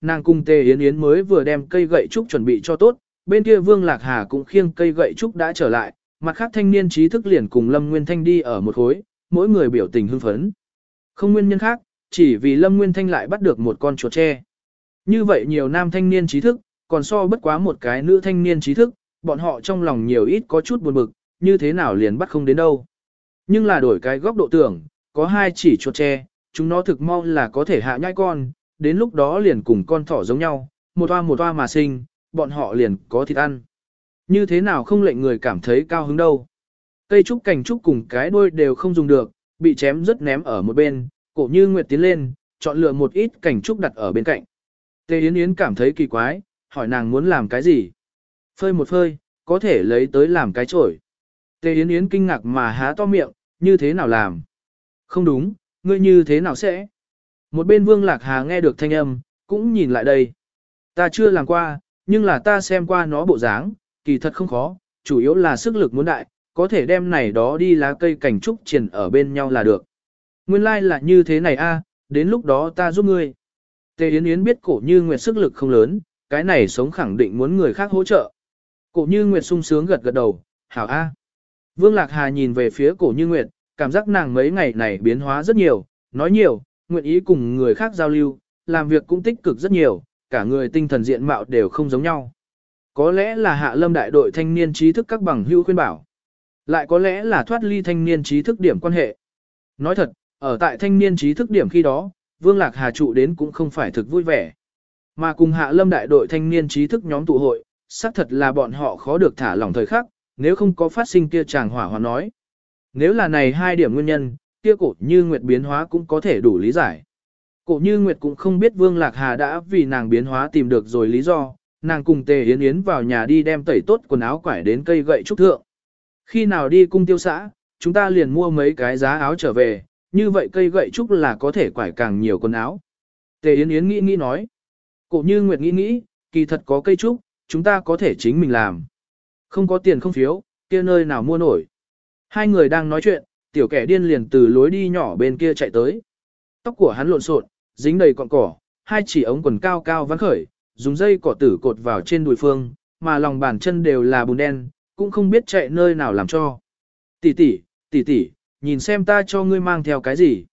nàng cùng Tề Yến Yến mới vừa đem cây gậy trúc chuẩn bị cho tốt, bên kia Vương Lạc Hà cũng khiêng cây gậy trúc đã trở lại, mặt khác thanh niên trí thức liền cùng Lâm Nguyên Thanh đi ở một khối, mỗi người biểu tình hưng phấn. Không nguyên nhân khác, chỉ vì Lâm Nguyên Thanh lại bắt được một con chuột tre. Như vậy nhiều nam thanh niên trí thức, còn so bất quá một cái nữ thanh niên trí thức, bọn họ trong lòng nhiều ít có chút buồn bực, như thế nào liền bắt không đến đâu. Nhưng là đổi cái góc độ tưởng, có hai chỉ chuột tre, chúng nó thực mong là có thể hạ nhai con, đến lúc đó liền cùng con thỏ giống nhau, một toa một toa mà sinh, bọn họ liền có thịt ăn. Như thế nào không lệnh người cảm thấy cao hứng đâu. Cây trúc cành trúc cùng cái đuôi đều không dùng được, bị chém rất ném ở một bên, cổ như Nguyệt tiến lên, chọn lựa một ít cành trúc đặt ở bên cạnh. tê Yến Yến cảm thấy kỳ quái, hỏi nàng muốn làm cái gì. Phơi một phơi, có thể lấy tới làm cái chổi. tê Yến Yến kinh ngạc mà há to miệng, như thế nào làm? Không đúng, ngươi như thế nào sẽ? Một bên Vương Lạc Hà nghe được thanh âm, cũng nhìn lại đây. Ta chưa làm qua, nhưng là ta xem qua nó bộ dáng, kỳ thật không khó, chủ yếu là sức lực muốn đại, có thể đem này đó đi lá cây cảnh trúc triển ở bên nhau là được. Nguyên lai like là như thế này a, đến lúc đó ta giúp ngươi. Tề Yến Yến biết cổ như Nguyệt sức lực không lớn, cái này sống khẳng định muốn người khác hỗ trợ. Cổ như Nguyệt sung sướng gật gật đầu, hảo a. Vương Lạc Hà nhìn về phía cổ như Nguyệt, cảm giác nàng mấy ngày này biến hóa rất nhiều, nói nhiều, nguyện ý cùng người khác giao lưu, làm việc cũng tích cực rất nhiều, cả người tinh thần diện mạo đều không giống nhau. Có lẽ là hạ lâm đại đội thanh niên trí thức các bằng hưu khuyên bảo. Lại có lẽ là thoát ly thanh niên trí thức điểm quan hệ. Nói thật, ở tại thanh niên trí thức điểm khi đó, Vương Lạc Hà trụ đến cũng không phải thực vui vẻ. Mà cùng hạ lâm đại đội thanh niên trí thức nhóm tụ hội, xác thật là bọn họ khó được thả lỏng thời khắc, nếu không có phát sinh kia chàng hỏa hoàn nói. Nếu là này hai điểm nguyên nhân, kia cổ như nguyệt biến hóa cũng có thể đủ lý giải. Cổ như nguyệt cũng không biết Vương Lạc Hà đã vì nàng biến hóa tìm được rồi lý do, nàng cùng Tề Yến Yến vào nhà đi đem tẩy tốt quần áo quải đến cây gậy trúc thượng. Khi nào đi cung tiêu xã, chúng ta liền mua mấy cái giá áo trở về, như vậy cây gậy trúc là có thể quải càng nhiều quần áo. Tề Yến Yến nghĩ nghĩ nói. Cổ như Nguyệt nghĩ nghĩ, kỳ thật có cây trúc, chúng ta có thể chính mình làm. Không có tiền không phiếu, kia nơi nào mua nổi. Hai người đang nói chuyện, tiểu kẻ điên liền từ lối đi nhỏ bên kia chạy tới. Tóc của hắn lộn xộn, dính đầy cọng cỏ, hai chỉ ống quần cao cao vắn khởi, dùng dây cỏ tử cột vào trên đùi phương, mà lòng bàn chân đều là bùn đen, cũng không biết chạy nơi nào làm cho. Tỷ tỷ, tỷ tỷ, nhìn xem ta cho ngươi mang theo cái gì.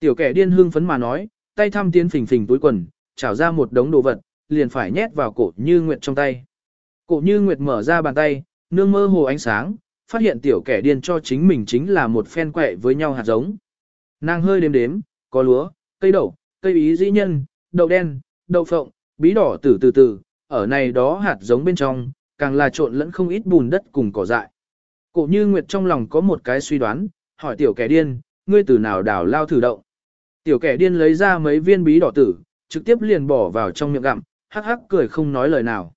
Tiểu kẻ điên hương phấn mà nói, tay thăm tiến phình phình túi quần, trảo ra một đống đồ vật, liền phải nhét vào cổ như nguyệt trong tay. Cổ như nguyệt mở ra bàn tay, nương mơ hồ ánh sáng, phát hiện tiểu kẻ điên cho chính mình chính là một phen quẹ với nhau hạt giống. Nàng hơi đếm đếm, có lúa, cây đậu, cây ý dĩ nhân, đậu đen, đậu phộng, bí đỏ từ từ từ, ở này đó hạt giống bên trong, càng là trộn lẫn không ít bùn đất cùng cỏ dại. Cổ như Nguyệt trong lòng có một cái suy đoán, hỏi tiểu kẻ điên, ngươi từ nào đảo lao thử động. Tiểu kẻ điên lấy ra mấy viên bí đỏ tử, trực tiếp liền bỏ vào trong miệng gặm, hắc hắc cười không nói lời nào.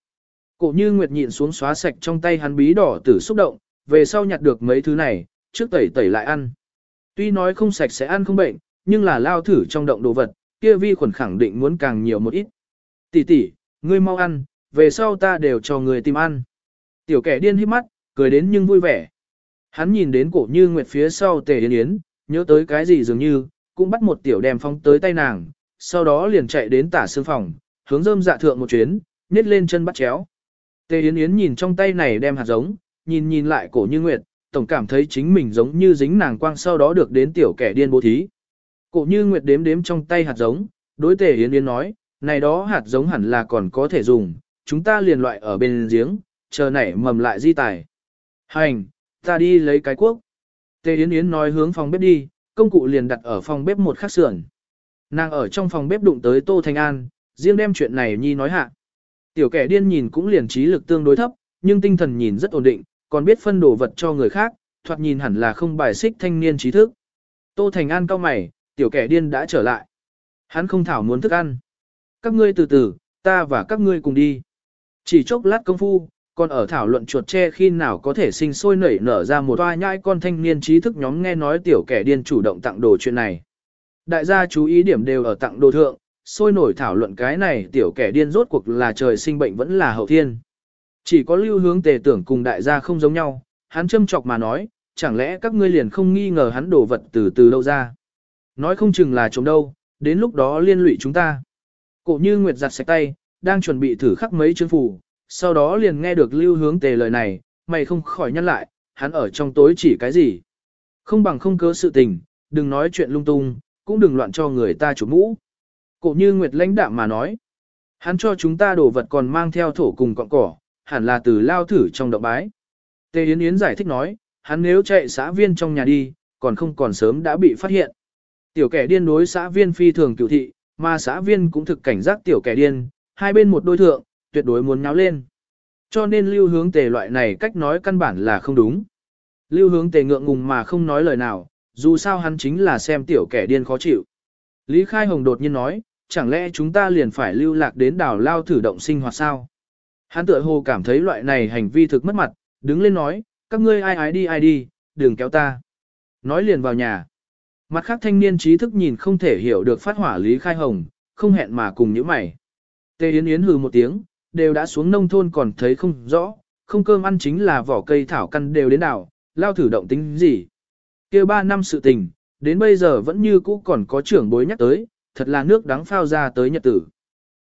Cổ như Nguyệt nhịn xuống xóa sạch trong tay hắn bí đỏ tử xúc động, về sau nhặt được mấy thứ này, trước tẩy tẩy lại ăn. Tuy nói không sạch sẽ ăn không bệnh, nhưng là lao thử trong động đồ vật, kia vi khuẩn khẳng định muốn càng nhiều một ít. Tỷ tỷ, ngươi mau ăn, về sau ta đều cho người tìm ăn. Tiểu kẻ điên hít mắt, cười đến nhưng vui vẻ. Hắn nhìn đến cổ như nguyệt phía sau tề yến yến, nhớ tới cái gì dường như, cũng bắt một tiểu đem phong tới tay nàng, sau đó liền chạy đến tả xương phòng, hướng rơm dạ thượng một chuyến, nết lên chân bắt chéo. Tề yến yến nhìn trong tay này đem hạt giống, nhìn nhìn lại cổ như nguyệt, tổng cảm thấy chính mình giống như dính nàng quang sau đó được đến tiểu kẻ điên bố thí. Cổ như nguyệt đếm đếm trong tay hạt giống, đối tề yến yến nói, này đó hạt giống hẳn là còn có thể dùng, chúng ta liền loại ở bên giếng, chờ nảy mầm lại di tài. Hành, ta đi lấy cái cuốc. Tề Yến Yến nói hướng phòng bếp đi, công cụ liền đặt ở phòng bếp một khắc sườn. Nàng ở trong phòng bếp đụng tới Tô Thanh An, riêng đem chuyện này nhi nói hạ. Tiểu kẻ điên nhìn cũng liền trí lực tương đối thấp, nhưng tinh thần nhìn rất ổn định, còn biết phân đồ vật cho người khác, thoạt nhìn hẳn là không bài xích thanh niên trí thức. Tô Thành An cao mày, tiểu kẻ điên đã trở lại. Hắn không thảo muốn thức ăn. Các ngươi từ từ, ta và các ngươi cùng đi. Chỉ chốc lát công phu, còn ở thảo luận chuột tre khi nào có thể sinh sôi nảy nở ra một toa nhai con thanh niên trí thức nhóm nghe nói tiểu kẻ điên chủ động tặng đồ chuyện này. Đại gia chú ý điểm đều ở tặng đồ thượng, sôi nổi thảo luận cái này tiểu kẻ điên rốt cuộc là trời sinh bệnh vẫn là hậu thiên. Chỉ có lưu hướng tề tưởng cùng đại gia không giống nhau, hắn châm chọc mà nói, chẳng lẽ các ngươi liền không nghi ngờ hắn đổ vật từ từ đâu ra. Nói không chừng là chống đâu, đến lúc đó liên lụy chúng ta. Cổ như Nguyệt giặt sạch tay, đang chuẩn bị thử khắc mấy chương phù, sau đó liền nghe được lưu hướng tề lời này, mày không khỏi nhăn lại, hắn ở trong tối chỉ cái gì. Không bằng không cớ sự tình, đừng nói chuyện lung tung, cũng đừng loạn cho người ta chủ mũ. Cổ như Nguyệt lãnh đạm mà nói, hắn cho chúng ta đổ vật còn mang theo thổ cùng cọng cỏ, hẳn là từ lao thử trong động bái. Tề Yến Yến giải thích nói, hắn nếu chạy xã viên trong nhà đi, còn không còn sớm đã bị phát hiện. Tiểu kẻ điên đối xã viên phi thường cựu thị, mà xã viên cũng thực cảnh giác tiểu kẻ điên, hai bên một đôi thượng, tuyệt đối muốn nháo lên. Cho nên lưu hướng tề loại này cách nói căn bản là không đúng. Lưu hướng tề ngượng ngùng mà không nói lời nào, dù sao hắn chính là xem tiểu kẻ điên khó chịu. Lý Khai Hồng đột nhiên nói, chẳng lẽ chúng ta liền phải lưu lạc đến đảo lao thử động sinh hoạt sao? Hắn tựa hồ cảm thấy loại này hành vi thực mất mặt, đứng lên nói, các ngươi ai ái đi ai đi, đừng kéo ta. Nói liền vào nhà. Mặt khác thanh niên trí thức nhìn không thể hiểu được phát hỏa Lý Khai Hồng, không hẹn mà cùng những mày. Tề Yến Yến hừ một tiếng, đều đã xuống nông thôn còn thấy không rõ, không cơm ăn chính là vỏ cây thảo căn đều đến đảo, lao thử động tính gì. kia ba năm sự tình, đến bây giờ vẫn như cũ còn có trưởng bối nhắc tới, thật là nước đắng phao ra tới nhật tử.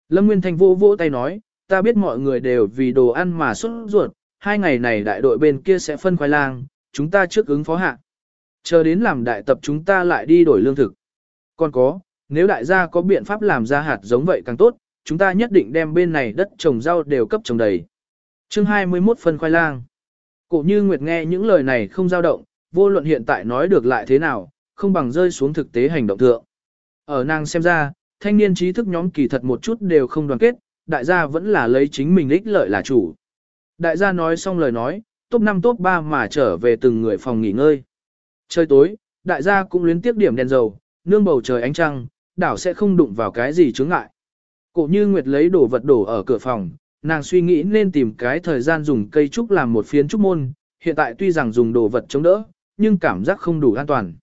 Lâm Nguyên Thanh vô vô tay nói, ta biết mọi người đều vì đồ ăn mà xuất ruột, hai ngày này đại đội bên kia sẽ phân khoai lang, chúng ta trước ứng phó hạ. Chờ đến làm đại tập chúng ta lại đi đổi lương thực. Còn có, nếu đại gia có biện pháp làm ra hạt giống vậy càng tốt, chúng ta nhất định đem bên này đất trồng rau đều cấp trồng đầy. chương 21 phân khoai lang. Cổ như Nguyệt nghe những lời này không dao động, vô luận hiện tại nói được lại thế nào, không bằng rơi xuống thực tế hành động thượng. Ở nàng xem ra, thanh niên trí thức nhóm kỳ thật một chút đều không đoàn kết, đại gia vẫn là lấy chính mình ích lợi là chủ. Đại gia nói xong lời nói, top 5 top 3 mà trở về từng người phòng nghỉ ngơi. Trời tối, đại gia cũng luyến tiếp điểm đèn dầu, nương bầu trời ánh trăng, đảo sẽ không đụng vào cái gì chướng ngại. Cổ như Nguyệt lấy đồ vật đổ ở cửa phòng, nàng suy nghĩ nên tìm cái thời gian dùng cây trúc làm một phiến trúc môn, hiện tại tuy rằng dùng đồ vật chống đỡ, nhưng cảm giác không đủ an toàn.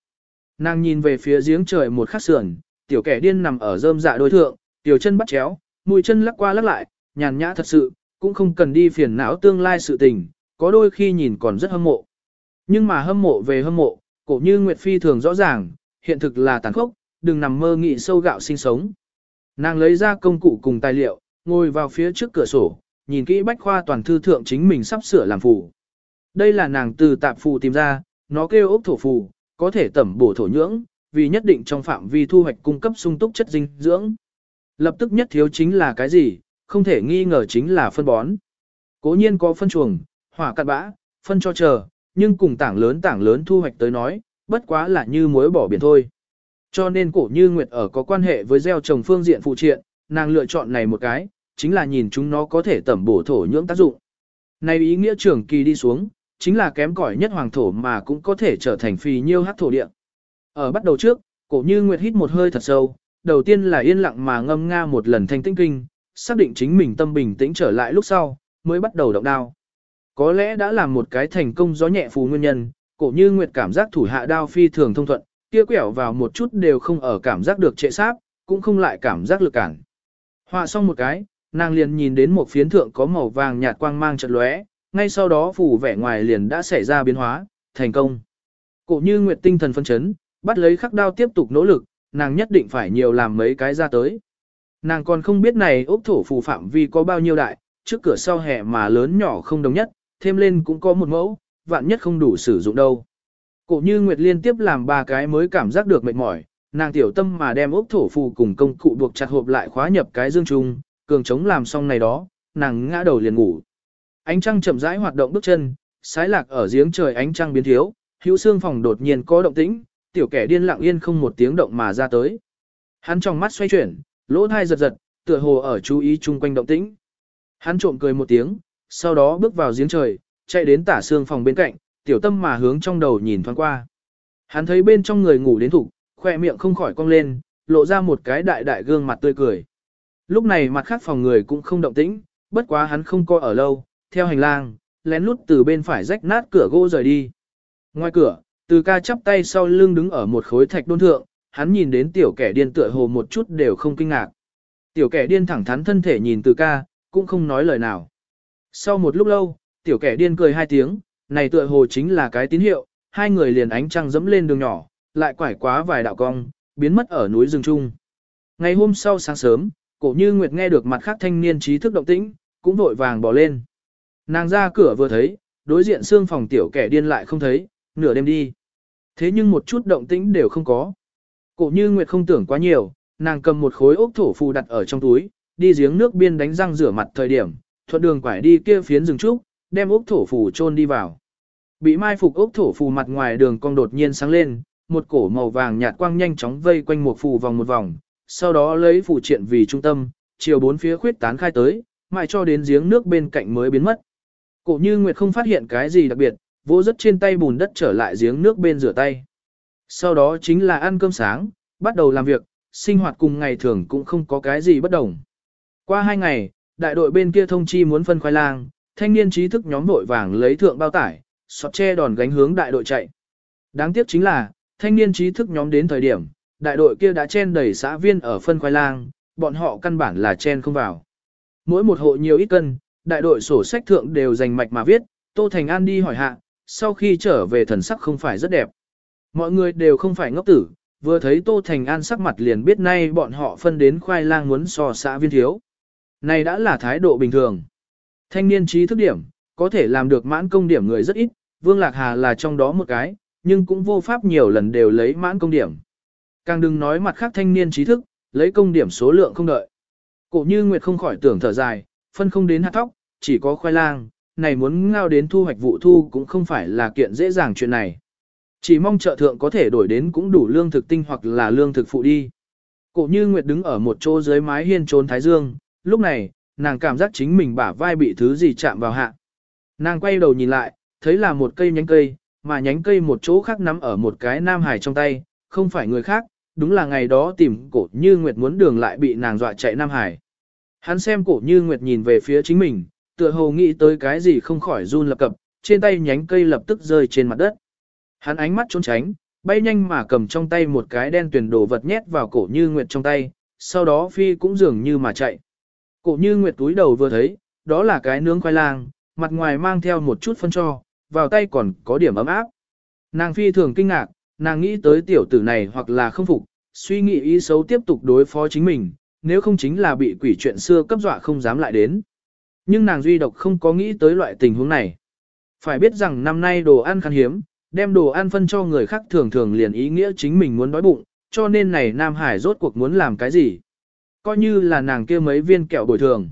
Nàng nhìn về phía giếng trời một khắc sườn, tiểu kẻ điên nằm ở rơm dạ đối thượng, tiểu chân bắt chéo, mũi chân lắc qua lắc lại, nhàn nhã thật sự, cũng không cần đi phiền não tương lai sự tình, có đôi khi nhìn còn rất hâm mộ. Nhưng mà hâm mộ về hâm mộ, cổ như Nguyệt Phi thường rõ ràng, hiện thực là tàn khốc, đừng nằm mơ nghị sâu gạo sinh sống. Nàng lấy ra công cụ cùng tài liệu, ngồi vào phía trước cửa sổ, nhìn kỹ bách khoa toàn thư thượng chính mình sắp sửa làm phù. Đây là nàng từ tạp phù tìm ra, nó kêu ốc thổ phù, có thể tẩm bổ thổ nhưỡng, vì nhất định trong phạm vi thu hoạch cung cấp sung túc chất dinh dưỡng. Lập tức nhất thiếu chính là cái gì, không thể nghi ngờ chính là phân bón. Cố nhiên có phân chuồng, hỏa cạn bã, phân cho chờ, nhưng cùng tảng lớn tảng lớn thu hoạch tới nói, bất quá là như muối bỏ biển thôi. Cho nên cổ như Nguyệt ở có quan hệ với gieo trồng phương diện phụ triện, nàng lựa chọn này một cái, chính là nhìn chúng nó có thể tẩm bổ thổ nhưỡng tác dụng. Này ý nghĩa trưởng kỳ đi xuống, chính là kém cỏi nhất hoàng thổ mà cũng có thể trở thành phì nhiêu hát thổ địa. Ở bắt đầu trước, cổ như Nguyệt hít một hơi thật sâu, đầu tiên là yên lặng mà ngâm nga một lần thanh tĩnh kinh, xác định chính mình tâm bình tĩnh trở lại lúc sau, mới bắt đầu động đao. Có lẽ đã làm một cái thành công gió nhẹ phù nguyên nhân, cổ như Nguyệt cảm giác thủ hạ đao phi thường thông thuận, kia quẹo vào một chút đều không ở cảm giác được trệ sát cũng không lại cảm giác lực cản. Họa xong một cái, nàng liền nhìn đến một phiến thượng có màu vàng nhạt quang mang chợt lóe, ngay sau đó phủ vẻ ngoài liền đã xảy ra biến hóa, thành công. Cổ như Nguyệt tinh thần phân chấn, bắt lấy khắc đao tiếp tục nỗ lực, nàng nhất định phải nhiều làm mấy cái ra tới. Nàng còn không biết này ốc thổ phù phạm vi có bao nhiêu đại, trước cửa sau hẻ mà lớn nhỏ không đồng nhất, thêm lên cũng có một mẫu, vạn nhất không đủ sử dụng đâu. Cổ như Nguyệt liên tiếp làm ba cái mới cảm giác được mệt mỏi, nàng tiểu tâm mà đem ốc thổ phù cùng công cụ buộc chặt hộp lại khóa nhập cái dương trung, cường chống làm xong này đó, nàng ngã đầu liền ngủ. Ánh trăng chậm rãi hoạt động bước chân, sái lạc ở giếng trời ánh trăng biến thiếu, hữu xương phòng đột nhiên có động tĩnh, tiểu kẻ điên lặng yên không một tiếng động mà ra tới. Hắn trong mắt xoay chuyển, lỗ thai giật giật, tựa hồ ở chú ý chung quanh động tĩnh. Hắn trộm cười một tiếng, sau đó bước vào giếng trời, chạy đến tả xương phòng bên cạnh, tiểu tâm mà hướng trong đầu nhìn thoáng qua. Hắn thấy bên trong người ngủ đến thủ, khoe miệng không khỏi cong lên, lộ ra một cái đại đại gương mặt tươi cười. Lúc này mặt khác phòng người cũng không động tĩnh, bất quá hắn không coi ở lâu, theo hành lang, lén lút từ bên phải rách nát cửa gỗ rời đi. Ngoài cửa, từ ca chắp tay sau lưng đứng ở một khối thạch đôn thượng, hắn nhìn đến tiểu kẻ điên tựa hồ một chút đều không kinh ngạc. Tiểu kẻ điên thẳng thắn thân thể nhìn từ ca, cũng không nói lời nào. Sau một lúc lâu, tiểu kẻ điên cười hai tiếng, này tựa hồ chính là cái tín hiệu, hai người liền ánh trăng dẫm lên đường nhỏ, lại quải quá vài đạo cong, biến mất ở núi rừng trung. Ngày hôm sau sáng sớm, cổ như Nguyệt nghe được mặt khác thanh niên trí thức động tĩnh, cũng vội vàng bỏ lên. Nàng ra cửa vừa thấy, đối diện xương phòng tiểu kẻ điên lại không thấy, nửa đêm đi. Thế nhưng một chút động tĩnh đều không có. Cổ như Nguyệt không tưởng quá nhiều, nàng cầm một khối ốc thổ phù đặt ở trong túi, đi giếng nước biên đánh răng rửa mặt thời điểm, thuận đường quải đi kia phiến rừng trúc, đem ốc thổ phù chôn đi vào. Bị mai phục ốc thổ phù mặt ngoài đường cong đột nhiên sáng lên, một cổ màu vàng nhạt quang nhanh chóng vây quanh một phù vòng một vòng, sau đó lấy phù triện vì trung tâm, chiều bốn phía khuyết tán khai tới, mãi cho đến giếng nước bên cạnh mới biến mất. Cổ như Nguyệt không phát hiện cái gì đặc biệt, vỗ rất trên tay bùn đất trở lại giếng nước bên rửa tay. Sau đó chính là ăn cơm sáng, bắt đầu làm việc, sinh hoạt cùng ngày thường cũng không có cái gì bất đồng. Qua hai ngày, đại đội bên kia thông chi muốn phân khoai lang, thanh niên trí thức nhóm đội vàng lấy thượng bao tải, sọt che đòn gánh hướng đại đội chạy. Đáng tiếc chính là, thanh niên trí thức nhóm đến thời điểm, đại đội kia đã chen đầy xã viên ở phân khoai lang, bọn họ căn bản là chen không vào. Mỗi một hộ nhiều ít cân, đại đội sổ sách thượng đều dành mạch mà viết, Tô Thành An đi hỏi hạ, sau khi trở về thần sắc không phải rất đẹp. Mọi người đều không phải ngốc tử, vừa thấy Tô Thành An sắc mặt liền biết nay bọn họ phân đến khoai lang muốn so xã viên thiếu. Này đã là thái độ bình thường. Thanh niên trí thức điểm, có thể làm được mãn công điểm người rất ít, Vương Lạc Hà là trong đó một cái, nhưng cũng vô pháp nhiều lần đều lấy mãn công điểm. Càng đừng nói mặt khác thanh niên trí thức, lấy công điểm số lượng không đợi. Cổ như Nguyệt không khỏi tưởng thở dài, phân không đến hạt thóc, chỉ có khoai lang, này muốn ngao đến thu hoạch vụ thu cũng không phải là kiện dễ dàng chuyện này. Chỉ mong chợ thượng có thể đổi đến cũng đủ lương thực tinh hoặc là lương thực phụ đi. Cổ như Nguyệt đứng ở một chỗ dưới mái hiên trốn Thái Dương, lúc này, nàng cảm giác chính mình bả vai bị thứ gì chạm vào hạ. Nàng quay đầu nhìn lại, thấy là một cây nhánh cây, mà nhánh cây một chỗ khác nắm ở một cái nam hải trong tay, không phải người khác, đúng là ngày đó tìm cổ như Nguyệt muốn đường lại bị nàng dọa chạy nam hải. Hắn xem cổ như Nguyệt nhìn về phía chính mình, tựa hồ nghĩ tới cái gì không khỏi run lập cập, trên tay nhánh cây lập tức rơi trên mặt đất. Hắn ánh mắt trốn tránh, bay nhanh mà cầm trong tay một cái đen tuyển đồ vật nhét vào cổ như Nguyệt trong tay, sau đó phi cũng dường như mà chạy. Cổ như Nguyệt túi đầu vừa thấy, đó là cái nướng khoai lang, mặt ngoài mang theo một chút phân cho, vào tay còn có điểm ấm áp. Nàng phi thường kinh ngạc, nàng nghĩ tới tiểu tử này hoặc là không phục, suy nghĩ ý xấu tiếp tục đối phó chính mình, nếu không chính là bị quỷ chuyện xưa cấp dọa không dám lại đến. Nhưng nàng duy độc không có nghĩ tới loại tình huống này. Phải biết rằng năm nay đồ ăn khan hiếm, đem đồ ăn phân cho người khác thường thường liền ý nghĩa chính mình muốn đói bụng, cho nên này Nam Hải rốt cuộc muốn làm cái gì. Coi như là nàng kia mấy viên kẹo bồi thường.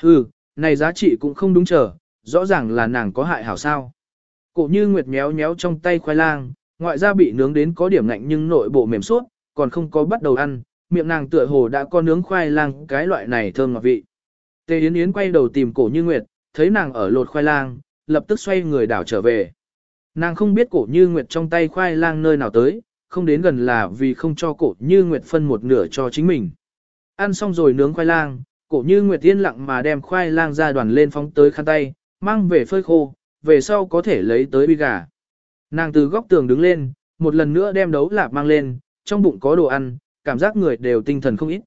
Hừ, này giá trị cũng không đúng chờ, rõ ràng là nàng có hại hảo sao. Cổ như nguyệt méo méo trong tay khoai lang, ngoại ra bị nướng đến có điểm lạnh nhưng nội bộ mềm suốt, còn không có bắt đầu ăn, miệng nàng tựa hồ đã có nướng khoai lang cái loại này thơm ngọt vị. Tề Yến Yến quay đầu tìm cổ như nguyệt, thấy nàng ở lột khoai lang, lập tức xoay người đảo trở về. Nàng không biết cổ như nguyệt trong tay khoai lang nơi nào tới, không đến gần là vì không cho cổ như nguyệt phân một nửa cho chính mình. Ăn xong rồi nướng khoai lang, cổ như nguyệt yên lặng mà đem khoai lang ra đoàn lên phóng tới khăn tay, mang về phơi khô, về sau có thể lấy tới bi gà. Nàng từ góc tường đứng lên, một lần nữa đem đấu lạp mang lên, trong bụng có đồ ăn, cảm giác người đều tinh thần không ít.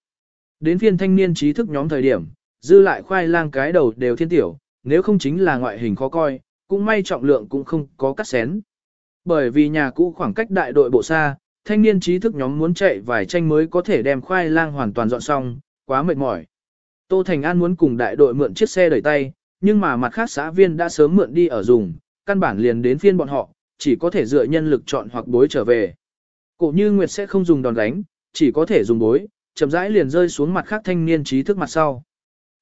Đến phiên thanh niên trí thức nhóm thời điểm, dư lại khoai lang cái đầu đều thiên tiểu, nếu không chính là ngoại hình khó coi, cũng may trọng lượng cũng không có cắt xén. Bởi vì nhà cũ khoảng cách đại đội bộ xa, thanh niên trí thức nhóm muốn chạy vài tranh mới có thể đem khoai lang hoàn toàn dọn xong, quá mệt mỏi. Tô Thành An muốn cùng đại đội mượn chiếc xe đẩy tay, nhưng mà mặt khác xã viên đã sớm mượn đi ở dùng, căn bản liền đến phiên bọn họ, chỉ có thể dựa nhân lực chọn hoặc bối trở về. Cổ như Nguyệt sẽ không dùng đòn đánh, chỉ có thể dùng bối, chậm rãi liền rơi xuống mặt khác thanh niên trí thức mặt sau.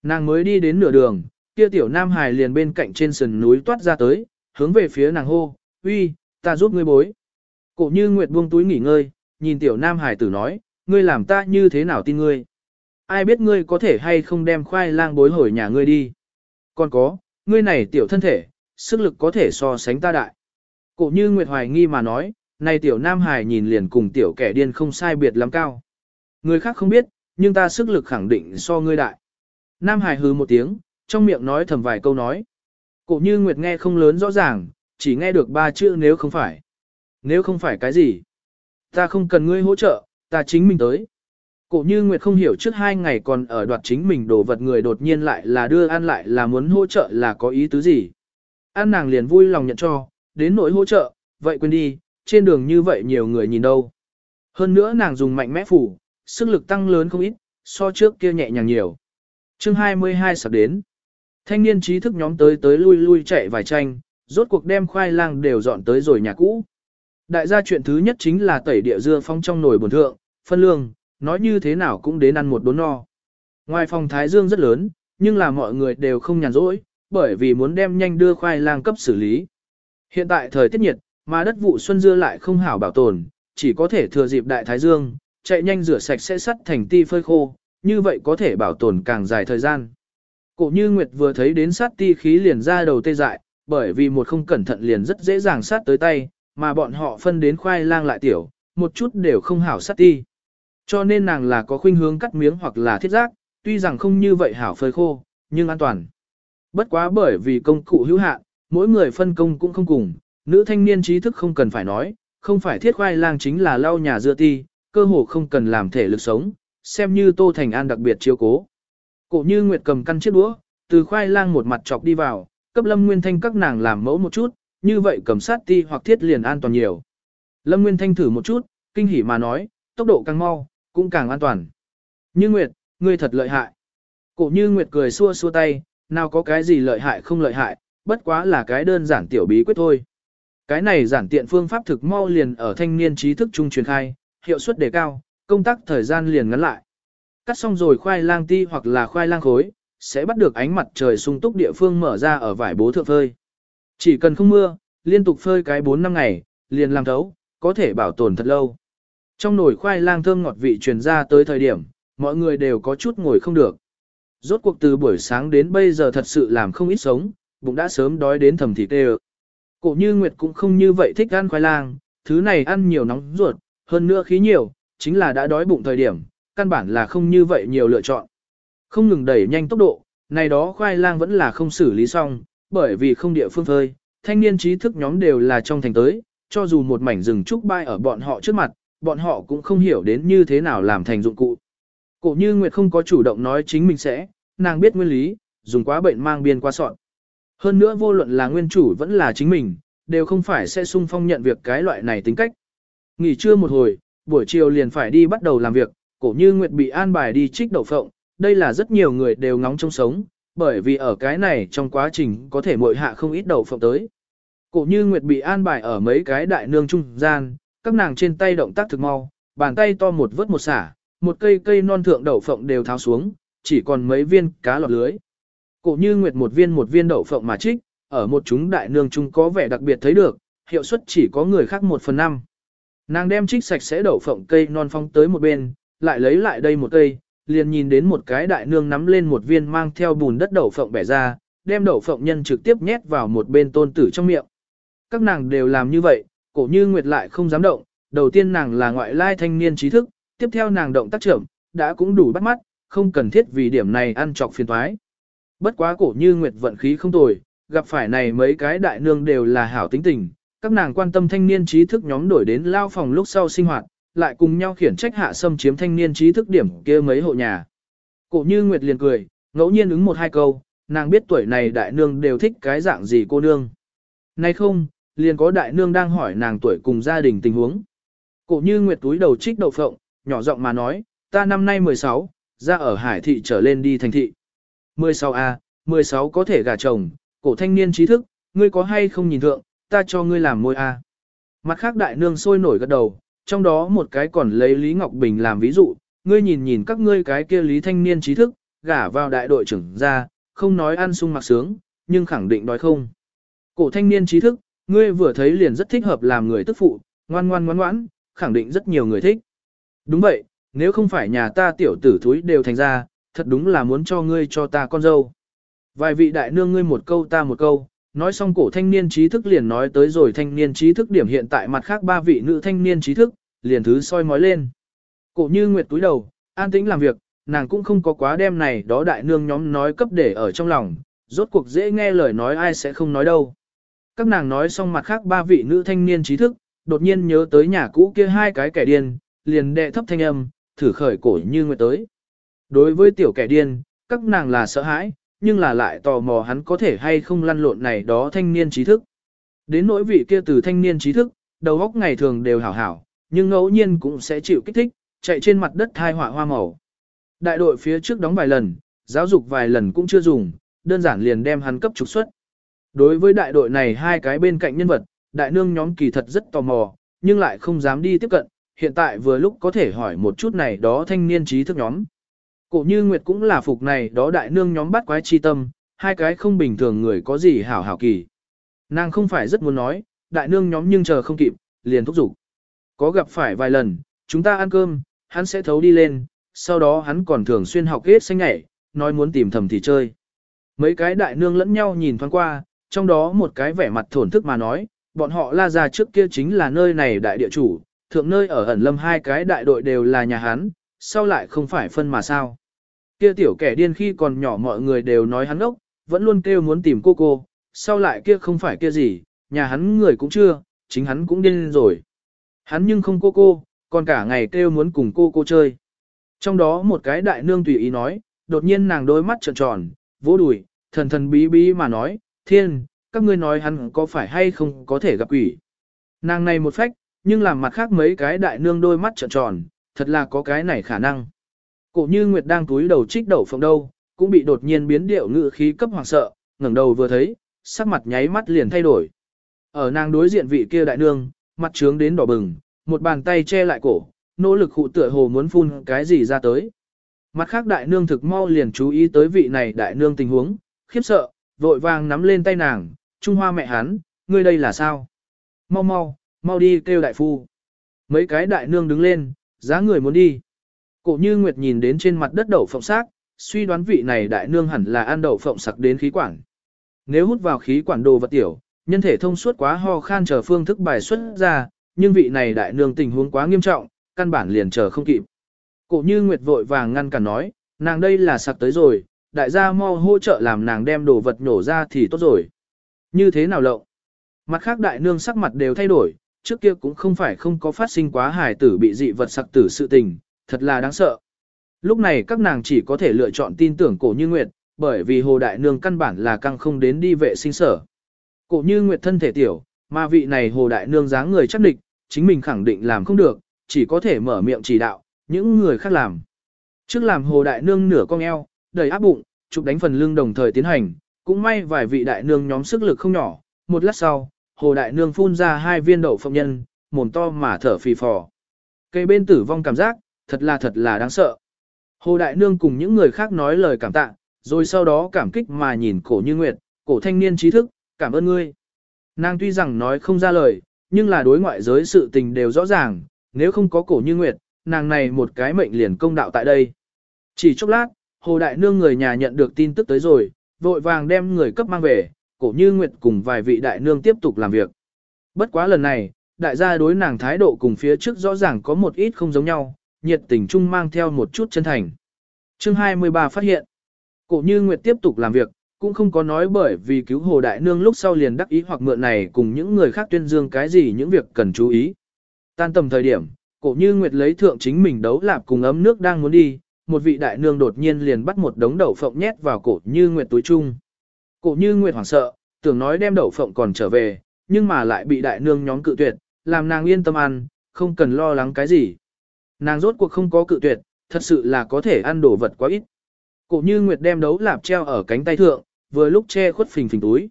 Nàng mới đi đến nửa đường, kia tiểu nam hài liền bên cạnh trên sườn núi toát ra tới, hướng về phía nàng hô, uy, ta giúp ngươi bối. Cổ như Nguyệt buông túi nghỉ ngơi, nhìn tiểu nam hài tử nói, ngươi làm ta như thế nào tin ngươi. Ai biết ngươi có thể hay không đem khoai lang bối hồi nhà ngươi đi. Còn có, ngươi này tiểu thân thể, sức lực có thể so sánh ta đại. Cổ như Nguyệt hoài nghi mà nói, này tiểu nam hài nhìn liền cùng tiểu kẻ điên không sai biệt lắm cao. Người khác không biết, nhưng ta sức lực khẳng định so ngươi đại. Nam Hải hừ một tiếng, trong miệng nói thầm vài câu nói. Cổ như Nguyệt nghe không lớn rõ ràng, chỉ nghe được ba chữ nếu không phải. Nếu không phải cái gì? Ta không cần ngươi hỗ trợ, ta chính mình tới. Cổ như Nguyệt không hiểu trước hai ngày còn ở đoạt chính mình đồ vật người đột nhiên lại là đưa ăn lại là muốn hỗ trợ là có ý tứ gì. An nàng liền vui lòng nhận cho, đến nỗi hỗ trợ, vậy quên đi, trên đường như vậy nhiều người nhìn đâu. Hơn nữa nàng dùng mạnh mẽ phủ, sức lực tăng lớn không ít, so trước kia nhẹ nhàng nhiều chương 22 sắp đến. Thanh niên trí thức nhóm tới tới lui lui chạy vài tranh, rốt cuộc đem khoai lang đều dọn tới rồi nhà cũ. Đại gia chuyện thứ nhất chính là tẩy địa dưa phong trong nồi bồn thượng, phân lương, nói như thế nào cũng đến ăn một đốn no. Ngoài phòng Thái Dương rất lớn, nhưng là mọi người đều không nhàn rỗi, bởi vì muốn đem nhanh đưa khoai lang cấp xử lý. Hiện tại thời tiết nhiệt, mà đất vụ xuân dưa lại không hảo bảo tồn, chỉ có thể thừa dịp đại Thái Dương, chạy nhanh rửa sạch sẽ sắt thành ti phơi khô, như vậy có thể bảo tồn càng dài thời gian. Cổ như Nguyệt vừa thấy đến sát ti khí liền ra đầu tê dại, bởi vì một không cẩn thận liền rất dễ dàng sát tới tay, mà bọn họ phân đến khoai lang lại tiểu, một chút đều không hảo sát ti. Cho nên nàng là có khuynh hướng cắt miếng hoặc là thiết giác, tuy rằng không như vậy hảo phơi khô, nhưng an toàn. Bất quá bởi vì công cụ hữu hạn, mỗi người phân công cũng không cùng, nữ thanh niên trí thức không cần phải nói, không phải thiết khoai lang chính là lau nhà dưa ti, cơ hồ không cần làm thể lực sống, xem như Tô Thành An đặc biệt chiếu cố. Cổ như Nguyệt cầm căn chiếc đũa, từ khoai lang một mặt chọc đi vào, cấp Lâm Nguyên Thanh các nàng làm mẫu một chút, như vậy cầm sát ti hoặc thiết liền an toàn nhiều. Lâm Nguyên Thanh thử một chút, kinh hỉ mà nói, tốc độ càng mau, cũng càng an toàn. Như Nguyệt, ngươi thật lợi hại. Cổ như Nguyệt cười xua xua tay, nào có cái gì lợi hại không lợi hại, bất quá là cái đơn giản tiểu bí quyết thôi. Cái này giản tiện phương pháp thực mau liền ở thanh niên trí thức trung truyền khai, hiệu suất đề cao, công tác thời gian liền ngắn lại. Cắt xong rồi khoai lang ti hoặc là khoai lang khối, sẽ bắt được ánh mặt trời sung túc địa phương mở ra ở vải bố thượng phơi. Chỉ cần không mưa, liên tục phơi cái 4 năm ngày, liền làm thấu, có thể bảo tồn thật lâu. Trong nồi khoai lang thơm ngọt vị truyền ra tới thời điểm, mọi người đều có chút ngồi không được. Rốt cuộc từ buổi sáng đến bây giờ thật sự làm không ít sống, bụng đã sớm đói đến thầm thịt tê Cổ như Nguyệt cũng không như vậy thích ăn khoai lang, thứ này ăn nhiều nóng ruột, hơn nữa khí nhiều, chính là đã đói bụng thời điểm, căn bản là không như vậy nhiều lựa chọn. Không ngừng đẩy nhanh tốc độ, này đó khoai lang vẫn là không xử lý xong, bởi vì không địa phương phơi, thanh niên trí thức nhóm đều là trong thành tới, cho dù một mảnh rừng trúc bay ở bọn họ trước mặt, bọn họ cũng không hiểu đến như thế nào làm thành dụng cụ. Cổ như Nguyệt không có chủ động nói chính mình sẽ, nàng biết nguyên lý, dùng quá bệnh mang biên qua sọn. Hơn nữa vô luận là nguyên chủ vẫn là chính mình, đều không phải sẽ sung phong nhận việc cái loại này tính cách. Nghỉ trưa một hồi, buổi chiều liền phải đi bắt đầu làm việc, cổ như Nguyệt bị an bài đi trích đậu phộng, đây là rất nhiều người đều ngóng trong sống, bởi vì ở cái này trong quá trình có thể mội hạ không ít đậu phộng tới. Cổ như Nguyệt bị an bài ở mấy cái đại nương trung gian, các nàng trên tay động tác thực mau, bàn tay to một vớt một xả, một cây cây non thượng đậu phộng đều tháo xuống, chỉ còn mấy viên cá lọt lưới. Cổ như Nguyệt một viên một viên đậu phộng mà trích, ở một chúng đại nương trung có vẻ đặc biệt thấy được, hiệu suất chỉ có người khác một phần năm. Nàng đem trích sạch sẽ đậu phộng cây non phong tới một bên, lại lấy lại đây một cây, liền nhìn đến một cái đại nương nắm lên một viên mang theo bùn đất đậu phộng bẻ ra, đem đậu phộng nhân trực tiếp nhét vào một bên tôn tử trong miệng. Các nàng đều làm như vậy, cổ như Nguyệt lại không dám động, đầu tiên nàng là ngoại lai thanh niên trí thức, tiếp theo nàng động tác trưởng, đã cũng đủ bắt mắt, không cần thiết vì điểm này ăn trọc phiền thoái. Bất quá cổ như Nguyệt vận khí không tồi, gặp phải này mấy cái đại nương đều là hảo tính tình, các nàng quan tâm thanh niên trí thức nhóm đổi đến lao phòng lúc sau sinh hoạt, lại cùng nhau khiển trách hạ xâm chiếm thanh niên trí thức điểm kia mấy hộ nhà. Cổ như Nguyệt liền cười, ngẫu nhiên ứng một hai câu, nàng biết tuổi này đại nương đều thích cái dạng gì cô nương. Nay không, liền có đại nương đang hỏi nàng tuổi cùng gia đình tình huống. Cổ như Nguyệt túi đầu trích đậu phộng, nhỏ giọng mà nói, ta năm nay 16, ra ở hải thị trở lên đi thành thị. 16A, 16 à, có thể gả chồng, cổ thanh niên trí thức, ngươi có hay không nhìn thượng, ta cho ngươi làm môi A. Mặt khác đại nương sôi nổi gật đầu, trong đó một cái còn lấy Lý Ngọc Bình làm ví dụ, ngươi nhìn nhìn các ngươi cái kia Lý thanh niên trí thức, gả vào đại đội trưởng ra, không nói ăn sung mặc sướng, nhưng khẳng định đói không. Cổ thanh niên trí thức, ngươi vừa thấy liền rất thích hợp làm người tức phụ, ngoan ngoan ngoan ngoãn, khẳng định rất nhiều người thích. Đúng vậy, nếu không phải nhà ta tiểu tử thúi đều thành ra, thật đúng là muốn cho ngươi cho ta con dâu. Vài vị đại nương ngươi một câu ta một câu, nói xong cổ thanh niên trí thức liền nói tới rồi thanh niên trí thức điểm hiện tại mặt khác ba vị nữ thanh niên trí thức, liền thứ soi mói lên. Cổ như nguyệt túi đầu, an tĩnh làm việc, nàng cũng không có quá đem này đó đại nương nhóm nói cấp để ở trong lòng, rốt cuộc dễ nghe lời nói ai sẽ không nói đâu. Các nàng nói xong mặt khác ba vị nữ thanh niên trí thức, đột nhiên nhớ tới nhà cũ kia hai cái kẻ điên, liền đệ thấp thanh âm, thử khởi cổ như nguyệt tới. Đối với tiểu kẻ điên, các nàng là sợ hãi, nhưng là lại tò mò hắn có thể hay không lăn lộn này đó thanh niên trí thức. Đến nỗi vị kia từ thanh niên trí thức, đầu óc ngày thường đều hảo hảo, nhưng ngẫu nhiên cũng sẽ chịu kích thích, chạy trên mặt đất thai họa hoa màu. Đại đội phía trước đóng vài lần, giáo dục vài lần cũng chưa dùng, đơn giản liền đem hắn cấp trục xuất. Đối với đại đội này hai cái bên cạnh nhân vật, đại nương nhóm kỳ thật rất tò mò, nhưng lại không dám đi tiếp cận, hiện tại vừa lúc có thể hỏi một chút này đó thanh niên trí thức nhóm. Cổ như Nguyệt cũng là phục này đó đại nương nhóm bắt quái chi tâm, hai cái không bình thường người có gì hảo hảo kỳ. Nàng không phải rất muốn nói, đại nương nhóm nhưng chờ không kịp, liền thúc giục. Có gặp phải vài lần, chúng ta ăn cơm, hắn sẽ thấu đi lên, sau đó hắn còn thường xuyên học hết xanh nhảy, nói muốn tìm thầm thì chơi. Mấy cái đại nương lẫn nhau nhìn thoáng qua, trong đó một cái vẻ mặt thổn thức mà nói, bọn họ la ra trước kia chính là nơi này đại địa chủ, thượng nơi ở ẩn lâm hai cái đại đội đều là nhà hắn, sau lại không phải phân mà sao. Kia tiểu kẻ điên khi còn nhỏ mọi người đều nói hắn ốc, vẫn luôn kêu muốn tìm cô cô, sau lại kia không phải kia gì, nhà hắn người cũng chưa, chính hắn cũng điên rồi. Hắn nhưng không cô cô, còn cả ngày kêu muốn cùng cô cô chơi. Trong đó một cái đại nương tùy ý nói, đột nhiên nàng đôi mắt trợn tròn, vỗ đùi, thần thần bí bí mà nói, thiên, các ngươi nói hắn có phải hay không có thể gặp quỷ. Nàng này một phách, nhưng làm mặt khác mấy cái đại nương đôi mắt trợn tròn, thật là có cái này khả năng. Cổ như Nguyệt đang túi đầu trích đầu phộng đâu, cũng bị đột nhiên biến điệu ngự khí cấp hoàng sợ, ngẩng đầu vừa thấy, sắc mặt nháy mắt liền thay đổi. Ở nàng đối diện vị kia đại nương, mặt trướng đến đỏ bừng, một bàn tay che lại cổ, nỗ lực hụ tựa hồ muốn phun cái gì ra tới. Mặt khác đại nương thực mau liền chú ý tới vị này đại nương tình huống, khiếp sợ, vội vàng nắm lên tay nàng, Trung Hoa mẹ hắn, ngươi đây là sao? Mau mau, mau đi kêu đại phu. Mấy cái đại nương đứng lên, giá người muốn đi. Cổ như Nguyệt nhìn đến trên mặt đất đậu phộng xác, suy đoán vị này đại nương hẳn là ăn đậu phộng sặc đến khí quản. Nếu hút vào khí quản đồ vật tiểu, nhân thể thông suốt quá ho khan chờ phương thức bài xuất ra, nhưng vị này đại nương tình huống quá nghiêm trọng, căn bản liền chờ không kịp. Cổ như Nguyệt vội vàng ngăn cản nói, nàng đây là sặc tới rồi, đại gia mau hỗ trợ làm nàng đem đồ vật nhổ ra thì tốt rồi. Như thế nào lộng? Mặt khác đại nương sắc mặt đều thay đổi, trước kia cũng không phải không có phát sinh quá hài tử bị dị vật sặc tử sự tình, thật là đáng sợ. Lúc này các nàng chỉ có thể lựa chọn tin tưởng cổ như Nguyệt, bởi vì hồ đại nương căn bản là căng không đến đi vệ sinh sở. Cổ như Nguyệt thân thể tiểu, mà vị này hồ đại nương dáng người chắc địch, chính mình khẳng định làm không được, chỉ có thể mở miệng chỉ đạo, những người khác làm. Trước làm hồ đại nương nửa cong eo, đầy áp bụng, chụp đánh phần lưng đồng thời tiến hành, cũng may vài vị đại nương nhóm sức lực không nhỏ, một lát sau, hồ đại nương phun ra hai viên đậu phộng nhân, mồm to mà thở phì phò. Cây bên tử vong cảm giác, thật là thật là đáng sợ. Hồ đại nương cùng những người khác nói lời cảm tạ, rồi sau đó cảm kích mà nhìn cổ như nguyệt, cổ thanh niên trí thức, cảm ơn ngươi. Nàng tuy rằng nói không ra lời, nhưng là đối ngoại giới sự tình đều rõ ràng, nếu không có cổ như nguyệt, nàng này một cái mệnh liền công đạo tại đây. Chỉ chốc lát, hồ đại nương người nhà nhận được tin tức tới rồi, vội vàng đem người cấp mang về, cổ như nguyệt cùng vài vị đại nương tiếp tục làm việc. Bất quá lần này, đại gia đối nàng thái độ cùng phía trước rõ ràng có một ít không giống nhau, nhiệt tình chung mang theo một chút chân thành. Chương 23 phát hiện, cổ như nguyệt tiếp tục làm việc, cũng không có nói bởi vì cứu hồ đại nương lúc sau liền đắc ý hoặc mượn này cùng những người khác tuyên dương cái gì những việc cần chú ý. Tan tầm thời điểm, cổ như nguyệt lấy thượng chính mình đấu lạp cùng ấm nước đang muốn đi, một vị đại nương đột nhiên liền bắt một đống đậu phộng nhét vào cổ như nguyệt túi chung. Cổ như nguyệt hoảng sợ, tưởng nói đem đậu phộng còn trở về, nhưng mà lại bị đại nương nhóm cự tuyệt, làm nàng yên tâm ăn, không cần lo lắng cái gì. Nàng rốt cuộc không có cự tuyệt, thật sự là có thể ăn đồ vật quá ít. Cổ như nguyệt đem đấu lạp treo ở cánh tay thượng, vừa lúc che khuất phình phình túi.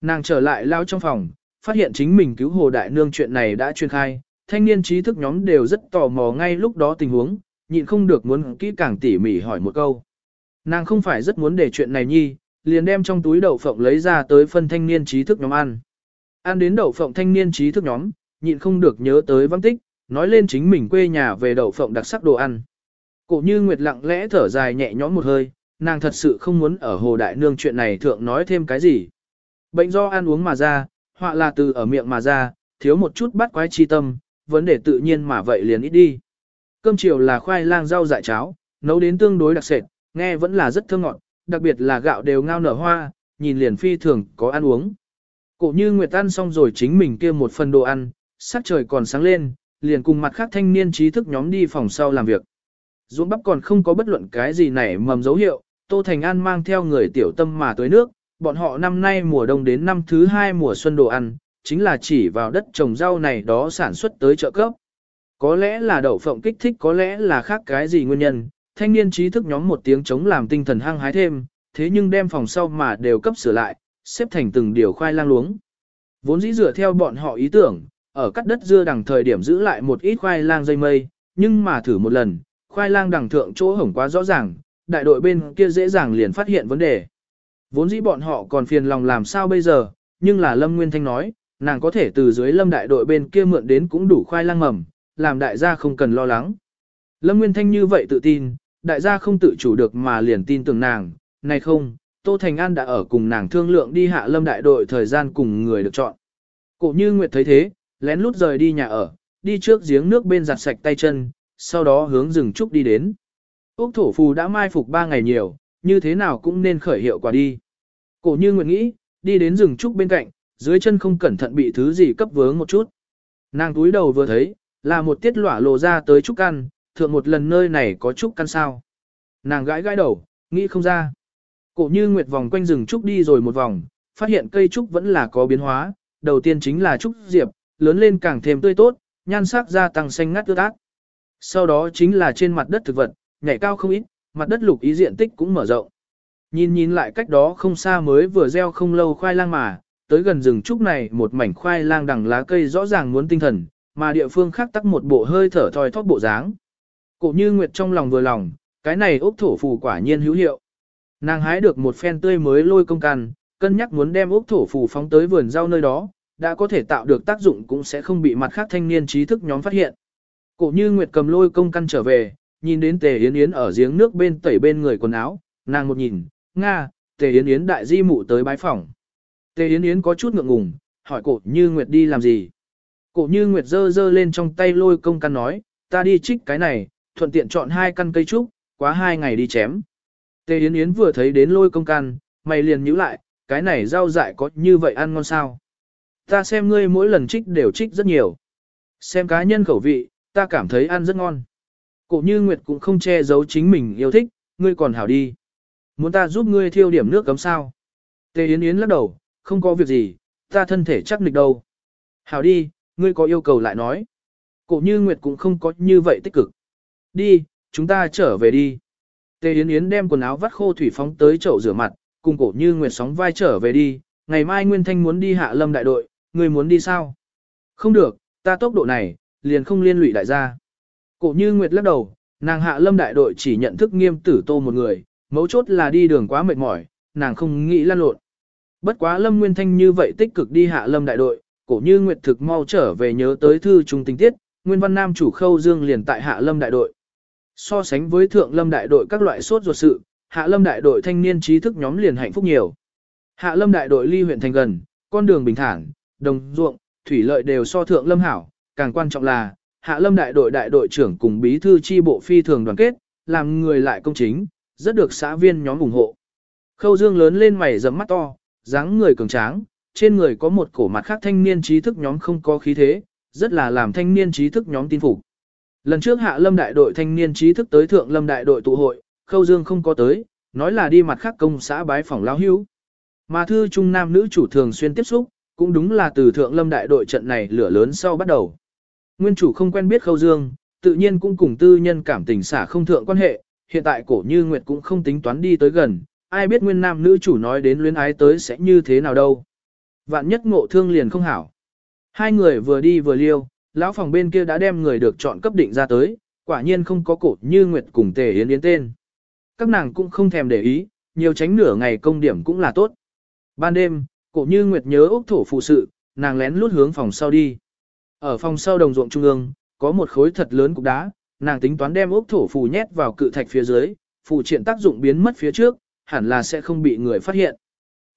Nàng trở lại lao trong phòng, phát hiện chính mình cứu hồ đại nương chuyện này đã truyền khai, thanh niên trí thức nhóm đều rất tò mò ngay lúc đó tình huống, nhịn không được muốn kỹ càng tỉ mỉ hỏi một câu. Nàng không phải rất muốn để chuyện này nhi, liền đem trong túi đậu phộng lấy ra tới phân thanh niên trí thức nhóm ăn. Ăn đến đậu phộng thanh niên trí thức nhóm, nhịn không được nhớ tới văn tích, nói lên chính mình quê nhà về đậu phộng đặc sắc đồ ăn. Cổ như Nguyệt lặng lẽ thở dài nhẹ nhõm một hơi, nàng thật sự không muốn ở hồ đại nương chuyện này thượng nói thêm cái gì. Bệnh do ăn uống mà ra, họa là từ ở miệng mà ra, thiếu một chút bắt quái chi tâm, vấn đề tự nhiên mà vậy liền ít đi. Cơm chiều là khoai lang rau dại cháo, nấu đến tương đối đặc sệt, nghe vẫn là rất thơm ngọt, đặc biệt là gạo đều ngao nở hoa, nhìn liền phi thường có ăn uống. Cổ như Nguyệt ăn xong rồi chính mình kia một phần đồ ăn, sắc trời còn sáng lên, liền cùng mặt khác thanh niên trí thức nhóm đi phòng sau làm việc. Dũng bắp còn không có bất luận cái gì nảy mầm dấu hiệu, Tô Thành An mang theo người tiểu tâm mà tới nước, bọn họ năm nay mùa đông đến năm thứ hai mùa xuân đồ ăn, chính là chỉ vào đất trồng rau này đó sản xuất tới chợ cấp. Có lẽ là đậu phộng kích thích có lẽ là khác cái gì nguyên nhân, thanh niên trí thức nhóm một tiếng chống làm tinh thần hăng hái thêm, thế nhưng đem phòng sau mà đều cấp sửa lại, xếp thành từng điều khoai lang luống. Vốn dĩ dựa theo bọn họ ý tưởng, ở cắt đất dưa đằng thời điểm giữ lại một ít khoai lang dây mây, nhưng mà thử một lần, khoai lang đằng thượng chỗ hổng quá rõ ràng, đại đội bên kia dễ dàng liền phát hiện vấn đề. Vốn dĩ bọn họ còn phiền lòng làm sao bây giờ, nhưng là Lâm Nguyên Thanh nói, nàng có thể từ dưới lâm đại đội bên kia mượn đến cũng đủ khoai lang mầm, làm đại gia không cần lo lắng. Lâm Nguyên Thanh như vậy tự tin, đại gia không tự chủ được mà liền tin tưởng nàng, này không, Tô Thành An đã ở cùng nàng thương lượng đi hạ lâm đại đội thời gian cùng người được chọn. Cổ như Nguyệt thấy thế, lén lút rời đi nhà ở, đi trước giếng nước bên giặt sạch tay chân, sau đó hướng rừng trúc đi đến. Úc thổ phù đã mai phục 3 ngày nhiều, như thế nào cũng nên khởi hiệu quả đi. Cổ như Nguyệt nghĩ, đi đến rừng trúc bên cạnh, dưới chân không cẩn thận bị thứ gì cấp vướng một chút. Nàng túi đầu vừa thấy, là một tiết lỏa lộ ra tới trúc căn, thượng một lần nơi này có trúc căn sao. Nàng gãi gãi đầu, nghĩ không ra. Cổ như Nguyệt vòng quanh rừng trúc đi rồi một vòng, phát hiện cây trúc vẫn là có biến hóa, đầu tiên chính là trúc diệp, lớn lên càng thêm tươi tốt, nhan sắc gia tăng xanh ngắt tươi ác. Sau đó chính là trên mặt đất thực vật, nhảy cao không ít, mặt đất lục ý diện tích cũng mở rộng. Nhìn nhìn lại cách đó không xa mới vừa gieo không lâu khoai lang mà, tới gần rừng trúc này một mảnh khoai lang đằng lá cây rõ ràng muốn tinh thần, mà địa phương khác tắc một bộ hơi thở thoi thóp bộ dáng. Cổ như Nguyệt trong lòng vừa lòng, cái này ốc thổ phù quả nhiên hữu hiệu. Nàng hái được một phen tươi mới lôi công can, cân nhắc muốn đem ốc thổ phù phóng tới vườn rau nơi đó, đã có thể tạo được tác dụng cũng sẽ không bị mặt khác thanh niên trí thức nhóm phát hiện. Cổ như Nguyệt cầm lôi công căn trở về, nhìn đến Tề Yến Yến ở giếng nước bên tẩy bên người quần áo, nàng một nhìn, Nga, Tề Yến Yến đại di mụ tới bái phòng. Tề Yến Yến có chút ngượng ngùng, hỏi cổ như Nguyệt đi làm gì. Cổ như Nguyệt giơ giơ lên trong tay lôi công căn nói, ta đi trích cái này, thuận tiện chọn hai căn cây trúc, quá hai ngày đi chém. Tề Yến Yến vừa thấy đến lôi công căn, mày liền nhíu lại, cái này rau dại có như vậy ăn ngon sao. Ta xem ngươi mỗi lần trích đều trích rất nhiều. Xem cá nhân khẩu vị, ta cảm thấy ăn rất ngon. Cổ như Nguyệt cũng không che giấu chính mình yêu thích, ngươi còn hảo đi. Muốn ta giúp ngươi thiêu điểm nước cấm sao? Tề Yến Yến lắc đầu, không có việc gì, ta thân thể chắc nịch đâu. Hảo đi, ngươi có yêu cầu lại nói. Cổ như Nguyệt cũng không có như vậy tích cực. Đi, chúng ta trở về đi. Tề Yến Yến đem quần áo vắt khô thủy phóng tới chậu rửa mặt, cùng cổ như Nguyệt sóng vai trở về đi. Ngày mai Nguyên Thanh muốn đi hạ lâm đại đội, ngươi muốn đi sao? Không được, ta tốc độ này, liền không liên lụy đại gia. Cổ như Nguyệt lắc đầu, nàng hạ lâm đại đội chỉ nhận thức nghiêm tử tô một người, mấu chốt là đi đường quá mệt mỏi, nàng không nghĩ lan lộn. Bất quá lâm nguyên thanh như vậy tích cực đi hạ lâm đại đội, cổ như Nguyệt thực mau trở về nhớ tới thư trung tình tiết, nguyên văn nam chủ khâu dương liền tại hạ lâm đại đội. So sánh với thượng lâm đại đội các loại sốt ruột sự, hạ lâm đại đội thanh niên trí thức nhóm liền hạnh phúc nhiều. Hạ lâm đại đội ly huyện thành gần, con đường bình thản, đồng ruộng, thủy lợi đều so thượng lâm hảo, càng quan trọng là, hạ lâm đại đội đại đội trưởng cùng bí thư chi bộ phi thường đoàn kết, làm người lại công chính, rất được xã viên nhóm ủng hộ. Khâu dương lớn lên mày rậm mắt to, dáng người cường tráng, trên người có một cổ mặt khác thanh niên trí thức nhóm không có khí thế, rất là làm thanh niên trí thức nhóm tin phục. Lần trước hạ lâm đại đội thanh niên trí thức tới thượng lâm đại đội tụ hội, khâu dương không có tới, nói là đi mặt khác công xã bái phòng lao hưu. Mà thư trung nam nữ chủ thường xuyên tiếp xúc, cũng đúng là từ thượng lâm đại đội trận này lửa lớn sau bắt đầu. Nguyên chủ không quen biết khâu dương, tự nhiên cũng cùng tư nhân cảm tình xả không thượng quan hệ, hiện tại cổ như Nguyệt cũng không tính toán đi tới gần, ai biết nguyên nam nữ chủ nói đến luyến ái tới sẽ như thế nào đâu. Vạn nhất ngộ thương liền không hảo. Hai người vừa đi vừa liêu, lão phòng bên kia đã đem người được chọn cấp định ra tới, quả nhiên không có cổ như Nguyệt cùng tề yến yến tên. Các nàng cũng không thèm để ý, nhiều tránh nửa ngày công điểm cũng là tốt. Ban đêm, cổ như Nguyệt nhớ ốc thổ phụ sự, nàng lén lút hướng phòng sau đi. Ở phòng sau đồng ruộng trung ương, có một khối thật lớn cục đá, nàng tính toán đem ốc thổ phù nhét vào cự thạch phía dưới, phù triện tác dụng biến mất phía trước, hẳn là sẽ không bị người phát hiện.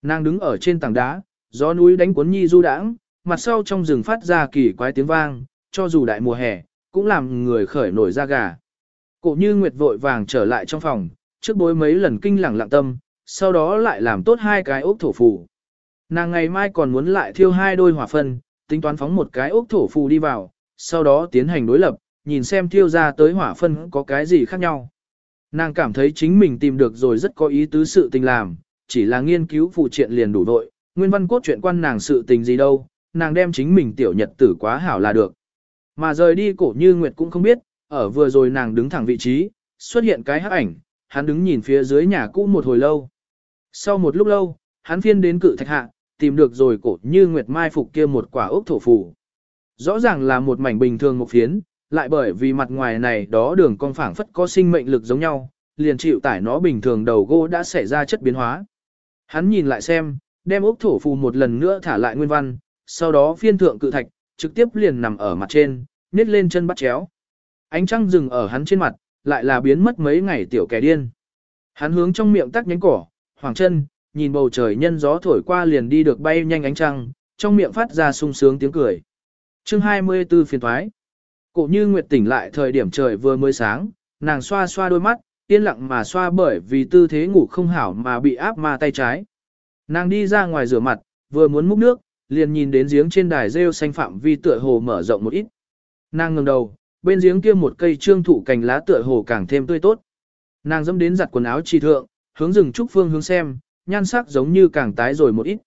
Nàng đứng ở trên tảng đá, gió núi đánh cuốn nhi du đãng, mặt sau trong rừng phát ra kỳ quái tiếng vang, cho dù đại mùa hè, cũng làm người khởi nổi da gà. Cổ như Nguyệt vội vàng trở lại trong phòng, trước bối mấy lần kinh lẳng lặng tâm, sau đó lại làm tốt hai cái ốc thổ phù. Nàng ngày mai còn muốn lại thiêu hai đôi hỏa phân, tính toán phóng một cái ốc thổ phù đi vào, sau đó tiến hành đối lập, nhìn xem thiêu ra tới hỏa phân có cái gì khác nhau. Nàng cảm thấy chính mình tìm được rồi rất có ý tứ sự tình làm, chỉ là nghiên cứu phụ triện liền đủ đội, nguyên văn cốt chuyện quan nàng sự tình gì đâu, nàng đem chính mình tiểu nhật tử quá hảo là được. Mà rời đi cổ như Nguyệt cũng không biết, ở vừa rồi nàng đứng thẳng vị trí, xuất hiện cái hắc ảnh, hắn đứng nhìn phía dưới nhà cũ một hồi lâu. Sau một lúc lâu, hắn phiên đến cự thạch hạ, tìm được rồi cổ như nguyệt mai phục kia một quả ốc thổ phù. Rõ ràng là một mảnh bình thường một phiến, lại bởi vì mặt ngoài này đó đường con phảng phất có sinh mệnh lực giống nhau, liền chịu tải nó bình thường đầu gỗ đã xảy ra chất biến hóa. Hắn nhìn lại xem, đem ốc thổ phù một lần nữa thả lại nguyên văn, sau đó phiên thượng cự thạch, trực tiếp liền nằm ở mặt trên, nết lên chân bắt chéo. Ánh trăng dừng ở hắn trên mặt, lại là biến mất mấy ngày tiểu kẻ điên. Hắn hướng trong miệng tắc nhánh cỏ, hoàng chân, nhìn bầu trời nhân gió thổi qua liền đi được bay nhanh ánh trăng, trong miệng phát ra sung sướng tiếng cười. Chương 24 phiền thoái. Cổ như Nguyệt tỉnh lại thời điểm trời vừa mới sáng, nàng xoa xoa đôi mắt, yên lặng mà xoa bởi vì tư thế ngủ không hảo mà bị áp ma tay trái. Nàng đi ra ngoài rửa mặt, vừa muốn múc nước, liền nhìn đến giếng trên đài rêu xanh phạm vi tựa hồ mở rộng một ít. Nàng ngẩng đầu, bên giếng kia một cây trương thụ cành lá tựa hồ càng thêm tươi tốt. Nàng dẫm đến giặt quần áo trì thượng, hướng rừng trúc phương hướng xem, nhan sắc giống như càng tái rồi một ít.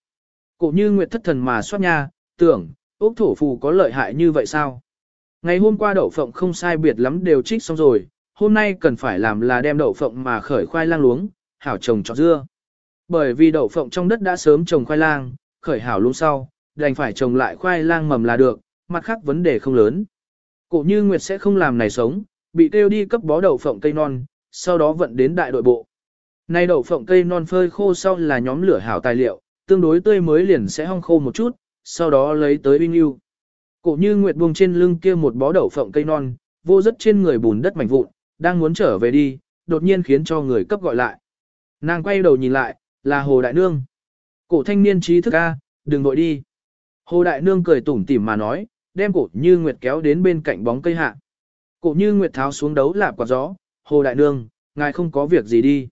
Cổ như nguyệt thất thần mà soát nha, tưởng, ốc thổ phù có lợi hại như vậy sao? Ngày hôm qua đậu phộng không sai biệt lắm đều trích xong rồi, hôm nay cần phải làm là đem đậu phộng mà khởi khoai lang luống, hảo trồng trọt dưa. Bởi vì đậu phộng trong đất đã sớm trồng khoai lang, khởi hảo luống sau, đành phải trồng lại khoai lang mầm là được, mặt khác vấn đề không lớn. Cổ như Nguyệt sẽ không làm này sống, bị tiêu đi cấp bó đậu phộng cây non, sau đó vận đến đại đội bộ. Nay đậu phộng cây non phơi khô sau là nhóm lửa hảo tài liệu, tương đối tươi mới liền sẽ hong khô một chút, sau đó lấy tới binh yêu. Cổ như Nguyệt buông trên lưng kia một bó đậu phộng cây non, vô rất trên người bùn đất mảnh vụn, đang muốn trở về đi, đột nhiên khiến cho người cấp gọi lại. Nàng quay đầu nhìn lại, là Hồ Đại Nương. Cổ thanh niên trí thức A, đừng vội đi. Hồ Đại Nương cười tủm tỉm mà nói, đem cổ như Nguyệt kéo đến bên cạnh bóng cây hạ. Cổ như Nguyệt tháo xuống đấu lạp quạt gió, Hồ Đại Nương, ngài không có việc gì đi.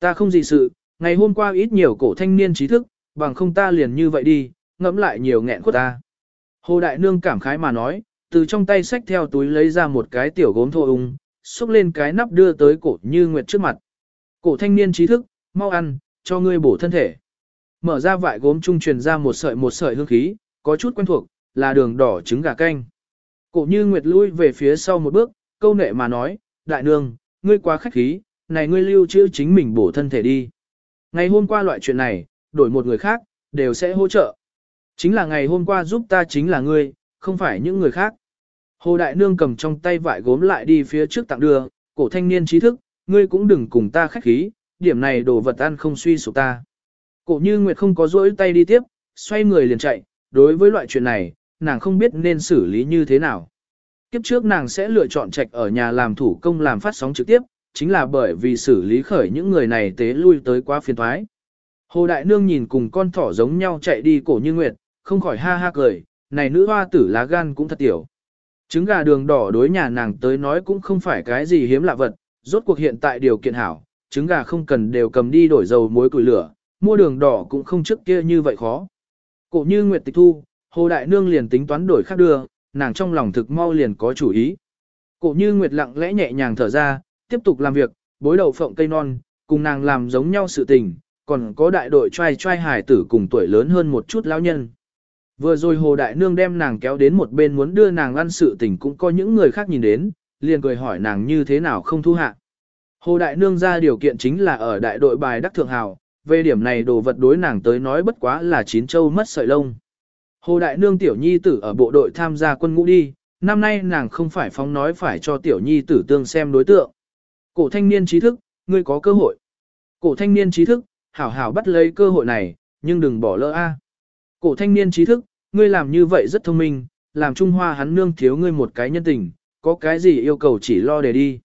Ta không gì sự, ngày hôm qua ít nhiều cổ thanh niên trí thức, bằng không ta liền như vậy đi, ngẫm lại nhiều nghẹn khuất ta. Hồ Đại Nương cảm khái mà nói, từ trong tay xách theo túi lấy ra một cái tiểu gốm thô ung, xúc lên cái nắp đưa tới cổ như nguyệt trước mặt. Cổ thanh niên trí thức, mau ăn, cho ngươi bổ thân thể. Mở ra vại gốm trung truyền ra một sợi một sợi hương khí, có chút quen thuộc, là đường đỏ trứng gà canh. Cổ như nguyệt lui về phía sau một bước, câu nệ mà nói, đại nương, ngươi quá khách khí, này ngươi lưu trữ chính mình bổ thân thể đi. Ngày hôm qua loại chuyện này, đổi một người khác, đều sẽ hỗ trợ. Chính là ngày hôm qua giúp ta chính là ngươi, không phải những người khác. Hồ Đại Nương cầm trong tay vải gốm lại đi phía trước tặng đưa, cổ thanh niên trí thức, ngươi cũng đừng cùng ta khách khí, điểm này đồ vật ăn không suy sụp ta. Cổ như Nguyệt không có rỗi tay đi tiếp, xoay người liền chạy, đối với loại chuyện này, nàng không biết nên xử lý như thế nào. Kiếp trước nàng sẽ lựa chọn trạch ở nhà làm thủ công làm phát sóng trực tiếp, chính là bởi vì xử lý khởi những người này tế lui tới quá phiền thoái. Hồ Đại Nương nhìn cùng con thỏ giống nhau chạy đi cổ như Nguyệt, không khỏi ha ha cười, này nữ hoa tử lá gan cũng thật tiểu. Trứng gà đường đỏ đối nhà nàng tới nói cũng không phải cái gì hiếm lạ vật, rốt cuộc hiện tại điều kiện hảo, trứng gà không cần đều cầm đi đổi dầu muối củi lửa, mua đường đỏ cũng không trước kia như vậy khó. Cổ như Nguyệt Tịch Thu, Hồ Đại Nương liền tính toán đổi khác đưa, nàng trong lòng thực mau liền có chủ ý. Cổ như Nguyệt lặng lẽ nhẹ nhàng thở ra, tiếp tục làm việc, bối đầu phộng cây non, cùng nàng làm giống nhau sự tình, còn có đại đội trai trai hải tử cùng tuổi lớn hơn một chút lão nhân. Vừa rồi Hồ Đại Nương đem nàng kéo đến một bên muốn đưa nàng ăn sự tình cũng có những người khác nhìn đến, liền cười hỏi nàng như thế nào không thu hạ. Hồ Đại Nương ra điều kiện chính là ở đại đội bài đắc thượng hào, về điểm này đồ vật đối nàng tới nói bất quá là chín châu mất sợi lông. Hồ Đại Nương tiểu nhi tử ở bộ đội tham gia quân ngũ đi, năm nay nàng không phải phóng nói phải cho tiểu nhi tử tương xem đối tượng. Cổ thanh niên trí thức, ngươi có cơ hội. Cổ thanh niên trí thức, hảo hảo bắt lấy cơ hội này, nhưng đừng bỏ lỡ a. Cổ thanh niên trí thức, ngươi làm như vậy rất thông minh, làm Trung Hoa hắn nương thiếu ngươi một cái nhân tình, có cái gì yêu cầu chỉ lo để đi.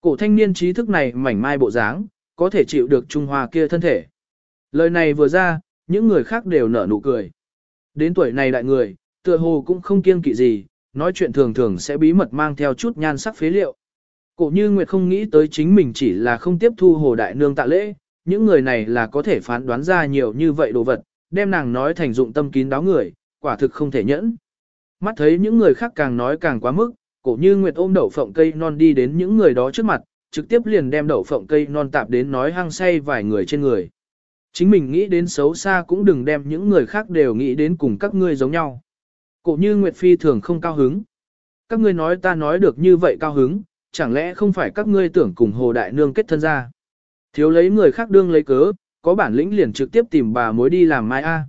Cổ thanh niên trí thức này mảnh mai bộ dáng, có thể chịu được Trung Hoa kia thân thể. Lời này vừa ra, những người khác đều nở nụ cười. Đến tuổi này đại người, tựa hồ cũng không kiêng kỵ gì, nói chuyện thường thường sẽ bí mật mang theo chút nhan sắc phế liệu. Cổ như Nguyệt không nghĩ tới chính mình chỉ là không tiếp thu hồ đại nương tạ lễ, những người này là có thể phán đoán ra nhiều như vậy đồ vật, đem nàng nói thành dụng tâm kín đáo người, quả thực không thể nhẫn. Mắt thấy những người khác càng nói càng quá mức, cổ như Nguyệt ôm đậu phộng cây non đi đến những người đó trước mặt, trực tiếp liền đem đậu phộng cây non tạp đến nói hăng say vài người trên người. Chính mình nghĩ đến xấu xa cũng đừng đem những người khác đều nghĩ đến cùng các ngươi giống nhau. Cổ như Nguyệt Phi thường không cao hứng. Các ngươi nói ta nói được như vậy cao hứng, chẳng lẽ không phải các ngươi tưởng cùng Hồ Đại Nương kết thân ra. Thiếu lấy người khác đương lấy cớ, có bản lĩnh liền trực tiếp tìm bà mối đi làm mai A.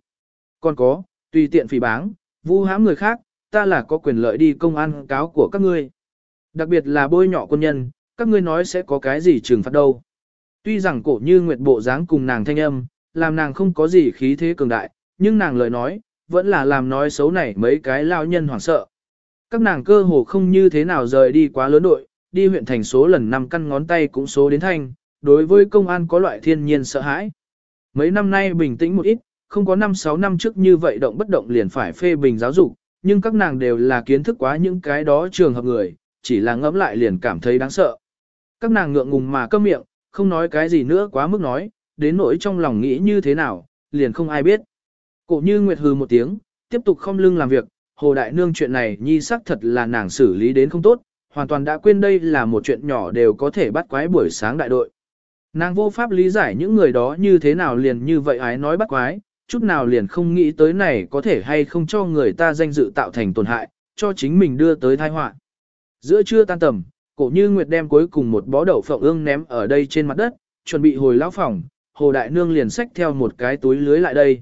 Còn có, tùy tiện phỉ báng, vu hãm người khác, ta là có quyền lợi đi công an cáo của các ngươi. Đặc biệt là bôi nhọ quân nhân, các ngươi nói sẽ có cái gì trừng phạt đâu. Tuy rằng cổ như nguyệt bộ dáng cùng nàng thanh âm, làm nàng không có gì khí thế cường đại, nhưng nàng lời nói, vẫn là làm nói xấu này mấy cái lao nhân hoảng sợ. Các nàng cơ hồ không như thế nào rời đi quá lớn đội, đi huyện thành số lần năm căn ngón tay cũng số đến thanh, đối với công an có loại thiên nhiên sợ hãi. Mấy năm nay bình tĩnh một ít, không có 5-6 năm trước như vậy động bất động liền phải phê bình giáo dục, nhưng các nàng đều là kiến thức quá những cái đó trường hợp người, chỉ là ngẫm lại liền cảm thấy đáng sợ. Các nàng ngượng ngùng mà câm miệng, không nói cái gì nữa quá mức nói, đến nỗi trong lòng nghĩ như thế nào, liền không ai biết. Cổ như Nguyệt hừ một tiếng, tiếp tục không lưng làm việc, Hồ Đại Nương chuyện này nhi sắc thật là nàng xử lý đến không tốt, hoàn toàn đã quên đây là một chuyện nhỏ đều có thể bắt quái buổi sáng đại đội. Nàng vô pháp lý giải những người đó như thế nào liền như vậy ái nói bắt quái, chút nào liền không nghĩ tới này có thể hay không cho người ta danh dự tạo thành tổn hại, cho chính mình đưa tới tai họa. Giữa trưa tan tầm, cổ như Nguyệt đem cuối cùng một bó đậu phộng ương ném ở đây trên mặt đất, chuẩn bị hồi lão phòng, Hồ Đại Nương liền xách theo một cái túi lưới lại đây.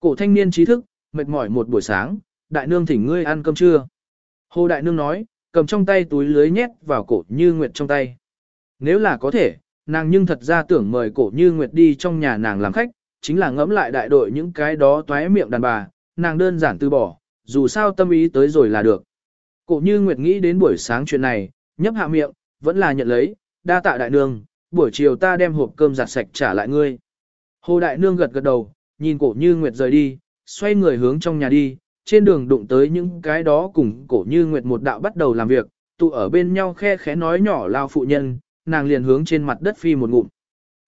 Cổ thanh niên trí thức, mệt mỏi một buổi sáng, Đại Nương thỉnh ngươi ăn cơm trưa. Hồ Đại Nương nói, cầm trong tay túi lưới nhét vào cổ như Nguyệt trong tay. Nếu là có thể, nàng nhưng thật ra tưởng mời cổ như Nguyệt đi trong nhà nàng làm khách, chính là ngẫm lại đại đội những cái đó toé miệng đàn bà, nàng đơn giản từ bỏ, dù sao tâm ý tới rồi là được. Cổ như Nguyệt nghĩ đến buổi sáng chuyện này, nhấp hạ miệng, vẫn là nhận lấy, đa tạ đại nương, buổi chiều ta đem hộp cơm giặt sạch trả lại ngươi. Hồ đại nương gật gật đầu, nhìn cổ như Nguyệt rời đi, xoay người hướng trong nhà đi, trên đường đụng tới những cái đó cùng cổ như Nguyệt một đạo bắt đầu làm việc, tụ ở bên nhau khe khẽ nói nhỏ lao phụ nhân, nàng liền hướng trên mặt đất phi một ngụm.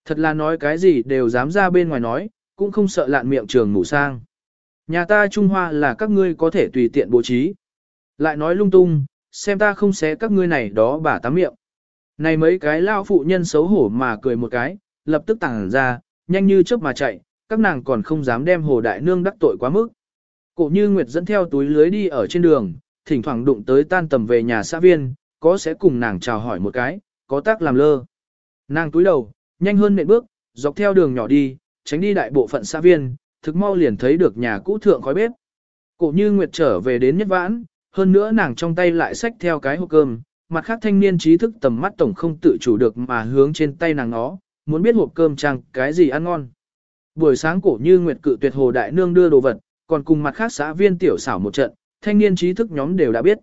Thật là nói cái gì đều dám ra bên ngoài nói, cũng không sợ lạn miệng trường ngủ sang. Nhà ta Trung Hoa là các ngươi có thể tùy tiện bố trí. Lại nói lung tung, xem ta không xé các ngươi này đó bà tám miệng. Này mấy cái lao phụ nhân xấu hổ mà cười một cái, lập tức tàng ra, nhanh như chớp mà chạy, các nàng còn không dám đem hồ đại nương đắc tội quá mức. Cổ như Nguyệt dẫn theo túi lưới đi ở trên đường, thỉnh thoảng đụng tới tan tầm về nhà xã viên, có sẽ cùng nàng chào hỏi một cái, có tác làm lơ. Nàng túi đầu, nhanh hơn nệm bước, dọc theo đường nhỏ đi, tránh đi đại bộ phận xã viên, thực mau liền thấy được nhà cũ thượng khói bếp. Cổ như Nguyệt trở về đến nhất vãn, hơn nữa nàng trong tay lại xách theo cái hộp cơm, mặt khác thanh niên trí thức tầm mắt tổng không tự chủ được mà hướng trên tay nàng nó, muốn biết hộp cơm chăng cái gì ăn ngon. Buổi sáng cổ như Nguyệt cự tuyệt hồ đại nương đưa đồ vật, còn cùng mặt khác xã viên tiểu xảo một trận, thanh niên trí thức nhóm đều đã biết.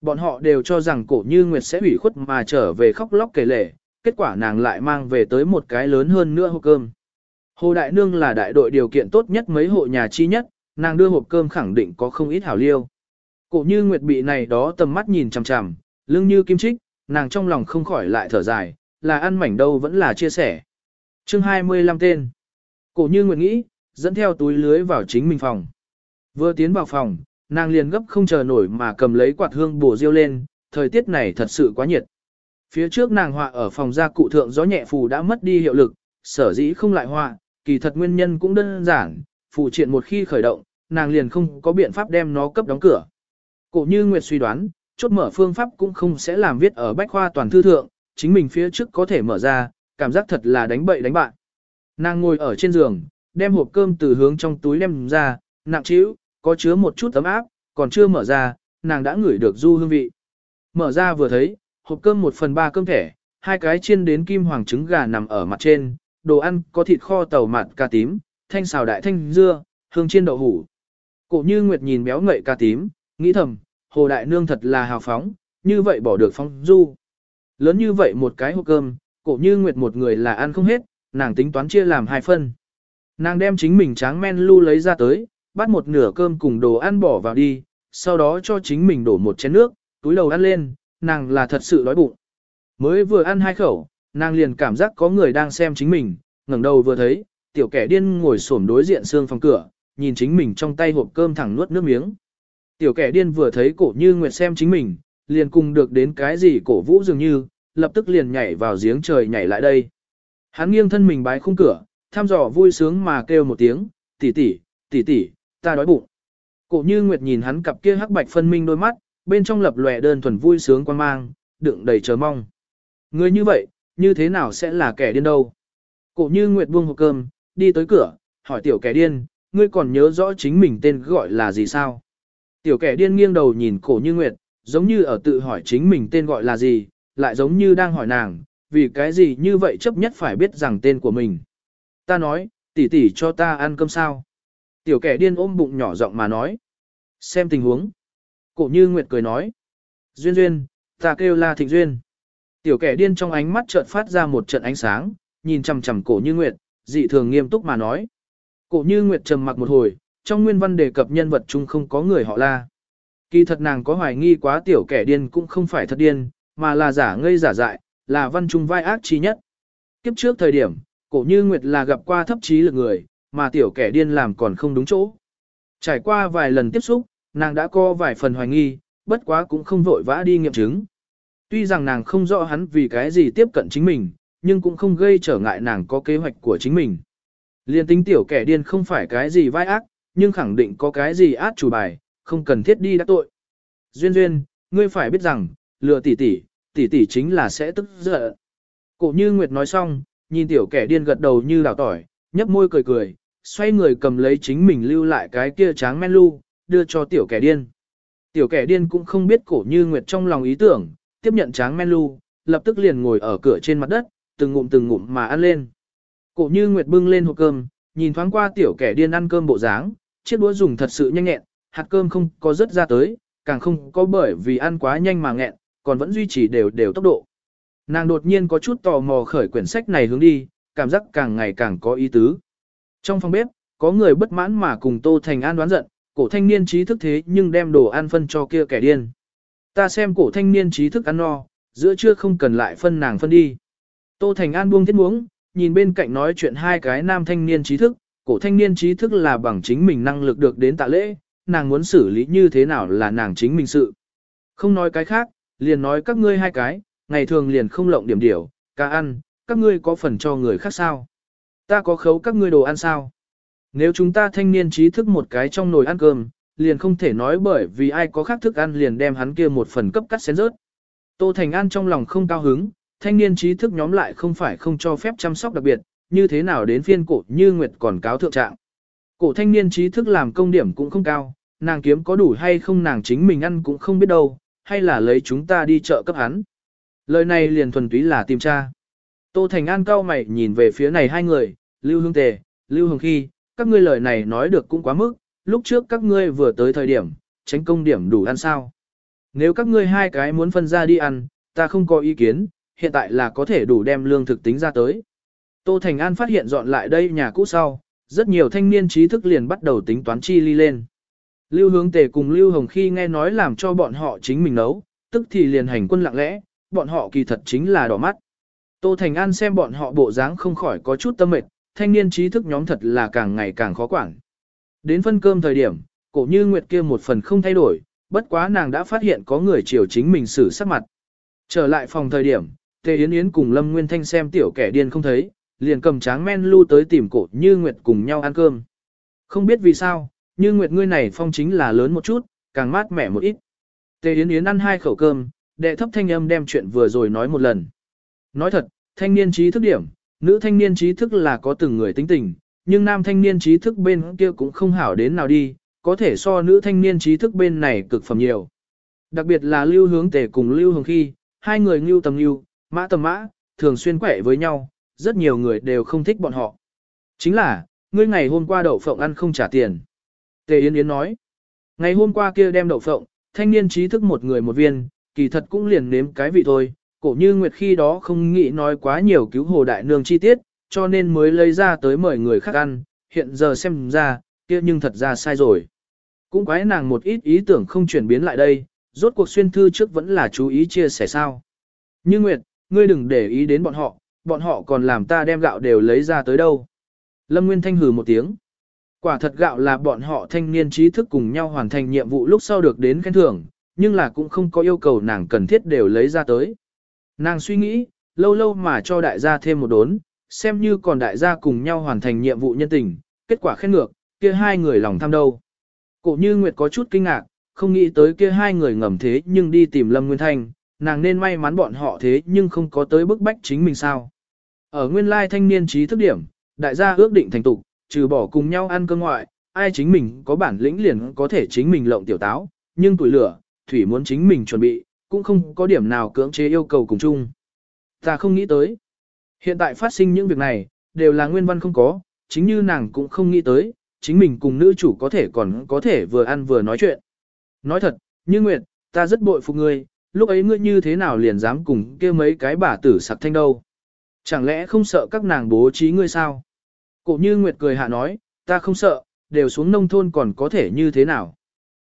Bọn họ đều cho rằng cổ như Nguyệt sẽ hủy khuất mà trở về khóc lóc kể lể, kết quả nàng lại mang về tới một cái lớn hơn nữa hộp cơm. Hồ Đại Nương là đại đội điều kiện tốt nhất mấy hộ nhà chi nhất, nàng đưa hộp cơm khẳng định có không ít hảo liêu. Cổ như Nguyệt bị này đó tầm mắt nhìn chằm chằm, lưng như kim trích, nàng trong lòng không khỏi lại thở dài, là ăn mảnh đâu vẫn là chia sẻ. chương 25 tên. Cổ như Nguyệt nghĩ, dẫn theo túi lưới vào chính mình phòng. Vừa tiến vào phòng, nàng liền gấp không chờ nổi mà cầm lấy quạt hương bổ riêu lên, thời tiết này thật sự quá nhiệt. Phía trước nàng họa ở phòng gia cụ thượng gió nhẹ phù đã mất đi hiệu lực, sở dĩ không lại họa, kỳ thật nguyên nhân cũng đơn giản, phù triện một khi khởi động, nàng liền không có biện pháp đem nó cấp đóng cửa. Cổ như Nguyệt suy đoán, chốt mở phương pháp cũng không sẽ làm viết ở bách khoa toàn thư thượng, chính mình phía trước có thể mở ra, cảm giác thật là đánh bậy đánh bạn. Nàng ngồi ở trên giường, đem hộp cơm từ hướng trong túi đem ra, nặng trĩu, có chứa một chút tấm áp, còn chưa mở ra, nàng đã ngửi được du hương vị. Mở ra vừa thấy, hộp cơm một phần ba cơm thẻ, hai cái chiên đến kim hoàng trứng gà nằm ở mặt trên, đồ ăn có thịt kho tàu mặt cà tím, thanh xào đại thanh dưa, hương chiên đậu hủ. Cổ như Nguyệt nhìn béo ngậy cà tím, nghĩ thầm, hồ đại nương thật là hào phóng, như vậy bỏ được phong du. Lớn như vậy một cái hộp cơm, cổ như Nguyệt một người là ăn không hết, nàng tính toán chia làm hai phân. Nàng đem chính mình tráng men lu lấy ra tới, bắt một nửa cơm cùng đồ ăn bỏ vào đi, sau đó cho chính mình đổ một chén nước, túi đầu ăn lên, nàng là thật sự đói bụng. Mới vừa ăn hai khẩu, nàng liền cảm giác có người đang xem chính mình, ngẩng đầu vừa thấy, tiểu kẻ điên ngồi xổm đối diện xương phòng cửa, nhìn chính mình trong tay hộp cơm thẳng nuốt nước miếng. Tiểu kẻ điên vừa thấy cổ như nguyệt xem chính mình, liền cùng được đến cái gì cổ vũ dường như, lập tức liền nhảy vào giếng trời nhảy lại đây. Hắn nghiêng thân mình bái khung cửa, thăm dò vui sướng mà kêu một tiếng, tỷ tỷ, tỷ tỷ, ta đói bụng. Cổ như nguyệt nhìn hắn cặp kia hắc bạch phân minh đôi mắt, bên trong lập lòe đơn thuần vui sướng quan mang, đựng đầy chờ mong. Người như vậy, như thế nào sẽ là kẻ điên đâu? Cổ như Nguyệt buông hộp cơm, đi tới cửa, hỏi tiểu kẻ điên, ngươi còn nhớ rõ chính mình tên gọi là gì sao? Tiểu kẻ điên nghiêng đầu nhìn cổ như Nguyệt, giống như ở tự hỏi chính mình tên gọi là gì, lại giống như đang hỏi nàng, vì cái gì như vậy chấp nhất phải biết rằng tên của mình. Ta nói, tỷ tỷ cho ta ăn cơm sao? Tiểu kẻ điên ôm bụng nhỏ giọng mà nói. Xem tình huống. Cổ như Nguyệt cười nói. Duyên duyên, ta kêu là thịnh duyên. Tiểu kẻ điên trong ánh mắt chợt phát ra một trận ánh sáng, nhìn chằm chằm cổ như Nguyệt, dị thường nghiêm túc mà nói. Cổ như Nguyệt trầm mặc một hồi, trong nguyên văn đề cập nhân vật chung không có người họ la. Kỳ thật nàng có hoài nghi quá tiểu kẻ điên cũng không phải thật điên, mà là giả ngây giả dại, là văn trung vai ác chi nhất. Kiếp trước thời điểm, cổ như Nguyệt là gặp qua thấp trí lực người, mà tiểu kẻ điên làm còn không đúng chỗ. Trải qua vài lần tiếp xúc, nàng đã có vài phần hoài nghi, bất quá cũng không vội vã đi nghiệm chứng. Tuy rằng nàng không rõ hắn vì cái gì tiếp cận chính mình, nhưng cũng không gây trở ngại nàng có kế hoạch của chính mình. Liên tính tiểu kẻ điên không phải cái gì vai ác, nhưng khẳng định có cái gì át chủ bài, không cần thiết đi đắc tội. Duyên duyên, ngươi phải biết rằng, lừa tỷ tỷ, tỷ tỷ chính là sẽ tức giận. Cổ như Nguyệt nói xong, nhìn tiểu kẻ điên gật đầu như đào tỏi, nhấp môi cười cười, xoay người cầm lấy chính mình lưu lại cái kia tráng men lưu đưa cho tiểu kẻ điên. Tiểu kẻ điên cũng không biết cổ như Nguyệt trong lòng ý tưởng, tiếp nhận tráng men lưu lập tức liền ngồi ở cửa trên mặt đất, từng ngụm từng ngụm mà ăn lên. Cổ như Nguyệt bưng lên hộp cơm, nhìn thoáng qua tiểu kẻ điên ăn cơm bộ dáng, chiếc đũa dùng thật sự nhanh nhẹn, hạt cơm không có rất ra tới, càng không có bởi vì ăn quá nhanh mà nghẹn, còn vẫn duy trì đều đều tốc độ. Nàng đột nhiên có chút tò mò khởi quyển sách này hướng đi, cảm giác càng ngày càng có ý tứ. Trong phòng bếp, có người bất mãn mà cùng Tô Thành An đoán giận, cổ thanh niên trí thức thế nhưng đem đồ ăn phân cho kia kẻ điên. Ta xem cổ thanh niên trí thức ăn no, giữa trưa không cần lại phân nàng phân đi. Tô Thành An buông thiết muống, nhìn bên cạnh nói chuyện hai cái nam thanh niên trí thức, cổ thanh niên trí thức là bằng chính mình năng lực được đến tạ lễ, nàng muốn xử lý như thế nào là nàng chính mình sự. Không nói cái khác, liền nói các ngươi hai cái, ngày thường liền không lộng điểm điểu, ca ăn, các ngươi có phần cho người khác sao? Ta có khấu các ngươi đồ ăn sao? Nếu chúng ta thanh niên trí thức một cái trong nồi ăn cơm, liền không thể nói bởi vì ai có khác thức ăn liền đem hắn kia một phần cấp cắt xén rớt. Tô Thành An trong lòng không cao hứng, thanh niên trí thức nhóm lại không phải không cho phép chăm sóc đặc biệt, như thế nào đến phiên cổ như Nguyệt còn cáo thượng trạng. Cổ thanh niên trí thức làm công điểm cũng không cao, nàng kiếm có đủ hay không nàng chính mình ăn cũng không biết đâu, hay là lấy chúng ta đi chợ cấp hắn. Lời này liền thuần túy là tìm tra. Tô Thành An cao mày nhìn về phía này hai người, Lưu Hương Tề, Lưu Hương Khi, các ngươi lời này nói được cũng quá mức, lúc trước các ngươi vừa tới thời điểm, tránh công điểm đủ ăn sao. Nếu các ngươi hai cái muốn phân ra đi ăn, ta không có ý kiến, hiện tại là có thể đủ đem lương thực tính ra tới. Tô Thành An phát hiện dọn lại đây nhà cũ sau, rất nhiều thanh niên trí thức liền bắt đầu tính toán chi ly lên. Lưu Hướng Tề cùng Lưu Hồng khi nghe nói làm cho bọn họ chính mình nấu, tức thì liền hành quân lặng lẽ, bọn họ kỳ thật chính là đỏ mắt. Tô Thành An xem bọn họ bộ dáng không khỏi có chút tâm mệt, thanh niên trí thức nhóm thật là càng ngày càng khó quản. Đến phân cơm thời điểm, cổ như Nguyệt kia một phần không thay đổi, bất quá nàng đã phát hiện có người chiều chính mình xử sắc mặt. Trở lại phòng thời điểm, Tề Yến Yến cùng Lâm Nguyên Thanh xem tiểu kẻ điên không thấy, liền cầm tráng men lưu tới tìm cổ như Nguyệt cùng nhau ăn cơm. Không biết vì sao, như Nguyệt ngươi này phong chính là lớn một chút, càng mát mẻ một ít. Tề Yến Yến ăn hai khẩu cơm, đệ thấp thanh âm đem chuyện vừa rồi nói một lần. Nói thật, thanh niên trí thức điểm, nữ thanh niên trí thức là có từng người tính tình, nhưng nam thanh niên trí thức bên kia cũng không hảo đến nào đi, có thể so nữ thanh niên trí thức bên này cực phẩm nhiều. Đặc biệt là lưu hướng tề cùng lưu hướng khi, hai người ngưu tầm ngưu, mã tầm mã, thường xuyên quẻ với nhau, rất nhiều người đều không thích bọn họ. Chính là, ngươi ngày hôm qua đậu phộng ăn không trả tiền. Tề Yến Yến nói, ngày hôm qua kia đem đậu phộng, thanh niên trí thức một người một viên, kỳ thật cũng liền nếm cái vị thôi, cổ như Nguyệt khi đó không nghĩ nói quá nhiều cứu hồ đại nương chi tiết, cho nên mới lấy ra tới mời người khác ăn, hiện giờ xem ra, kia nhưng thật ra sai rồi. Cũng quái nàng một ít ý tưởng không chuyển biến lại đây, rốt cuộc xuyên thư trước vẫn là chú ý chia sẻ sao. Như Nguyệt, ngươi đừng để ý đến bọn họ, bọn họ còn làm ta đem gạo đều lấy ra tới đâu. Lâm Nguyên Thanh hừ một tiếng. Quả thật gạo là bọn họ thanh niên trí thức cùng nhau hoàn thành nhiệm vụ lúc sau được đến khen thưởng, nhưng là cũng không có yêu cầu nàng cần thiết đều lấy ra tới. Nàng suy nghĩ, lâu lâu mà cho đại gia thêm một đốn, xem như còn đại gia cùng nhau hoàn thành nhiệm vụ nhân tình, kết quả khen ngược, kia hai người lòng tham đâu. Cổ như Nguyệt có chút kinh ngạc, không nghĩ tới kia hai người ngầm thế nhưng đi tìm Lâm Nguyên Thanh, nàng nên may mắn bọn họ thế nhưng không có tới bức bách chính mình sao. Ở nguyên lai thanh niên trí thức điểm, đại gia ước định thành tục, trừ bỏ cùng nhau ăn cơm ngoại, ai chính mình có bản lĩnh liền có thể chính mình lộng tiểu táo, nhưng tuổi lửa, thủy muốn chính mình chuẩn bị, cũng không có điểm nào cưỡng chế yêu cầu cùng chung. Ta không nghĩ tới. Hiện tại phát sinh những việc này, đều là nguyên văn không có, chính như nàng cũng không nghĩ tới, chính mình cùng nữ chủ có thể còn có thể vừa ăn vừa nói chuyện. Nói thật, như Nguyệt, ta rất bội phục ngươi, lúc ấy ngươi như thế nào liền dám cùng kia mấy cái bà tử sặc thanh đâu. Chẳng lẽ không sợ các nàng bố trí ngươi sao? Cổ như Nguyệt cười hạ nói, ta không sợ, đều xuống nông thôn còn có thể như thế nào.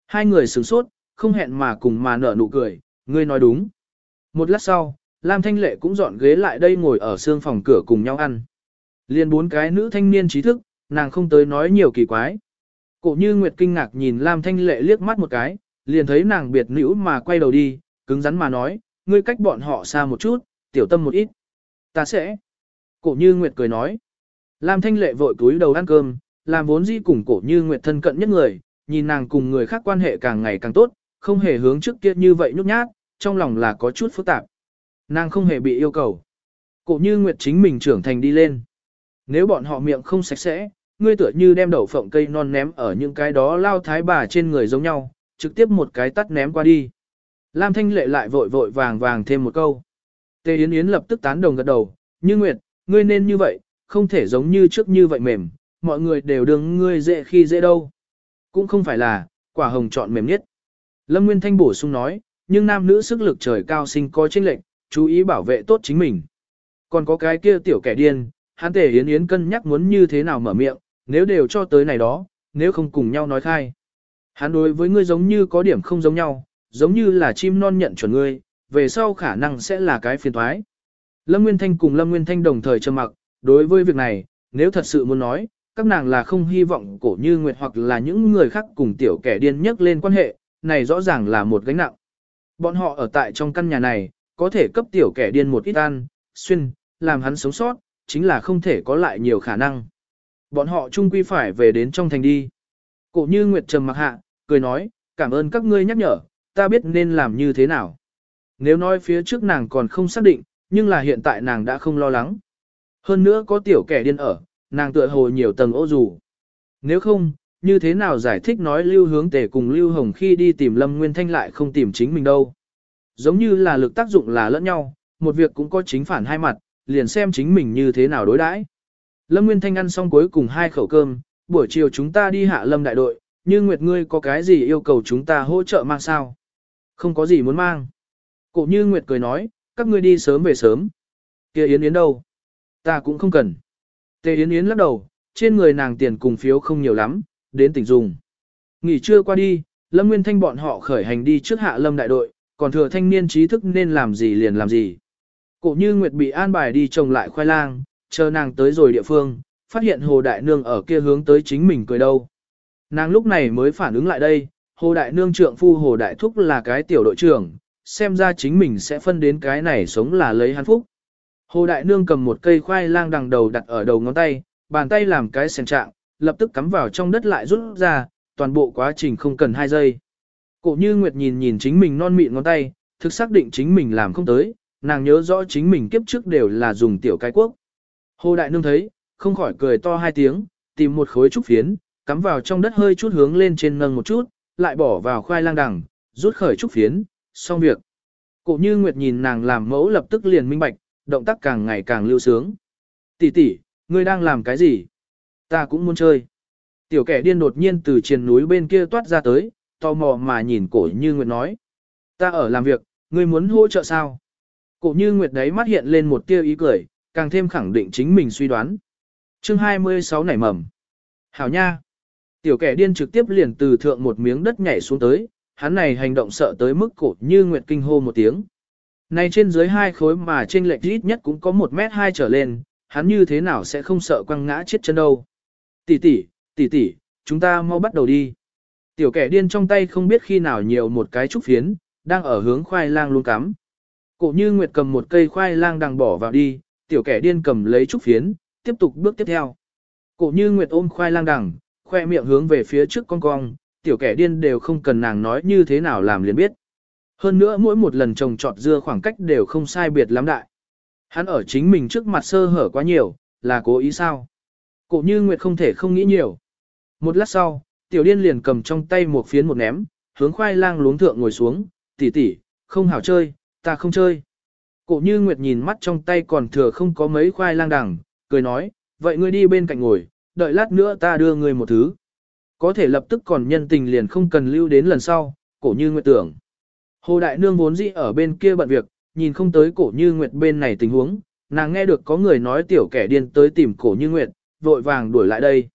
Hai người sửng sốt, không hẹn mà cùng mà nở nụ cười, ngươi nói đúng. Một lát sau, Lam Thanh Lệ cũng dọn ghế lại đây ngồi ở xương phòng cửa cùng nhau ăn. Liên bốn cái nữ thanh niên trí thức, nàng không tới nói nhiều kỳ quái. Cổ như Nguyệt kinh ngạc nhìn Lam Thanh Lệ liếc mắt một cái, liền thấy nàng biệt nữ mà quay đầu đi, cứng rắn mà nói, ngươi cách bọn họ xa một chút, tiểu tâm một ít. Ta sẽ. Cổ như Nguyệt cười nói. Lam Thanh Lệ vội túi đầu ăn cơm, làm vốn di cùng cổ như Nguyệt thân cận nhất người, nhìn nàng cùng người khác quan hệ càng ngày càng tốt, không hề hướng trước kia như vậy nhút nhát, trong lòng là có chút phức tạp. Nàng không hề bị yêu cầu. Cổ như Nguyệt chính mình trưởng thành đi lên. Nếu bọn họ miệng không sạch sẽ, ngươi tựa như đem đậu phộng cây non ném ở những cái đó lao thái bà trên người giống nhau, trực tiếp một cái tắt ném qua đi. Lam Thanh Lệ lại vội vội vàng vàng thêm một câu. Tề Yến Yến lập tức tán đồng gật đầu, như Nguyệt, ngươi nên như vậy, không thể giống như trước như vậy mềm, mọi người đều đừng ngươi dễ khi dễ đâu. Cũng không phải là, quả hồng chọn mềm nhất. Lâm Nguyên Thanh bổ sung nói, nhưng nam nữ sức lực trời cao sinh có chênh lệnh, chú ý bảo vệ tốt chính mình. Còn có cái kia tiểu kẻ điên, hắn tề Yến Yến cân nhắc muốn như thế nào mở miệng, nếu đều cho tới này đó, nếu không cùng nhau nói khai. Hắn đối với ngươi giống như có điểm không giống nhau, giống như là chim non nhận chuẩn ngươi, về sau khả năng sẽ là cái phiền thoái. Lâm Nguyên Thanh cùng Lâm Nguyên Thanh đồng thời trầm mặc, đối với việc này, nếu thật sự muốn nói, các nàng là không hy vọng cổ như Nguyệt hoặc là những người khác cùng tiểu kẻ điên nhất lên quan hệ, này rõ ràng là một gánh nặng. Bọn họ ở tại trong căn nhà này, có thể cấp tiểu kẻ điên một ít ăn, xuyên, làm hắn sống sót, chính là không thể có lại nhiều khả năng. Bọn họ chung quy phải về đến trong thành đi. Cổ như Nguyệt trầm mặc hạ, cười nói, cảm ơn các ngươi nhắc nhở, ta biết nên làm như thế nào. Nếu nói phía trước nàng còn không xác định, nhưng là hiện tại nàng đã không lo lắng. Hơn nữa có tiểu kẻ điên ở, nàng tựa hồ nhiều tầng ô dù. Nếu không, như thế nào giải thích nói lưu hướng tề cùng lưu hồng khi đi tìm lâm nguyên thanh lại không tìm chính mình đâu. Giống như là lực tác dụng là lẫn nhau, một việc cũng có chính phản hai mặt, liền xem chính mình như thế nào đối đãi. Lâm Nguyên Thanh ăn xong cuối cùng hai khẩu cơm, buổi chiều chúng ta đi hạ lâm đại đội, như Nguyệt ngươi có cái gì yêu cầu chúng ta hỗ trợ mang sao? Không có gì muốn mang. Cổ như Nguyệt cười nói, các ngươi đi sớm về sớm. kia Yến Yến đâu? Ta cũng không cần. Tề Yến Yến lắc đầu, trên người nàng tiền cùng phiếu không nhiều lắm, đến tỉnh dùng. Nghỉ trưa qua đi, Lâm Nguyên Thanh bọn họ khởi hành đi trước hạ lâm đại đội, còn thừa thanh niên trí thức nên làm gì liền làm gì. Cổ như Nguyệt bị an bài đi trồng lại khoai lang, chờ nàng tới rồi địa phương, phát hiện Hồ Đại Nương ở kia hướng tới chính mình cười đâu. Nàng lúc này mới phản ứng lại đây, Hồ Đại Nương trượng phu Hồ Đại Thúc là cái tiểu đội trưởng, xem ra chính mình sẽ phân đến cái này sống là lấy hắn phúc. Hồ Đại Nương cầm một cây khoai lang đằng đầu đặt ở đầu ngón tay, bàn tay làm cái sèn trạng, lập tức cắm vào trong đất lại rút ra, toàn bộ quá trình không cần 2 giây. Cổ như Nguyệt nhìn nhìn chính mình non mịn ngón tay, thực xác định chính mình làm không tới, nàng nhớ rõ chính mình kiếp trước đều là dùng tiểu cái quốc. Hồ Đại Nương thấy, không khỏi cười to hai tiếng, tìm một khối trúc phiến, cắm vào trong đất hơi chút hướng lên trên nâng một chút, lại bỏ vào khoai lang đằng, rút khởi trúc phiến, xong việc. Cổ như Nguyệt nhìn nàng làm mẫu lập tức liền minh bạch, động tác càng ngày càng lưu sướng. Tỷ tỷ, ngươi đang làm cái gì? Ta cũng muốn chơi. Tiểu kẻ điên đột nhiên từ trên núi bên kia toát ra tới, tò mò mà nhìn cổ như Nguyệt nói. Ta ở làm việc, ngươi muốn hỗ trợ sao? Cổ như Nguyệt đấy mắt hiện lên một tia ý cười, càng thêm khẳng định chính mình suy đoán. chương 26 nảy mầm. Hảo nha. Tiểu kẻ điên trực tiếp liền từ thượng một miếng đất nhảy xuống tới, hắn này hành động sợ tới mức cổ như Nguyệt kinh hô một tiếng. Này trên dưới hai khối mà trên lệch ít nhất cũng có một mét hai trở lên, hắn như thế nào sẽ không sợ quăng ngã chết chân đâu. Tỷ tỷ, tỷ tỷ, chúng ta mau bắt đầu đi. Tiểu kẻ điên trong tay không biết khi nào nhiều một cái trúc phiến, đang ở hướng khoai lang luôn cắm. Cổ như Nguyệt cầm một cây khoai lang đang bỏ vào đi, tiểu kẻ điên cầm lấy trúc phiến, tiếp tục bước tiếp theo. Cổ như Nguyệt ôm khoai lang đằng, khoe miệng hướng về phía trước con cong, tiểu kẻ điên đều không cần nàng nói như thế nào làm liền biết. Hơn nữa mỗi một lần trồng trọt dưa khoảng cách đều không sai biệt lắm đại. Hắn ở chính mình trước mặt sơ hở quá nhiều, là cố ý sao? Cổ như Nguyệt không thể không nghĩ nhiều. Một lát sau, tiểu điên liền cầm trong tay một phiến một ném, hướng khoai lang luống thượng ngồi xuống, tỷ tỷ, không hảo chơi, ta không chơi. Cổ như Nguyệt nhìn mắt trong tay còn thừa không có mấy khoai lang đằng, cười nói, vậy ngươi đi bên cạnh ngồi, đợi lát nữa ta đưa ngươi một thứ. Có thể lập tức còn nhân tình liền không cần lưu đến lần sau, cổ như Nguyệt tưởng. Hồ Đại Nương vốn dĩ ở bên kia bận việc, nhìn không tới cổ như Nguyệt bên này tình huống, nàng nghe được có người nói tiểu kẻ điên tới tìm cổ như Nguyệt, vội vàng đuổi lại đây.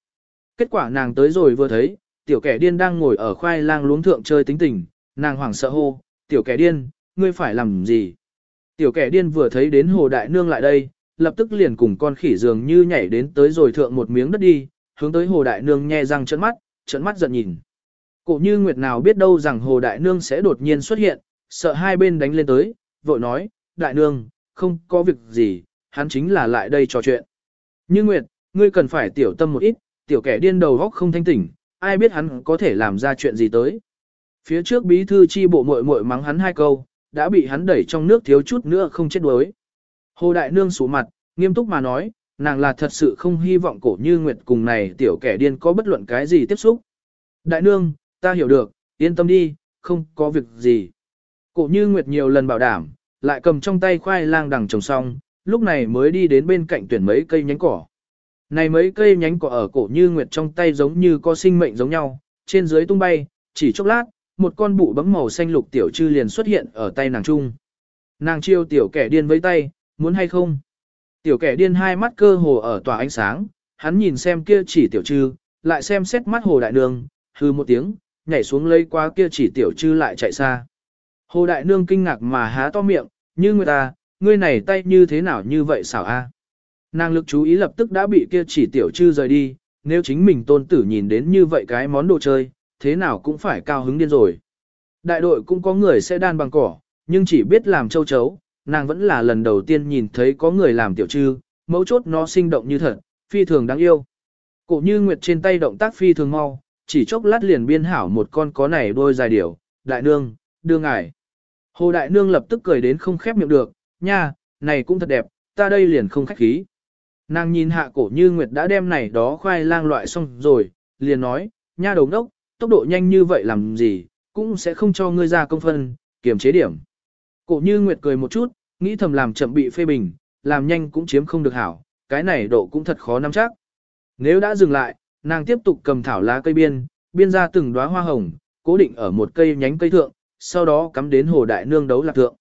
Kết quả nàng tới rồi vừa thấy, tiểu kẻ điên đang ngồi ở khoai lang luống thượng chơi tính tình, nàng hoảng sợ hô, tiểu kẻ điên, ngươi phải làm gì? Tiểu kẻ điên vừa thấy đến hồ đại nương lại đây, lập tức liền cùng con khỉ dường như nhảy đến tới rồi thượng một miếng đất đi, hướng tới hồ đại nương nhe răng trợn mắt, trợn mắt giận nhìn. Cổ như Nguyệt nào biết đâu rằng hồ đại nương sẽ đột nhiên xuất hiện, sợ hai bên đánh lên tới, vội nói, đại nương, không có việc gì, hắn chính là lại đây trò chuyện. Như Nguyệt, ngươi cần phải tiểu tâm một ít, tiểu kẻ điên đầu góc không thanh tỉnh, ai biết hắn có thể làm ra chuyện gì tới. Phía trước bí thư chi bộ muội muội mắng hắn hai câu, đã bị hắn đẩy trong nước thiếu chút nữa không chết đuối. Hồ Đại Nương sủ mặt, nghiêm túc mà nói, nàng là thật sự không hy vọng cổ như Nguyệt cùng này tiểu kẻ điên có bất luận cái gì tiếp xúc. Đại Nương, ta hiểu được, yên tâm đi, không có việc gì. Cổ như Nguyệt nhiều lần bảo đảm, lại cầm trong tay khoai lang đằng trồng xong, lúc này mới đi đến bên cạnh tuyển mấy cây nhánh cỏ. Này mấy cây nhánh cỏ ở cổ như Nguyệt trong tay giống như có sinh mệnh giống nhau, trên dưới tung bay, chỉ chốc lát, một con bụ bấm màu xanh lục tiểu chư liền xuất hiện ở tay nàng trung. Nàng chiêu tiểu kẻ điên với tay, muốn hay không? Tiểu kẻ điên hai mắt cơ hồ ở tỏa ánh sáng, hắn nhìn xem kia chỉ tiểu chư, lại xem xét mắt hồ đại nương, hư một tiếng, nhảy xuống lấy qua kia chỉ tiểu chư lại chạy xa. Hồ đại nương kinh ngạc mà há to miệng, như người ta, ngươi này tay như thế nào như vậy xảo a? Nàng lực chú ý lập tức đã bị kia chỉ tiểu chư rời đi, nếu chính mình tôn tử nhìn đến như vậy cái món đồ chơi, thế nào cũng phải cao hứng điên rồi. Đại đội cũng có người sẽ đan bằng cỏ, nhưng chỉ biết làm châu chấu, nàng vẫn là lần đầu tiên nhìn thấy có người làm tiểu trư, mấu chốt nó sinh động như thật, phi thường đáng yêu. Cổ như nguyệt trên tay động tác phi thường mau, chỉ chốc lát liền biên hảo một con có này đôi dài điểu, đại nương, đưa ngài. Hồ đại nương lập tức cười đến không khép miệng được, nha, này cũng thật đẹp, ta đây liền không khách khí. Nàng nhìn hạ cổ như nguyệt đã đem này đó khoai lang loại xong rồi, liền nói, nha đầu đốc, tốc độ nhanh như vậy làm gì, cũng sẽ không cho ngươi ra công phân, kiềm chế điểm. Cổ như Nguyệt cười một chút, nghĩ thầm làm chậm bị phê bình, làm nhanh cũng chiếm không được hảo, cái này độ cũng thật khó nắm chắc. Nếu đã dừng lại, nàng tiếp tục cầm thảo lá cây biên, biên ra từng đóa hoa hồng, cố định ở một cây nhánh cây thượng, sau đó cắm đến hồ đại nương đấu lạc thượng.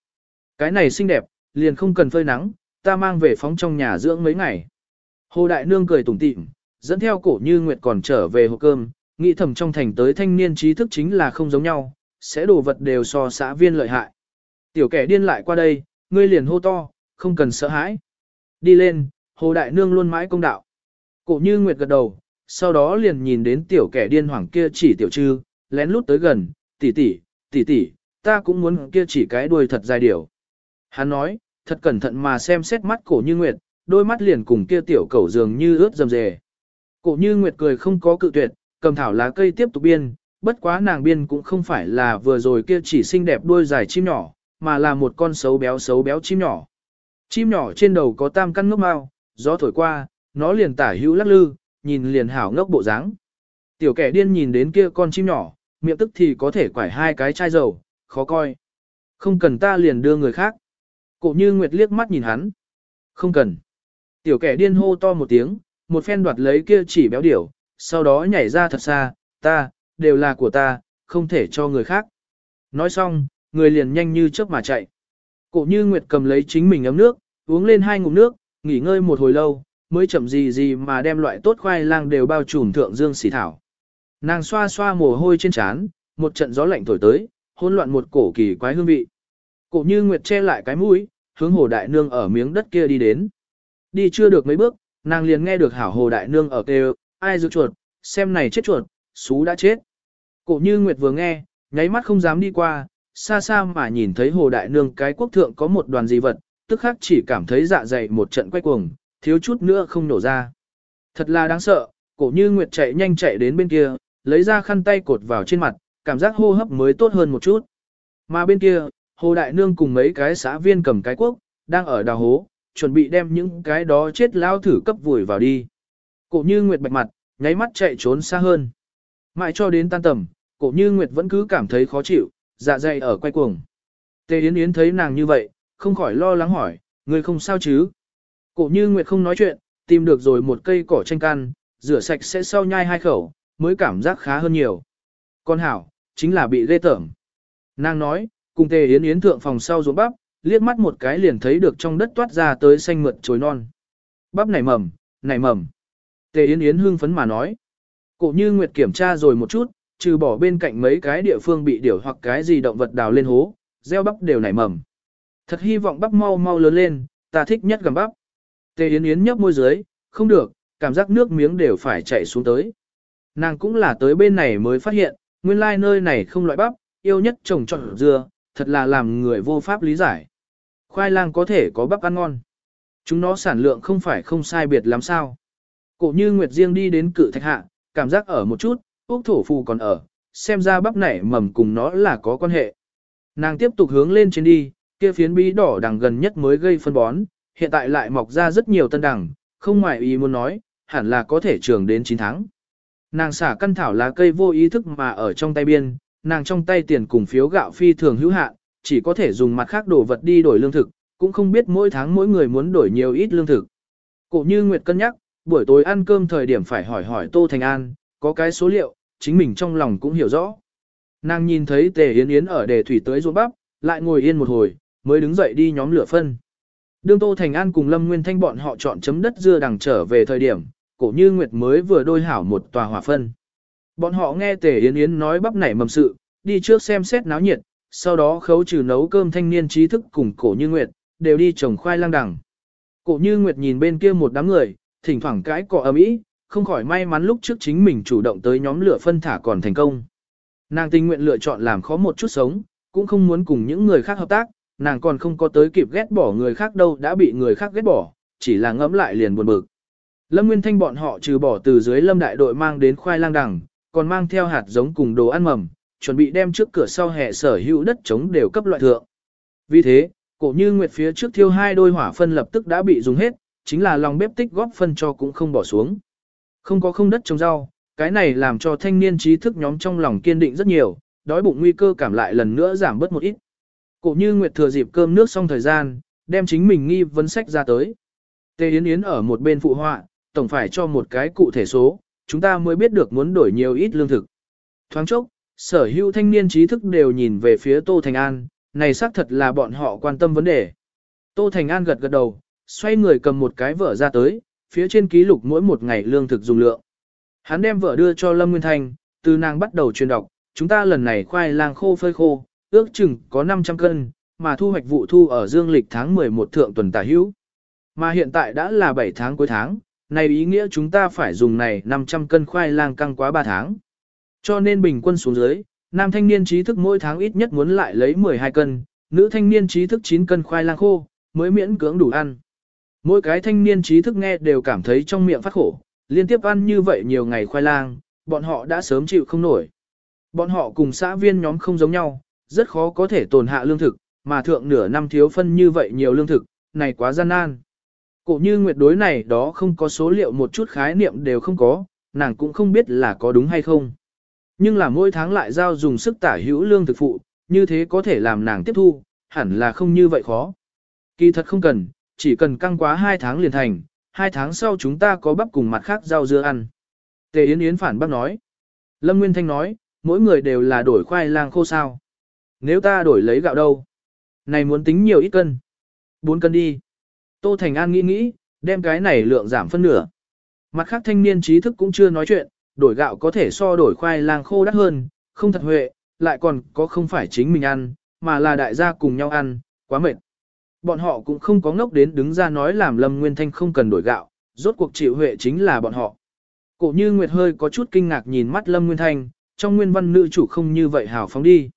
Cái này xinh đẹp, liền không cần phơi nắng, ta mang về phóng trong nhà dưỡng mấy ngày. Hồ đại nương cười tủm tỉm, dẫn theo cổ như Nguyệt còn trở về hộp cơm, nghĩ thầm trong thành tới thanh niên trí thức chính là không giống nhau, sẽ đồ vật đều so xã viên lợi hại. Tiểu kẻ điên lại qua đây, ngươi liền hô to, không cần sợ hãi. Đi lên, hồ đại nương luôn mãi công đạo. Cổ như nguyệt gật đầu, sau đó liền nhìn đến tiểu kẻ điên hoảng kia chỉ tiểu trư, lén lút tới gần, tỷ tỷ, tỷ tỷ, ta cũng muốn kia chỉ cái đuôi thật dài điều. Hắn nói, thật cẩn thận mà xem xét mắt cổ như nguyệt, đôi mắt liền cùng kia tiểu cẩu dường như ướt dầm dề. Cổ như nguyệt cười không có cự tuyệt, cầm thảo lá cây tiếp tục biên, bất quá nàng biên cũng không phải là vừa rồi kia chỉ xinh đẹp đuôi dài chim nhỏ, mà là một con xấu béo xấu béo chim nhỏ. Chim nhỏ trên đầu có tam căn ngốc mao, gió thổi qua, nó liền tả hữu lắc lư, nhìn liền hảo ngốc bộ dáng. Tiểu kẻ điên nhìn đến kia con chim nhỏ, miệng tức thì có thể quải hai cái chai dầu, khó coi. Không cần ta liền đưa người khác. Cổ như Nguyệt liếc mắt nhìn hắn. Không cần. Tiểu kẻ điên hô to một tiếng, một phen đoạt lấy kia chỉ béo điểu, sau đó nhảy ra thật xa, ta, đều là của ta, không thể cho người khác. Nói xong, người liền nhanh như chớp mà chạy. Cổ như Nguyệt cầm lấy chính mình ấm nước, uống lên hai ngụm nước, nghỉ ngơi một hồi lâu, mới chậm gì gì mà đem loại tốt khoai lang đều bao trùm thượng dương xỉ thảo. Nàng xoa xoa mồ hôi trên trán, một trận gió lạnh thổi tới, hỗn loạn một cổ kỳ quái hương vị. Cổ như Nguyệt che lại cái mũi, hướng hồ đại nương ở miếng đất kia đi đến. Đi chưa được mấy bước, nàng liền nghe được hảo hồ đại nương ở kêu, ai giữ chuột, xem này chết chuột, xú đã chết. Cổ như Nguyệt vừa nghe, nháy mắt không dám đi qua, xa xa mà nhìn thấy hồ đại nương cái quốc thượng có một đoàn di vật, tức khắc chỉ cảm thấy dạ dày một trận quay cuồng, thiếu chút nữa không nổ ra. Thật là đáng sợ, cổ như Nguyệt chạy nhanh chạy đến bên kia, lấy ra khăn tay cột vào trên mặt, cảm giác hô hấp mới tốt hơn một chút. Mà bên kia, Hồ Đại Nương cùng mấy cái xã viên cầm cái quốc, đang ở đào hố, chuẩn bị đem những cái đó chết lao thử cấp vùi vào đi. Cổ như Nguyệt bạch mặt, nháy mắt chạy trốn xa hơn. Mãi cho đến tan tầm, cổ như Nguyệt vẫn cứ cảm thấy khó chịu, dạ dày ở quay cuồng. Tề Yến Yến thấy nàng như vậy, không khỏi lo lắng hỏi, người không sao chứ? Cổ như Nguyệt không nói chuyện, tìm được rồi một cây cỏ tranh can, rửa sạch sẽ sau nhai hai khẩu, mới cảm giác khá hơn nhiều. Con hảo, chính là bị ghê tởm. Nàng nói, cùng Tề Yến Yến thượng phòng sau ruộng bắp, liếc mắt một cái liền thấy được trong đất toát ra tới xanh mượt chồi non. Bắp nảy mầm, nảy mầm. Tề Yến Yến hưng phấn mà nói. Cổ như Nguyệt kiểm tra rồi một chút, trừ bỏ bên cạnh mấy cái địa phương bị điểu hoặc cái gì động vật đào lên hố, gieo bắp đều nảy mầm. Thật hy vọng bắp mau mau lớn lên, ta thích nhất gầm bắp. Tề Yến Yến nhấp môi dưới, không được, cảm giác nước miếng đều phải chảy xuống tới. Nàng cũng là tới bên này mới phát hiện, nguyên lai nơi này không loại bắp, yêu nhất trồng trọt dưa, thật là làm người vô pháp lý giải. Khoai lang có thể có bắp ăn ngon. Chúng nó sản lượng không phải không sai biệt lắm sao. Cổ như Nguyệt riêng đi đến cự thạch hạ, cảm giác ở một chút, Úc thổ phù còn ở, xem ra bắp nảy mầm cùng nó là có quan hệ. Nàng tiếp tục hướng lên trên đi, kia phiến bí đỏ đằng gần nhất mới gây phân bón, hiện tại lại mọc ra rất nhiều tân đằng, không ngoài ý muốn nói, hẳn là có thể trường đến 9 tháng. Nàng xả căn thảo lá cây vô ý thức mà ở trong tay biên, nàng trong tay tiền cùng phiếu gạo phi thường hữu hạn, chỉ có thể dùng mặt khác đồ vật đi đổi lương thực, cũng không biết mỗi tháng mỗi người muốn đổi nhiều ít lương thực. Cổ như Nguyệt cân nhắc, buổi tối ăn cơm thời điểm phải hỏi hỏi Tô Thành An, có cái số liệu, chính mình trong lòng cũng hiểu rõ. Nàng nhìn thấy Tề Yến Yến ở đề thủy tới ruộng bắp, lại ngồi yên một hồi, mới đứng dậy đi nhóm lửa phân. Đương Tô Thành An cùng Lâm Nguyên Thanh bọn họ chọn chấm đất dưa đằng trở về thời điểm, cổ như Nguyệt mới vừa đôi hảo một tòa hỏa phân. Bọn họ nghe Tề Yến Yến nói bắp nảy mầm sự, đi trước xem xét náo nhiệt, sau đó khấu trừ nấu cơm thanh niên trí thức cùng cổ như Nguyệt, đều đi trồng khoai lang đằng. Cổ như Nguyệt nhìn bên kia một đám người, thỉnh thoảng cái cọ ấm ý, không khỏi may mắn lúc trước chính mình chủ động tới nhóm lửa phân thả còn thành công. Nàng tình nguyện lựa chọn làm khó một chút sống, cũng không muốn cùng những người khác hợp tác, nàng còn không có tới kịp ghét bỏ người khác đâu đã bị người khác ghét bỏ, chỉ là ngẫm lại liền buồn bực. Lâm Nguyên Thanh bọn họ trừ bỏ từ dưới lâm đại đội mang đến khoai lang đằng, còn mang theo hạt giống cùng đồ ăn mầm, chuẩn bị đem trước cửa sau hệ sở hữu đất trống đều cấp loại thượng. Vì thế, cổ như nguyệt phía trước thiêu hai đôi hỏa phân lập tức đã bị dùng hết, chính là lòng bếp tích góp phân cho cũng không bỏ xuống. Không có không đất trồng rau, cái này làm cho thanh niên trí thức nhóm trong lòng kiên định rất nhiều, đói bụng nguy cơ cảm lại lần nữa giảm bớt một ít. Cổ như Nguyệt thừa dịp cơm nước xong thời gian, đem chính mình nghi vấn sách ra tới. Tề Yến Yến ở một bên phụ họa, tổng phải cho một cái cụ thể số, chúng ta mới biết được muốn đổi nhiều ít lương thực. Thoáng chốc, sở hữu thanh niên trí thức đều nhìn về phía Tô Thành An, này xác thật là bọn họ quan tâm vấn đề. Tô Thành An gật gật đầu, xoay người cầm một cái vở ra tới, phía trên ký lục mỗi một ngày lương thực dùng lượng. Hắn đem vợ đưa cho Lâm Nguyên Thanh, từ nàng bắt đầu truyền đọc, chúng ta lần này khoai lang khô phơi khô, ước chừng có 500 cân, mà thu hoạch vụ thu ở dương lịch tháng 11 thượng tuần tả hữu. Mà hiện tại đã là 7 tháng cuối tháng, này ý nghĩa chúng ta phải dùng này 500 cân khoai lang căng quá 3 tháng. Cho nên bình quân xuống dưới, nam thanh niên trí thức mỗi tháng ít nhất muốn lại lấy 12 cân, nữ thanh niên trí thức 9 cân khoai lang khô, mới miễn cưỡng đủ ăn. Mỗi cái thanh niên trí thức nghe đều cảm thấy trong miệng phát khổ, liên tiếp ăn như vậy nhiều ngày khoai lang, bọn họ đã sớm chịu không nổi. Bọn họ cùng xã viên nhóm không giống nhau, rất khó có thể tồn hạ lương thực, mà thượng nửa năm thiếu phân như vậy nhiều lương thực, này quá gian nan. Cổ như nguyệt đối này đó không có số liệu một chút khái niệm đều không có, nàng cũng không biết là có đúng hay không. Nhưng là mỗi tháng lại giao dùng sức tả hữu lương thực phụ, như thế có thể làm nàng tiếp thu, hẳn là không như vậy khó. Kỳ thật không cần, chỉ cần căng quá 2 tháng liền thành, 2 tháng sau chúng ta có bắp cùng mặt khác rau dưa ăn. Tề Yến Yến phản bác nói. Lâm Nguyên Thanh nói, mỗi người đều là đổi khoai lang khô sao. Nếu ta đổi lấy gạo đâu? Này muốn tính nhiều ít cân. 4 cân đi. Tô Thành An nghĩ nghĩ, đem cái này lượng giảm phân nửa. Mặt khác thanh niên trí thức cũng chưa nói chuyện, đổi gạo có thể so đổi khoai lang khô đắt hơn, không thật huệ, lại còn có không phải chính mình ăn, mà là đại gia cùng nhau ăn, quá mệt. Bọn họ cũng không có ngốc đến đứng ra nói làm Lâm Nguyên Thanh không cần đổi gạo, rốt cuộc chịu huệ chính là bọn họ. Cổ như Nguyệt hơi có chút kinh ngạc nhìn mắt Lâm Nguyên Thanh, trong nguyên văn nữ chủ không như vậy hào phóng đi.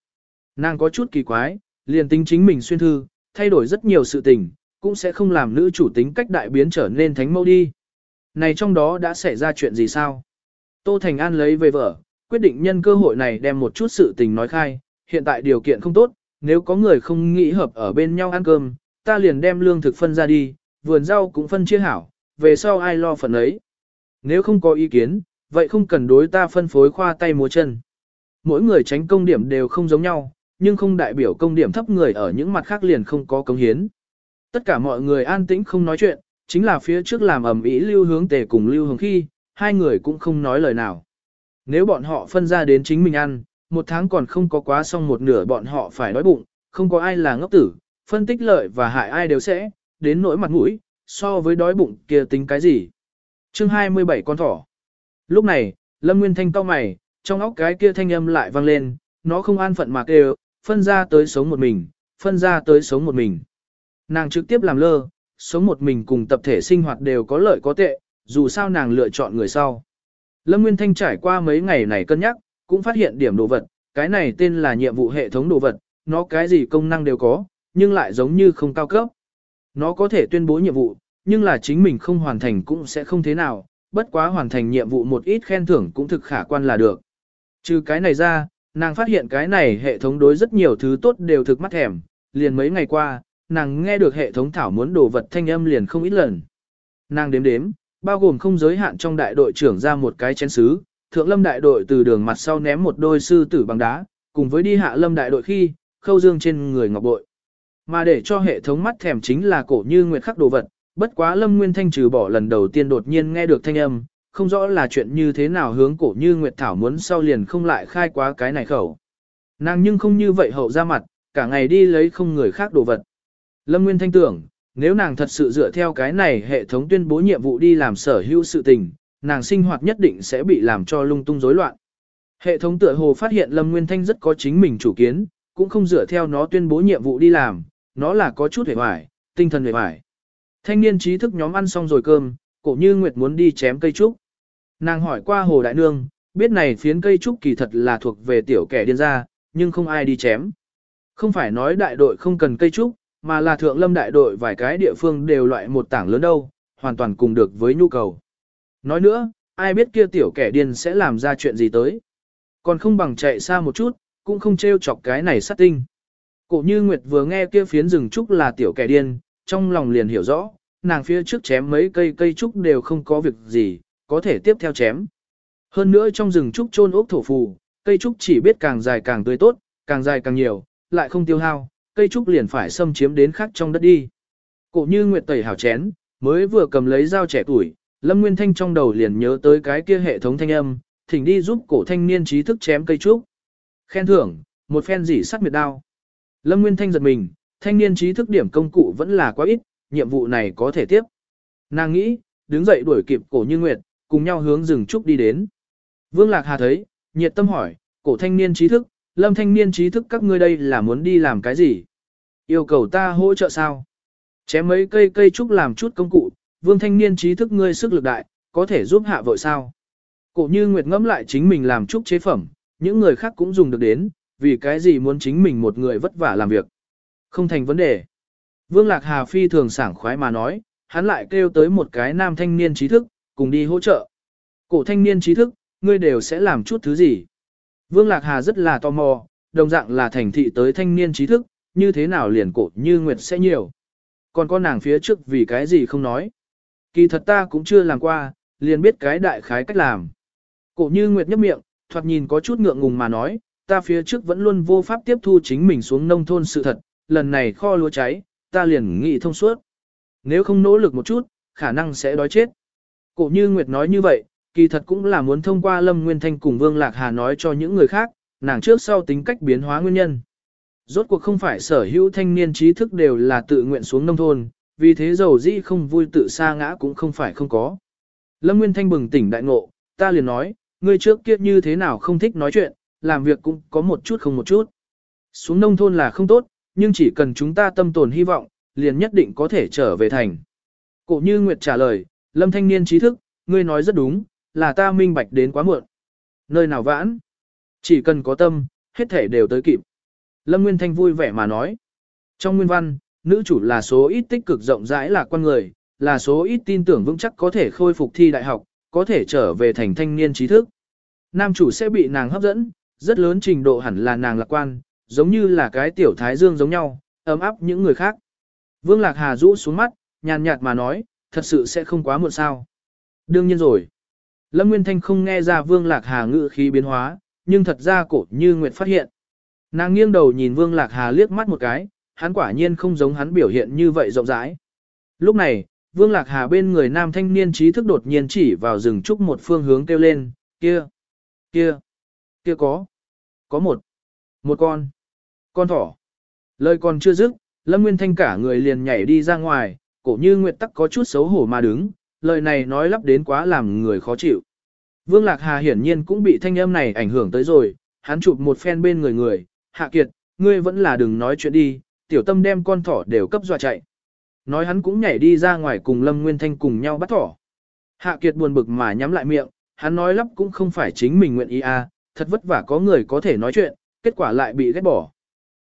Nàng có chút kỳ quái, liền tính chính mình xuyên thư, thay đổi rất nhiều sự tình, cũng sẽ không làm nữ chủ tính cách đại biến trở nên thánh mẫu đi. Này trong đó đã xảy ra chuyện gì sao? Tô Thành An lấy về vợ, quyết định nhân cơ hội này đem một chút sự tình nói khai, hiện tại điều kiện không tốt, nếu có người không nghĩ hợp ở bên nhau ăn cơm, ta liền đem lương thực phân ra đi, vườn rau cũng phân chia hảo, về sau ai lo phần ấy. Nếu không có ý kiến, vậy không cần đối ta phân phối khoa tay múa chân. Mỗi người tránh công điểm đều không giống nhau, nhưng không đại biểu công điểm thấp người ở những mặt khác liền không có công hiến. Tất cả mọi người an tĩnh không nói chuyện, chính là phía trước làm ẩm ý lưu hướng tề cùng lưu hướng khi, hai người cũng không nói lời nào. Nếu bọn họ phân ra đến chính mình ăn, một tháng còn không có quá xong một nửa bọn họ phải đói bụng, không có ai là ngốc tử, phân tích lợi và hại ai đều sẽ, đến nỗi mặt mũi, so với đói bụng kia tính cái gì. chương 27 con thỏ. Lúc này, Lâm Nguyên Thanh cau mày, trong óc cái kia thanh âm lại vang lên, nó không an phận mà kêu, phân ra tới sống một mình, phân ra tới sống một mình. Nàng trực tiếp làm lơ, sống một mình cùng tập thể sinh hoạt đều có lợi có tệ, dù sao nàng lựa chọn người sau. Lâm Nguyên Thanh trải qua mấy ngày này cân nhắc, cũng phát hiện điểm đồ vật, cái này tên là nhiệm vụ hệ thống đồ vật, nó cái gì công năng đều có, nhưng lại giống như không cao cấp. Nó có thể tuyên bố nhiệm vụ, nhưng là chính mình không hoàn thành cũng sẽ không thế nào, bất quá hoàn thành nhiệm vụ một ít khen thưởng cũng thực khả quan là được. Trừ cái này ra, nàng phát hiện cái này hệ thống đối rất nhiều thứ tốt đều thực mắt thèm, liền mấy ngày qua, nàng nghe được hệ thống thảo muốn đồ vật thanh âm liền không ít lần. Nàng đếm đếm, bao gồm không giới hạn trong đại đội trưởng ra một cái chén sứ, thượng lâm đại đội từ đường mặt sau ném một đôi sư tử bằng đá, cùng với đi hạ lâm đại đội khi, khâu dương trên người ngọc bội. Mà để cho hệ thống mắt thèm chính là cổ như nguyệt khắc đồ vật, bất quá lâm nguyên thanh trừ bỏ lần đầu tiên đột nhiên nghe được thanh âm, không rõ là chuyện như thế nào hướng cổ như nguyệt thảo muốn sau liền không lại khai quá cái này khẩu. Nàng nhưng không như vậy hậu ra mặt, cả ngày đi lấy không người khác đồ vật. Lâm Nguyên Thanh tưởng, nếu nàng thật sự dựa theo cái này hệ thống tuyên bố nhiệm vụ đi làm sở hữu sự tình, nàng sinh hoạt nhất định sẽ bị làm cho lung tung rối loạn. Hệ thống tựa hồ phát hiện Lâm Nguyên Thanh rất có chính mình chủ kiến, cũng không dựa theo nó tuyên bố nhiệm vụ đi làm, nó là có chút hề hoài, tinh thần hề hoài. Thanh niên trí thức nhóm ăn xong rồi cơm, cổ như Nguyệt muốn đi chém cây trúc. Nàng hỏi qua Hồ Đại Nương, biết này phiến cây trúc kỳ thật là thuộc về tiểu kẻ điên ra, nhưng không ai đi chém. Không phải nói đại đội không cần cây trúc, mà là thượng lâm đại đội vài cái địa phương đều loại một tảng lớn đâu, hoàn toàn cùng được với nhu cầu. Nói nữa, ai biết kia tiểu kẻ điên sẽ làm ra chuyện gì tới. Còn không bằng chạy xa một chút, cũng không trêu chọc cái này sát tinh. Cổ như Nguyệt vừa nghe kia phiến rừng trúc là tiểu kẻ điên, trong lòng liền hiểu rõ, nàng phía trước chém mấy cây cây trúc đều không có việc gì, có thể tiếp theo chém. Hơn nữa trong rừng trúc trôn ốc thổ phù, cây trúc chỉ biết càng dài càng tươi tốt, càng dài càng nhiều, lại không tiêu hao, cây trúc liền phải xâm chiếm đến khác trong đất đi. Cổ như Nguyệt tẩy hào chén, mới vừa cầm lấy dao trẻ tuổi, Lâm Nguyên Thanh trong đầu liền nhớ tới cái kia hệ thống thanh âm, thỉnh đi giúp cổ thanh niên trí thức chém cây trúc. Khen thưởng, một phen dỉ sắt miệt đao. Lâm Nguyên Thanh giật mình, thanh niên trí thức điểm công cụ vẫn là quá ít, nhiệm vụ này có thể tiếp. Nàng nghĩ, đứng dậy đuổi kịp cổ như Nguyệt, cùng nhau hướng rừng trúc đi đến. Vương Lạc Hà thấy, nhiệt tâm hỏi, cổ thanh niên trí thức, lâm thanh niên trí thức các ngươi đây là muốn đi làm cái gì? Yêu cầu ta hỗ trợ sao? Chém mấy cây cây trúc làm chút công cụ, vương thanh niên trí thức ngươi sức lực đại, có thể giúp hạ vội sao? Cổ như Nguyệt ngẫm lại chính mình làm trúc chế phẩm, những người khác cũng dùng được đến, vì cái gì muốn chính mình một người vất vả làm việc. Không thành vấn đề. Vương Lạc Hà phi thường sảng khoái mà nói, hắn lại kêu tới một cái nam thanh niên trí thức, cùng đi hỗ trợ. Cổ thanh niên trí thức, ngươi đều sẽ làm chút thứ gì? Vương Lạc Hà rất là tò mò, đồng dạng là thành thị tới thanh niên trí thức, như thế nào liền cổ như Nguyệt sẽ nhiều. Còn con nàng phía trước vì cái gì không nói. Kỳ thật ta cũng chưa làm qua, liền biết cái đại khái cách làm. Cổ như Nguyệt nhấp miệng, thoạt nhìn có chút ngượng ngùng mà nói, ta phía trước vẫn luôn vô pháp tiếp thu chính mình xuống nông thôn sự thật, lần này kho lúa cháy, ta liền nghĩ thông suốt. Nếu không nỗ lực một chút, khả năng sẽ đói chết. Cổ như Nguyệt nói như vậy, kỳ thật cũng là muốn thông qua Lâm Nguyên Thanh cùng Vương Lạc Hà nói cho những người khác, nàng trước sau tính cách biến hóa nguyên nhân. Rốt cuộc không phải sở hữu thanh niên trí thức đều là tự nguyện xuống nông thôn, vì thế dầu dĩ không vui tự sa ngã cũng không phải không có. Lâm Nguyên Thanh bừng tỉnh đại ngộ, ta liền nói, ngươi trước kia như thế nào không thích nói chuyện, làm việc cũng có một chút không một chút. Xuống nông thôn là không tốt, nhưng chỉ cần chúng ta tâm tồn hy vọng, liền nhất định có thể trở về thành. Cổ như Nguyệt trả lời, Lâm thanh niên trí thức, ngươi nói rất đúng, là ta minh bạch đến quá muộn. Nơi nào vãn? Chỉ cần có tâm, hết thể đều tới kịp. Lâm Nguyên Thanh vui vẻ mà nói. Trong nguyên văn, nữ chủ là số ít tích cực rộng rãi là con người, là số ít tin tưởng vững chắc có thể khôi phục thi đại học, có thể trở về thành thanh niên trí thức. Nam chủ sẽ bị nàng hấp dẫn, rất lớn trình độ hẳn là nàng lạc quan, giống như là cái tiểu thái dương giống nhau, ấm áp những người khác. Vương Lạc Hà rũ xuống mắt, nhàn nhạt mà nói, thật sự sẽ không quá muộn sao. Đương nhiên rồi. Lâm Nguyên Thanh không nghe ra Vương Lạc Hà ngự khí biến hóa, nhưng thật ra cổ như Nguyệt phát hiện. Nàng nghiêng đầu nhìn Vương Lạc Hà liếc mắt một cái, hắn quả nhiên không giống hắn biểu hiện như vậy rộng rãi. Lúc này, Vương Lạc Hà bên người nam thanh niên trí thức đột nhiên chỉ vào rừng trúc một phương hướng kêu lên, kia, kia, kia có, có một, một con, con thỏ. Lời còn chưa dứt, Lâm Nguyên Thanh cả người liền nhảy đi ra ngoài, cổ như Nguyệt tắc có chút xấu hổ mà đứng, lời này nói lắp đến quá làm người khó chịu. Vương Lạc Hà hiển nhiên cũng bị thanh âm này ảnh hưởng tới rồi, hắn chụp một phen bên người người, hạ kiệt, ngươi vẫn là đừng nói chuyện đi, tiểu tâm đem con thỏ đều cấp dọa chạy. Nói hắn cũng nhảy đi ra ngoài cùng Lâm Nguyên Thanh cùng nhau bắt thỏ. Hạ kiệt buồn bực mà nhắm lại miệng, hắn nói lắp cũng không phải chính mình nguyện ý à, thật vất vả có người có thể nói chuyện, kết quả lại bị ghét bỏ.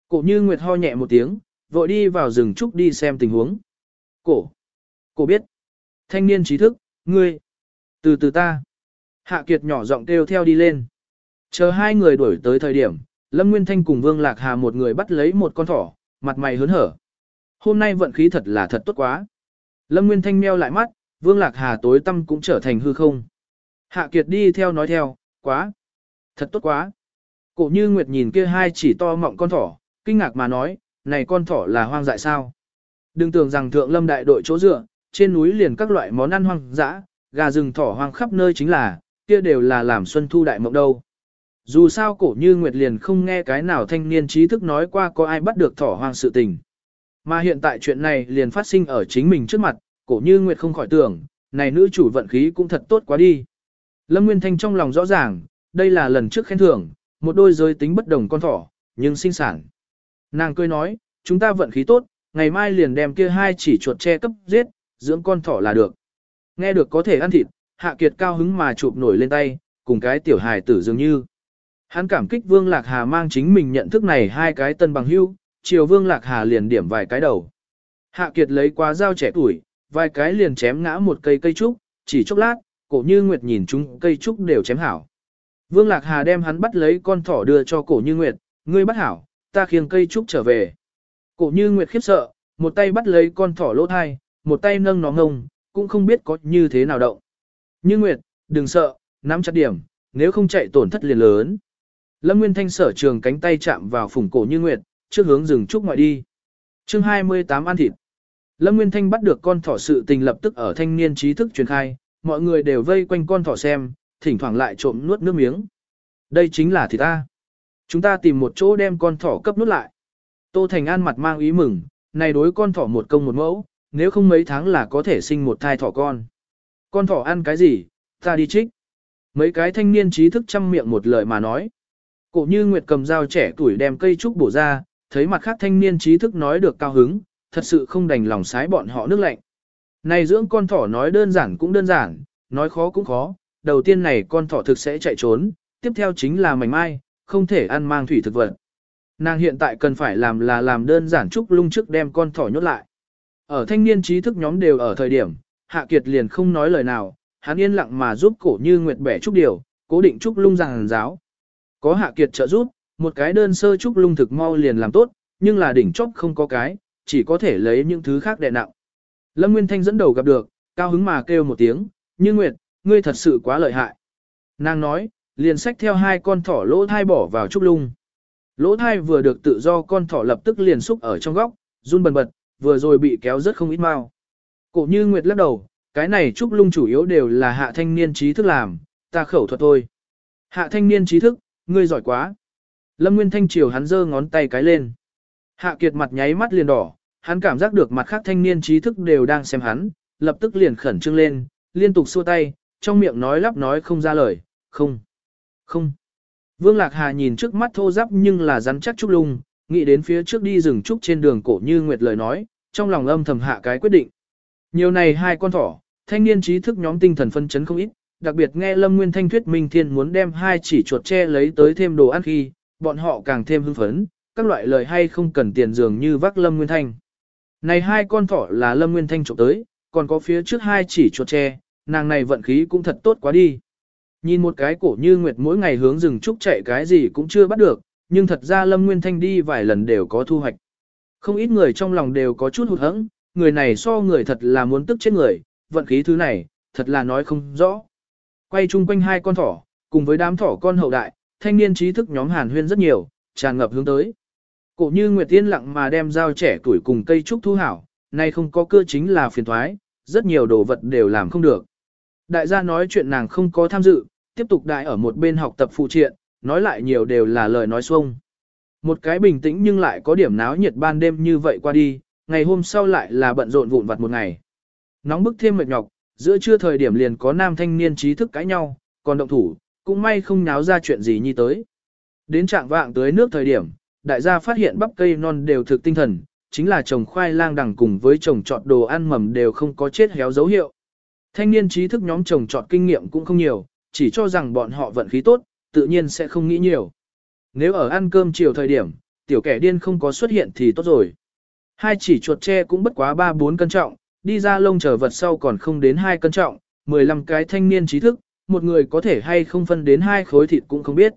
Cổ như Nguyệt ho nhẹ một tiếng, vội đi vào rừng trúc đi xem tình huống. Cổ. Cổ biết. Thanh niên trí thức, ngươi. Từ từ ta. Hạ Kiệt nhỏ giọng kêu theo đi lên. Chờ hai người đuổi tới thời điểm, Lâm Nguyên Thanh cùng Vương Lạc Hà một người bắt lấy một con thỏ, mặt mày hớn hở. Hôm nay vận khí thật là thật tốt quá. Lâm Nguyên Thanh meo lại mắt, Vương Lạc Hà tối tâm cũng trở thành hư không. Hạ Kiệt đi theo nói theo, quá. Thật tốt quá. Cổ như Nguyệt nhìn kia hai chỉ to mọng con thỏ, kinh ngạc mà nói, này con thỏ là hoang dại sao? Đừng tưởng rằng thượng lâm đại đội chỗ dựa, trên núi liền các loại món ăn hoang dã, gà rừng thỏ hoang khắp nơi chính là, kia đều là làm xuân thu đại mộng đâu. Dù sao cổ như Nguyệt liền không nghe cái nào thanh niên trí thức nói qua có ai bắt được thỏ hoang sự tình. Mà hiện tại chuyện này liền phát sinh ở chính mình trước mặt, cổ như Nguyệt không khỏi tưởng, này nữ chủ vận khí cũng thật tốt quá đi. Lâm Nguyên Thanh trong lòng rõ ràng, đây là lần trước khen thưởng, một đôi giới tính bất đồng con thỏ, nhưng sinh sản. Nàng cười nói, chúng ta vận khí tốt, ngày mai liền đem kia hai chỉ chuột che cấp giết, dưỡng con thỏ là được. Nghe được có thể ăn thịt, Hạ Kiệt cao hứng mà chụp nổi lên tay, cùng cái tiểu hài tử dường như. Hắn cảm kích Vương Lạc Hà mang chính mình nhận thức này hai cái tân bằng hưu, chiều Vương Lạc Hà liền điểm vài cái đầu. Hạ Kiệt lấy quá dao trẻ tuổi, vài cái liền chém ngã một cây cây trúc, chỉ chốc lát, cổ như Nguyệt nhìn chúng cây trúc đều chém hảo. Vương Lạc Hà đem hắn bắt lấy con thỏ đưa cho cổ như Nguyệt, ngươi bắt hảo, ta khiêng cây trúc trở về. Cổ như Nguyệt khiếp sợ, một tay bắt lấy con thỏ lỗ thai, một tay nâng nó ngông, cũng không biết có như thế nào động. Như Nguyệt, đừng sợ, nắm chặt điểm, nếu không chạy tổn thất liền lớn. Lâm Nguyên Thanh sở trường cánh tay chạm vào phủng cổ Như Nguyệt, trước hướng rừng trúc ngoại đi. chương 28 ăn thịt. Lâm Nguyên Thanh bắt được con thỏ sự tình lập tức ở thanh niên trí thức truyền khai, mọi người đều vây quanh con thỏ xem, thỉnh thoảng lại trộm nuốt nước miếng. Đây chính là thịt ta. Chúng ta tìm một chỗ đem con thỏ cấp nuốt lại. Tô Thành An mặt mang ý mừng, này đối con thỏ một công một mẫu, nếu không mấy tháng là có thể sinh một thai thỏ con. Con thỏ ăn cái gì, ta đi trích. Mấy cái thanh niên trí thức chăm miệng một lời mà nói. Cổ như Nguyệt cầm dao trẻ tuổi đem cây trúc bổ ra, thấy mặt khác thanh niên trí thức nói được cao hứng, thật sự không đành lòng sái bọn họ nước lạnh. Này dưỡng con thỏ nói đơn giản cũng đơn giản, nói khó cũng khó, đầu tiên này con thỏ thực sẽ chạy trốn, tiếp theo chính là mảnh mai, không thể ăn mang thủy thực vật. Nàng hiện tại cần phải làm là làm đơn giản trúc lung trước đem con thỏ nhốt lại. Ở thanh niên trí thức nhóm đều ở thời điểm, Hạ Kiệt liền không nói lời nào, hắn yên lặng mà giúp cổ như nguyệt bẻ trúc điều, cố định trúc lung rằng giáo. Có Hạ Kiệt trợ giúp, một cái đơn sơ trúc lung thực mau liền làm tốt, nhưng là đỉnh chóp không có cái, chỉ có thể lấy những thứ khác đè nặng. Lâm Nguyên Thanh dẫn đầu gặp được, cao hứng mà kêu một tiếng, như nguyệt, ngươi thật sự quá lợi hại. Nàng nói, liền xách theo hai con thỏ lỗ thai bỏ vào trúc lung. Lỗ thai vừa được tự do con thỏ lập tức liền xúc ở trong góc, run bần bật, vừa rồi bị kéo rất không ít mau. Cổ như Nguyệt lắc đầu, cái này trúc lung chủ yếu đều là hạ thanh niên trí thức làm, ta khẩu thuật thôi. Hạ thanh niên trí thức, ngươi giỏi quá. Lâm Nguyên Thanh chiều hắn giơ ngón tay cái lên. Hạ Kiệt mặt nháy mắt liền đỏ, hắn cảm giác được mặt khác thanh niên trí thức đều đang xem hắn, lập tức liền khẩn trương lên, liên tục xua tay, trong miệng nói lắp nói không ra lời, không, không. Vương Lạc Hà nhìn trước mắt thô giáp nhưng là rắn chắc trúc lung, nghĩ đến phía trước đi rừng trúc trên đường cổ như Nguyệt lời nói, trong lòng âm thầm hạ cái quyết định. Nhiều này hai con thỏ, thanh niên trí thức nhóm tinh thần phân chấn không ít, đặc biệt nghe Lâm Nguyên Thanh thuyết Minh Thiên muốn đem hai chỉ chuột tre lấy tới thêm đồ ăn khi, bọn họ càng thêm hưng phấn, các loại lời hay không cần tiền dường như vác Lâm Nguyên Thanh. Này hai con thỏ là Lâm Nguyên Thanh trộm tới, còn có phía trước hai chỉ chuột tre, nàng này vận khí cũng thật tốt quá đi. Nhìn một cái cổ như nguyệt mỗi ngày hướng rừng trúc chạy cái gì cũng chưa bắt được, nhưng thật ra Lâm Nguyên Thanh đi vài lần đều có thu hoạch. Không ít người trong lòng đều có chút hụt hẫng, người này so người thật là muốn tức chết người, vận khí thứ này, thật là nói không rõ. Quay chung quanh hai con thỏ, cùng với đám thỏ con hậu đại, thanh niên trí thức nhóm hàn huyên rất nhiều, tràn ngập hướng tới. Cổ như Nguyệt Tiên lặng mà đem dao trẻ tuổi cùng cây trúc thu hảo, nay không có cơ chính là phiền thoái, rất nhiều đồ vật đều làm không được. Đại gia nói chuyện nàng không có tham dự, tiếp tục đại ở một bên học tập phụ triện, nói lại nhiều đều là lời nói xuông. Một cái bình tĩnh nhưng lại có điểm náo nhiệt ban đêm như vậy qua đi, ngày hôm sau lại là bận rộn vụn vặt một ngày. Nóng bức thêm mệt nhọc, giữa trưa thời điểm liền có nam thanh niên trí thức cãi nhau, còn động thủ, cũng may không náo ra chuyện gì như tới. Đến trạng vạng tới nước thời điểm, đại gia phát hiện bắp cây non đều thực tinh thần, chính là trồng khoai lang đằng cùng với trồng trọt đồ ăn mầm đều không có chết héo dấu hiệu. Thanh niên trí thức nhóm trồng trọt kinh nghiệm cũng không nhiều, chỉ cho rằng bọn họ vận khí tốt, tự nhiên sẽ không nghĩ nhiều. Nếu ở ăn cơm chiều thời điểm, tiểu kẻ điên không có xuất hiện thì tốt rồi. Hai chỉ chuột tre cũng bất quá 3-4 cân trọng, đi ra lông chờ vật sau còn không đến 2 cân trọng, 15 cái thanh niên trí thức, một người có thể hay không phân đến hai khối thịt cũng không biết.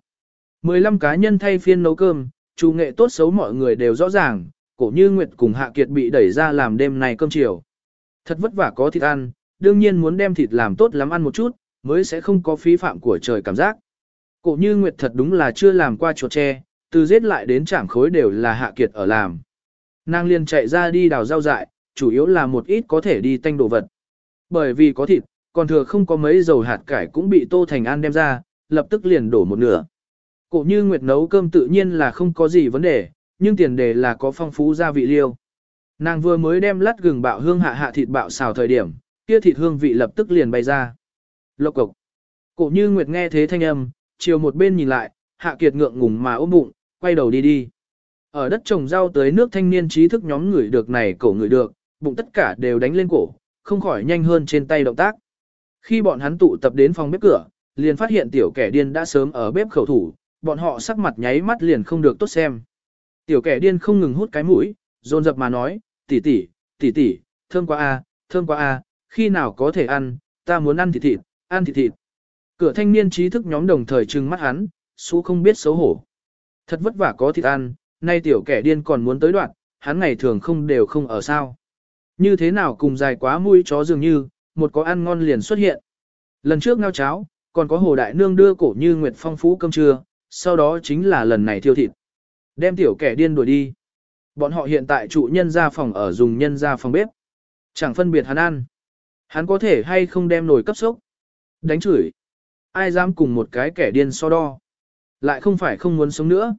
15 cá nhân thay phiên nấu cơm, chủ nghệ tốt xấu mọi người đều rõ ràng, cổ như Nguyệt cùng Hạ Kiệt bị đẩy ra làm đêm này cơm chiều. Thật vất vả có thịt ăn, đương nhiên muốn đem thịt làm tốt lắm ăn một chút, mới sẽ không có phí phạm của trời cảm giác. Cổ như Nguyệt thật đúng là chưa làm qua chuột tre, từ giết lại đến chạm khối đều là Hạ Kiệt ở làm. Nàng liền chạy ra đi đào rau dại, chủ yếu là một ít có thể đi tanh đồ vật. Bởi vì có thịt, còn thừa không có mấy dầu hạt cải cũng bị Tô Thành An đem ra, lập tức liền đổ một nửa. Cổ như Nguyệt nấu cơm tự nhiên là không có gì vấn đề, nhưng tiền đề là có phong phú gia vị liêu. Nàng vừa mới đem lát gừng bạo hương hạ hạ thịt bạo xào thời điểm, kia thịt hương vị lập tức liền bay ra. Lộc cộc. Cổ như Nguyệt nghe thế thanh âm, chiều một bên nhìn lại, hạ kiệt ngượng ngùng mà ôm bụng, quay đầu đi đi. Ở đất trồng rau tới nước thanh niên trí thức nhóm người được này cổ người được, bụng tất cả đều đánh lên cổ, không khỏi nhanh hơn trên tay động tác. Khi bọn hắn tụ tập đến phòng bếp cửa, liền phát hiện tiểu kẻ điên đã sớm ở bếp khẩu thủ, bọn họ sắc mặt nháy mắt liền không được tốt xem. Tiểu kẻ điên không ngừng hút cái mũi, dồn dập mà nói, tỷ tỷ, tỷ tỷ, thơm quá a, thơm quá a, khi nào có thể ăn, ta muốn ăn thịt thịt, ăn thịt thịt. Cửa thanh niên trí thức nhóm đồng thời trừng mắt hắn, xú không biết xấu hổ. Thật vất vả có thịt ăn, nay tiểu kẻ điên còn muốn tới đoạn, hắn ngày thường không đều không ở sao. Như thế nào cùng dài quá mũi chó dường như, một có ăn ngon liền xuất hiện. Lần trước ngao cháo, còn có hồ đại nương đưa cổ như nguyệt phong phú cơm trưa, sau đó chính là lần này thiêu thịt. Đem tiểu kẻ điên đuổi đi. Bọn họ hiện tại trụ nhân ra phòng ở dùng nhân ra phòng bếp. Chẳng phân biệt hắn ăn. Hắn có thể hay không đem nồi cấp sốc. Đánh chửi. Ai dám cùng một cái kẻ điên so đo. Lại không phải không muốn sống nữa.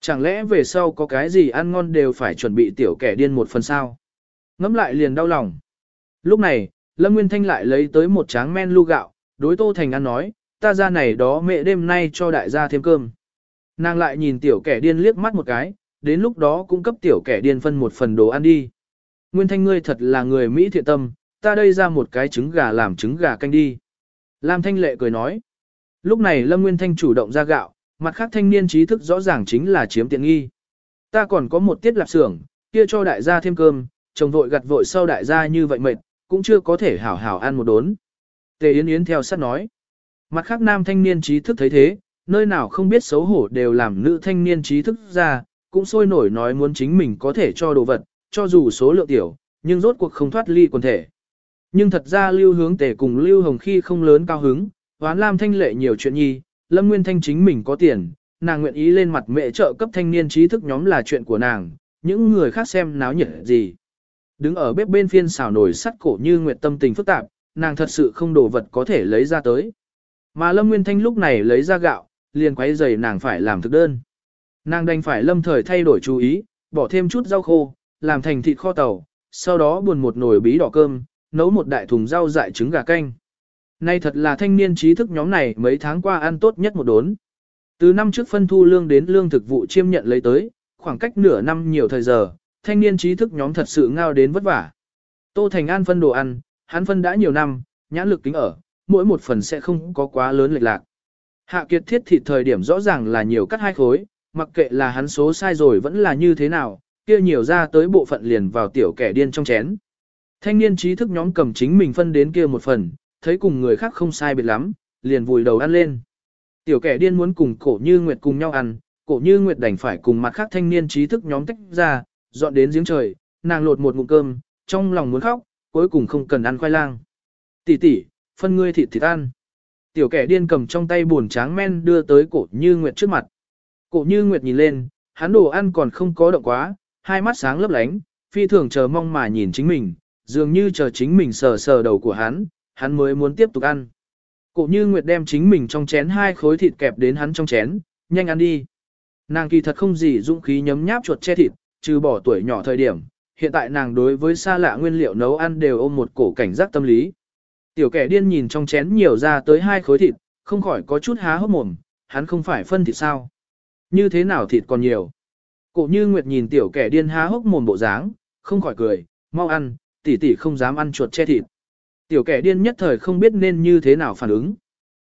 Chẳng lẽ về sau có cái gì ăn ngon đều phải chuẩn bị tiểu kẻ điên một phần sao? Ngắm lại liền đau lòng. Lúc này, Lâm Nguyên Thanh lại lấy tới một tráng men lu gạo, đối Tô Thành ăn nói, ta ra này đó mẹ đêm nay cho đại gia thêm cơm. Nàng lại nhìn tiểu kẻ điên liếc mắt một cái, đến lúc đó cũng cấp tiểu kẻ điên phân một phần đồ ăn đi. Nguyên Thanh ngươi thật là người Mỹ thiện tâm, ta đây ra một cái trứng gà làm trứng gà canh đi. Lam Thanh Lệ cười nói. Lúc này Lâm Nguyên Thanh chủ động ra gạo, mặt khác thanh niên trí thức rõ ràng chính là chiếm tiện nghi. Ta còn có một tiết lạp xưởng, kia cho đại gia thêm cơm, chồng vội gặt vội sau đại gia như vậy mệt, cũng chưa có thể hảo hảo ăn một đốn. Tề Yến Yến theo sát nói. Mặt khác nam thanh niên trí thức thấy thế, nơi nào không biết xấu hổ đều làm nữ thanh niên trí thức ra, cũng sôi nổi nói muốn chính mình có thể cho đồ vật, cho dù số lượng tiểu, nhưng rốt cuộc không thoát ly quần thể. Nhưng thật ra lưu hướng tề cùng lưu hồng khi không lớn cao hứng, hoán lam thanh lệ nhiều chuyện nhi, lâm nguyên thanh chính mình có tiền, nàng nguyện ý lên mặt mẹ trợ cấp thanh niên trí thức nhóm là chuyện của nàng, những người khác xem náo nhiệt gì. Đứng ở bếp bên phiên xào nổi sắt cổ như nguyệt tâm tình phức tạp, nàng thật sự không đồ vật có thể lấy ra tới. Mà Lâm Nguyên Thanh lúc này lấy ra gạo, liền quấy giày nàng phải làm thực đơn. Nàng đành phải lâm thời thay đổi chú ý, bỏ thêm chút rau khô, làm thành thịt kho tàu, sau đó buồn một nồi bí đỏ cơm, nấu một đại thùng rau dại trứng gà canh. Nay thật là thanh niên trí thức nhóm này mấy tháng qua ăn tốt nhất một đốn. Từ năm trước phân thu lương đến lương thực vụ chiêm nhận lấy tới, khoảng cách nửa năm nhiều thời giờ, thanh niên trí thức nhóm thật sự ngao đến vất vả. Tô Thành An phân đồ ăn, hắn phân đã nhiều năm, nhãn lực kính ở, mỗi một phần sẽ không có quá lớn lệch lạc. Hạ kiệt thiết thịt thời điểm rõ ràng là nhiều cắt hai khối, mặc kệ là hắn số sai rồi vẫn là như thế nào, kia nhiều ra tới bộ phận liền vào tiểu kẻ điên trong chén. Thanh niên trí thức nhóm cầm chính mình phân đến kia một phần, thấy cùng người khác không sai biệt lắm, liền vùi đầu ăn lên. Tiểu kẻ điên muốn cùng cổ như nguyệt cùng nhau ăn, cổ như Nguyệt đành phải cùng mặt khác thanh niên trí thức nhóm tách ra, dọn đến giếng trời, nàng lột một ngụm cơm, trong lòng muốn khóc, cuối cùng không cần ăn khoai lang. Tỷ tỷ, phân ngươi thịt thịt ăn. Tiểu kẻ điên cầm trong tay buồn tráng men đưa tới cổ như Nguyệt trước mặt. Cổ như Nguyệt nhìn lên, hắn đồ ăn còn không có động quá, hai mắt sáng lấp lánh, phi thường chờ mong mà nhìn chính mình, dường như chờ chính mình sờ sờ đầu của hắn, hắn mới muốn tiếp tục ăn. Cổ như Nguyệt đem chính mình trong chén hai khối thịt kẹp đến hắn trong chén, nhanh ăn đi. Nàng kỳ thật không gì dũng khí nhấm nháp chuột che thịt, trừ bỏ tuổi nhỏ thời điểm, hiện tại nàng đối với xa lạ nguyên liệu nấu ăn đều ôm một cổ cảnh giác tâm lý. Tiểu kẻ điên nhìn trong chén nhiều ra tới hai khối thịt, không khỏi có chút há hốc mồm, hắn không phải phân thịt sao. Như thế nào thịt còn nhiều. Cổ như Nguyệt nhìn tiểu kẻ điên há hốc mồm bộ dáng, không khỏi cười, mau ăn, tỷ tỷ không dám ăn chuột che thịt. Tiểu kẻ điên nhất thời không biết nên như thế nào phản ứng.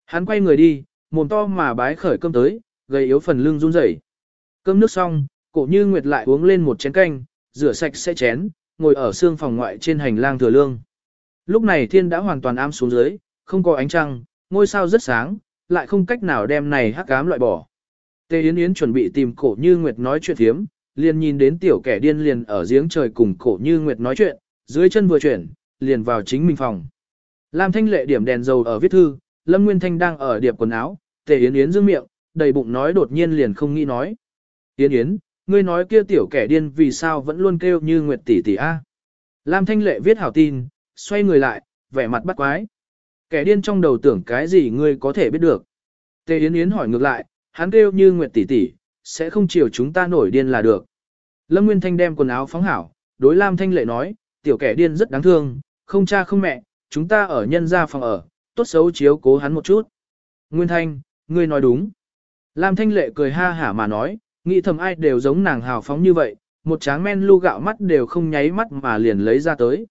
Hắn quay người đi, mồm to mà bái khởi cơm tới, gầy yếu phần lưng run rẩy. Cơm nước xong, cổ như Nguyệt lại uống lên một chén canh, rửa sạch sẽ chén, ngồi ở xương phòng ngoại trên hành lang thừa lương. Lúc này thiên đã hoàn toàn am xuống dưới, không có ánh trăng, ngôi sao rất sáng, lại không cách nào đem này hắc ám loại bỏ. Tề Yến Yến chuẩn bị tìm cổ như Nguyệt nói chuyện thiếm, liền nhìn đến tiểu kẻ điên liền ở giếng trời cùng cổ như Nguyệt nói chuyện, dưới chân vừa chuyển, liền vào chính mình phòng. Lam Thanh Lệ điểm đèn dầu ở viết thư, Lâm Nguyên Thanh đang ở điệp quần áo, Tề Yến Yến dương miệng, đầy bụng nói đột nhiên liền không nghĩ nói. Yến Yến, ngươi nói kia tiểu kẻ điên vì sao vẫn luôn kêu như Nguyệt tỷ tỷ a? Lam Thanh Lệ viết hảo tin, xoay người lại, vẻ mặt bắt quái. Kẻ điên trong đầu tưởng cái gì ngươi có thể biết được. Tề Yến Yến hỏi ngược lại, hắn kêu như Nguyệt tỷ tỷ, sẽ không chiều chúng ta nổi điên là được. Lâm Nguyên Thanh đem quần áo phóng hảo, đối Lam Thanh Lệ nói, tiểu kẻ điên rất đáng thương, không cha không mẹ, chúng ta ở nhân gia phòng ở, tốt xấu chiếu cố hắn một chút. Nguyên Thanh, ngươi nói đúng. Lam Thanh Lệ cười ha hả mà nói, nghĩ thầm ai đều giống nàng hào phóng như vậy, một tráng men lu gạo mắt đều không nháy mắt mà liền lấy ra tới.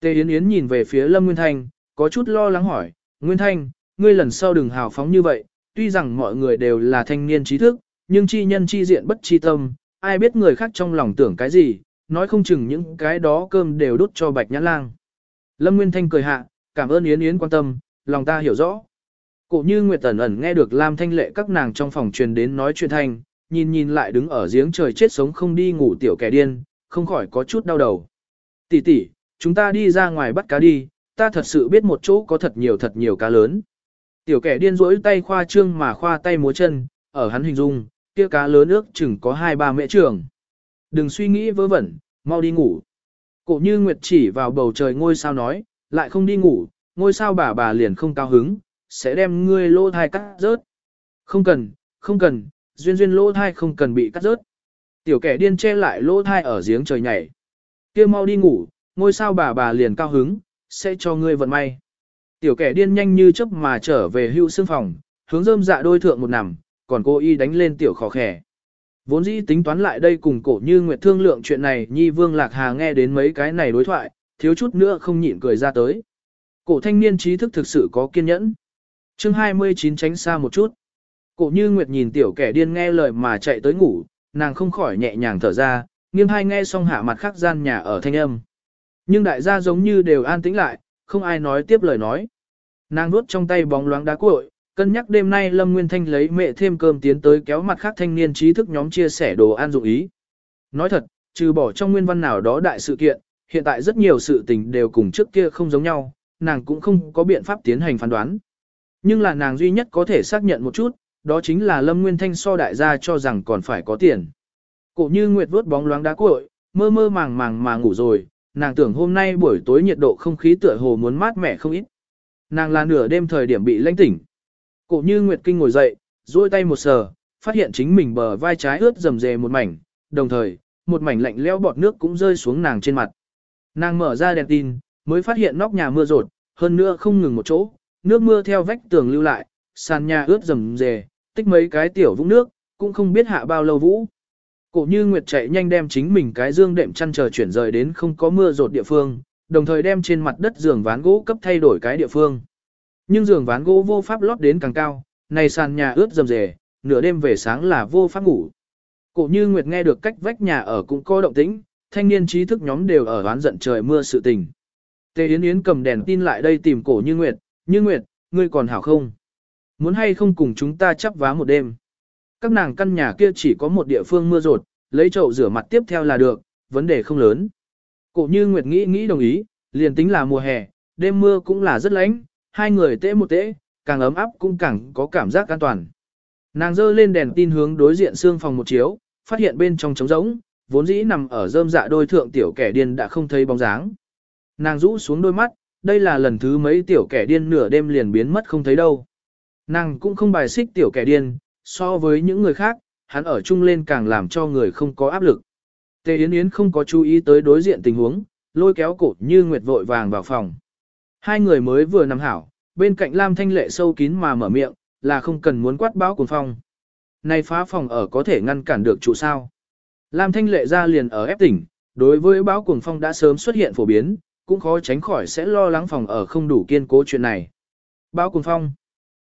Tề Yến Yến nhìn về phía Lâm Nguyên Thanh, có chút lo lắng hỏi, Nguyên Thanh, ngươi lần sau đừng hào phóng như vậy, tuy rằng mọi người đều là thanh niên trí thức, nhưng chi nhân chi diện bất chi tâm, ai biết người khác trong lòng tưởng cái gì, nói không chừng những cái đó cơm đều đút cho bạch nhãn lang. Lâm Nguyên Thanh cười hạ, cảm ơn Yến Yến quan tâm, lòng ta hiểu rõ. Cổ như Nguyệt ẩn ẩn nghe được Lam Thanh Lệ các nàng trong phòng truyền đến nói chuyện thanh, nhìn nhìn lại đứng ở giếng trời chết sống không đi ngủ tiểu kẻ điên, không khỏi có chút đau đầu. Tỷ tỷ, chúng ta đi ra ngoài bắt cá đi, ta thật sự biết một chỗ có thật nhiều thật nhiều cá lớn. Tiểu kẻ điên rỗi tay khoa trương mà khoa tay múa chân, ở hắn hình dung, kia cá lớn ước chừng có hai ba mễ trường. Đừng suy nghĩ vớ vẩn, mau đi ngủ. Cổ như Nguyệt chỉ vào bầu trời ngôi sao nói, lại không đi ngủ, ngôi sao bà bà liền không cao hứng, sẽ đem ngươi lỗ thai cắt rớt. Không cần, không cần, duyên duyên lỗ thai không cần bị cắt rớt. Tiểu kẻ điên che lại lỗ thai ở giếng trời nhảy. kia mau đi ngủ, ngôi sao bà bà liền cao hứng, sẽ cho ngươi vận may. Tiểu kẻ điên nhanh như chớp mà trở về hưu xương phòng, hướng rơm dạ đôi thượng một nằm, còn cô y đánh lên tiểu khó khẻ. Vốn dĩ tính toán lại đây cùng cổ như nguyệt thương lượng chuyện này nhi vương lạc hà nghe đến mấy cái này đối thoại, thiếu chút nữa không nhịn cười ra tới. Cổ thanh niên trí thức thực sự có kiên nhẫn. chương 29 tránh xa một chút. Cổ như nguyệt nhìn tiểu kẻ điên nghe lời mà chạy tới ngủ, nàng không khỏi nhẹ nhàng thở ra, nghiêng hai nghe xong hạ mặt khắc gian nhà ở thanh âm. Nhưng đại gia giống như đều an tĩnh lại, không ai nói tiếp lời nói. Nàng nuốt trong tay bóng loáng đá cuội, cân nhắc đêm nay Lâm Nguyên Thanh lấy mẹ thêm cơm tiến tới kéo mặt khác thanh niên trí thức nhóm chia sẻ đồ ăn dụng ý. Nói thật, trừ bỏ trong nguyên văn nào đó đại sự kiện, hiện tại rất nhiều sự tình đều cùng trước kia không giống nhau, nàng cũng không có biện pháp tiến hành phán đoán. Nhưng là nàng duy nhất có thể xác nhận một chút, đó chính là Lâm Nguyên Thanh so đại gia cho rằng còn phải có tiền. Cổ như Nguyệt vớt bóng loáng đá cuội, mơ mơ màng màng mà ngủ rồi, nàng tưởng hôm nay buổi tối nhiệt độ không khí tựa hồ muốn mát mẻ không ít. Nàng là nửa đêm thời điểm bị lãnh tỉnh. Cổ như Nguyệt Kinh ngồi dậy, duỗi tay một sờ, phát hiện chính mình bờ vai trái ướt rầm rề một mảnh, đồng thời, một mảnh lạnh lẽo bọt nước cũng rơi xuống nàng trên mặt. Nàng mở ra đèn tin, mới phát hiện nóc nhà mưa rột, hơn nữa không ngừng một chỗ, nước mưa theo vách tường lưu lại, sàn nhà ướt rầm rề, tích mấy cái tiểu vũng nước, cũng không biết hạ bao lâu vũ. Cổ như Nguyệt chạy nhanh đem chính mình cái dương đệm chăn chờ chuyển rời đến không có mưa rột địa phương, đồng thời đem trên mặt đất giường ván gỗ cấp thay đổi cái địa phương. Nhưng giường ván gỗ vô pháp lót đến càng cao, này sàn nhà ướt rầm rề, nửa đêm về sáng là vô pháp ngủ. Cổ như Nguyệt nghe được cách vách nhà ở cũng có động tĩnh, thanh niên trí thức nhóm đều ở oán giận trời mưa sự tình. Tề Yến Yến cầm đèn tin lại đây tìm cổ như Nguyệt, như Nguyệt, ngươi còn hảo không? Muốn hay không cùng chúng ta chấp vá một đêm? các nàng căn nhà kia chỉ có một địa phương mưa rột, lấy chậu rửa mặt tiếp theo là được, vấn đề không lớn. Cổ như Nguyệt nghĩ nghĩ đồng ý, liền tính là mùa hè, đêm mưa cũng là rất lạnh, hai người tễ một tễ, càng ấm áp cũng càng có cảm giác an toàn. Nàng dơ lên đèn tin hướng đối diện xương phòng một chiếu, phát hiện bên trong trống rỗng, vốn dĩ nằm ở rơm dạ đôi thượng tiểu kẻ điên đã không thấy bóng dáng. Nàng rũ xuống đôi mắt, đây là lần thứ mấy tiểu kẻ điên nửa đêm liền biến mất không thấy đâu. Nàng cũng không bài xích tiểu kẻ điên, so với những người khác, hắn ở chung lên càng làm cho người không có áp lực. Tề Yến Yến không có chú ý tới đối diện tình huống, lôi kéo cổ như nguyệt vội vàng vào phòng. Hai người mới vừa nằm hảo, bên cạnh Lam Thanh Lệ sâu kín mà mở miệng, là không cần muốn quát báo cuồng phong. Này phá phòng ở có thể ngăn cản được trụ sao. Lam Thanh Lệ ra liền ở ép tỉnh, đối với báo cuồng phong đã sớm xuất hiện phổ biến, cũng khó tránh khỏi sẽ lo lắng phòng ở không đủ kiên cố chuyện này. Báo cuồng phong.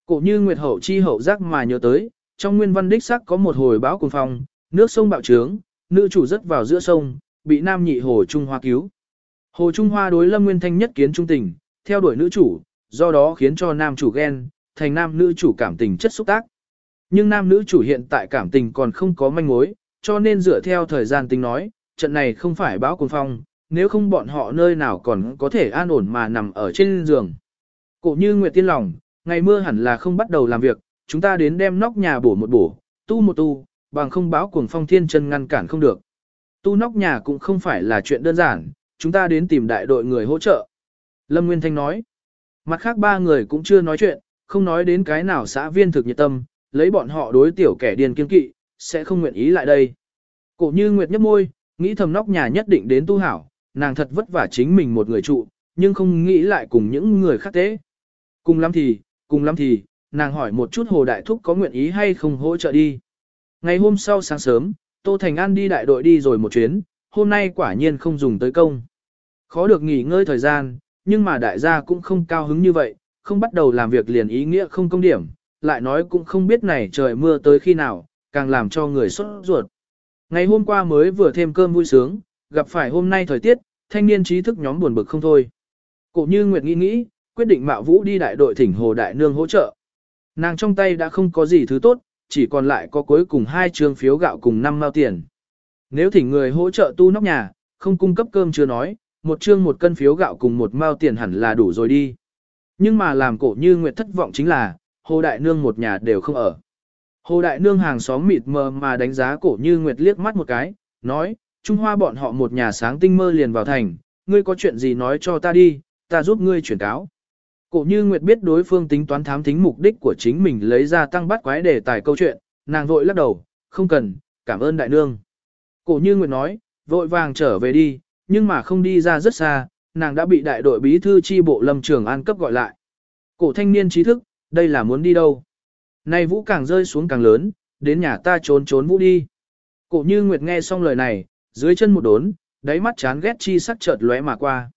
Cổ như Nguyệt Hậu chi hậu giác mà nhớ tới, trong nguyên văn đích sắc có một hồi báo cuồng phong, nước sông bạo trướng, nữ chủ rất vào giữa sông, bị nam nhị hồ Trung Hoa cứu. Hồ Trung Hoa đối Lâm Nguyên Thanh nhất kiến trung tình, theo đuổi nữ chủ, do đó khiến cho nam chủ ghen, thành nam nữ chủ cảm tình chất xúc tác. Nhưng nam nữ chủ hiện tại cảm tình còn không có manh mối, cho nên dựa theo thời gian tính nói, trận này không phải báo cuồng phong, nếu không bọn họ nơi nào còn có thể an ổn mà nằm ở trên giường. Cổ như Nguyệt Tiên lòng, ngày mưa hẳn là không bắt đầu làm việc, chúng ta đến đem nóc nhà bổ một bổ, tu một tu, bằng không báo cuồng phong thiên chân ngăn cản không được. Tu nóc nhà cũng không phải là chuyện đơn giản, chúng ta đến tìm đại đội người hỗ trợ. Lâm Nguyên Thanh nói, mặt khác ba người cũng chưa nói chuyện, không nói đến cái nào xã viên thực nhiệt tâm, lấy bọn họ đối tiểu kẻ điền kiên kỵ, sẽ không nguyện ý lại đây. Cổ như Nguyệt nhấp môi, nghĩ thầm nóc nhà nhất định đến tu hảo, nàng thật vất vả chính mình một người trụ, nhưng không nghĩ lại cùng những người khác tế. Cùng lắm thì, cùng lắm thì, nàng hỏi một chút Hồ Đại Thúc có nguyện ý hay không hỗ trợ đi. Ngày hôm sau sáng sớm, Tô Thành An đi đại đội đi rồi một chuyến, hôm nay quả nhiên không dùng tới công. Khó được nghỉ ngơi thời gian, nhưng mà đại gia cũng không cao hứng như vậy, không bắt đầu làm việc liền ý nghĩa không công điểm, lại nói cũng không biết này trời mưa tới khi nào, càng làm cho người sốt ruột. Ngày hôm qua mới vừa thêm cơm vui sướng, gặp phải hôm nay thời tiết, thanh niên trí thức nhóm buồn bực không thôi. Cổ như Nguyệt nghĩ nghĩ, quyết định mạo vũ đi đại đội thỉnh Hồ Đại Nương hỗ trợ. Nàng trong tay đã không có gì thứ tốt, chỉ còn lại có cuối cùng hai trương phiếu gạo cùng năm mao tiền. Nếu thỉnh người hỗ trợ tu nóc nhà, không cung cấp cơm chưa nói, một chương một cân phiếu gạo cùng một mao tiền hẳn là đủ rồi đi. Nhưng mà làm cổ như Nguyệt thất vọng chính là, Hồ Đại Nương một nhà đều không ở. Hồ Đại Nương hàng xóm mịt mờ mà đánh giá cổ như Nguyệt liếc mắt một cái, nói, Trung Hoa bọn họ một nhà sáng tinh mơ liền vào thành, ngươi có chuyện gì nói cho ta đi, ta giúp ngươi chuyển cáo. Cổ như Nguyệt biết đối phương tính toán thám thính mục đích của chính mình lấy ra tăng bắt quái để tài câu chuyện, nàng vội lắc đầu, không cần, cảm ơn đại nương. Cổ như Nguyệt nói, vội vàng trở về đi, nhưng mà không đi ra rất xa, nàng đã bị đại đội bí thư chi bộ lâm trường an cấp gọi lại. Cổ thanh niên trí thức, đây là muốn đi đâu? Này vũ càng rơi xuống càng lớn, đến nhà ta trốn trốn vũ đi. Cổ như Nguyệt nghe xong lời này, dưới chân một đốn, đáy mắt chán ghét chi sắc chợt lóe mà qua.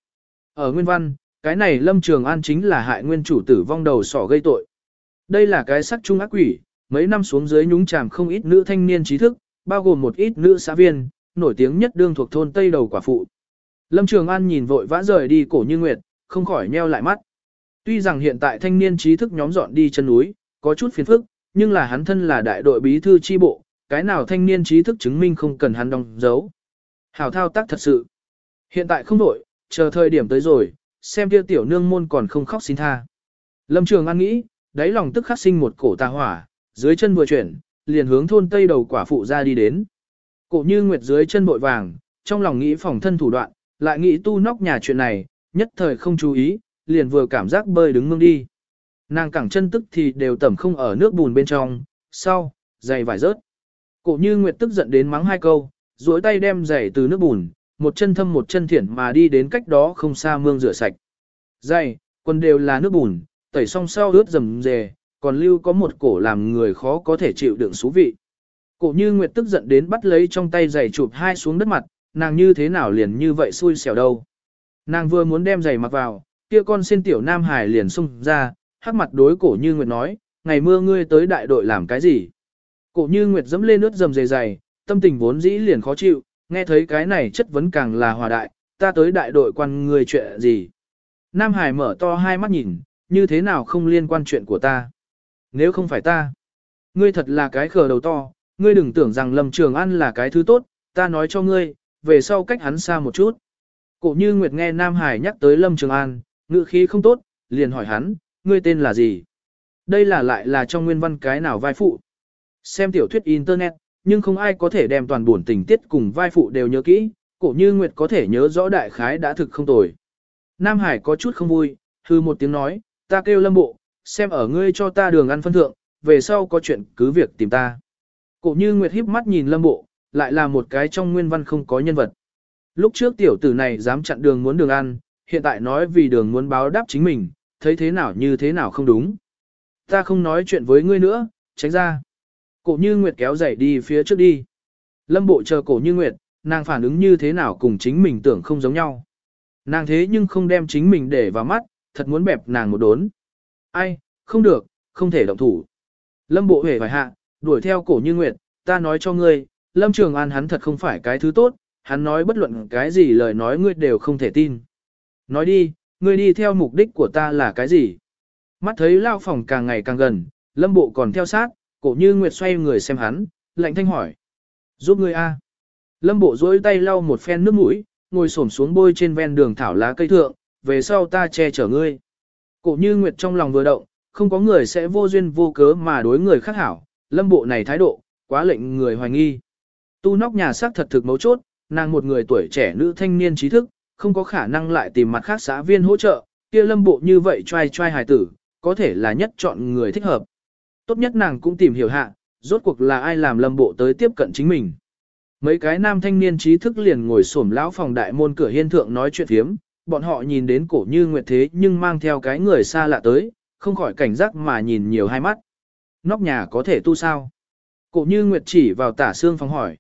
Ở nguyên văn, cái này Lâm Trường An chính là hại nguyên chủ tử vong đầu sỏ gây tội. Đây là cái sắc trung ác quỷ, mấy năm xuống dưới nhúng chàm không ít nữ thanh niên trí thức, bao gồm một ít nữ xã viên, nổi tiếng nhất đương thuộc thôn Tây Đầu Quả Phụ. Lâm Trường An nhìn vội vã rời đi cổ như nguyệt, không khỏi nheo lại mắt. Tuy rằng hiện tại thanh niên trí thức nhóm dọn đi chân núi, có chút phiền phức, nhưng là hắn thân là đại đội bí thư chi bộ, cái nào thanh niên trí thức chứng minh không cần hắn đóng dấu. Hảo thao tác thật sự. Hiện tại không đổi, chờ thời điểm tới rồi, xem kia tiểu nương môn còn không khóc xin tha. Lâm Trường An nghĩ, đáy lòng tức khắc sinh một cổ tà hỏa, dưới chân vừa chuyển, liền hướng thôn tây đầu quả phụ ra đi đến. Cổ như nguyệt dưới chân bội vàng, trong lòng nghĩ phòng thân thủ đoạn, lại nghĩ tu nóc nhà chuyện này, nhất thời không chú ý, liền vừa cảm giác bơi đứng mương đi. Nàng cẳng chân tức thì đều tẩm không ở nước bùn bên trong, sau, giày vải rớt. Cổ như nguyệt tức giận đến mắng hai câu, duỗi tay đem giày từ nước bùn, một chân thâm một chân thiển mà đi đến cách đó không xa mương rửa sạch. giày quần đều là nước bùn, tẩy xong sau ướt rầm rề, còn lưu có một cổ làm người khó có thể chịu đựng xú vị. Cổ như Nguyệt tức giận đến bắt lấy trong tay giày chụp hai xuống đất mặt, nàng như thế nào liền như vậy xui xẻo đâu. Nàng vừa muốn đem giày mặc vào, kia con xin tiểu Nam Hải liền xung ra, hắc mặt đối cổ như Nguyệt nói, ngày mưa ngươi tới đại đội làm cái gì. Cổ như Nguyệt dẫm lên nước dầm dày dày, tâm tình vốn dĩ liền khó chịu, nghe thấy cái này chất vấn càng là hòa đại, ta tới đại đội quan ngươi chuyện gì. Nam Hải mở to hai mắt nhìn, như thế nào không liên quan chuyện của ta. Nếu không phải ta, Ngươi thật là cái khờ đầu to, ngươi đừng tưởng rằng Lâm Trường An là cái thứ tốt, ta nói cho ngươi, về sau cách hắn xa một chút. Cổ như Nguyệt nghe Nam Hải nhắc tới Lâm Trường An, ngữ khí không tốt, liền hỏi hắn, ngươi tên là gì? Đây là lại là trong nguyên văn cái nào vai phụ. Xem tiểu thuyết Internet, nhưng không ai có thể đem toàn buồn tình tiết cùng vai phụ đều nhớ kỹ, cổ như Nguyệt có thể nhớ rõ đại khái đã thực không tồi. Nam Hải có chút không vui, hư một tiếng nói, ta kêu lâm bộ, xem ở ngươi cho ta đường ăn phân thượng, về sau có chuyện cứ việc tìm ta. Cổ như Nguyệt híp mắt nhìn lâm bộ, lại là một cái trong nguyên văn không có nhân vật. Lúc trước tiểu tử này dám chặn đường muốn đường ăn, hiện tại nói vì đường muốn báo đáp chính mình, thấy thế nào như thế nào không đúng. Ta không nói chuyện với ngươi nữa, tránh ra. Cổ như Nguyệt kéo dậy đi phía trước đi. Lâm bộ chờ cổ như Nguyệt, nàng phản ứng như thế nào cùng chính mình tưởng không giống nhau. Nàng thế nhưng không đem chính mình để vào mắt, thật muốn bẹp nàng một đốn. Ai, không được, không thể động thủ. Lâm bộ hề phải hạ, đuổi theo cổ như Nguyệt, ta nói cho ngươi, Lâm Trường An hắn thật không phải cái thứ tốt, hắn nói bất luận cái gì lời nói ngươi đều không thể tin. Nói đi, ngươi đi theo mục đích của ta là cái gì? Mắt thấy lao phòng càng ngày càng gần, lâm bộ còn theo sát, cổ như Nguyệt xoay người xem hắn, lạnh thanh hỏi. Giúp ngươi a Lâm bộ dối tay lau một phen nước mũi, ngồi xổm xuống bôi trên ven đường thảo lá cây thượng, về sau ta che chở ngươi. Cổ như Nguyệt trong lòng vừa động, không có người sẽ vô duyên vô cớ mà đối người khác hảo, lâm bộ này thái độ, quá lệnh người hoài nghi. Tu nóc nhà xác thật thực mấu chốt, nàng một người tuổi trẻ nữ thanh niên trí thức, không có khả năng lại tìm mặt khác xã viên hỗ trợ, kia lâm bộ như vậy trai trai hài tử, có thể là nhất chọn người thích hợp. Tốt nhất nàng cũng tìm hiểu hạ, rốt cuộc là ai làm lâm bộ tới tiếp cận chính mình. Mấy cái nam thanh niên trí thức liền ngồi xổm lão phòng đại môn cửa hiên thượng nói chuyện thiếm, bọn họ nhìn đến cổ như nguyệt thế nhưng mang theo cái người xa lạ tới, không khỏi cảnh giác mà nhìn nhiều hai mắt. Nóc nhà có thể tu sao? Cổ như nguyệt chỉ vào tả xương phòng hỏi.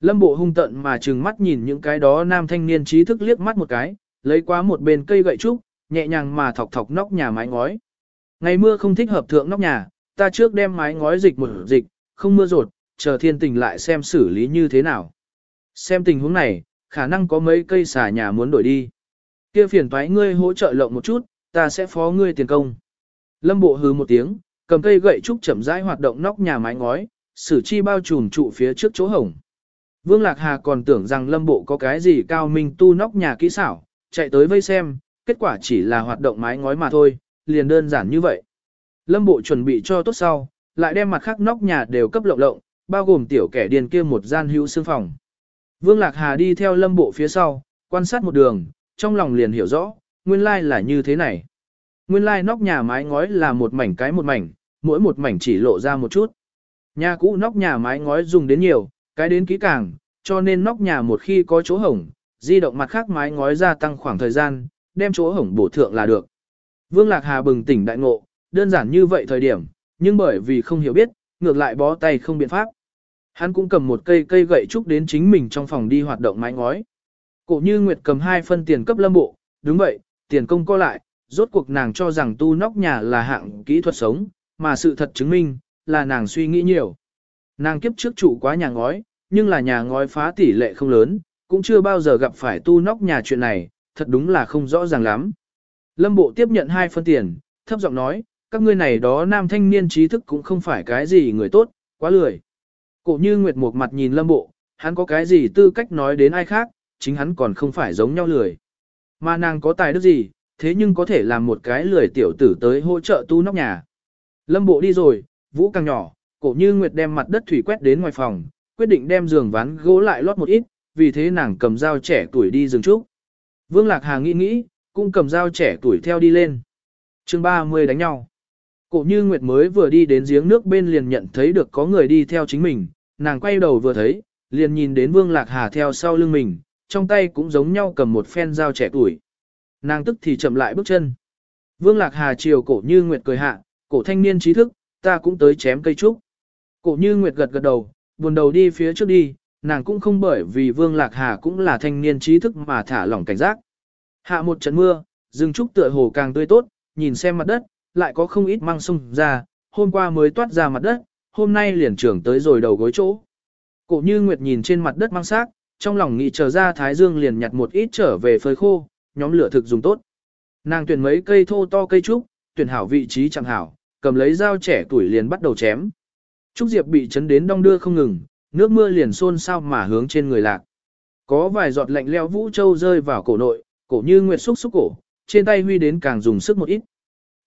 Lâm bộ hung tận mà trừng mắt nhìn những cái đó nam thanh niên trí thức liếc mắt một cái, lấy qua một bên cây gậy trúc, nhẹ nhàng mà thọc thọc nóc nhà mái ngói. Ngày mưa không thích hợp thượng nóc nhà, ta trước đem mái ngói dịch một dịch, không mưa rột, chờ thiên tình lại xem xử lý như thế nào. Xem tình huống này, khả năng có mấy cây xà nhà muốn đổi đi. Kia phiền toái ngươi hỗ trợ lộng một chút, ta sẽ phó ngươi tiền công. Lâm bộ hừ một tiếng, cầm cây gậy trúc chậm rãi hoạt động nóc nhà mái ngói, xử chi bao trùm trụ phía trước chỗ hổng. Vương Lạc Hà còn tưởng rằng lâm bộ có cái gì cao minh tu nóc nhà kỹ xảo, chạy tới vây xem, kết quả chỉ là hoạt động mái ngói mà thôi, liền đơn giản như vậy. Lâm bộ chuẩn bị cho tốt sau, lại đem mặt khác nóc nhà đều cấp lộng lộng, bao gồm tiểu kẻ điền kia một gian hữu xương phòng. Vương Lạc Hà đi theo lâm bộ phía sau, quan sát một đường, trong lòng liền hiểu rõ, nguyên lai là như thế này. Nguyên lai nóc nhà mái ngói là một mảnh cái một mảnh, mỗi một mảnh chỉ lộ ra một chút. Nhà cũ nóc nhà mái ngói dùng đến nhiều, cái đến kỹ càng, cho nên nóc nhà một khi có chỗ hổng, di động mặt khác mái ngói ra tăng khoảng thời gian, đem chỗ hổng bổ thượng là được. Vương Lạc Hà bừng tỉnh đại ngộ, đơn giản như vậy thời điểm, nhưng bởi vì không hiểu biết, ngược lại bó tay không biện pháp. Hắn cũng cầm một cây cây gậy trúc đến chính mình trong phòng đi hoạt động mái ngói. Cổ như Nguyệt cầm hai phân tiền cấp lâm bộ, đúng vậy, tiền công co lại, rốt cuộc nàng cho rằng tu nóc nhà là hạng kỹ thuật sống, mà sự thật chứng minh, là nàng suy nghĩ nhiều. Nàng kiếp trước trụ quá nhà ngói, nhưng là nhà ngói phá tỷ lệ không lớn, cũng chưa bao giờ gặp phải tu nóc nhà chuyện này, thật đúng là không rõ ràng lắm. Lâm bộ tiếp nhận hai phân tiền, thấp giọng nói, các ngươi này đó nam thanh niên trí thức cũng không phải cái gì người tốt, quá lười. Cổ như Nguyệt một mặt nhìn lâm bộ, hắn có cái gì tư cách nói đến ai khác, chính hắn còn không phải giống nhau lười. Mà nàng có tài đức gì, thế nhưng có thể làm một cái lười tiểu tử tới hỗ trợ tu nóc nhà. Lâm bộ đi rồi, vũ càng nhỏ, cổ như Nguyệt đem mặt đất thủy quét đến ngoài phòng, quyết định đem giường ván gỗ lại lót một ít, vì thế nàng cầm dao trẻ tuổi đi rừng trúc. Vương Lạc Hà nghĩ nghĩ, cũng cầm dao trẻ tuổi theo đi lên. chương 30 đánh nhau. Cổ như Nguyệt mới vừa đi đến giếng nước bên liền nhận thấy được có người đi theo chính mình, nàng quay đầu vừa thấy, liền nhìn đến Vương Lạc Hà theo sau lưng mình, trong tay cũng giống nhau cầm một phen dao trẻ tuổi. Nàng tức thì chậm lại bước chân. Vương Lạc Hà chiều cổ như Nguyệt cười hạ, cổ thanh niên trí thức, ta cũng tới chém cây trúc. Cổ như Nguyệt gật gật đầu, buồn đầu đi phía trước đi, nàng cũng không bởi vì Vương Lạc Hà cũng là thanh niên trí thức mà thả lỏng cảnh giác. Hạ một trận mưa, rừng trúc tựa hồ càng tươi tốt, nhìn xem mặt đất, lại có không ít măng sung ra, hôm qua mới toát ra mặt đất, hôm nay liền trưởng tới rồi đầu gối chỗ. Cổ như Nguyệt nhìn trên mặt đất măng xác, trong lòng nghĩ chờ ra Thái Dương liền nhặt một ít trở về phơi khô, nhóm lửa thực dùng tốt. Nàng tuyển mấy cây thô to cây trúc, tuyển hảo vị trí chẳng hảo, cầm lấy dao trẻ tuổi liền bắt đầu chém. Trúc Diệp bị chấn đến đong đưa không ngừng, nước mưa liền xôn xao mà hướng trên người lạc. Có vài giọt lạnh leo vũ châu rơi vào cổ nội, cổ như nguyệt xúc xúc cổ, trên tay huy đến càng dùng sức một ít.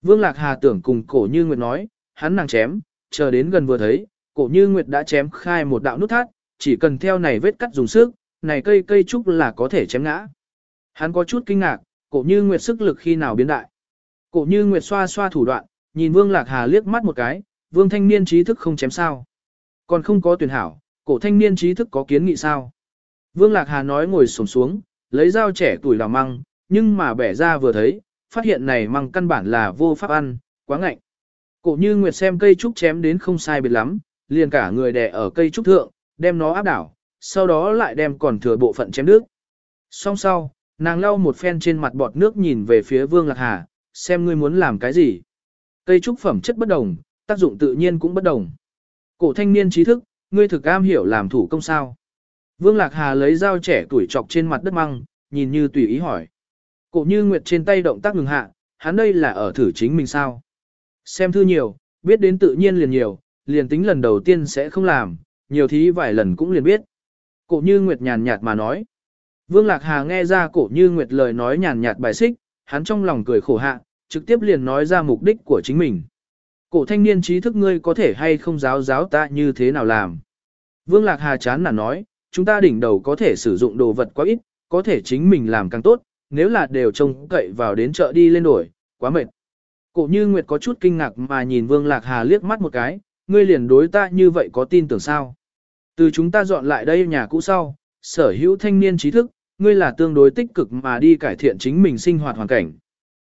Vương Lạc Hà tưởng cùng cổ như nguyệt nói, hắn nàng chém, chờ đến gần vừa thấy, cổ như nguyệt đã chém khai một đạo nút thắt, chỉ cần theo này vết cắt dùng sức, này cây cây trúc là có thể chém ngã. Hắn có chút kinh ngạc, cổ như nguyệt sức lực khi nào biến đại. Cổ như nguyệt xoa xoa thủ đoạn, nhìn Vương Lạc Hà liếc mắt một cái, Vương thanh niên trí thức không chém sao. Còn không có tuyển hảo, cổ thanh niên trí thức có kiến nghị sao. Vương Lạc Hà nói ngồi sổm xuống, lấy dao trẻ tuổi đào măng, nhưng mà bẻ ra vừa thấy, phát hiện này măng căn bản là vô pháp ăn, quá ngạnh. Cổ như Nguyệt xem cây trúc chém đến không sai biệt lắm, liền cả người đè ở cây trúc thượng, đem nó áp đảo, sau đó lại đem còn thừa bộ phận chém nước. Xong sau, nàng lau một phen trên mặt bọt nước nhìn về phía Vương Lạc Hà, xem ngươi muốn làm cái gì. Cây trúc phẩm chất bất đồng, tác dụng tự nhiên cũng bất đồng. Cổ thanh niên trí thức, ngươi thực am hiểu làm thủ công sao. Vương Lạc Hà lấy dao trẻ tuổi chọc trên mặt đất măng, nhìn như tùy ý hỏi. Cổ như Nguyệt trên tay động tác ngừng hạ, hắn đây là ở thử chính mình sao. Xem thư nhiều, biết đến tự nhiên liền nhiều, liền tính lần đầu tiên sẽ không làm, nhiều thí vài lần cũng liền biết. Cổ như Nguyệt nhàn nhạt mà nói. Vương Lạc Hà nghe ra cổ như Nguyệt lời nói nhàn nhạt bài xích, hắn trong lòng cười khổ hạ, trực tiếp liền nói ra mục đích của chính mình. Cổ thanh niên trí thức ngươi có thể hay không giáo giáo ta như thế nào làm. Vương Lạc Hà chán nản nói, chúng ta đỉnh đầu có thể sử dụng đồ vật quá ít, có thể chính mình làm càng tốt, nếu là đều trông cậy vào đến chợ đi lên đổi, quá mệt. Cổ như Nguyệt có chút kinh ngạc mà nhìn Vương Lạc Hà liếc mắt một cái, ngươi liền đối ta như vậy có tin tưởng sao? Từ chúng ta dọn lại đây nhà cũ sau, sở hữu thanh niên trí thức, ngươi là tương đối tích cực mà đi cải thiện chính mình sinh hoạt hoàn cảnh.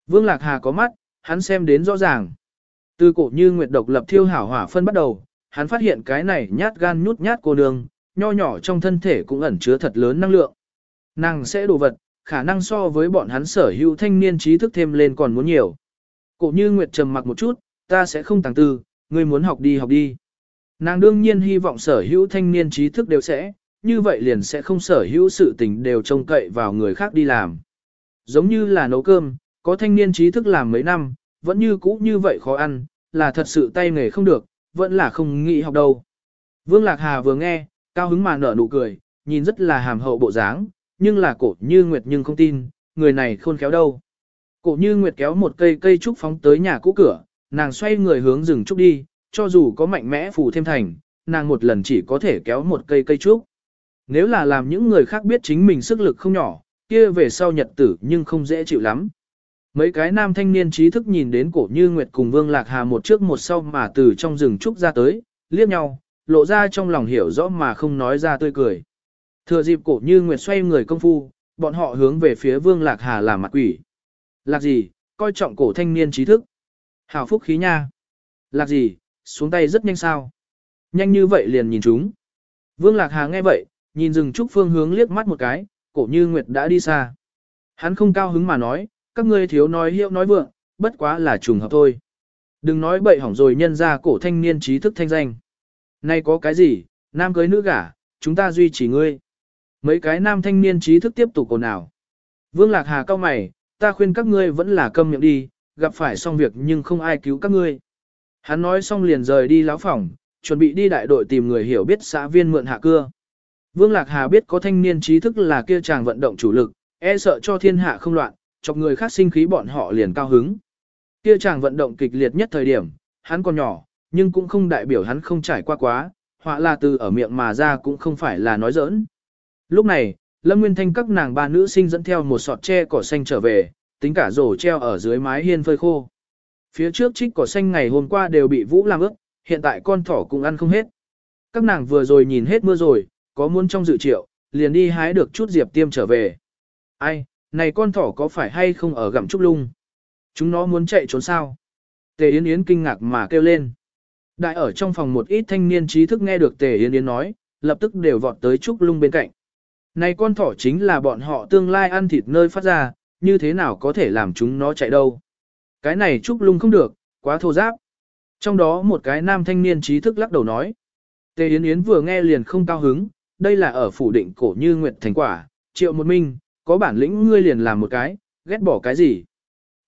Vương Lạc Hà có mắt, hắn xem đến rõ ràng. Từ cổ như Nguyệt độc lập thiêu hảo hỏa phân bắt đầu, hắn phát hiện cái này nhát gan nhút nhát cô nương, nho nhỏ trong thân thể cũng ẩn chứa thật lớn năng lượng. Nàng sẽ đồ vật, khả năng so với bọn hắn sở hữu thanh niên trí thức thêm lên còn muốn nhiều. Cổ như Nguyệt trầm mặc một chút, ta sẽ không tàng tư, ngươi muốn học đi học đi. Nàng đương nhiên hy vọng sở hữu thanh niên trí thức đều sẽ, như vậy liền sẽ không sở hữu sự tình đều trông cậy vào người khác đi làm. Giống như là nấu cơm, có thanh niên trí thức làm mấy năm, vẫn như cũ như vậy khó ăn, là thật sự tay nghề không được, vẫn là không nghĩ học đâu. Vương Lạc Hà vừa nghe, cao hứng mà nở nụ cười, nhìn rất là hàm hậu bộ dáng, nhưng là cổ như Nguyệt nhưng không tin, người này khôn khéo đâu. Cổ như Nguyệt kéo một cây cây trúc phóng tới nhà cũ cửa, nàng xoay người hướng rừng trúc đi, cho dù có mạnh mẽ phù thêm thành, nàng một lần chỉ có thể kéo một cây cây trúc. Nếu là làm những người khác biết chính mình sức lực không nhỏ, kia về sau nhật tử nhưng không dễ chịu lắm. Mấy cái nam thanh niên trí thức nhìn đến cổ như Nguyệt cùng Vương Lạc Hà một trước một sau mà từ trong rừng trúc ra tới, liếc nhau, lộ ra trong lòng hiểu rõ mà không nói ra tươi cười. Thừa dịp cổ như Nguyệt xoay người công phu, bọn họ hướng về phía Vương Lạc Hà làm mặt quỷ. Lạc gì, coi trọng cổ thanh niên trí thức. Hảo phúc khí nha. Lạc gì, xuống tay rất nhanh sao. Nhanh như vậy liền nhìn chúng. Vương Lạc Hà nghe vậy, nhìn rừng trúc phương hướng liếc mắt một cái, cổ như Nguyệt đã đi xa. Hắn không cao hứng mà nói, các ngươi thiếu nói hiệu nói vượng, bất quá là trùng hợp thôi. Đừng nói bậy hỏng rồi nhân ra cổ thanh niên trí thức thanh danh. Nay có cái gì, nam cưới nữ gả, chúng ta duy trì ngươi. Mấy cái nam thanh niên trí thức tiếp tục ồn ào. Vương Lạc Hà cao mày, ta khuyên các ngươi vẫn là câm miệng đi, gặp phải xong việc nhưng không ai cứu các ngươi. Hắn nói xong liền rời đi lão phòng, chuẩn bị đi đại đội tìm người hiểu biết xã viên mượn hạ cưa. Vương Lạc Hà biết có thanh niên trí thức là kia chàng vận động chủ lực, e sợ cho thiên hạ không loạn, chọc người khác sinh khí bọn họ liền cao hứng. Kia chàng vận động kịch liệt nhất thời điểm, hắn còn nhỏ, nhưng cũng không đại biểu hắn không trải qua quá, họa là từ ở miệng mà ra cũng không phải là nói giỡn. Lúc này, Lâm Nguyên Thanh các nàng ba nữ sinh dẫn theo một sọt tre cỏ xanh trở về, tính cả rổ treo ở dưới mái hiên phơi khô. Phía trước trích cỏ xanh ngày hôm qua đều bị vũ làm ướt, hiện tại con thỏ cũng ăn không hết. Các nàng vừa rồi nhìn hết mưa rồi, có muốn trong dự triệu, liền đi hái được chút diệp tiêm trở về. Ai, này con thỏ có phải hay không ở gặm trúc lung? Chúng nó muốn chạy trốn sao? Tề Yến Yến kinh ngạc mà kêu lên. Đại ở trong phòng một ít thanh niên trí thức nghe được Tề Yến Yến nói, lập tức đều vọt tới trúc lung bên cạnh. Này con thỏ chính là bọn họ tương lai ăn thịt nơi phát ra, như thế nào có thể làm chúng nó chạy đâu. Cái này trúc lung không được, quá thô giáp. Trong đó một cái nam thanh niên trí thức lắc đầu nói. Tề Yến Yến vừa nghe liền không cao hứng, đây là ở phủ định cổ như nguyệt thành quả, triệu một minh, có bản lĩnh ngươi liền làm một cái, ghét bỏ cái gì.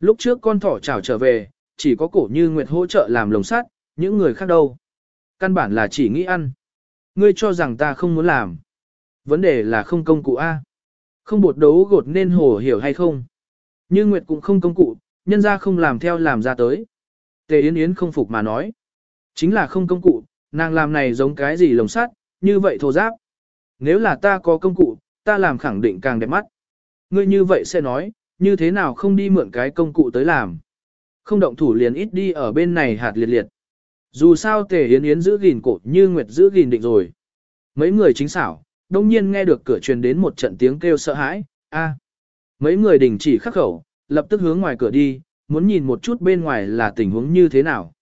Lúc trước con thỏ chảo trở về, chỉ có cổ như nguyệt hỗ trợ làm lồng sắt, những người khác đâu. Căn bản là chỉ nghĩ ăn. Ngươi cho rằng ta không muốn làm. Vấn đề là không công cụ A. Không bột đấu gột nên hồ hiểu hay không. Như Nguyệt cũng không công cụ, nhân ra không làm theo làm ra tới. Tề Yến Yến không phục mà nói. Chính là không công cụ, nàng làm này giống cái gì lồng sắt, như vậy thô giáp. Nếu là ta có công cụ, ta làm khẳng định càng đẹp mắt. Ngươi như vậy sẽ nói, như thế nào không đi mượn cái công cụ tới làm. Không động thủ liền ít đi ở bên này hạt liệt liệt. Dù sao tề yến yến giữ gìn cổ như nguyệt giữ gìn định rồi. Mấy người chính xảo, đông nhiên nghe được cửa truyền đến một trận tiếng kêu sợ hãi, a. Mấy người đình chỉ khắc khẩu, lập tức hướng ngoài cửa đi, muốn nhìn một chút bên ngoài là tình huống như thế nào.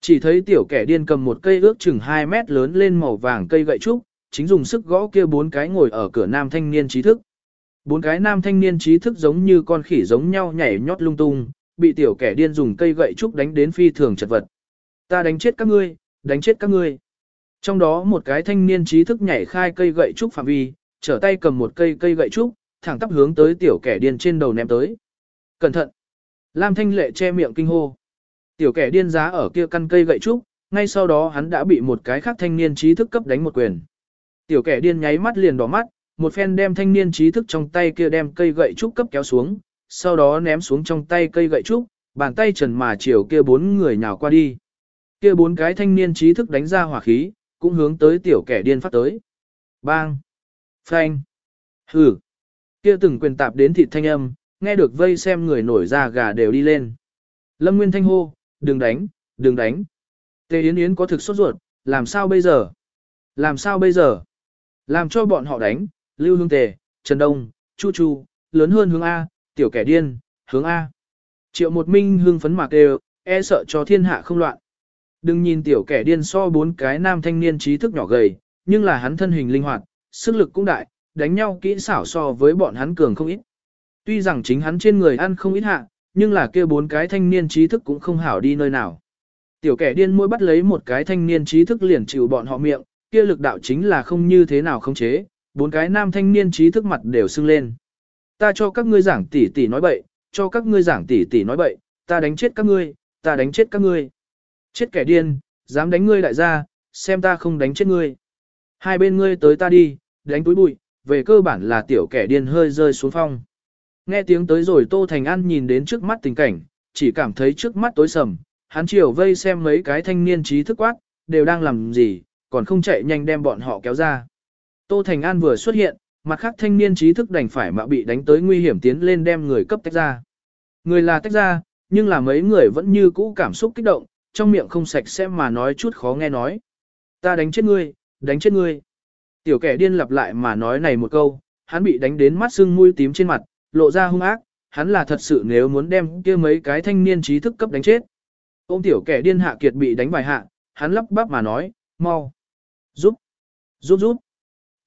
Chỉ thấy tiểu kẻ điên cầm một cây ước chừng 2 mét lớn lên màu vàng cây gậy trúc, chính dùng sức gõ kia bốn cái ngồi ở cửa nam thanh niên trí thức. Bốn cái nam thanh niên trí thức giống như con khỉ giống nhau nhảy nhót lung tung, bị tiểu kẻ điên dùng cây gậy trúc đánh đến phi thường chật vật. Ta đánh chết các ngươi, đánh chết các ngươi. Trong đó một cái thanh niên trí thức nhảy khai cây gậy trúc phạm vi, trở tay cầm một cây cây gậy trúc, thẳng tắp hướng tới tiểu kẻ điên trên đầu ném tới. Cẩn thận! Lam Thanh Lệ che miệng kinh hô. Tiểu kẻ điên giá ở kia căn cây gậy trúc, ngay sau đó hắn đã bị một cái khác thanh niên trí thức cấp đánh một quyền. Tiểu kẻ điên nháy mắt liền đỏ mắt, một phen đem thanh niên trí thức trong tay kia đem cây gậy trúc cấp kéo xuống, sau đó ném xuống trong tay cây gậy trúc, bàn tay trần mà chiều kia bốn người nhào qua đi. Kia bốn cái thanh niên trí thức đánh ra hỏa khí, cũng hướng tới tiểu kẻ điên phát tới. Bang! Phanh! Hử! Kia từng quyền tạp đến thịt thanh âm, nghe được vây xem người nổi ra gà đều đi lên. Lâm Nguyên Thanh hô, đừng đánh, đừng đánh. Tề Yến Yến có thực sốt ruột, làm sao bây giờ? Làm sao bây giờ? Làm cho bọn họ đánh, Lưu Hương Tề, Trần Đông, Chu Chu, lớn hơn hướng A, tiểu kẻ điên, hướng A. Triệu một minh hương phấn mạc đều, e sợ cho thiên hạ không loạn. Đừng nhìn tiểu kẻ điên so bốn cái nam thanh niên trí thức nhỏ gầy, nhưng là hắn thân hình linh hoạt, sức lực cũng đại, đánh nhau kỹ xảo so với bọn hắn cường không ít. Tuy rằng chính hắn trên người ăn không ít hạ, nhưng là kia bốn cái thanh niên trí thức cũng không hảo đi nơi nào. Tiểu kẻ điên mỗi bắt lấy một cái thanh niên trí thức liền chịu bọn họ miệng, kia lực đạo chính là không như thế nào không chế, bốn cái nam thanh niên trí thức mặt đều sưng lên. Ta cho các ngươi giảng tỷ tỷ nói bậy, cho các ngươi giảng tỷ tỷ nói bậy, ta đánh chết các ngươi, ta đánh chết các ngươi. Chết kẻ điên, dám đánh ngươi đại gia, xem ta không đánh chết ngươi. Hai bên ngươi tới ta đi, đánh túi bụi, về cơ bản là tiểu kẻ điên hơi rơi xuống phong. Nghe tiếng tới rồi Tô Thành An nhìn đến trước mắt tình cảnh, chỉ cảm thấy trước mắt tối sầm, hắn chiều vây xem mấy cái thanh niên trí thức quát, đều đang làm gì, còn không chạy nhanh đem bọn họ kéo ra. Tô Thành An vừa xuất hiện, mặt khác thanh niên trí thức đành phải mà bị đánh tới nguy hiểm tiến lên đem người cấp tách ra. Người là tách ra, nhưng là mấy người vẫn như cũ cảm xúc kích động, trong miệng không sạch sẽ mà nói chút khó nghe nói. Ta đánh chết ngươi, đánh chết ngươi. Tiểu kẻ điên lặp lại mà nói này một câu, hắn bị đánh đến mắt sưng mũi tím trên mặt, lộ ra hung ác, hắn là thật sự nếu muốn đem kia mấy cái thanh niên trí thức cấp đánh chết. ông tiểu kẻ điên hạ kiệt bị đánh vài hạ, hắn lắp bắp mà nói, mau, giúp, giúp giúp,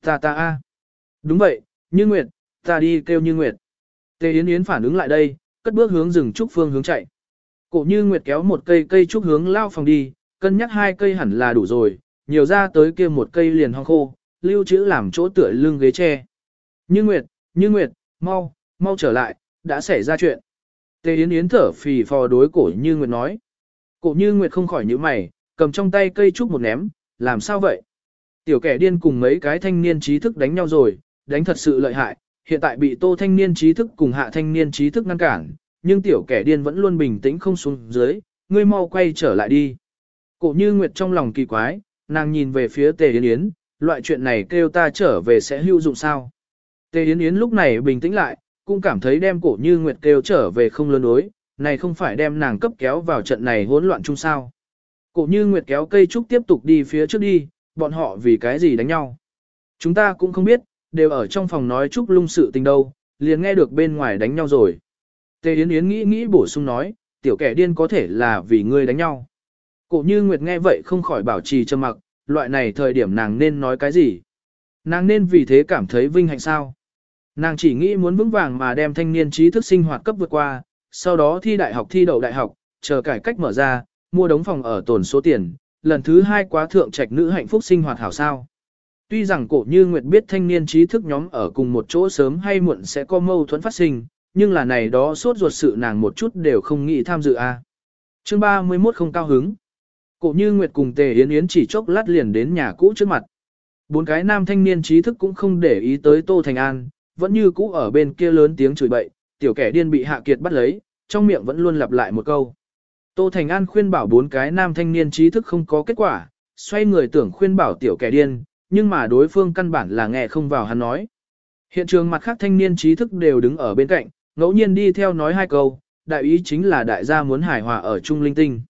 ta ta a, đúng vậy, Như Nguyệt, ta đi kêu Như Nguyệt. Tề Yến Yến phản ứng lại đây, cất bước hướng rừng trúc phương hướng chạy. Cổ Như Nguyệt kéo một cây cây trúc hướng lao phòng đi, cân nhắc hai cây hẳn là đủ rồi, nhiều ra tới kia một cây liền hoang khô, lưu trữ làm chỗ tựa lưng ghế tre. Như Nguyệt, Như Nguyệt, mau, mau trở lại, đã xảy ra chuyện. Tề Yến Yến thở phì phò đối cổ Như Nguyệt nói. Cổ Như Nguyệt không khỏi nhíu mày, cầm trong tay cây trúc một ném, làm sao vậy? Tiểu kẻ điên cùng mấy cái thanh niên trí thức đánh nhau rồi, đánh thật sự lợi hại, hiện tại bị tô thanh niên trí thức cùng hạ thanh niên trí thức ngăn cản, nhưng tiểu kẻ điên vẫn luôn bình tĩnh không xuống dưới, ngươi mau quay trở lại đi. Cổ Như Nguyệt trong lòng kỳ quái, nàng nhìn về phía Tề Yến Yến, loại chuyện này kêu ta trở về sẽ hữu dụng sao? Tề Yến Yến lúc này bình tĩnh lại, cũng cảm thấy đem cổ như Nguyệt kêu trở về không lơn đối, này không phải đem nàng cấp kéo vào trận này hỗn loạn chung sao. Cổ như Nguyệt kéo cây trúc tiếp tục đi phía trước đi, bọn họ vì cái gì đánh nhau. Chúng ta cũng không biết, đều ở trong phòng nói chúc lung sự tình đâu, liền nghe được bên ngoài đánh nhau rồi. Tề Yến Yến nghĩ nghĩ bổ sung nói, tiểu kẻ điên có thể là vì ngươi đánh nhau. Cổ như Nguyệt nghe vậy không khỏi bảo trì trầm mặc, loại này thời điểm nàng nên nói cái gì. Nàng nên vì thế cảm thấy vinh hạnh sao. Nàng chỉ nghĩ muốn vững vàng mà đem thanh niên trí thức sinh hoạt cấp vượt qua, sau đó thi đại học thi đậu đại học, chờ cải cách mở ra, mua đống phòng ở tồn số tiền, lần thứ hai quá thượng trạch nữ hạnh phúc sinh hoạt hảo sao. Tuy rằng cổ như Nguyệt biết thanh niên trí thức nhóm ở cùng một chỗ sớm hay muộn sẽ có mâu thuẫn phát sinh, nhưng là này đó suốt ruột sự nàng một chút đều không nghĩ tham dự a. À. Chương 31 không cao hứng. Cổ như Nguyệt cùng Tề Yến Yến chỉ chốc lát liền đến nhà cũ trước mặt. Bốn cái nam thanh niên trí thức cũng không để ý tới Tô Thành An, vẫn như cũ ở bên kia lớn tiếng chửi bậy, tiểu kẻ điên bị Hạ Kiệt bắt lấy, trong miệng vẫn luôn lặp lại một câu. Tô Thành An khuyên bảo bốn cái nam thanh niên trí thức không có kết quả, xoay người tưởng khuyên bảo tiểu kẻ điên, nhưng mà đối phương căn bản là nghe không vào hắn nói. Hiện trường mặt khác thanh niên trí thức đều đứng ở bên cạnh, ngẫu nhiên đi theo nói hai câu, đại ý chính là đại gia muốn hài hòa ở trung linh tinh.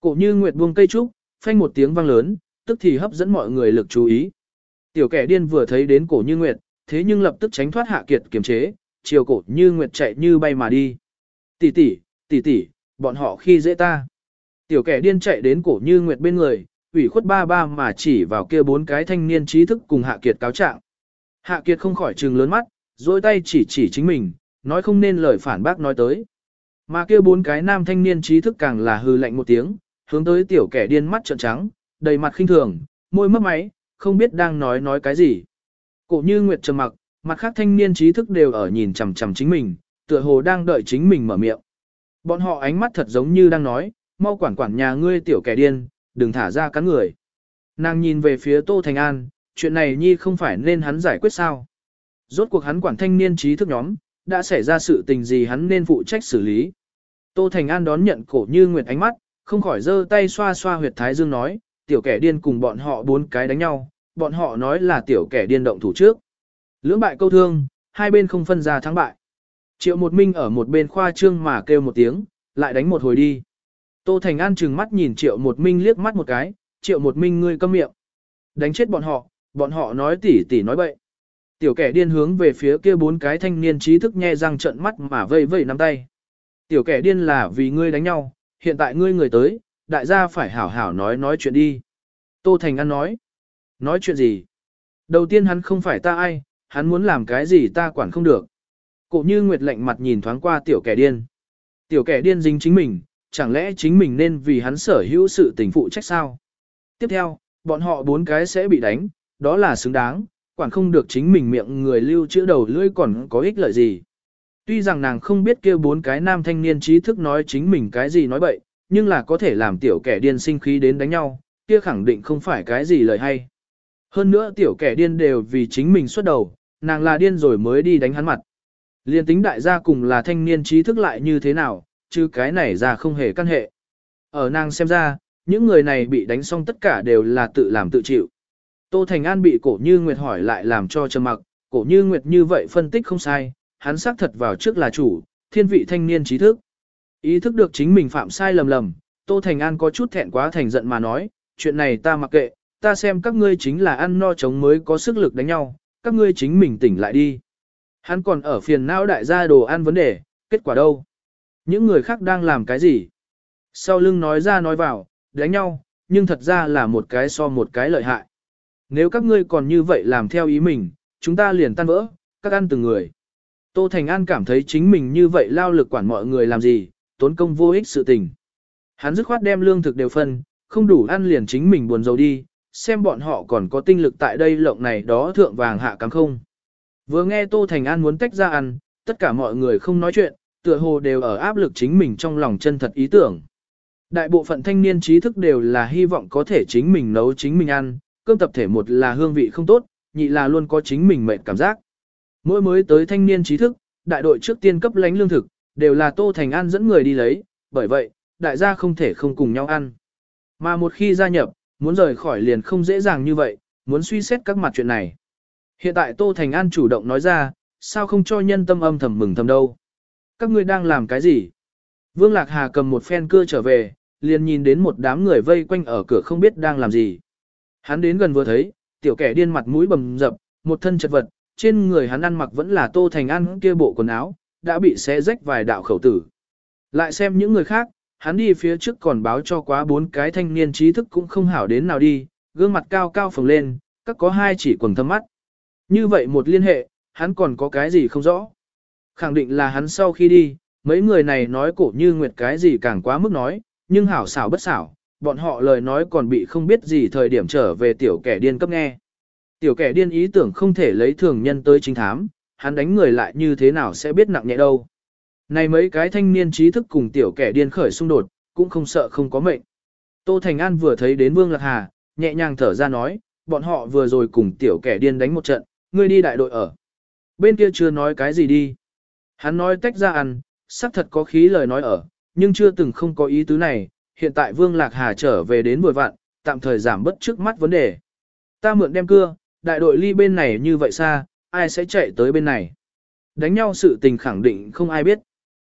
Cổ như nguyệt buông cây trúc, phanh một tiếng vang lớn, tức thì hấp dẫn mọi người lực chú ý. Tiểu kẻ điên vừa thấy đến cổ như nguyệt, thế nhưng lập tức tránh thoát hạ kiệt kiềm chế, chiều cổ như nguyệt chạy như bay mà đi. Tỷ tỷ, tỷ tỷ, bọn họ khi dễ ta. Tiểu kẻ điên chạy đến cổ như nguyệt bên người, ủy khuất ba ba mà chỉ vào kia bốn cái thanh niên trí thức cùng hạ kiệt cáo trạng. Hạ kiệt không khỏi trừng lớn mắt, dôi tay chỉ chỉ chính mình, nói không nên lời phản bác nói tới. Mà kia bốn cái nam thanh niên trí thức càng là hư lạnh một tiếng, hướng tới tiểu kẻ điên mắt trợn trắng, đầy mặt khinh thường, môi mấp máy, không biết đang nói nói cái gì. Cổ như Nguyệt trầm mặc, mặt khác thanh niên trí thức đều ở nhìn chằm chằm chính mình, tựa hồ đang đợi chính mình mở miệng. Bọn họ ánh mắt thật giống như đang nói, mau quản quản nhà ngươi tiểu kẻ điên, đừng thả ra cắn người. Nàng nhìn về phía Tô Thành An, chuyện này nhi không phải nên hắn giải quyết sao. Rốt cuộc hắn quản thanh niên trí thức nhóm, đã xảy ra sự tình gì hắn nên phụ trách xử lý. Tô Thành An đón nhận cổ như nguyệt ánh mắt, không khỏi giơ tay xoa xoa huyệt thái dương nói, tiểu kẻ điên cùng bọn họ bốn cái đánh nhau, bọn họ nói là tiểu kẻ điên động thủ trước. Lưỡng bại câu thương, hai bên không phân ra thắng bại. Triệu một minh ở một bên khoa trương mà kêu một tiếng, lại đánh một hồi đi. Tô Thành An trừng mắt nhìn triệu một minh liếc mắt một cái, triệu một minh ngươi câm miệng. Đánh chết bọn họ, bọn họ nói tỉ tỉ nói bậy. Tiểu kẻ điên hướng về phía kia bốn cái thanh niên trí thức nhe răng trận mắt mà vây vây nắm tay. Tiểu kẻ điên là vì ngươi đánh nhau, hiện tại ngươi người tới, đại gia phải hảo hảo nói nói chuyện đi. Tô Thành An nói. Nói chuyện gì? Đầu tiên hắn không phải ta ai, hắn muốn làm cái gì ta quản không được. Cổ như Nguyệt lạnh mặt nhìn thoáng qua tiểu kẻ điên. Tiểu kẻ điên dính chính mình, chẳng lẽ chính mình nên vì hắn sở hữu sự tình phụ trách sao? Tiếp theo, bọn họ bốn cái sẽ bị đánh, đó là xứng đáng, quản không được chính mình miệng người lưu chữa đầu lưỡi còn có ích lợi gì. Tuy rằng nàng không biết kia bốn cái nam thanh niên trí thức nói chính mình cái gì nói bậy, nhưng là có thể làm tiểu kẻ điên sinh khí đến đánh nhau, kia khẳng định không phải cái gì lời hay. Hơn nữa tiểu kẻ điên đều vì chính mình xuất đầu, nàng là điên rồi mới đi đánh hắn mặt. Liên tính đại gia cùng là thanh niên trí thức lại như thế nào, chứ cái này ra không hề căn hệ. Ở nàng xem ra, những người này bị đánh xong tất cả đều là tự làm tự chịu. Tô Thành An bị cổ như Nguyệt hỏi lại làm cho trầm mặc, cổ như Nguyệt như vậy phân tích không sai, hắn xác thật vào trước là chủ, thiên vị thanh niên trí thức. Ý thức được chính mình phạm sai lầm lầm, Tô Thành An có chút thẹn quá thành giận mà nói, chuyện này ta mặc kệ, ta xem các ngươi chính là ăn no chống mới có sức lực đánh nhau, các ngươi chính mình tỉnh lại đi. Hắn còn ở phiền não đại gia đồ ăn vấn đề, kết quả đâu? Những người khác đang làm cái gì? Sau lưng nói ra nói vào, đánh nhau, nhưng thật ra là một cái so một cái lợi hại. Nếu các ngươi còn như vậy làm theo ý mình, chúng ta liền tan vỡ, các ăn từng người. Tô Thành An cảm thấy chính mình như vậy lao lực quản mọi người làm gì, tốn công vô ích sự tình. Hắn dứt khoát đem lương thực đều phân, không đủ ăn liền chính mình buồn dầu đi, xem bọn họ còn có tinh lực tại đây lộng này đó thượng vàng hạ cắm không. Vừa nghe Tô Thành An muốn tách ra ăn, tất cả mọi người không nói chuyện, tựa hồ đều ở áp lực chính mình trong lòng chân thật ý tưởng. Đại bộ phận thanh niên trí thức đều là hy vọng có thể chính mình nấu chính mình ăn, cơm tập thể một là hương vị không tốt, nhị là luôn có chính mình mệt cảm giác. Mỗi mới tới thanh niên trí thức, đại đội trước tiên cấp lánh lương thực, đều là Tô Thành An dẫn người đi lấy, bởi vậy, đại gia không thể không cùng nhau ăn. Mà một khi gia nhập, muốn rời khỏi liền không dễ dàng như vậy, muốn suy xét các mặt chuyện này. Hiện tại Tô Thành An chủ động nói ra, sao không cho nhân tâm âm thầm mừng thầm đâu. Các ngươi đang làm cái gì? Vương Lạc Hà cầm một phen cưa trở về, liền nhìn đến một đám người vây quanh ở cửa không biết đang làm gì. Hắn đến gần vừa thấy, tiểu kẻ điên mặt mũi bầm dập, một thân chật vật, trên người hắn ăn mặc vẫn là Tô Thành An kia bộ quần áo, đã bị xé rách vài đạo khẩu tử. Lại xem những người khác, hắn đi phía trước còn báo cho quá bốn cái thanh niên trí thức cũng không hảo đến nào đi, gương mặt cao cao phồng lên, các có hai chỉ quần thâm mắt. Như vậy một liên hệ, hắn còn có cái gì không rõ. Khẳng định là hắn sau khi đi, mấy người này nói cổ như nguyệt cái gì càng quá mức nói, nhưng hảo xảo bất xảo, bọn họ lời nói còn bị không biết gì thời điểm trở về tiểu kẻ điên cấp nghe. Tiểu kẻ điên ý tưởng không thể lấy thường nhân tới chính thám, hắn đánh người lại như thế nào sẽ biết nặng nhẹ đâu. Này mấy cái thanh niên trí thức cùng tiểu kẻ điên khởi xung đột, cũng không sợ không có mệnh. Tô Thành An vừa thấy đến Vương Lạc Hà, nhẹ nhàng thở ra nói, bọn họ vừa rồi cùng tiểu kẻ điên đánh một trận, ngươi đi đại đội ở. Bên kia chưa nói cái gì đi. Hắn nói tách ra ăn, xác thật có khí lời nói ở, nhưng chưa từng không có ý tứ này, hiện tại Vương Lạc Hà trở về đến buổi vạn, tạm thời giảm bất trước mắt vấn đề. Ta mượn đem cưa, đại đội ly bên này như vậy xa, ai sẽ chạy tới bên này. Đánh nhau sự tình khẳng định không ai biết.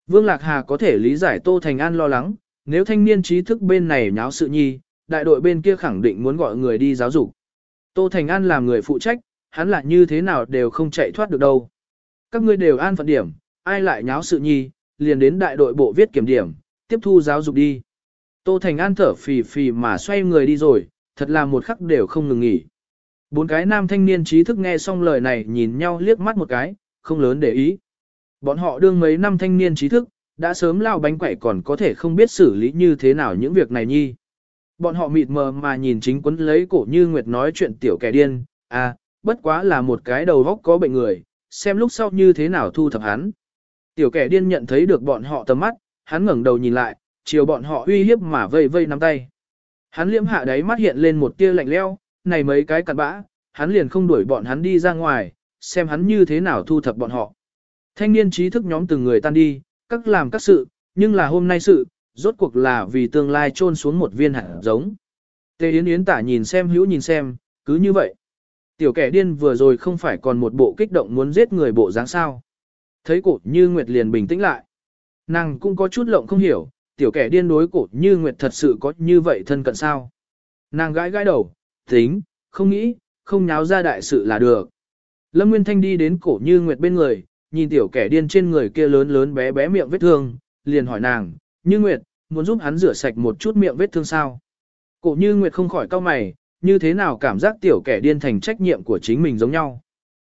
Vương Lạc Hà có thể lý giải Tô Thành An lo lắng, nếu thanh niên trí thức bên này nháo sự nhi, đại đội bên kia khẳng định muốn gọi người đi giáo dục. Tô Thành An làm người phụ trách, hắn lại như thế nào đều không chạy thoát được đâu. Các ngươi đều an phận điểm, ai lại nháo sự nhi, liền đến đại đội bộ viết kiểm điểm, tiếp thu giáo dục đi. Tô Thành An thở phì phì mà xoay người đi rồi, thật là một khắc đều không ngừng nghỉ. Bốn cái nam thanh niên trí thức nghe xong lời này nhìn nhau liếc mắt một cái, không lớn để ý. Bọn họ đương mấy năm thanh niên trí thức, đã sớm lao bánh quậy còn có thể không biết xử lý như thế nào những việc này nhi. Bọn họ mịt mờ mà nhìn chính quấn lấy cổ như Nguyệt nói chuyện tiểu kẻ điên, à, bất quá là một cái đầu góc có bệnh người, xem lúc sau như thế nào thu thập hắn. Tiểu kẻ điên nhận thấy được bọn họ tầm mắt, hắn ngẩng đầu nhìn lại, chiều bọn họ uy hiếp mà vây vây nắm tay. Hắn liễm hạ đáy mắt hiện lên một tia lạnh leo, này mấy cái cặn bã, hắn liền không đuổi bọn hắn đi ra ngoài, xem hắn như thế nào thu thập bọn họ. Thanh niên trí thức nhóm từng người tan đi, các làm các sự, nhưng là hôm nay sự, rốt cuộc là vì tương lai trôn xuống một viên hạt giống. Tề Yến Yến tả nhìn xem hữu nhìn xem, cứ như vậy. Tiểu kẻ điên vừa rồi không phải còn một bộ kích động muốn giết người bộ dáng sao. Thấy cổ như Nguyệt liền bình tĩnh lại. Nàng cũng có chút lộng không hiểu, tiểu kẻ điên đối cổ như Nguyệt thật sự có như vậy thân cận sao. Nàng gãi gãi đầu, tính, không nghĩ, không nháo ra đại sự là được. Lâm Nguyên Thanh đi đến cổ như Nguyệt bên người, nhìn tiểu kẻ điên trên người kia lớn lớn bé bé miệng vết thương, liền hỏi nàng, như Nguyệt, muốn giúp hắn rửa sạch một chút miệng vết thương sao? Cổ như Nguyệt không khỏi cau mày, như thế nào cảm giác tiểu kẻ điên thành trách nhiệm của chính mình giống nhau.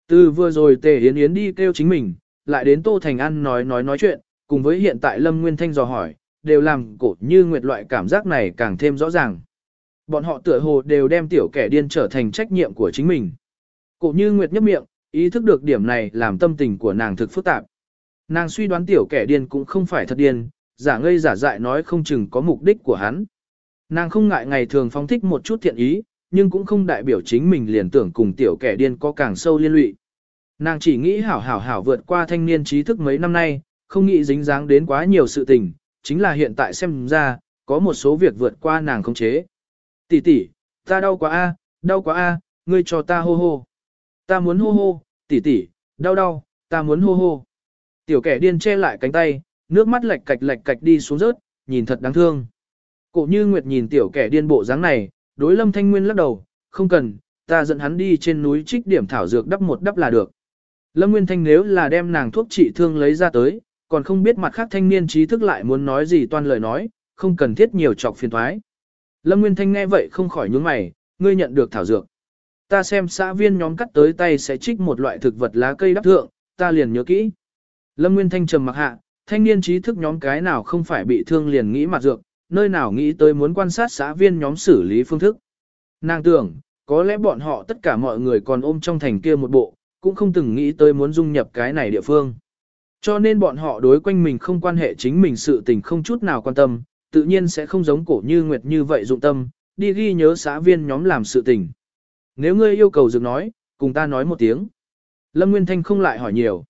Từ vừa rồi tề yến yến đi kêu chính mình, lại đến Tô Thành An nói nói nói chuyện, cùng với hiện tại Lâm Nguyên Thanh dò hỏi, đều làm cổ như Nguyệt loại cảm giác này càng thêm rõ ràng. Bọn họ tựa hồ đều đem tiểu kẻ điên trở thành trách nhiệm của chính mình. Cổ như Nguyệt nhấp miệng, ý thức được điểm này làm tâm tình của nàng thực phức tạp. Nàng suy đoán tiểu kẻ điên cũng không phải thật điên, giả ngây giả dại nói không chừng có mục đích của hắn. Nàng không ngại ngày thường phong thích một chút thiện ý, nhưng cũng không đại biểu chính mình liền tưởng cùng tiểu kẻ điên có càng sâu liên lụy. Nàng chỉ nghĩ hảo hảo hảo vượt qua thanh niên trí thức mấy năm nay, không nghĩ dính dáng đến quá nhiều sự tình, chính là hiện tại xem ra, có một số việc vượt qua nàng không chế. Tỷ tỷ, ta đau quá a, đau quá a, ngươi cho ta hô hô. Ta muốn hô hô, tỷ tỷ, đau đau, ta muốn hô hô. Tiểu kẻ điên che lại cánh tay, nước mắt lệch cạch lệch cạch đi xuống rớt, nhìn thật đáng thương. Cổ như Nguyệt nhìn tiểu kẻ điên bộ dáng này, đối lâm thanh nguyên lắc đầu, không cần, ta dẫn hắn đi trên núi trích điểm thảo dược đắp một đắp là được. Lâm Nguyên Thanh nếu là đem nàng thuốc trị thương lấy ra tới, còn không biết mặt khác thanh niên trí thức lại muốn nói gì toan lời nói, không cần thiết nhiều chọc phiền thoái. Lâm Nguyên Thanh nghe vậy không khỏi nhướng mày, ngươi nhận được thảo dược. Ta xem xã viên nhóm cắt tới tay sẽ trích một loại thực vật lá cây đắp thượng, ta liền nhớ kỹ. Lâm Nguyên Thanh trầm mặc hạ, thanh niên trí thức nhóm cái nào không phải bị thương liền nghĩ mặt dược, nơi nào nghĩ tới muốn quan sát xã viên nhóm xử lý phương thức. Nàng tưởng, có lẽ bọn họ tất cả mọi người còn ôm trong thành kia một bộ, cũng không từng nghĩ tới muốn dung nhập cái này địa phương. Cho nên bọn họ đối quanh mình không quan hệ chính mình sự tình không chút nào quan tâm, tự nhiên sẽ không giống cổ như nguyệt như vậy dụng tâm, đi ghi nhớ xã viên nhóm làm sự tình. Nếu ngươi yêu cầu dừng nói, cùng ta nói một tiếng. Lâm Nguyên Thanh không lại hỏi nhiều.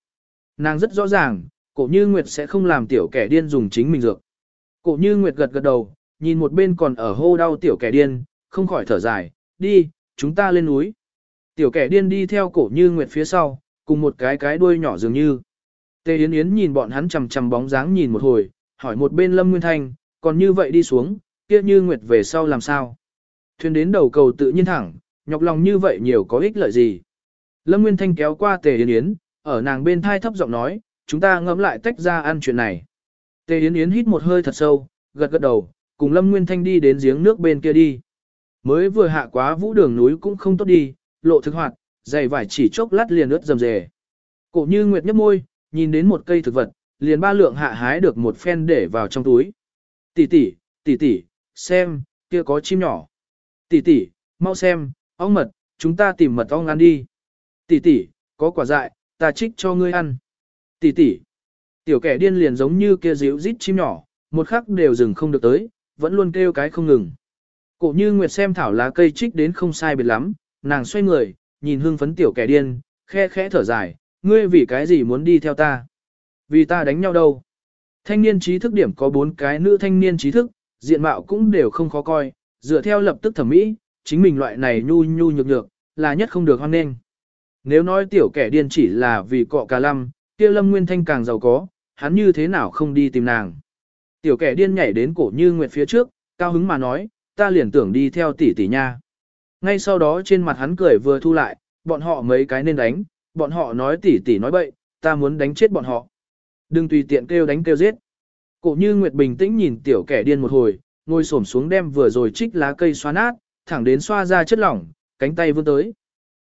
Nàng rất rõ ràng, cổ như nguyệt sẽ không làm tiểu kẻ điên dùng chính mình dược. Cổ như nguyệt gật gật đầu, nhìn một bên còn ở hô đau tiểu kẻ điên, không khỏi thở dài, đi, chúng ta lên núi. Tiểu kẻ điên đi theo cổ như nguyệt phía sau, cùng một cái cái đuôi nhỏ dường như. Tề Yến Yến nhìn bọn hắn chằm chằm bóng dáng nhìn một hồi, hỏi một bên Lâm Nguyên Thanh, còn như vậy đi xuống, kia như nguyệt về sau làm sao? Thuyền đến đầu cầu tự nhiên thẳng, nhọc lòng như vậy nhiều có ích lợi gì? Lâm Nguyên Thanh kéo qua Tề Yến Yến, ở nàng bên thai thấp giọng nói, chúng ta ngẫm lại tách ra ăn chuyện này. Tề Yến Yến hít một hơi thật sâu, gật gật đầu, cùng Lâm Nguyên Thanh đi đến giếng nước bên kia đi. Mới vừa hạ quá vũ đường núi cũng không tốt đi, lộ thực hoạt, dày vải chỉ chốc lát liền ướt dầm dề. Cổ như Nguyệt nhấp môi, nhìn đến một cây thực vật, liền ba lượng hạ hái được một phen để vào trong túi. Tỷ tỷ, tỷ tỷ, xem, kia có chim nhỏ. Tỷ tỷ, mau xem, ong mật, chúng ta tìm mật ong ăn đi. Tỷ tỷ, có quả dại, ta trích cho ngươi ăn. Tỷ tỷ, tiểu kẻ điên liền giống như kia díu rít chim nhỏ, một khắc đều dừng không được tới, vẫn luôn kêu cái không ngừng. Cổ như Nguyệt xem thảo lá cây trích đến không sai biệt lắm, nàng xoay người, nhìn hương phấn tiểu kẻ điên, khe khẽ thở dài, ngươi vì cái gì muốn đi theo ta? Vì ta đánh nhau đâu? Thanh niên trí thức điểm có bốn cái nữ thanh niên trí thức, diện mạo cũng đều không khó coi, dựa theo lập tức thẩm mỹ, chính mình loại này nhu nhu nhược nhược, là nhất không được hoan nghênh. Nếu nói tiểu kẻ điên chỉ là vì cọ cà lăm, kia lâm nguyên thanh càng giàu có, hắn như thế nào không đi tìm nàng. Tiểu kẻ điên nhảy đến cổ như nguyệt phía trước, cao hứng mà nói, ta liền tưởng đi theo tỷ tỷ nha. Ngay sau đó trên mặt hắn cười vừa thu lại, bọn họ mấy cái nên đánh, bọn họ nói tỷ tỷ nói bậy, ta muốn đánh chết bọn họ. Đừng tùy tiện kêu đánh kêu giết. Cổ như Nguyệt bình tĩnh nhìn tiểu kẻ điên một hồi, ngồi xổm xuống đem vừa rồi trích lá cây xoa nát, thẳng đến xoa ra chất lỏng, cánh tay vươn tới.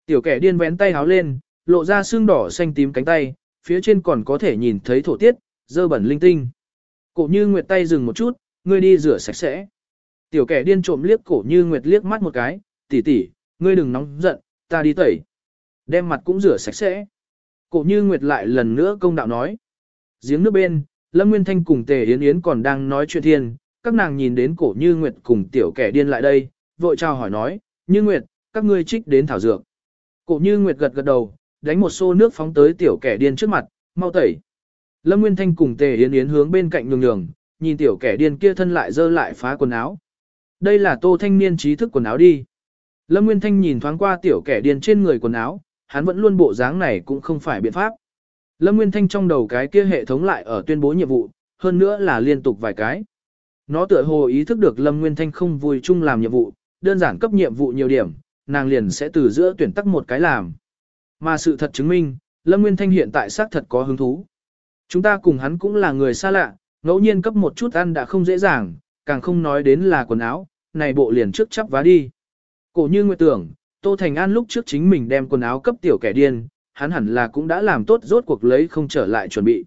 Tiểu kẻ điên vén tay háo lên, lộ ra xương đỏ xanh tím cánh tay, phía trên còn có thể nhìn thấy thổ tiết, dơ bẩn linh tinh. Cổ như Nguyệt tay dừng một chút, ngươi đi rửa sạch sẽ. Tiểu kẻ điên trộm liếc cổ như Nguyệt liếc mắt một cái, tỷ tỷ, ngươi đừng nóng giận, ta đi tẩy. Đem mặt cũng rửa sạch sẽ. Cổ như Nguyệt lại lần nữa công đạo nói. Giếng nước bên, Lâm Nguyên Thanh cùng Tề Yến Yến còn đang nói chuyện thiên, các nàng nhìn đến cổ như Nguyệt cùng tiểu kẻ điên lại đây, vội chào hỏi nói, như Nguyệt, các ngươi trích đến thảo dược. Cổ như Nguyệt gật gật đầu, đánh một xô nước phóng tới tiểu kẻ điên trước mặt, mau tẩy. Lâm Nguyên Thanh cùng Tề Yến Yến hướng bên cạnh nhường nhường, nhìn tiểu kẻ điên kia thân lại dơ lại phá quần áo. Đây là tô thanh niên trí thức quần áo đi. Lâm Nguyên Thanh nhìn thoáng qua tiểu kẻ điên trên người quần áo, hắn vẫn luôn bộ dáng này cũng không phải biện pháp. Lâm Nguyên Thanh trong đầu cái kia hệ thống lại ở tuyên bố nhiệm vụ, hơn nữa là liên tục vài cái. Nó tựa hồ ý thức được Lâm Nguyên Thanh không vui chung làm nhiệm vụ, đơn giản cấp nhiệm vụ nhiều điểm, nàng liền sẽ từ giữa tuyển tắc một cái làm. Mà sự thật chứng minh, Lâm Nguyên Thanh hiện tại xác thật có hứng thú. Chúng ta cùng hắn cũng là người xa lạ, ngẫu nhiên cấp một chút ăn đã không dễ dàng, càng không nói đến là quần áo, này bộ liền trước chắp vá đi. Cổ như nguyện tưởng, Tô Thành An lúc trước chính mình đem quần áo cấp tiểu kẻ điên, hắn hẳn là cũng đã làm tốt rốt cuộc lấy không trở lại chuẩn bị.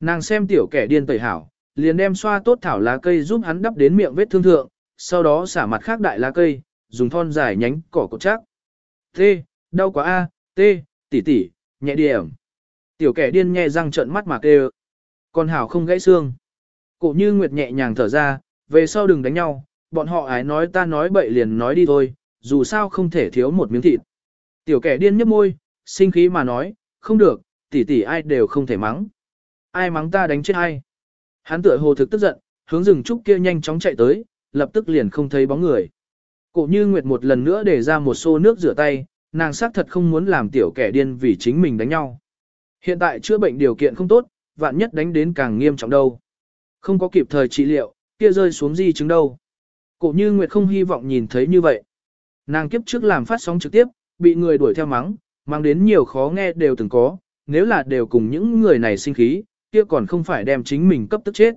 Nàng xem tiểu kẻ điên tẩy hảo, liền đem xoa tốt thảo lá cây giúp hắn đắp đến miệng vết thương thượng, sau đó xả mặt khác đại lá cây, dùng thon dài nhánh cỏ cột chắc. Tê, đau quá a, tê, tỉ tỉ, nhẹ điểm. Tiểu kẻ điên nhẹ răng trợn mắt mà kêu. Còn hảo không gãy xương. Cổ như nguyệt nhẹ nhàng thở ra, về sau đừng đánh nhau, bọn họ ái nói ta nói bậy liền nói đi thôi, dù sao không thể thiếu một miếng thịt. Tiểu kẻ điên nhấp môi, sinh khí mà nói, không được, tỷ tỷ ai đều không thể mắng. Ai mắng ta đánh chết ai. Hắn tựa hồ thực tức giận, hướng rừng trúc kia nhanh chóng chạy tới, lập tức liền không thấy bóng người. Cổ như Nguyệt một lần nữa để ra một xô nước rửa tay, nàng xác thật không muốn làm tiểu kẻ điên vì chính mình đánh nhau. Hiện tại chữa bệnh điều kiện không tốt, vạn nhất đánh đến càng nghiêm trọng đâu. Không có kịp thời trị liệu, kia rơi xuống di chứng đâu. Cổ như Nguyệt không hy vọng nhìn thấy như vậy. Nàng kiếp trước làm phát sóng trực tiếp, bị người đuổi theo mắng, mang đến nhiều khó nghe đều từng có, nếu là đều cùng những người này sinh khí, kia còn không phải đem chính mình cấp tức chết.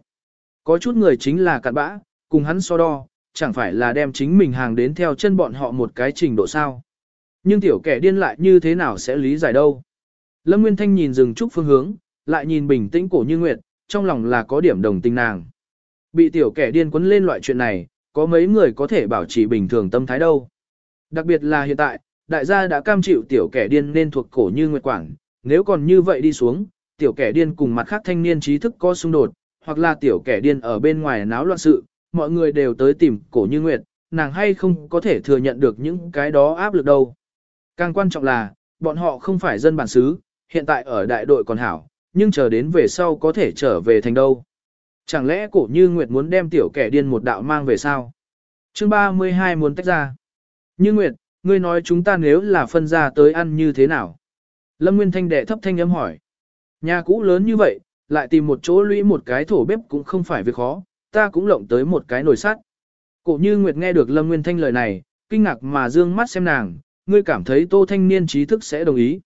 Có chút người chính là cặn bã, cùng hắn so đo, chẳng phải là đem chính mình hàng đến theo chân bọn họ một cái trình độ sao. Nhưng tiểu kẻ điên lại như thế nào sẽ lý giải đâu. Lâm Nguyên Thanh nhìn rừng trúc phương hướng, lại nhìn bình tĩnh cổ như nguyệt, trong lòng là có điểm đồng tình nàng. Bị tiểu kẻ điên quấn lên loại chuyện này, có mấy người có thể bảo trì bình thường tâm thái đâu. Đặc biệt là hiện tại, đại gia đã cam chịu tiểu kẻ điên nên thuộc cổ như nguyệt quảng, nếu còn như vậy đi xuống, tiểu kẻ điên cùng mặt khác thanh niên trí thức có xung đột, hoặc là tiểu kẻ điên ở bên ngoài náo loạn sự, mọi người đều tới tìm cổ như nguyệt, nàng hay không có thể thừa nhận được những cái đó áp lực đâu. Càng quan trọng là, bọn họ không phải dân bản xứ, hiện tại ở đại đội còn hảo, nhưng chờ đến về sau có thể trở về thành đâu. Chẳng lẽ cổ như Nguyệt muốn đem tiểu kẻ điên một đạo mang về sao? chương 32 muốn tách ra. Như Nguyệt, ngươi nói chúng ta nếu là phân ra tới ăn như thế nào? Lâm Nguyên Thanh đệ thấp thanh âm hỏi. Nhà cũ lớn như vậy, lại tìm một chỗ lũy một cái thổ bếp cũng không phải việc khó, ta cũng lộng tới một cái nồi sắt. Cổ như Nguyệt nghe được Lâm Nguyên Thanh lời này, kinh ngạc mà dương mắt xem nàng, ngươi cảm thấy tô thanh niên trí thức sẽ đồng ý.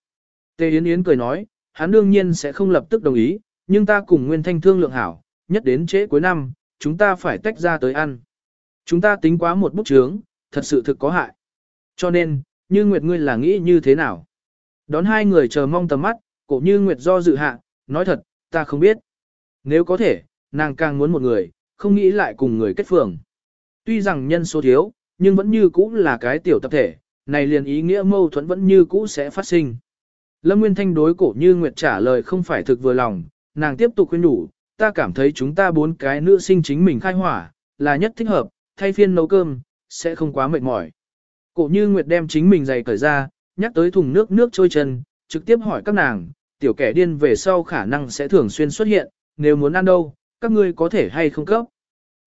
Tề Yến Yến cười nói, hắn đương nhiên sẽ không lập tức đồng ý, nhưng ta cùng Nguyên Thanh thương lượng hảo, nhất đến trễ cuối năm, chúng ta phải tách ra tới ăn. Chúng ta tính quá một bút chướng, thật sự thực có hại. Cho nên, như Nguyệt ngươi là nghĩ như thế nào? Đón hai người chờ mong tầm mắt, cổ như Nguyệt do dự hạ, nói thật, ta không biết. Nếu có thể, nàng càng muốn một người, không nghĩ lại cùng người kết phường. Tuy rằng nhân số thiếu, nhưng vẫn như cũ là cái tiểu tập thể, này liền ý nghĩa mâu thuẫn vẫn như cũ sẽ phát sinh. Lâm Nguyên Thanh đối cổ như Nguyệt trả lời không phải thực vừa lòng, nàng tiếp tục khuyên nhủ, ta cảm thấy chúng ta bốn cái nữ sinh chính mình khai hỏa, là nhất thích hợp, thay phiên nấu cơm, sẽ không quá mệt mỏi. Cổ như Nguyệt đem chính mình giày cởi ra, nhắc tới thùng nước nước trôi chân, trực tiếp hỏi các nàng, tiểu kẻ điên về sau khả năng sẽ thường xuyên xuất hiện, nếu muốn ăn đâu, các ngươi có thể hay không cấp.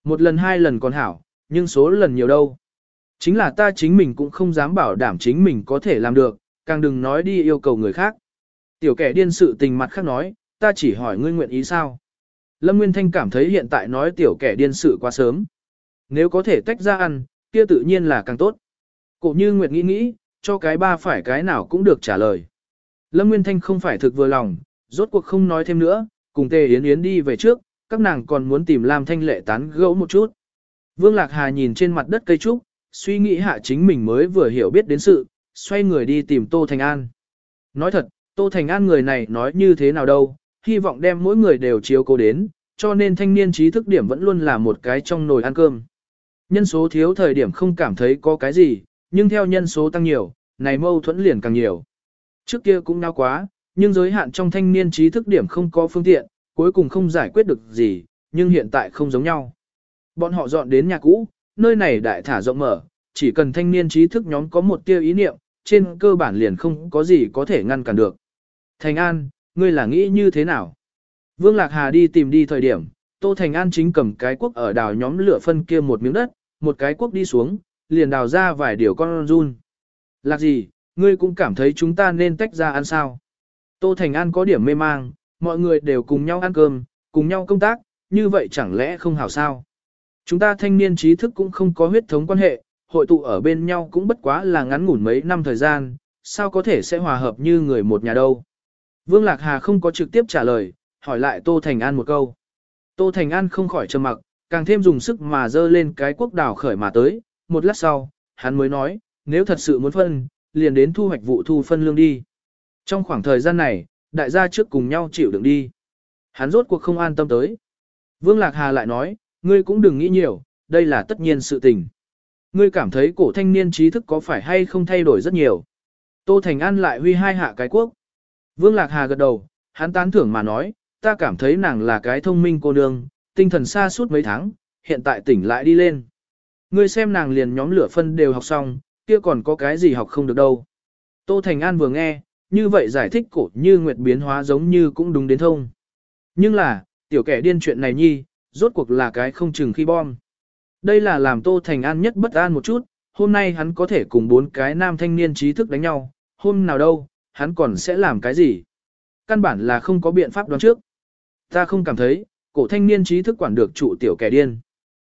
Một lần hai lần còn hảo, nhưng số lần nhiều đâu. Chính là ta chính mình cũng không dám bảo đảm chính mình có thể làm được, càng đừng nói đi yêu cầu người khác. Tiểu kẻ điên sự tình mặt khác nói, ta chỉ hỏi ngươi nguyện ý sao. Lâm Nguyên Thanh cảm thấy hiện tại nói tiểu kẻ điên sự quá sớm. Nếu có thể tách ra ăn, kia tự nhiên là càng tốt. Cổ như Nguyệt nghĩ nghĩ, cho cái ba phải cái nào cũng được trả lời. Lâm Nguyên Thanh không phải thực vừa lòng, rốt cuộc không nói thêm nữa, cùng Tề Yến Yến đi về trước, các nàng còn muốn tìm Lam Thanh Lệ tán gẫu một chút. Vương Lạc Hà nhìn trên mặt đất cây trúc, suy nghĩ hạ chính mình mới vừa hiểu biết đến sự, xoay người đi tìm Tô Thành An. Nói thật, Tô Thành An người này nói như thế nào đâu, hy vọng đem mỗi người đều chiếu cố đến, cho nên thanh niên trí thức điểm vẫn luôn là một cái trong nồi ăn cơm. Nhân số thiếu thời điểm không cảm thấy có cái gì, nhưng theo nhân số tăng nhiều, này mâu thuẫn liền càng nhiều. Trước kia cũng nao quá, nhưng giới hạn trong thanh niên trí thức điểm không có phương tiện, cuối cùng không giải quyết được gì, nhưng hiện tại không giống nhau. Bọn họ dọn đến nhà cũ, nơi này đại thả rộng mở, chỉ cần thanh niên trí thức nhóm có một tia ý niệm, trên cơ bản liền không có gì có thể ngăn cản được. Thành An, ngươi là nghĩ như thế nào? Vương Lạc Hà đi tìm đi thời điểm, Tô Thành An chính cầm cái quốc ở đào nhóm lửa phân kia một miếng đất, một cái quốc đi xuống, liền đào ra vài điều con run. Lạc gì, ngươi cũng cảm thấy chúng ta nên tách ra ăn sao? Tô Thành An có điểm mê mang, mọi người đều cùng nhau ăn cơm, cùng nhau công tác, như vậy chẳng lẽ không hảo sao? Chúng ta thanh niên trí thức cũng không có huyết thống quan hệ, hội tụ ở bên nhau cũng bất quá là ngắn ngủn mấy năm thời gian, sao có thể sẽ hòa hợp như người một nhà đâu? Vương Lạc Hà không có trực tiếp trả lời, hỏi lại Tô Thành An một câu. Tô Thành An không khỏi trầm mặc, càng thêm dùng sức mà dơ lên cái quốc đảo khởi mà tới, một lát sau, hắn mới nói, nếu thật sự muốn phân, liền đến thu hoạch vụ thu phân lương đi. Trong khoảng thời gian này, đại gia trước cùng nhau chịu đựng đi. Hắn rốt cuộc không an tâm tới. Vương Lạc Hà lại nói, ngươi cũng đừng nghĩ nhiều, đây là tất nhiên sự tình. Ngươi cảm thấy cổ thanh niên trí thức có phải hay không thay đổi rất nhiều. Tô Thành An lại huy hai hạ cái quốc. Vương Lạc Hà gật đầu, hắn tán thưởng mà nói, ta cảm thấy nàng là cái thông minh cô nương, tinh thần xa suốt mấy tháng, hiện tại tỉnh lại đi lên. Ngươi xem nàng liền nhóm lửa phân đều học xong, kia còn có cái gì học không được đâu. Tô Thành An vừa nghe, như vậy giải thích cổ như nguyệt biến hóa giống như cũng đúng đến thông. Nhưng là, tiểu kẻ điên chuyện này nhi, rốt cuộc là cái không chừng khi bom. Đây là làm Tô Thành An nhất bất an một chút, hôm nay hắn có thể cùng bốn cái nam thanh niên trí thức đánh nhau, hôm nào đâu, hắn còn sẽ làm cái gì? Căn bản là không có biện pháp đoán trước. Ta không cảm thấy, cổ thanh niên trí thức quản được trụ tiểu kẻ điên.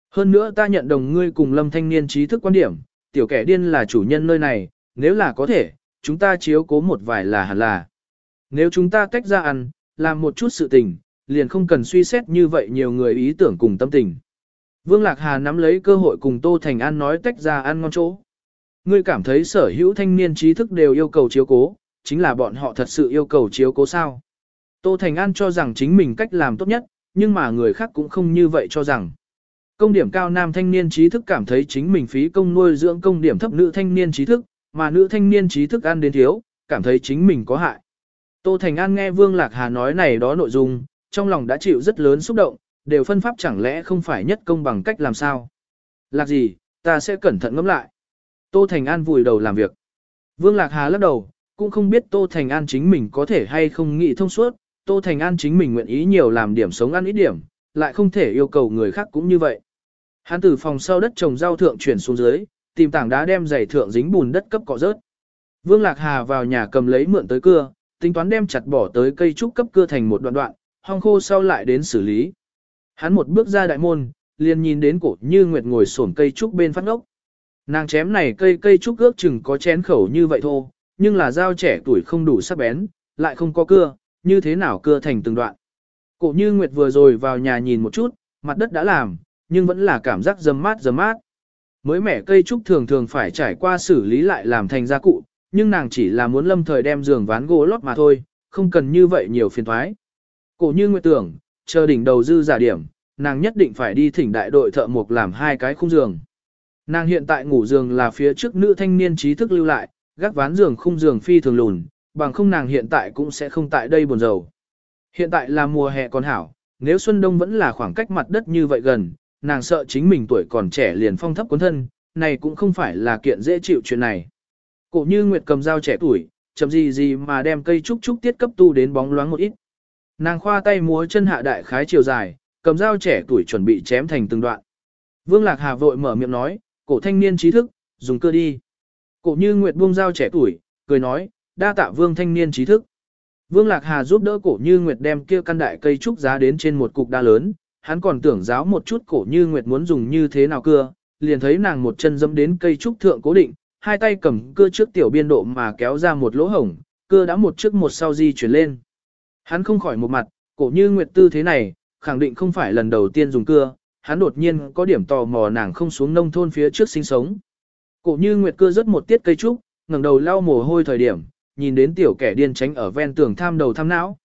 Hơn nữa ta nhận đồng ngươi cùng lâm thanh niên trí thức quan điểm, tiểu kẻ điên là chủ nhân nơi này, nếu là có thể, chúng ta chiếu cố một vài là hẳn là. Nếu chúng ta tách ra ăn, làm một chút sự tình, liền không cần suy xét như vậy nhiều người ý tưởng cùng tâm tình. Vương Lạc Hà nắm lấy cơ hội cùng Tô Thành An nói tách ra ăn ngon chỗ. Ngươi cảm thấy sở hữu thanh niên trí thức đều yêu cầu chiếu cố, chính là bọn họ thật sự yêu cầu chiếu cố sao. Tô Thành An cho rằng chính mình cách làm tốt nhất, nhưng mà người khác cũng không như vậy cho rằng. Công điểm cao nam thanh niên trí thức cảm thấy chính mình phí công nuôi dưỡng công điểm thấp nữ thanh niên trí thức, mà nữ thanh niên trí thức ăn đến thiếu, cảm thấy chính mình có hại. Tô Thành An nghe Vương Lạc Hà nói này đó nội dung, trong lòng đã chịu rất lớn xúc động, đều phân pháp chẳng lẽ không phải nhất công bằng cách làm sao. Lạc gì, ta sẽ cẩn thận ngẫm lại. Tô Thành An vùi đầu làm việc. Vương Lạc Hà lắc đầu, cũng không biết Tô Thành An chính mình có thể hay không nghĩ thông suốt, Tô Thành An chính mình nguyện ý nhiều làm điểm sống ăn ít điểm, lại không thể yêu cầu người khác cũng như vậy. Hắn từ phòng sau đất trồng rau thượng chuyển xuống dưới, tìm tảng đá đem giày thượng dính bùn đất cấp cọ rớt. Vương Lạc Hà vào nhà cầm lấy mượn tới cưa, tính toán đem chặt bỏ tới cây trúc cấp cưa thành một đoạn đoạn, hong khô sau lại đến xử lý. Hắn một bước ra đại môn, liền nhìn đến cổ như nguyệt ngồi xổm cây trúc bên phát ngốc. Nàng chém này cây cây trúc ước chừng có chén khẩu như vậy thôi, nhưng là dao trẻ tuổi không đủ sắc bén, lại không có cưa, như thế nào cưa thành từng đoạn. Cổ như nguyệt vừa rồi vào nhà nhìn một chút, mặt đất đã làm, nhưng vẫn là cảm giác dầm mát dầm mát. Mới mẻ cây trúc thường thường phải trải qua xử lý lại làm thành gia cụ, nhưng nàng chỉ là muốn lâm thời đem giường ván gỗ lót mà thôi, không cần như vậy nhiều phiền thoái. Cổ như nguyệt tưởng, chờ đỉnh đầu dư giả điểm, nàng nhất định phải đi thỉnh đại đội thợ mộc làm hai cái khung giường. Nàng hiện tại ngủ giường là phía trước nữ thanh niên trí thức lưu lại, gác ván giường khung giường phi thường lùn, bằng không nàng hiện tại cũng sẽ không tại đây buồn rầu. Hiện tại là mùa hè còn hảo, nếu Xuân Đông vẫn là khoảng cách mặt đất như vậy gần, nàng sợ chính mình tuổi còn trẻ liền phong thấp cuốn thân, này cũng không phải là kiện dễ chịu chuyện này. Cổ như Nguyệt cầm dao trẻ tuổi, chậm gì gì mà đem cây trúc trúc tiết cấp tu đến bóng loáng một ít. Nàng khoa tay múa chân hạ đại khái chiều dài, cầm dao trẻ tuổi chuẩn bị chém thành từng đoạn. Vương Lạc Hà vội mở miệng nói, cổ thanh niên trí thức, dùng cơ đi. Cổ như Nguyệt buông dao trẻ tuổi, cười nói, đa tạ vương thanh niên trí thức. Vương Lạc Hà giúp đỡ cổ như Nguyệt đem kia căn đại cây trúc giá đến trên một cục đa lớn, hắn còn tưởng giáo một chút cổ như Nguyệt muốn dùng như thế nào cưa, liền thấy nàng một chân dẫm đến cây trúc thượng cố định, hai tay cầm cưa trước tiểu biên độ mà kéo ra một lỗ hổng, cưa đã một trước một sau di chuyển lên. Hắn không khỏi một mặt, cổ như Nguyệt tư thế này, khẳng định không phải lần đầu tiên dùng cưa, hắn đột nhiên có điểm tò mò nàng không xuống nông thôn phía trước sinh sống. Cổ như Nguyệt cưa rất một tiết cây trúc, ngẩng đầu lau mồ hôi thời điểm, nhìn đến tiểu kẻ điên tránh ở ven tường tham đầu tham não.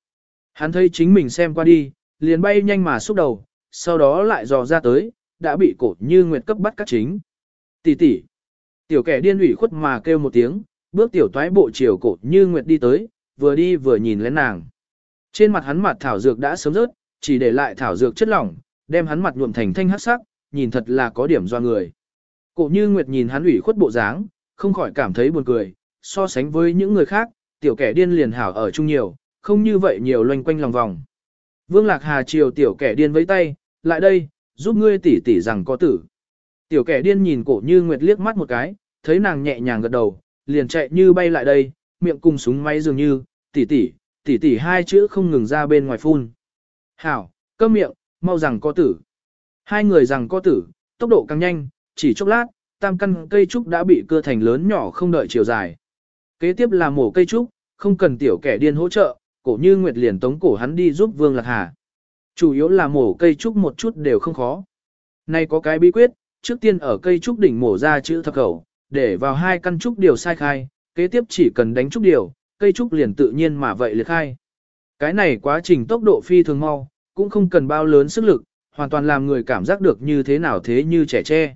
Hắn thấy chính mình xem qua đi, liền bay nhanh mà xúc đầu, sau đó lại dò ra tới, đã bị cổ như Nguyệt cấp bắt các chính. Tỷ tỷ. Tiểu kẻ điên ủy khuất mà kêu một tiếng, bước tiểu toái bộ chiều cổ như Nguyệt đi tới, vừa đi vừa nhìn lên nàng. Trên mặt hắn mặt thảo dược đã sớm rớt, chỉ để lại thảo dược chất lỏng, đem hắn mặt nhuộm thành thanh hắc sắc, nhìn thật là có điểm do người. Cổ như Nguyệt nhìn hắn ủy khuất bộ dáng, không khỏi cảm thấy buồn cười, so sánh với những người khác, tiểu kẻ điên liền hảo ở chung nhiều, không như vậy nhiều loanh quanh lòng vòng. Vương Lạc Hà chiều tiểu kẻ điên với tay, lại đây, giúp ngươi tỉ tỉ rằng có tử. Tiểu kẻ điên nhìn cổ như Nguyệt liếc mắt một cái, thấy nàng nhẹ nhàng gật đầu, liền chạy như bay lại đây, miệng cùng súng máy dường như, tỉ tỉ, tỉ tỉ hai chữ không ngừng ra bên ngoài phun. Hảo, câm miệng, mau rằng có tử. Hai người rằng có tử, tốc độ càng nhanh, chỉ chốc lát, tam căn cây trúc đã bị cưa thành lớn nhỏ không đợi chiều dài. Kế tiếp là mổ cây trúc, không cần tiểu kẻ điên hỗ trợ, cổ như Nguyệt liền tống cổ hắn đi giúp Vương Lạc Hà. Chủ yếu là mổ cây trúc một chút đều không khó. Nay có cái bí quyết, trước tiên ở cây trúc đỉnh mổ ra chữ thập khẩu, để vào hai căn trúc điều sai khai, kế tiếp chỉ cần đánh trúc điều, cây trúc liền tự nhiên mà vậy liệt khai. Cái này quá trình tốc độ phi thường mau, cũng không cần bao lớn sức lực, hoàn toàn làm người cảm giác được như thế nào thế như trẻ tre.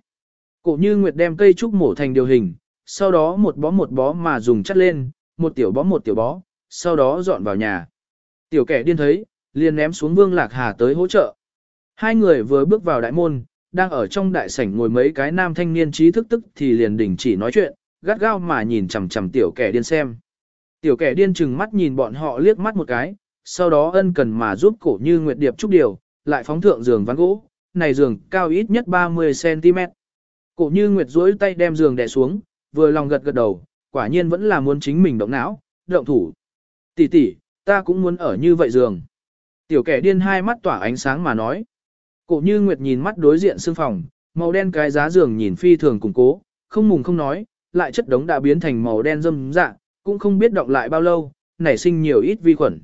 Cổ như Nguyệt đem cây trúc mổ thành điều hình, sau đó một bó một bó mà dùng chắt lên, một tiểu bó một tiểu bó, sau đó dọn vào nhà. Tiểu kẻ điên thấy, liền ném xuống Vương Lạc Hà tới hỗ trợ. Hai người vừa bước vào đại môn, đang ở trong đại sảnh ngồi mấy cái nam thanh niên trí thức tức thì liền đình chỉ nói chuyện, gắt gao mà nhìn chằm chằm tiểu kẻ điên xem. Tiểu kẻ điên chừng mắt nhìn bọn họ liếc mắt một cái, sau đó ân cần mà giúp cổ như Nguyệt Điệp trúc điều, lại phóng thượng giường ván gỗ, này giường cao ít nhất 30cm. Cổ như Nguyệt duỗi tay đem giường đè xuống, vừa lòng gật gật đầu, quả nhiên vẫn là muốn chính mình động não, động thủ. Tỷ tỷ, ta cũng muốn ở như vậy giường. Tiểu kẻ điên hai mắt tỏa ánh sáng mà nói. Cổ như Nguyệt nhìn mắt đối diện xương phòng, màu đen cái giá giường nhìn phi thường củng cố, không mùng không nói, lại chất đống đã biến thành màu đen dâm dạ, cũng không biết động lại bao lâu, nảy sinh nhiều ít vi khuẩn.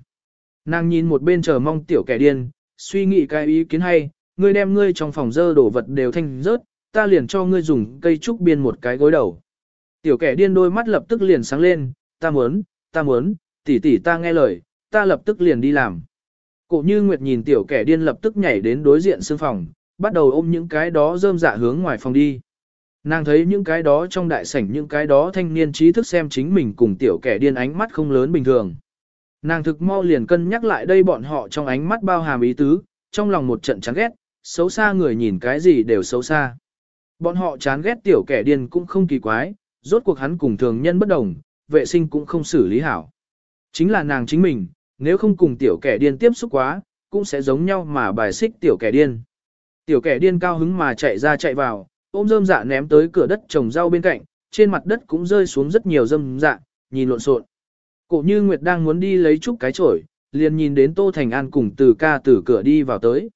Nàng nhìn một bên chờ mong tiểu kẻ điên, suy nghĩ cái ý kiến hay, ngươi đem ngươi trong phòng dơ đổ vật đều thanh rớt, ta liền cho ngươi dùng cây trúc biên một cái gối đầu. Tiểu kẻ điên đôi mắt lập tức liền sáng lên, ta muốn, ta muốn, tỷ tỷ ta nghe lời, ta lập tức liền đi làm. Cổ như Nguyệt nhìn tiểu kẻ điên lập tức nhảy đến đối diện sương phòng, bắt đầu ôm những cái đó rơm dạ hướng ngoài phòng đi. Nàng thấy những cái đó trong đại sảnh những cái đó thanh niên trí thức xem chính mình cùng tiểu kẻ điên ánh mắt không lớn bình thường. Nàng thực mau liền cân nhắc lại đây bọn họ trong ánh mắt bao hàm ý tứ, trong lòng một trận chán ghét, xấu xa người nhìn cái gì đều xấu xa. Bọn họ chán ghét tiểu kẻ điên cũng không kỳ quái, rốt cuộc hắn cùng thường nhân bất đồng, vệ sinh cũng không xử lý hảo. Chính là nàng chính mình, nếu không cùng tiểu kẻ điên tiếp xúc quá, cũng sẽ giống nhau mà bài xích tiểu kẻ điên. Tiểu kẻ điên cao hứng mà chạy ra chạy vào, ôm rơm dạ ném tới cửa đất trồng rau bên cạnh, trên mặt đất cũng rơi xuống rất nhiều rơm dạ, nhìn lộn xộn. Cổ như Nguyệt đang muốn đi lấy chút cái chổi, liền nhìn đến Tô Thành An cùng từ ca từ cửa đi vào tới.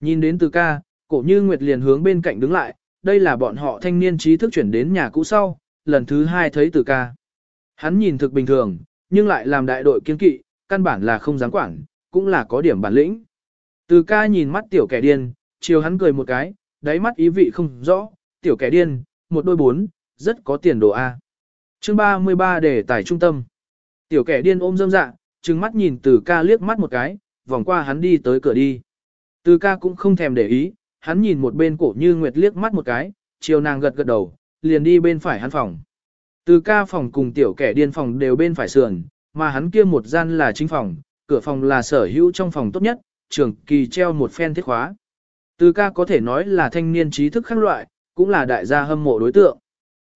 Nhìn đến từ ca, cổ như Nguyệt liền hướng bên cạnh đứng lại, đây là bọn họ thanh niên trí thức chuyển đến nhà cũ sau, lần thứ hai thấy từ ca. Hắn nhìn thực bình thường, nhưng lại làm đại đội kiên kỵ, căn bản là không dám quản, cũng là có điểm bản lĩnh. Từ ca nhìn mắt tiểu kẻ điên, chiều hắn cười một cái, đáy mắt ý vị không rõ, tiểu kẻ điên, một đôi bốn, rất có tiền đồ A. chương 33 để tài trung tâm. Tiểu kẻ điên ôm dâm dạ, trừng mắt nhìn từ ca liếc mắt một cái, vòng qua hắn đi tới cửa đi. Từ ca cũng không thèm để ý, hắn nhìn một bên cổ như nguyệt liếc mắt một cái, chiều nàng gật gật đầu, liền đi bên phải hắn phòng. Từ ca phòng cùng tiểu kẻ điên phòng đều bên phải sườn, mà hắn kia một gian là chính phòng, cửa phòng là sở hữu trong phòng tốt nhất, trường kỳ treo một phen thiết khóa. Từ ca có thể nói là thanh niên trí thức khác loại, cũng là đại gia hâm mộ đối tượng.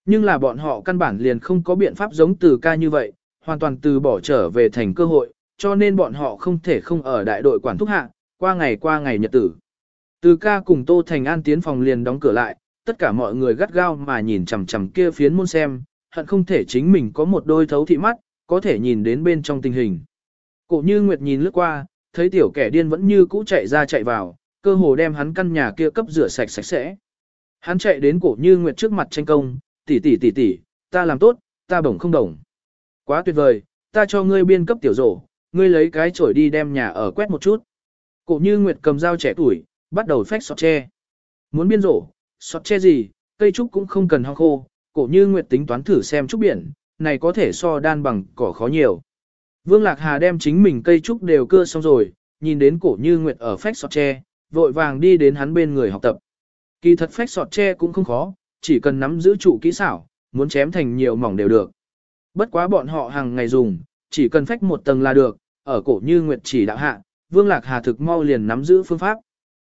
Nhưng là bọn họ căn bản liền không có biện pháp giống từ ca như vậy, hoàn toàn từ bỏ trở về thành cơ hội, cho nên bọn họ không thể không ở đại đội quản thúc hạ, qua ngày qua ngày nhật tử. Từ ca cùng Tô Thành An tiến phòng liền đóng cửa lại, tất cả mọi người gắt gao mà nhìn chằm chằm kia phiến môn xem, hận không thể chính mình có một đôi thấu thị mắt, có thể nhìn đến bên trong tình hình. Cổ như Nguyệt nhìn lướt qua, thấy tiểu kẻ điên vẫn như cũ chạy ra chạy vào, cơ hồ đem hắn căn nhà kia cấp rửa sạch sạch sẽ. Hắn chạy đến cổ như Nguyệt trước mặt tranh công, tỷ tỷ tỷ tỷ, ta làm tốt, ta bổng không đồng. Quá tuyệt vời, ta cho ngươi biên cấp tiểu rổ, ngươi lấy cái chổi đi đem nhà ở quét một chút. Cổ như Nguyệt cầm dao trẻ tuổi, bắt đầu phách sọt tre. Muốn biên rổ, sọt tre gì, cây trúc cũng không cần hoang khô, cổ như Nguyệt tính toán thử xem trúc biển, này có thể so đan bằng cỏ khó nhiều. Vương Lạc Hà đem chính mình cây trúc đều cưa xong rồi, nhìn đến cổ như Nguyệt ở phách sọt tre, vội vàng đi đến hắn bên người học tập. Kỳ thật phách sọt tre cũng không khó, chỉ cần nắm giữ trụ kỹ xảo, muốn chém thành nhiều mỏng đều được. Bất quá bọn họ hàng ngày dùng, chỉ cần phách một tầng là được, ở cổ như Nguyệt chỉ đạo hạ, Vương Lạc Hà thực mau liền nắm giữ phương pháp.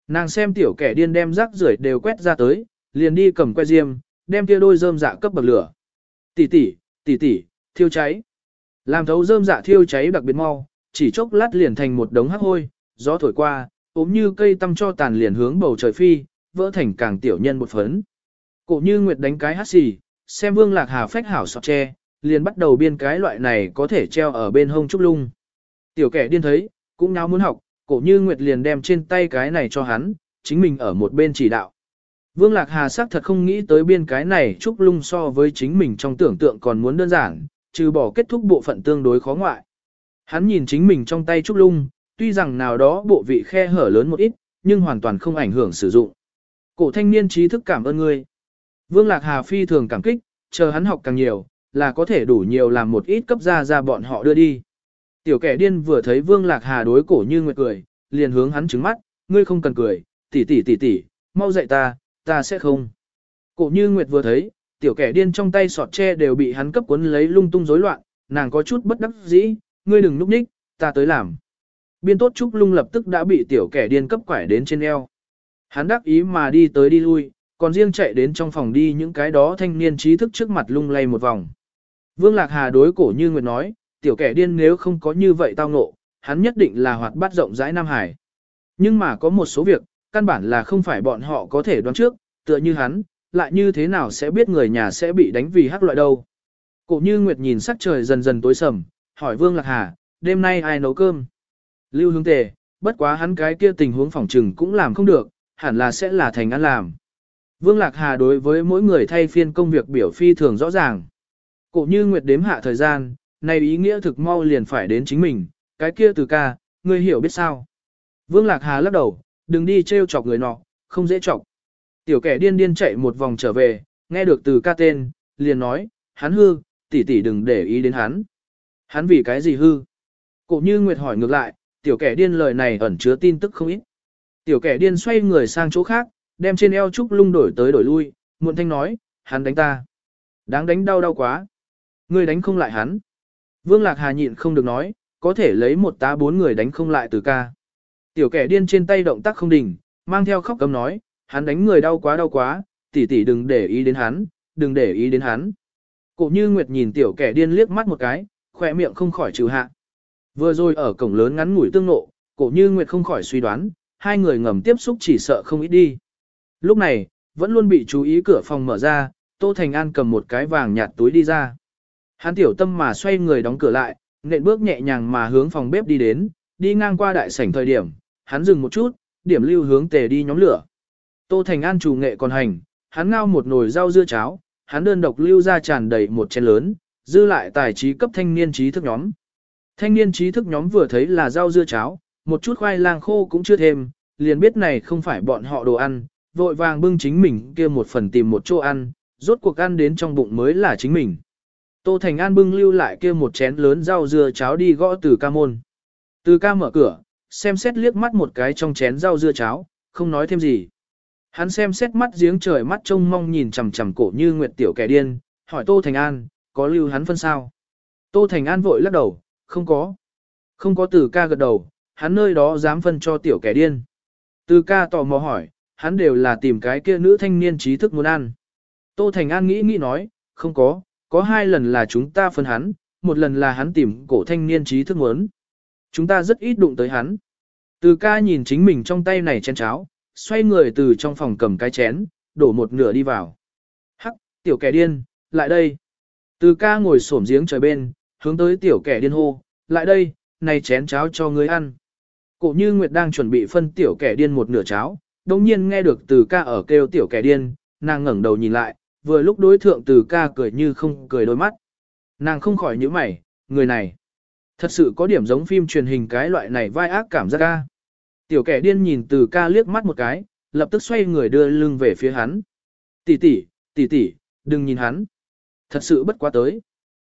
Nàng xem tiểu kẻ điên đem rác rưởi đều quét ra tới, liền đi cầm que diêm, đem kia đôi rơm dạ cấp bậc lửa. Tỷ tỷ, tỷ tỷ, thiêu cháy. Làm thấu rơm dạ thiêu cháy đặc biệt mau, chỉ chốc lát liền thành một đống hắc hôi, gió thổi qua, ốm như cây tăm cho tàn liền hướng bầu trời phi, vỡ thành càng tiểu nhân một phấn. Cổ như Nguyệt đánh cái hát xì, xem Vương Lạc Hà phách hảo sọt tre, liền bắt đầu biên cái loại này có thể treo ở bên hông trúc lung. Tiểu kẻ điên thấy, cũng náo muốn học, cổ như Nguyệt liền đem trên tay cái này cho hắn, chính mình ở một bên chỉ đạo. Vương Lạc Hà xác thật không nghĩ tới biên cái này trúc lung so với chính mình trong tưởng tượng còn muốn đơn giản, trừ bỏ kết thúc bộ phận tương đối khó ngoại. Hắn nhìn chính mình trong tay trúc lung, tuy rằng nào đó bộ vị khe hở lớn một ít, nhưng hoàn toàn không ảnh hưởng sử dụng. Cổ thanh niên trí thức cảm ơn ngươi. Vương Lạc Hà phi thường cảm kích, chờ hắn học càng nhiều, là có thể đủ nhiều làm một ít cấp ra ra bọn họ đưa đi. Tiểu kẻ điên vừa thấy Vương Lạc Hà đối cổ như nguyệt cười, liền hướng hắn trứng mắt, ngươi không cần cười, tỷ tỷ tỷ tỷ, mau dạy ta, ta sẽ không. Cổ như nguyệt vừa thấy, tiểu kẻ điên trong tay sọt tre đều bị hắn cấp cuốn lấy lung tung rối loạn, nàng có chút bất đắc dĩ, ngươi đừng núp ních, ta tới làm. Biên tốt trúc lung lập tức đã bị tiểu kẻ điên cấp quải đến trên eo. Hắn đắc ý mà đi tới đi lui, còn riêng chạy đến trong phòng đi những cái đó thanh niên trí thức trước mặt lung lay một vòng. Vương Lạc Hà đối cổ như Nguyệt nói, tiểu kẻ điên nếu không có như vậy tao ngộ, hắn nhất định là hoạt bát rộng rãi Nam Hải. Nhưng mà có một số việc, căn bản là không phải bọn họ có thể đoán trước, tựa như hắn, lại như thế nào sẽ biết người nhà sẽ bị đánh vì hắc loại đâu. Cổ như Nguyệt nhìn sắc trời dần dần tối sầm, hỏi Vương Lạc Hà, đêm nay ai nấu cơm? Lưu hướng tề, bất quá hắn cái kia tình huống phỏng trừng cũng làm không được, hẳn là sẽ là thành ăn làm. Vương Lạc Hà đối với mỗi người thay phiên công việc biểu phi thường rõ ràng. Cổ như Nguyệt đếm hạ thời gian, này ý nghĩa thực mau liền phải đến chính mình, cái kia từ ca, ngươi hiểu biết sao. Vương Lạc Hà lắc đầu, đừng đi trêu chọc người nọ, không dễ chọc. Tiểu kẻ điên điên chạy một vòng trở về, nghe được từ ca tên, liền nói, hắn hư, tỷ tỷ đừng để ý đến hắn. Hắn vì cái gì hư? Cổ như Nguyệt hỏi ngược lại, tiểu kẻ điên lời này ẩn chứa tin tức không ít. Tiểu kẻ điên xoay người sang chỗ khác, đem trên eo trúc lung đổi tới đổi lui, muộn thanh nói, hắn đánh ta. Đáng đánh đau đau quá. Ngươi đánh không lại hắn. Vương Lạc Hà nhịn không được nói, có thể lấy một tá bốn người đánh không lại từ ca. Tiểu kẻ điên trên tay động tác không đình, mang theo khóc cầm nói, hắn đánh người đau quá đau quá, tỷ tỷ đừng để ý đến hắn, đừng để ý đến hắn. Cổ như Nguyệt nhìn tiểu kẻ điên liếc mắt một cái, khỏe miệng không khỏi trừ hạ. Vừa rồi ở cổng lớn ngắn ngủi tương nộ, cổ như Nguyệt không khỏi suy đoán, hai người ngầm tiếp xúc chỉ sợ không ít đi. Lúc này, vẫn luôn bị chú ý cửa phòng mở ra, Tô Thành An cầm một cái vàng nhạt túi đi ra. Hắn tiểu tâm mà xoay người đóng cửa lại, nện bước nhẹ nhàng mà hướng phòng bếp đi đến, đi ngang qua đại sảnh thời điểm, hắn dừng một chút, điểm lưu hướng tề đi nhóm lửa. Tô Thành An chủ nghệ còn hành, hắn ngao một nồi rau dưa cháo, hắn đơn độc lưu ra tràn đầy một chén lớn, dư lại tài trí cấp thanh niên trí thức nhóm. Thanh niên trí thức nhóm vừa thấy là rau dưa cháo, một chút khoai lang khô cũng chưa thêm, liền biết này không phải bọn họ đồ ăn, vội vàng bưng chính mình kia một phần tìm một chỗ ăn, rốt cuộc ăn đến trong bụng mới là chính mình. Tô Thành An bưng lưu lại kia một chén lớn rau dưa cháo đi gõ từ ca môn. Từ ca mở cửa, xem xét liếc mắt một cái trong chén rau dưa cháo, không nói thêm gì. Hắn xem xét mắt giếng trời mắt trông mong nhìn chằm chằm cổ như nguyệt tiểu kẻ điên, hỏi Tô Thành An, có lưu hắn phân sao? Tô Thành An vội lắc đầu, không có. Không có từ ca gật đầu, hắn nơi đó dám phân cho tiểu kẻ điên. Từ ca tò mò hỏi, hắn đều là tìm cái kia nữ thanh niên trí thức muốn ăn. Tô Thành An nghĩ nghĩ nói, không có, có hai lần là chúng ta phân hắn, một lần là hắn tìm cổ thanh niên trí thức muốn. Chúng ta rất ít đụng tới hắn. Từ ca nhìn chính mình trong tay này chén cháo, xoay người từ trong phòng cầm cái chén, đổ một nửa đi vào. Hắc, tiểu kẻ điên, lại đây. Từ ca ngồi xổm giếng trời bên, hướng tới tiểu kẻ điên hô, lại đây, này chén cháo cho ngươi ăn. Cổ như Nguyệt đang chuẩn bị phân tiểu kẻ điên một nửa cháo, đồng nhiên nghe được từ ca ở kêu tiểu kẻ điên, nàng ngẩng đầu nhìn lại, vừa lúc đối thượng từ ca cười như không cười đôi mắt. Nàng không khỏi nhíu mày, người này. Thật sự có điểm giống phim truyền hình cái loại này vai ác cảm giác ca. Tiểu kẻ điên nhìn từ ca liếc mắt một cái, lập tức xoay người đưa lưng về phía hắn. Tỷ tỷ, tỷ tỷ, đừng nhìn hắn. Thật sự bất quá tới.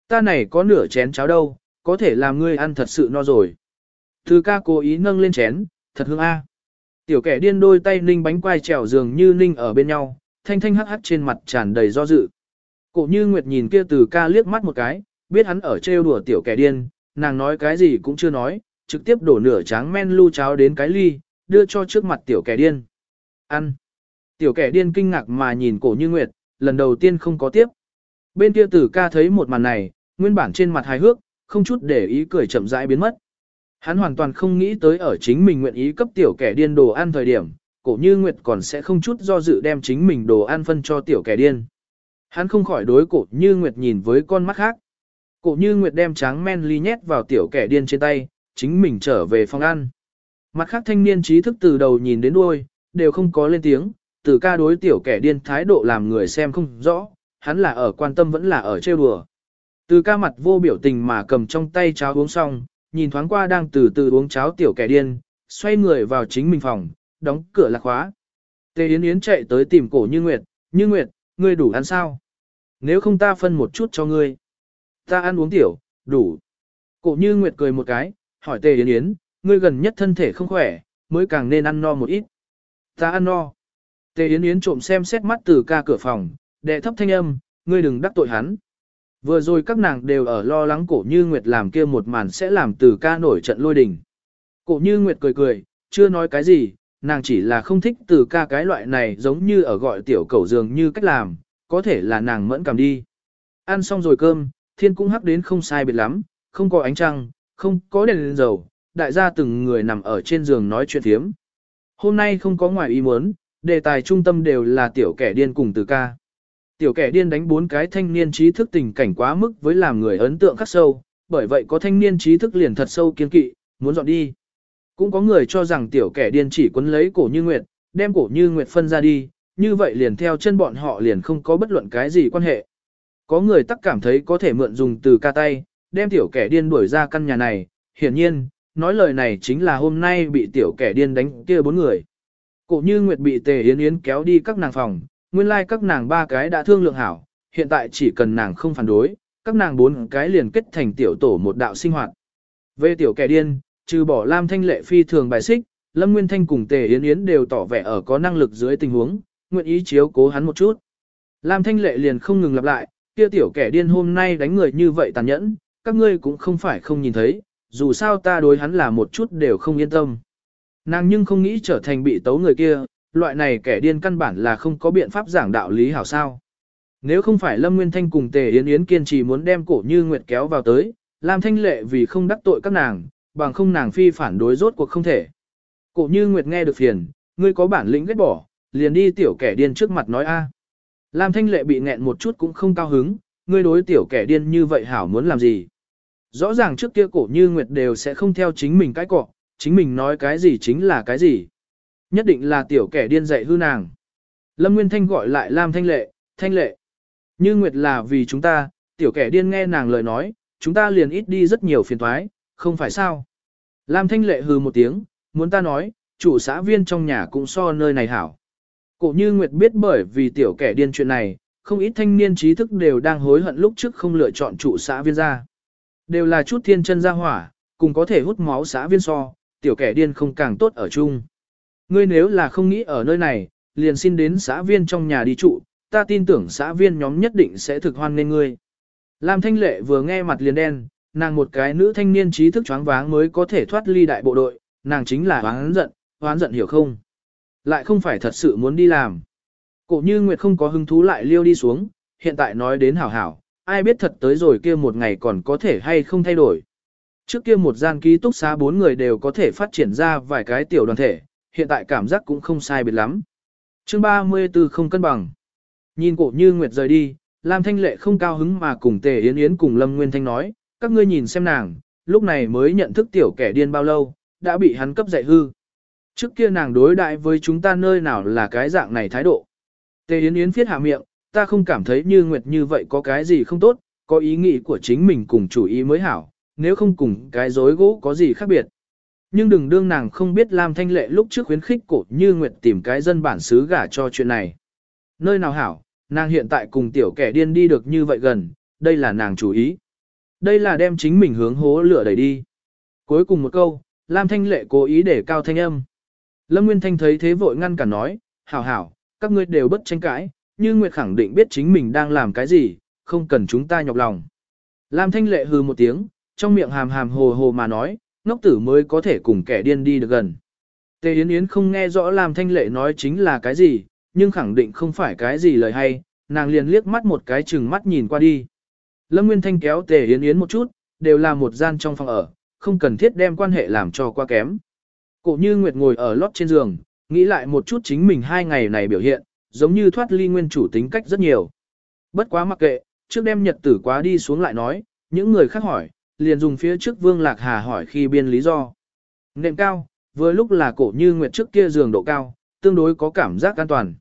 Ta này có nửa chén cháo đâu, có thể làm ngươi ăn thật sự no rồi. Từ ca cố ý nâng lên chén, thật hương a. À. Tiểu kẻ điên đôi tay ninh bánh quai trèo giường như ninh ở bên nhau, thanh thanh hắc hắc trên mặt tràn đầy do dự. Cổ như Nguyệt nhìn kia từ ca liếc mắt một cái, biết hắn ở trêu đùa tiểu kẻ điên, nàng nói cái gì cũng chưa nói, trực tiếp đổ nửa tráng men lu cháo đến cái ly, đưa cho trước mặt tiểu kẻ điên. Ăn. Tiểu kẻ điên kinh ngạc mà nhìn cổ như Nguyệt, lần đầu tiên không có tiếp. Bên kia tử ca thấy một màn này, nguyên bản trên mặt hài hước, không chút để ý cười chậm rãi biến mất. Hắn hoàn toàn không nghĩ tới ở chính mình nguyện ý cấp tiểu kẻ điên đồ ăn thời điểm, cổ như Nguyệt còn sẽ không chút do dự đem chính mình đồ ăn phân cho tiểu kẻ điên. Hắn không khỏi đối cổ như Nguyệt nhìn với con mắt khác. Cổ như Nguyệt đem tráng men ly nhét vào tiểu kẻ điên trên tay, chính mình trở về phòng ăn. Mặt khác thanh niên trí thức từ đầu nhìn đến đuôi, đều không có lên tiếng, từ ca đối tiểu kẻ điên thái độ làm người xem không rõ, hắn là ở quan tâm vẫn là ở trêu đùa. Từ ca mặt vô biểu tình mà cầm trong tay cháo uống xong, nhìn thoáng qua đang từ từ uống cháo tiểu kẻ điên, xoay người vào chính mình phòng, đóng cửa lạc khóa. Tề Yến Yến chạy tới tìm cổ Như Nguyệt, Như Nguyệt, ngươi đủ ăn sao? Nếu không ta phân một chút cho ngươi. Ta ăn uống tiểu, đủ. Cổ Như Nguyệt cười một cái, hỏi Tề Yến Yến, ngươi gần nhất thân thể không khỏe, mới càng nên ăn no một ít. Ta ăn no. Tề Yến Yến trộm xem xét mắt từ ca cửa phòng, đệ thấp thanh âm, ngươi đừng đắc tội hắn. Vừa rồi các nàng đều ở lo lắng cổ như Nguyệt làm kia một màn sẽ làm từ ca nổi trận lôi đình. Cổ như Nguyệt cười cười, chưa nói cái gì, nàng chỉ là không thích từ ca cái loại này giống như ở gọi tiểu cầu dường như cách làm, có thể là nàng mẫn cảm đi. Ăn xong rồi cơm, thiên cũng hắc đến không sai biệt lắm, không có ánh trăng, không có đèn lên dầu, đại gia từng người nằm ở trên giường nói chuyện thiếm. Hôm nay không có ngoài ý muốn, đề tài trung tâm đều là tiểu kẻ điên cùng từ ca. Tiểu kẻ điên đánh bốn cái thanh niên trí thức tình cảnh quá mức với làm người ấn tượng khắc sâu, bởi vậy có thanh niên trí thức liền thật sâu kiên kỵ, muốn dọn đi. Cũng có người cho rằng tiểu kẻ điên chỉ quấn lấy cổ như nguyệt, đem cổ như nguyệt phân ra đi, như vậy liền theo chân bọn họ liền không có bất luận cái gì quan hệ. Có người tắc cảm thấy có thể mượn dùng từ ca tay, đem tiểu kẻ điên đuổi ra căn nhà này, hiển nhiên, nói lời này chính là hôm nay bị tiểu kẻ điên đánh kia bốn người. Cổ như nguyệt bị tề yến yến kéo đi các nàng phòng, nguyên lai like các nàng ba cái đã thương lượng hảo, hiện tại chỉ cần nàng không phản đối, các nàng bốn cái liền kết thành tiểu tổ một đạo sinh hoạt. Về tiểu kẻ điên, trừ bỏ Lam Thanh Lệ phi thường bài xích, Lâm Nguyên Thanh cùng Tề Yến Yến đều tỏ vẻ ở có năng lực dưới tình huống, nguyện ý chiếu cố hắn một chút. Lam Thanh Lệ liền không ngừng lặp lại, kia tiểu kẻ điên hôm nay đánh người như vậy tàn nhẫn, các ngươi cũng không phải không nhìn thấy, dù sao ta đối hắn là một chút đều không yên tâm. Nàng nhưng không nghĩ trở thành bị tấu người kia, loại này kẻ điên căn bản là không có biện pháp giảng đạo lý hảo sao. Nếu không phải Lâm Nguyên Thanh cùng Tề Yến Yến kiên trì muốn đem cổ như Nguyệt kéo vào tới, làm Thanh Lệ vì không đắc tội các nàng, bằng không nàng phi phản đối rốt cuộc không thể. Cổ như Nguyệt nghe được phiền, ngươi có bản lĩnh ghét bỏ, liền đi tiểu kẻ điên trước mặt nói a. Lam Thanh Lệ bị nghẹn một chút cũng không cao hứng, ngươi đối tiểu kẻ điên như vậy hảo muốn làm gì. Rõ ràng trước kia cổ như Nguyệt đều sẽ không theo chính mình cái cọ, chính mình nói cái gì chính là cái gì. Nhất định là tiểu kẻ điên dạy hư nàng. Lâm Nguyên Thanh gọi lại Lam Thanh Lệ, Thanh Lệ. Như Nguyệt là vì chúng ta, tiểu kẻ điên nghe nàng lời nói, chúng ta liền ít đi rất nhiều phiền thoái, không phải sao. Lam Thanh Lệ hừ một tiếng, muốn ta nói, chủ xã viên trong nhà cũng so nơi này hảo. Cổ như Nguyệt biết bởi vì tiểu kẻ điên chuyện này, không ít thanh niên trí thức đều đang hối hận lúc trước không lựa chọn chủ xã viên ra. Đều là chút thiên chân ra hỏa, cùng có thể hút máu xã viên so, tiểu kẻ điên không càng tốt ở chung. Ngươi nếu là không nghĩ ở nơi này, liền xin đến xã viên trong nhà đi trụ, ta tin tưởng xã viên nhóm nhất định sẽ thực hoan nên ngươi. Lam Thanh Lệ vừa nghe mặt liền đen, nàng một cái nữ thanh niên trí thức choáng váng mới có thể thoát ly đại bộ đội, nàng chính là hoán giận, hoán giận hiểu không? lại không phải thật sự muốn đi làm. Cổ như Nguyệt không có hứng thú lại liêu đi xuống, hiện tại nói đến hảo hảo, ai biết thật tới rồi kia một ngày còn có thể hay không thay đổi. Trước kia một gian ký túc xá bốn người đều có thể phát triển ra vài cái tiểu đoàn thể, hiện tại cảm giác cũng không sai biệt lắm. chương 34 không cân bằng. Nhìn cổ như Nguyệt rời đi, Lam Thanh Lệ không cao hứng mà cùng Tề Yến Yến cùng Lâm Nguyên Thanh nói, các ngươi nhìn xem nàng, lúc này mới nhận thức tiểu kẻ điên bao lâu, đã bị hắn cấp dạy hư. Trước kia nàng đối đại với chúng ta nơi nào là cái dạng này thái độ. Tề Yến Yến phiết hạ miệng, ta không cảm thấy như Nguyệt như vậy có cái gì không tốt, có ý nghĩ của chính mình cùng chủ ý mới hảo, nếu không cùng cái dối gỗ có gì khác biệt. Nhưng đừng đương nàng không biết Lam Thanh Lệ lúc trước khuyến khích cổ như Nguyệt tìm cái dân bản xứ gả cho chuyện này. Nơi nào hảo, nàng hiện tại cùng tiểu kẻ điên đi được như vậy gần, đây là nàng chủ ý. Đây là đem chính mình hướng hố lửa đẩy đi. Cuối cùng một câu, Lam Thanh Lệ cố ý để cao thanh âm. Lâm Nguyên Thanh thấy thế vội ngăn cả nói, hảo hảo, các ngươi đều bất tranh cãi, như Nguyệt khẳng định biết chính mình đang làm cái gì, không cần chúng ta nhọc lòng. Lam Thanh Lệ hừ một tiếng, trong miệng hàm hàm hồ hồ mà nói, ngốc tử mới có thể cùng kẻ điên đi được gần. Tề Yến Yến không nghe rõ Lam Thanh Lệ nói chính là cái gì, nhưng khẳng định không phải cái gì lời hay, nàng liền liếc mắt một cái chừng mắt nhìn qua đi. Lâm Nguyên Thanh kéo Tề Yến Yến một chút, đều là một gian trong phòng ở, không cần thiết đem quan hệ làm cho quá kém. Cổ như Nguyệt ngồi ở lót trên giường, nghĩ lại một chút chính mình hai ngày này biểu hiện, giống như thoát ly nguyên chủ tính cách rất nhiều. Bất quá mặc kệ, trước đem nhật tử quá đi xuống lại nói, những người khác hỏi, liền dùng phía trước Vương Lạc Hà hỏi khi biên lý do. Nệm cao, vừa lúc là cổ như Nguyệt trước kia giường độ cao, tương đối có cảm giác an toàn.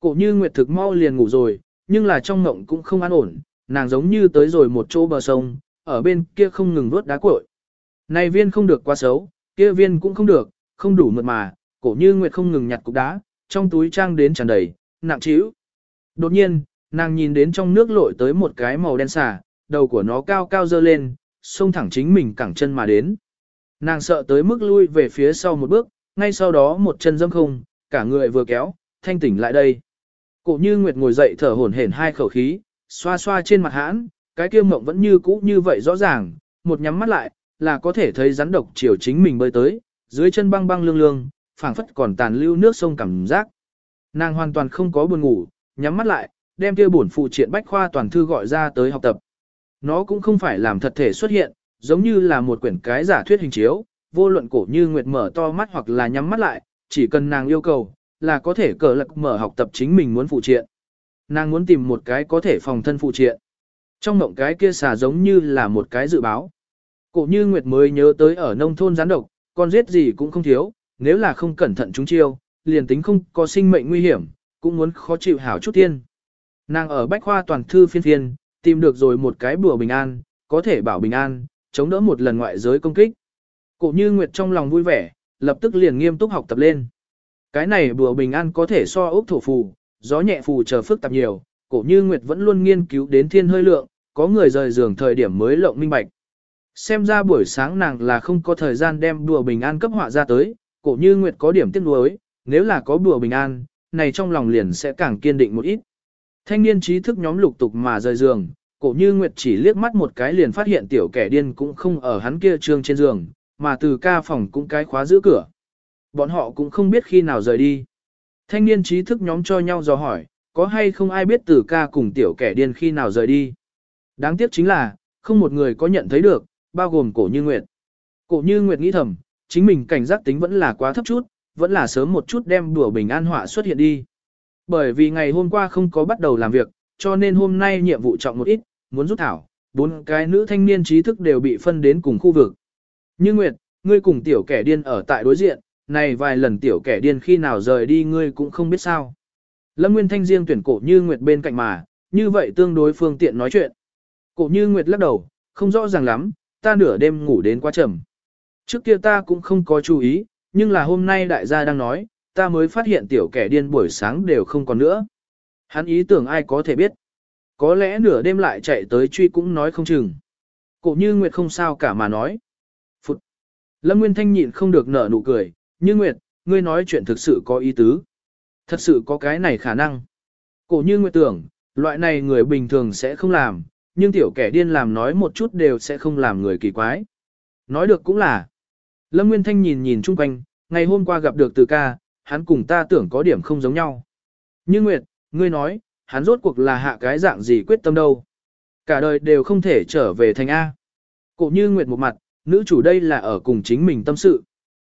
Cổ như Nguyệt thực mau liền ngủ rồi, nhưng là trong ngộng cũng không an ổn, nàng giống như tới rồi một chỗ bờ sông, ở bên kia không ngừng vớt đá cội. Này viên không được quá xấu, kia viên cũng không được, không đủ mượt mà, cổ như Nguyệt không ngừng nhặt cục đá, trong túi trang đến tràn đầy, nặng trĩu. Đột nhiên, nàng nhìn đến trong nước lội tới một cái màu đen xà, đầu của nó cao cao dơ lên, xông thẳng chính mình cẳng chân mà đến. Nàng sợ tới mức lui về phía sau một bước, ngay sau đó một chân dâm không, cả người vừa kéo, thanh tỉnh lại đây. Cổ như Nguyệt ngồi dậy thở hổn hển hai khẩu khí, xoa xoa trên mặt hãn, cái kia mộng vẫn như cũ như vậy rõ ràng, một nhắm mắt lại, là có thể thấy rắn độc chiều chính mình bơi tới, dưới chân băng băng lương lương, phảng phất còn tàn lưu nước sông cảm giác. Nàng hoàn toàn không có buồn ngủ, nhắm mắt lại, đem kia bổn phụ triện bách khoa toàn thư gọi ra tới học tập. Nó cũng không phải làm thật thể xuất hiện, giống như là một quyển cái giả thuyết hình chiếu, vô luận cổ như nguyệt mở to mắt hoặc là nhắm mắt lại, chỉ cần nàng yêu cầu, là có thể cờ lạc mở học tập chính mình muốn phụ triện. Nàng muốn tìm một cái có thể phòng thân phụ triện. Trong mộng cái kia xà giống như là một cái dự báo. Cổ như Nguyệt mới nhớ tới ở nông thôn gián độc, con giết gì cũng không thiếu, nếu là không cẩn thận chúng chiêu, liền tính không có sinh mệnh nguy hiểm, cũng muốn khó chịu hảo chút tiên. Nàng ở bách khoa toàn thư phiên phiên, tìm được rồi một cái bùa bình an, có thể bảo bình an, chống đỡ một lần ngoại giới công kích. Cổ như Nguyệt trong lòng vui vẻ, lập tức liền nghiêm túc học tập lên. Cái này bùa bình an có thể so ốc thổ phù, gió nhẹ phù chờ phức tạp nhiều, cổ như Nguyệt vẫn luôn nghiên cứu đến thiên hơi lượng, có người rời giường thời điểm mới lộng minh bạch. Xem ra buổi sáng nàng là không có thời gian đem bùa bình an cấp họa ra tới, cổ như Nguyệt có điểm tiếc nuối, nếu là có bùa bình an, này trong lòng liền sẽ càng kiên định một ít. Thanh niên trí thức nhóm lục tục mà rời giường, cổ như Nguyệt chỉ liếc mắt một cái liền phát hiện tiểu kẻ điên cũng không ở hắn kia trương trên giường, mà từ ca phòng cũng cái khóa giữ cửa. Bọn họ cũng không biết khi nào rời đi. Thanh niên trí thức nhóm cho nhau dò hỏi, có hay không ai biết từ ca cùng tiểu kẻ điên khi nào rời đi. Đáng tiếc chính là, không một người có nhận thấy được, bao gồm cổ như Nguyệt. Cổ như Nguyệt nghĩ thầm, chính mình cảnh giác tính vẫn là quá thấp chút, vẫn là sớm một chút đem đùa bình an họa xuất hiện đi. Bởi vì ngày hôm qua không có bắt đầu làm việc, cho nên hôm nay nhiệm vụ trọng một ít, muốn rút thảo, bốn cái nữ thanh niên trí thức đều bị phân đến cùng khu vực. Như Nguyệt, ngươi cùng tiểu kẻ điên ở tại đối diện, này vài lần tiểu kẻ điên khi nào rời đi ngươi cũng không biết sao. Lâm Nguyên Thanh riêng tuyển cổ Như Nguyệt bên cạnh mà, như vậy tương đối phương tiện nói chuyện. Cổ Như Nguyệt lắc đầu, không rõ ràng lắm, ta nửa đêm ngủ đến quá trầm. Trước kia ta cũng không có chú ý, nhưng là hôm nay đại gia đang nói, ta mới phát hiện tiểu kẻ điên buổi sáng đều không còn nữa. Hắn ý tưởng ai có thể biết. Có lẽ nửa đêm lại chạy tới truy cũng nói không chừng. Cổ như Nguyệt không sao cả mà nói. Phụt. Lâm Nguyên Thanh nhịn không được nở nụ cười, như Nguyệt, ngươi nói chuyện thực sự có ý tứ. Thật sự có cái này khả năng. Cổ như Nguyệt tưởng, loại này người bình thường sẽ không làm, nhưng tiểu kẻ điên làm nói một chút đều sẽ không làm người kỳ quái. Nói được cũng là. Lâm Nguyên Thanh nhìn nhìn chung quanh, ngày hôm qua gặp được từ ca, hắn cùng ta tưởng có điểm không giống nhau. Như Nguyệt, ngươi nói, hắn rốt cuộc là hạ cái dạng gì quyết tâm đâu. Cả đời đều không thể trở về thành A. Cổ như Nguyệt một mặt, nữ chủ đây là ở cùng chính mình tâm sự.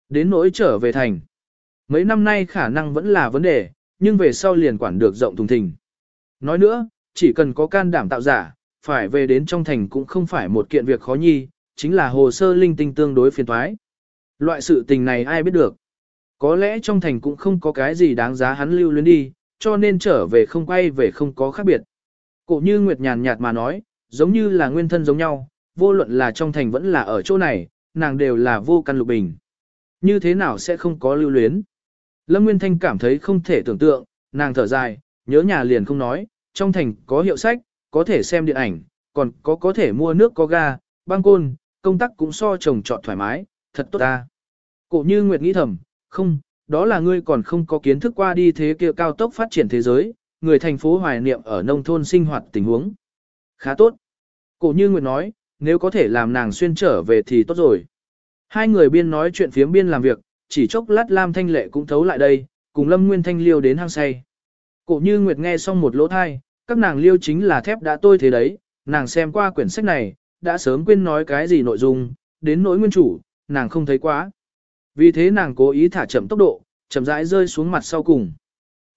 Đến nỗi trở về thành. Mấy năm nay khả năng vẫn là vấn đề, nhưng về sau liền quản được rộng thùng thình. Nói nữa, chỉ cần có can đảm tạo giả, phải về đến trong thành cũng không phải một kiện việc khó nhi, chính là hồ sơ linh tinh tương đối phiền thoái. Loại sự tình này ai biết được. Có lẽ trong thành cũng không có cái gì đáng giá hắn lưu luyến đi, cho nên trở về không quay về không có khác biệt. Cổ như Nguyệt nhàn nhạt mà nói, giống như là nguyên thân giống nhau, vô luận là trong thành vẫn là ở chỗ này, nàng đều là vô căn lục bình. Như thế nào sẽ không có lưu luyến? Lâm Nguyên Thanh cảm thấy không thể tưởng tượng, nàng thở dài, nhớ nhà liền không nói, trong thành có hiệu sách, có thể xem điện ảnh, còn có có thể mua nước có ga, băng côn, công tác cũng so chồng chọn thoải mái, thật tốt ta. Cổ như Nguyệt nghĩ thầm, không, đó là ngươi còn không có kiến thức qua đi thế kia cao tốc phát triển thế giới, người thành phố hoài niệm ở nông thôn sinh hoạt tình huống. Khá tốt. Cổ như Nguyệt nói, nếu có thể làm nàng xuyên trở về thì tốt rồi. Hai người biên nói chuyện phiếm biên làm việc, chỉ chốc lát Lam Thanh Lệ cũng thấu lại đây, cùng Lâm Nguyên Thanh liêu đến hang say. Cổ như Nguyệt nghe xong một lỗ thai, các nàng liêu chính là thép đã tôi thế đấy, nàng xem qua quyển sách này, đã sớm quên nói cái gì nội dung, đến nỗi nguyên chủ, nàng không thấy quá. Vì thế nàng cố ý thả chậm tốc độ, chậm rãi rơi xuống mặt sau cùng.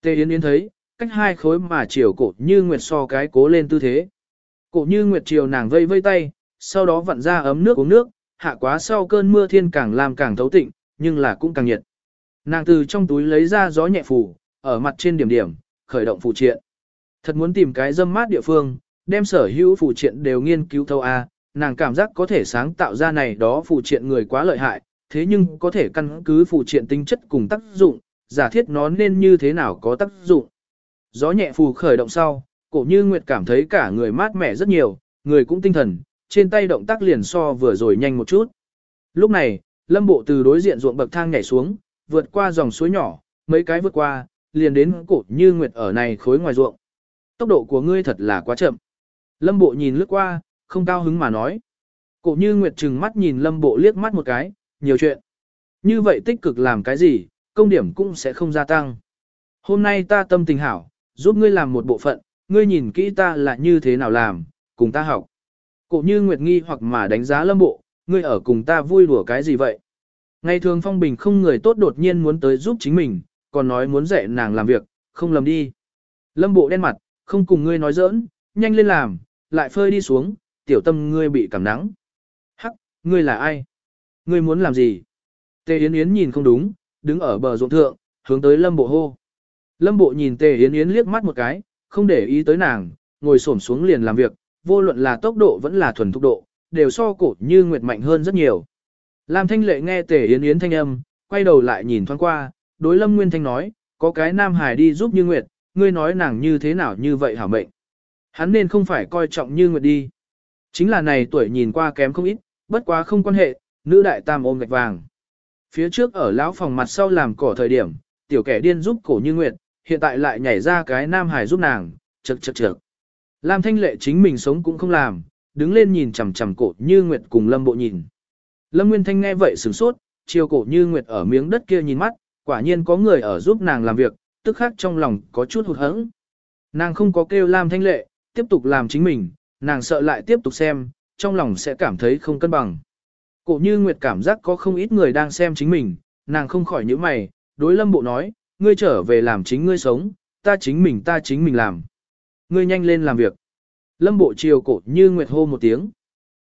Tề Yến Yến thấy, cách hai khối mà chiều cổ như Nguyệt so cái cố lên tư thế. Cổ như Nguyệt chiều nàng vây vây tay, sau đó vặn ra ấm nước uống nước, hạ quá sau cơn mưa thiên càng làm càng thấu tịnh, nhưng là cũng càng nhiệt. Nàng từ trong túi lấy ra gió nhẹ phủ, ở mặt trên điểm điểm, khởi động phụ triện. Thật muốn tìm cái dâm mát địa phương, đem sở hữu phụ triện đều nghiên cứu thâu A, nàng cảm giác có thể sáng tạo ra này đó phụ triện người quá lợi hại, thế nhưng có thể căn cứ phụ triện tính chất cùng tác dụng, giả thiết nó nên như thế nào có tác dụng. Gió nhẹ phù khởi động sau, cổ như Nguyệt cảm thấy cả người mát mẻ rất nhiều, người cũng tinh thần, trên tay động tác liền so vừa rồi nhanh một chút. Lúc này, lâm bộ từ đối diện ruộng bậc thang nhảy xuống, vượt qua dòng suối nhỏ, mấy cái vượt qua, liền đến cổ như Nguyệt ở này khối ngoài ruộng. Tốc độ của ngươi thật là quá chậm. Lâm bộ nhìn lướt qua, không cao hứng mà nói. Cổ như Nguyệt trừng mắt nhìn lâm bộ liếc mắt một cái, nhiều chuyện. Như vậy tích cực làm cái gì, công điểm cũng sẽ không gia tăng. Hôm nay ta tâm tình hảo, giúp ngươi làm một bộ phận, ngươi nhìn kỹ ta là như thế nào làm, cùng ta học. Cổ như Nguyệt nghi hoặc mà đánh giá lâm bộ, ngươi ở cùng ta vui đùa cái gì vậy? Ngày thường phong bình không người tốt đột nhiên muốn tới giúp chính mình, còn nói muốn dạy nàng làm việc, không lầm đi. Lâm bộ đen mặt, không cùng ngươi nói giỡn, nhanh lên làm, lại phơi đi xuống, tiểu tâm ngươi bị cảm nắng. Hắc, ngươi là ai? Ngươi muốn làm gì? Tề Yến Yến nhìn không đúng, đứng ở bờ ruộng thượng, hướng tới Lâm Bộ hô. Lâm Bộ nhìn Tề Yến Yến liếc mắt một cái, không để ý tới nàng, ngồi xổm xuống liền làm việc, vô luận là tốc độ vẫn là thuần thúc độ, đều so cổ như nguyệt mạnh hơn rất nhiều. Lam Thanh Lệ nghe Tề Yến Yến thanh âm, quay đầu lại nhìn thoáng qua, đối Lâm Nguyên Thanh nói, có cái Nam Hải đi giúp Như Nguyệt, ngươi nói nàng như thế nào như vậy hả mệnh. Hắn nên không phải coi trọng Như Nguyệt đi. Chính là này tuổi nhìn qua kém không ít, bất quá không quan hệ, nữ đại tam ôm gạch vàng. Phía trước ở lão phòng mặt sau làm cỏ thời điểm, tiểu kẻ điên giúp cổ như nguyệt, hiện tại lại nhảy ra cái nam hải giúp nàng, chật chật chật. Lam thanh lệ chính mình sống cũng không làm, đứng lên nhìn chằm chằm cổ như nguyệt cùng lâm bộ nhìn. Lâm Nguyên Thanh nghe vậy sửng sốt, chiều cổ như nguyệt ở miếng đất kia nhìn mắt, quả nhiên có người ở giúp nàng làm việc, tức khác trong lòng có chút hụt hẫng. Nàng không có kêu Lam Thanh Lệ, tiếp tục làm chính mình, nàng sợ lại tiếp tục xem, trong lòng sẽ cảm thấy không cân bằng. Cổ như Nguyệt cảm giác có không ít người đang xem chính mình, nàng không khỏi nhíu mày, đối lâm bộ nói, ngươi trở về làm chính ngươi sống, ta chính mình ta chính mình làm. Ngươi nhanh lên làm việc. Lâm bộ chiều cổ như Nguyệt hô một tiếng.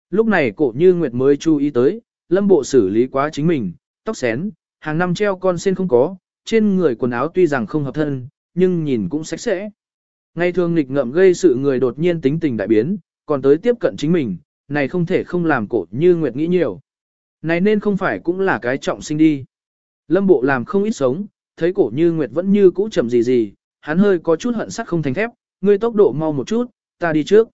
Lúc này cổ như Nguyệt mới chú ý tới, lâm bộ xử lý quá chính mình, tóc xén, hàng năm treo con sen không có, trên người quần áo tuy rằng không hợp thân, nhưng nhìn cũng sạch sẽ. Ngày thường nghịch ngợm gây sự người đột nhiên tính tình đại biến, còn tới tiếp cận chính mình, này không thể không làm cổ như Nguyệt nghĩ nhiều. Này nên không phải cũng là cái trọng sinh đi. Lâm bộ làm không ít sống, thấy cổ như Nguyệt vẫn như cũ chậm gì gì, hắn hơi có chút hận sắc không thành thép, ngươi tốc độ mau một chút, ta đi trước.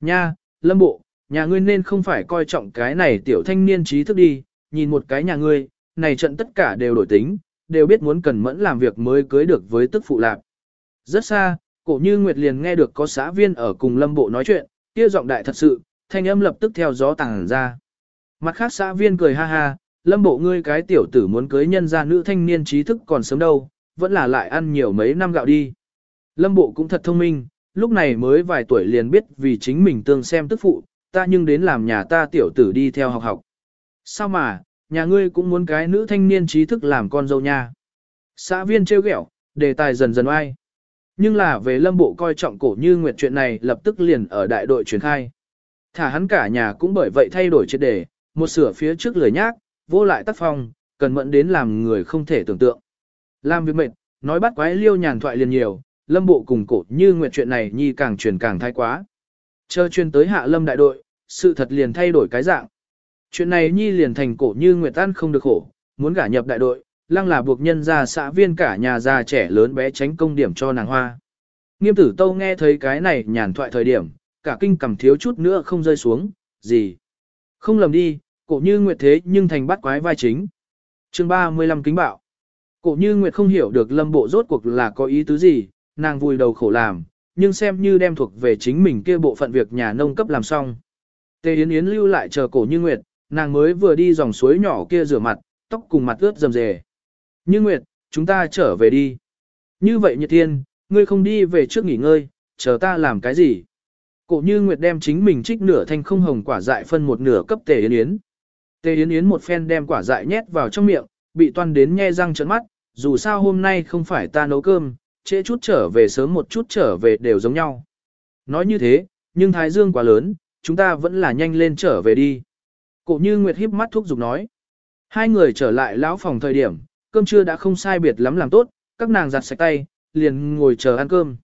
Nha, lâm bộ, nhà ngươi nên không phải coi trọng cái này tiểu thanh niên trí thức đi, nhìn một cái nhà ngươi, này trận tất cả đều đổi tính, đều biết muốn cần mẫn làm việc mới cưới được với tức phụ lạc. Rất xa, cổ như Nguyệt liền nghe được có xã viên ở cùng lâm bộ nói chuyện, kia giọng đại thật sự, thanh âm lập tức theo gió tàng ra. Mặt khác xã viên cười ha ha, lâm bộ ngươi cái tiểu tử muốn cưới nhân gia nữ thanh niên trí thức còn sớm đâu, vẫn là lại ăn nhiều mấy năm gạo đi. Lâm bộ cũng thật thông minh, lúc này mới vài tuổi liền biết vì chính mình tương xem tức phụ, ta nhưng đến làm nhà ta tiểu tử đi theo học học. Sao mà, nhà ngươi cũng muốn cái nữ thanh niên trí thức làm con dâu nha. Xã viên trêu ghẹo, đề tài dần dần oai. Nhưng là về lâm bộ coi trọng cổ như nguyệt chuyện này lập tức liền ở đại đội truyền khai. Thả hắn cả nhà cũng bởi vậy thay đổi triệt đề, một sửa phía trước lười nhác, vô lại tác phong, cần mẫn đến làm người không thể tưởng tượng. Làm việc mệt, nói bắt quái liêu nhàn thoại liền nhiều, lâm bộ cùng cổ như nguyệt chuyện này nhi càng truyền càng thay quá. Chờ truyền tới hạ lâm đại đội, sự thật liền thay đổi cái dạng. Chuyện này nhi liền thành cổ như nguyệt tan không được khổ, muốn gả nhập đại đội, lăng là buộc nhân ra xã viên cả nhà già trẻ lớn bé tránh công điểm cho nàng hoa. Nghiêm tử tâu nghe thấy cái này nhàn thoại thời điểm, cả kinh cầm thiếu chút nữa không rơi xuống, gì. Không lầm đi, cổ như nguyệt thế nhưng thành bắt quái vai chính. chương 35 kính bạo. Cổ như nguyệt không hiểu được lâm bộ rốt cuộc là có ý tứ gì, nàng vui đầu khổ làm, nhưng xem như đem thuộc về chính mình kia bộ phận việc nhà nông cấp làm xong. Tề Yến Yến lưu lại chờ cổ như nguyệt, nàng mới vừa đi dòng suối nhỏ kia rửa mặt, tóc cùng mặt ướt rầm rề. Như Nguyệt, chúng ta trở về đi. Như vậy Nhật Thiên, ngươi không đi về trước nghỉ ngơi, chờ ta làm cái gì? Cổ như Nguyệt đem chính mình trích nửa thanh không hồng quả dại phân một nửa cấp Tề Yến Yến. Tề Yến Yến một phen đem quả dại nhét vào trong miệng, bị toan đến nhe răng trợn mắt, dù sao hôm nay không phải ta nấu cơm, trễ chút trở về sớm một chút trở về đều giống nhau. Nói như thế, nhưng Thái Dương quá lớn, chúng ta vẫn là nhanh lên trở về đi. Cổ như Nguyệt híp mắt thúc giục nói. Hai người trở lại lão phòng thời điểm, cơm trưa đã không sai biệt lắm làm tốt, các nàng giặt sạch tay, liền ngồi chờ ăn cơm.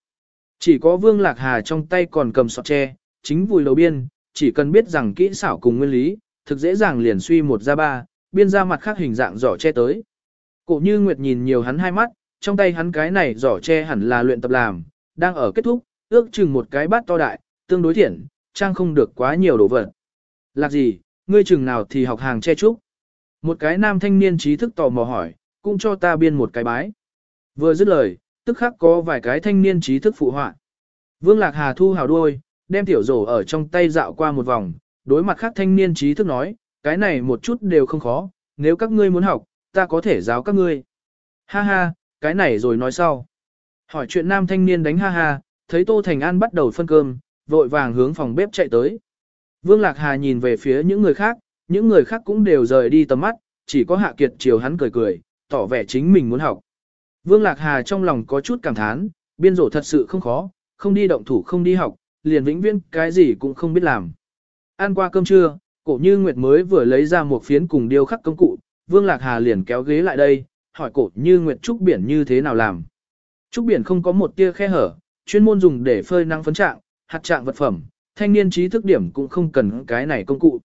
Chỉ có Vương Lạc Hà trong tay còn cầm sọt tre, chính vùi đầu biên, chỉ cần biết rằng kỹ xảo cùng nguyên lý, thực dễ dàng liền suy một ra ba, biên ra mặt khác hình dạng giỏ che tới. Cổ như Nguyệt nhìn nhiều hắn hai mắt, trong tay hắn cái này giỏ che hẳn là luyện tập làm, đang ở kết thúc, ước chừng một cái bát to đại, tương đối thiện, trang không được quá nhiều đồ vật. Lạc gì, ngươi chừng nào thì học hàng che trúc. Một cái nam thanh niên trí thức tò mò hỏi, cũng cho ta biên một cái bái. Vừa dứt lời, tức khắc có vài cái thanh niên trí thức phụ họa. Vương Lạc Hà thu hào đuôi, đem tiểu rổ ở trong tay dạo qua một vòng, đối mặt khác thanh niên trí thức nói, cái này một chút đều không khó, nếu các ngươi muốn học, ta có thể giáo các ngươi. Ha ha, cái này rồi nói sau. Hỏi chuyện nam thanh niên đánh ha ha, thấy Tô Thành An bắt đầu phân cơm, vội vàng hướng phòng bếp chạy tới. Vương Lạc Hà nhìn về phía những người khác, những người khác cũng đều rời đi tầm mắt, chỉ có Hạ Kiệt chiều hắn cười cười, tỏ vẻ chính mình muốn học. Vương Lạc Hà trong lòng có chút cảm thán, biên rổ thật sự không khó, không đi động thủ không đi học, liền vĩnh viễn cái gì cũng không biết làm. Ăn qua cơm trưa, cổ như Nguyệt mới vừa lấy ra một phiến cùng điêu khắc công cụ, Vương Lạc Hà liền kéo ghế lại đây, hỏi cổ như Nguyệt trúc biển như thế nào làm. Trúc biển không có một tia khe hở, chuyên môn dùng để phơi năng phấn trạng, hạt trạng vật phẩm, thanh niên trí thức điểm cũng không cần cái này công cụ.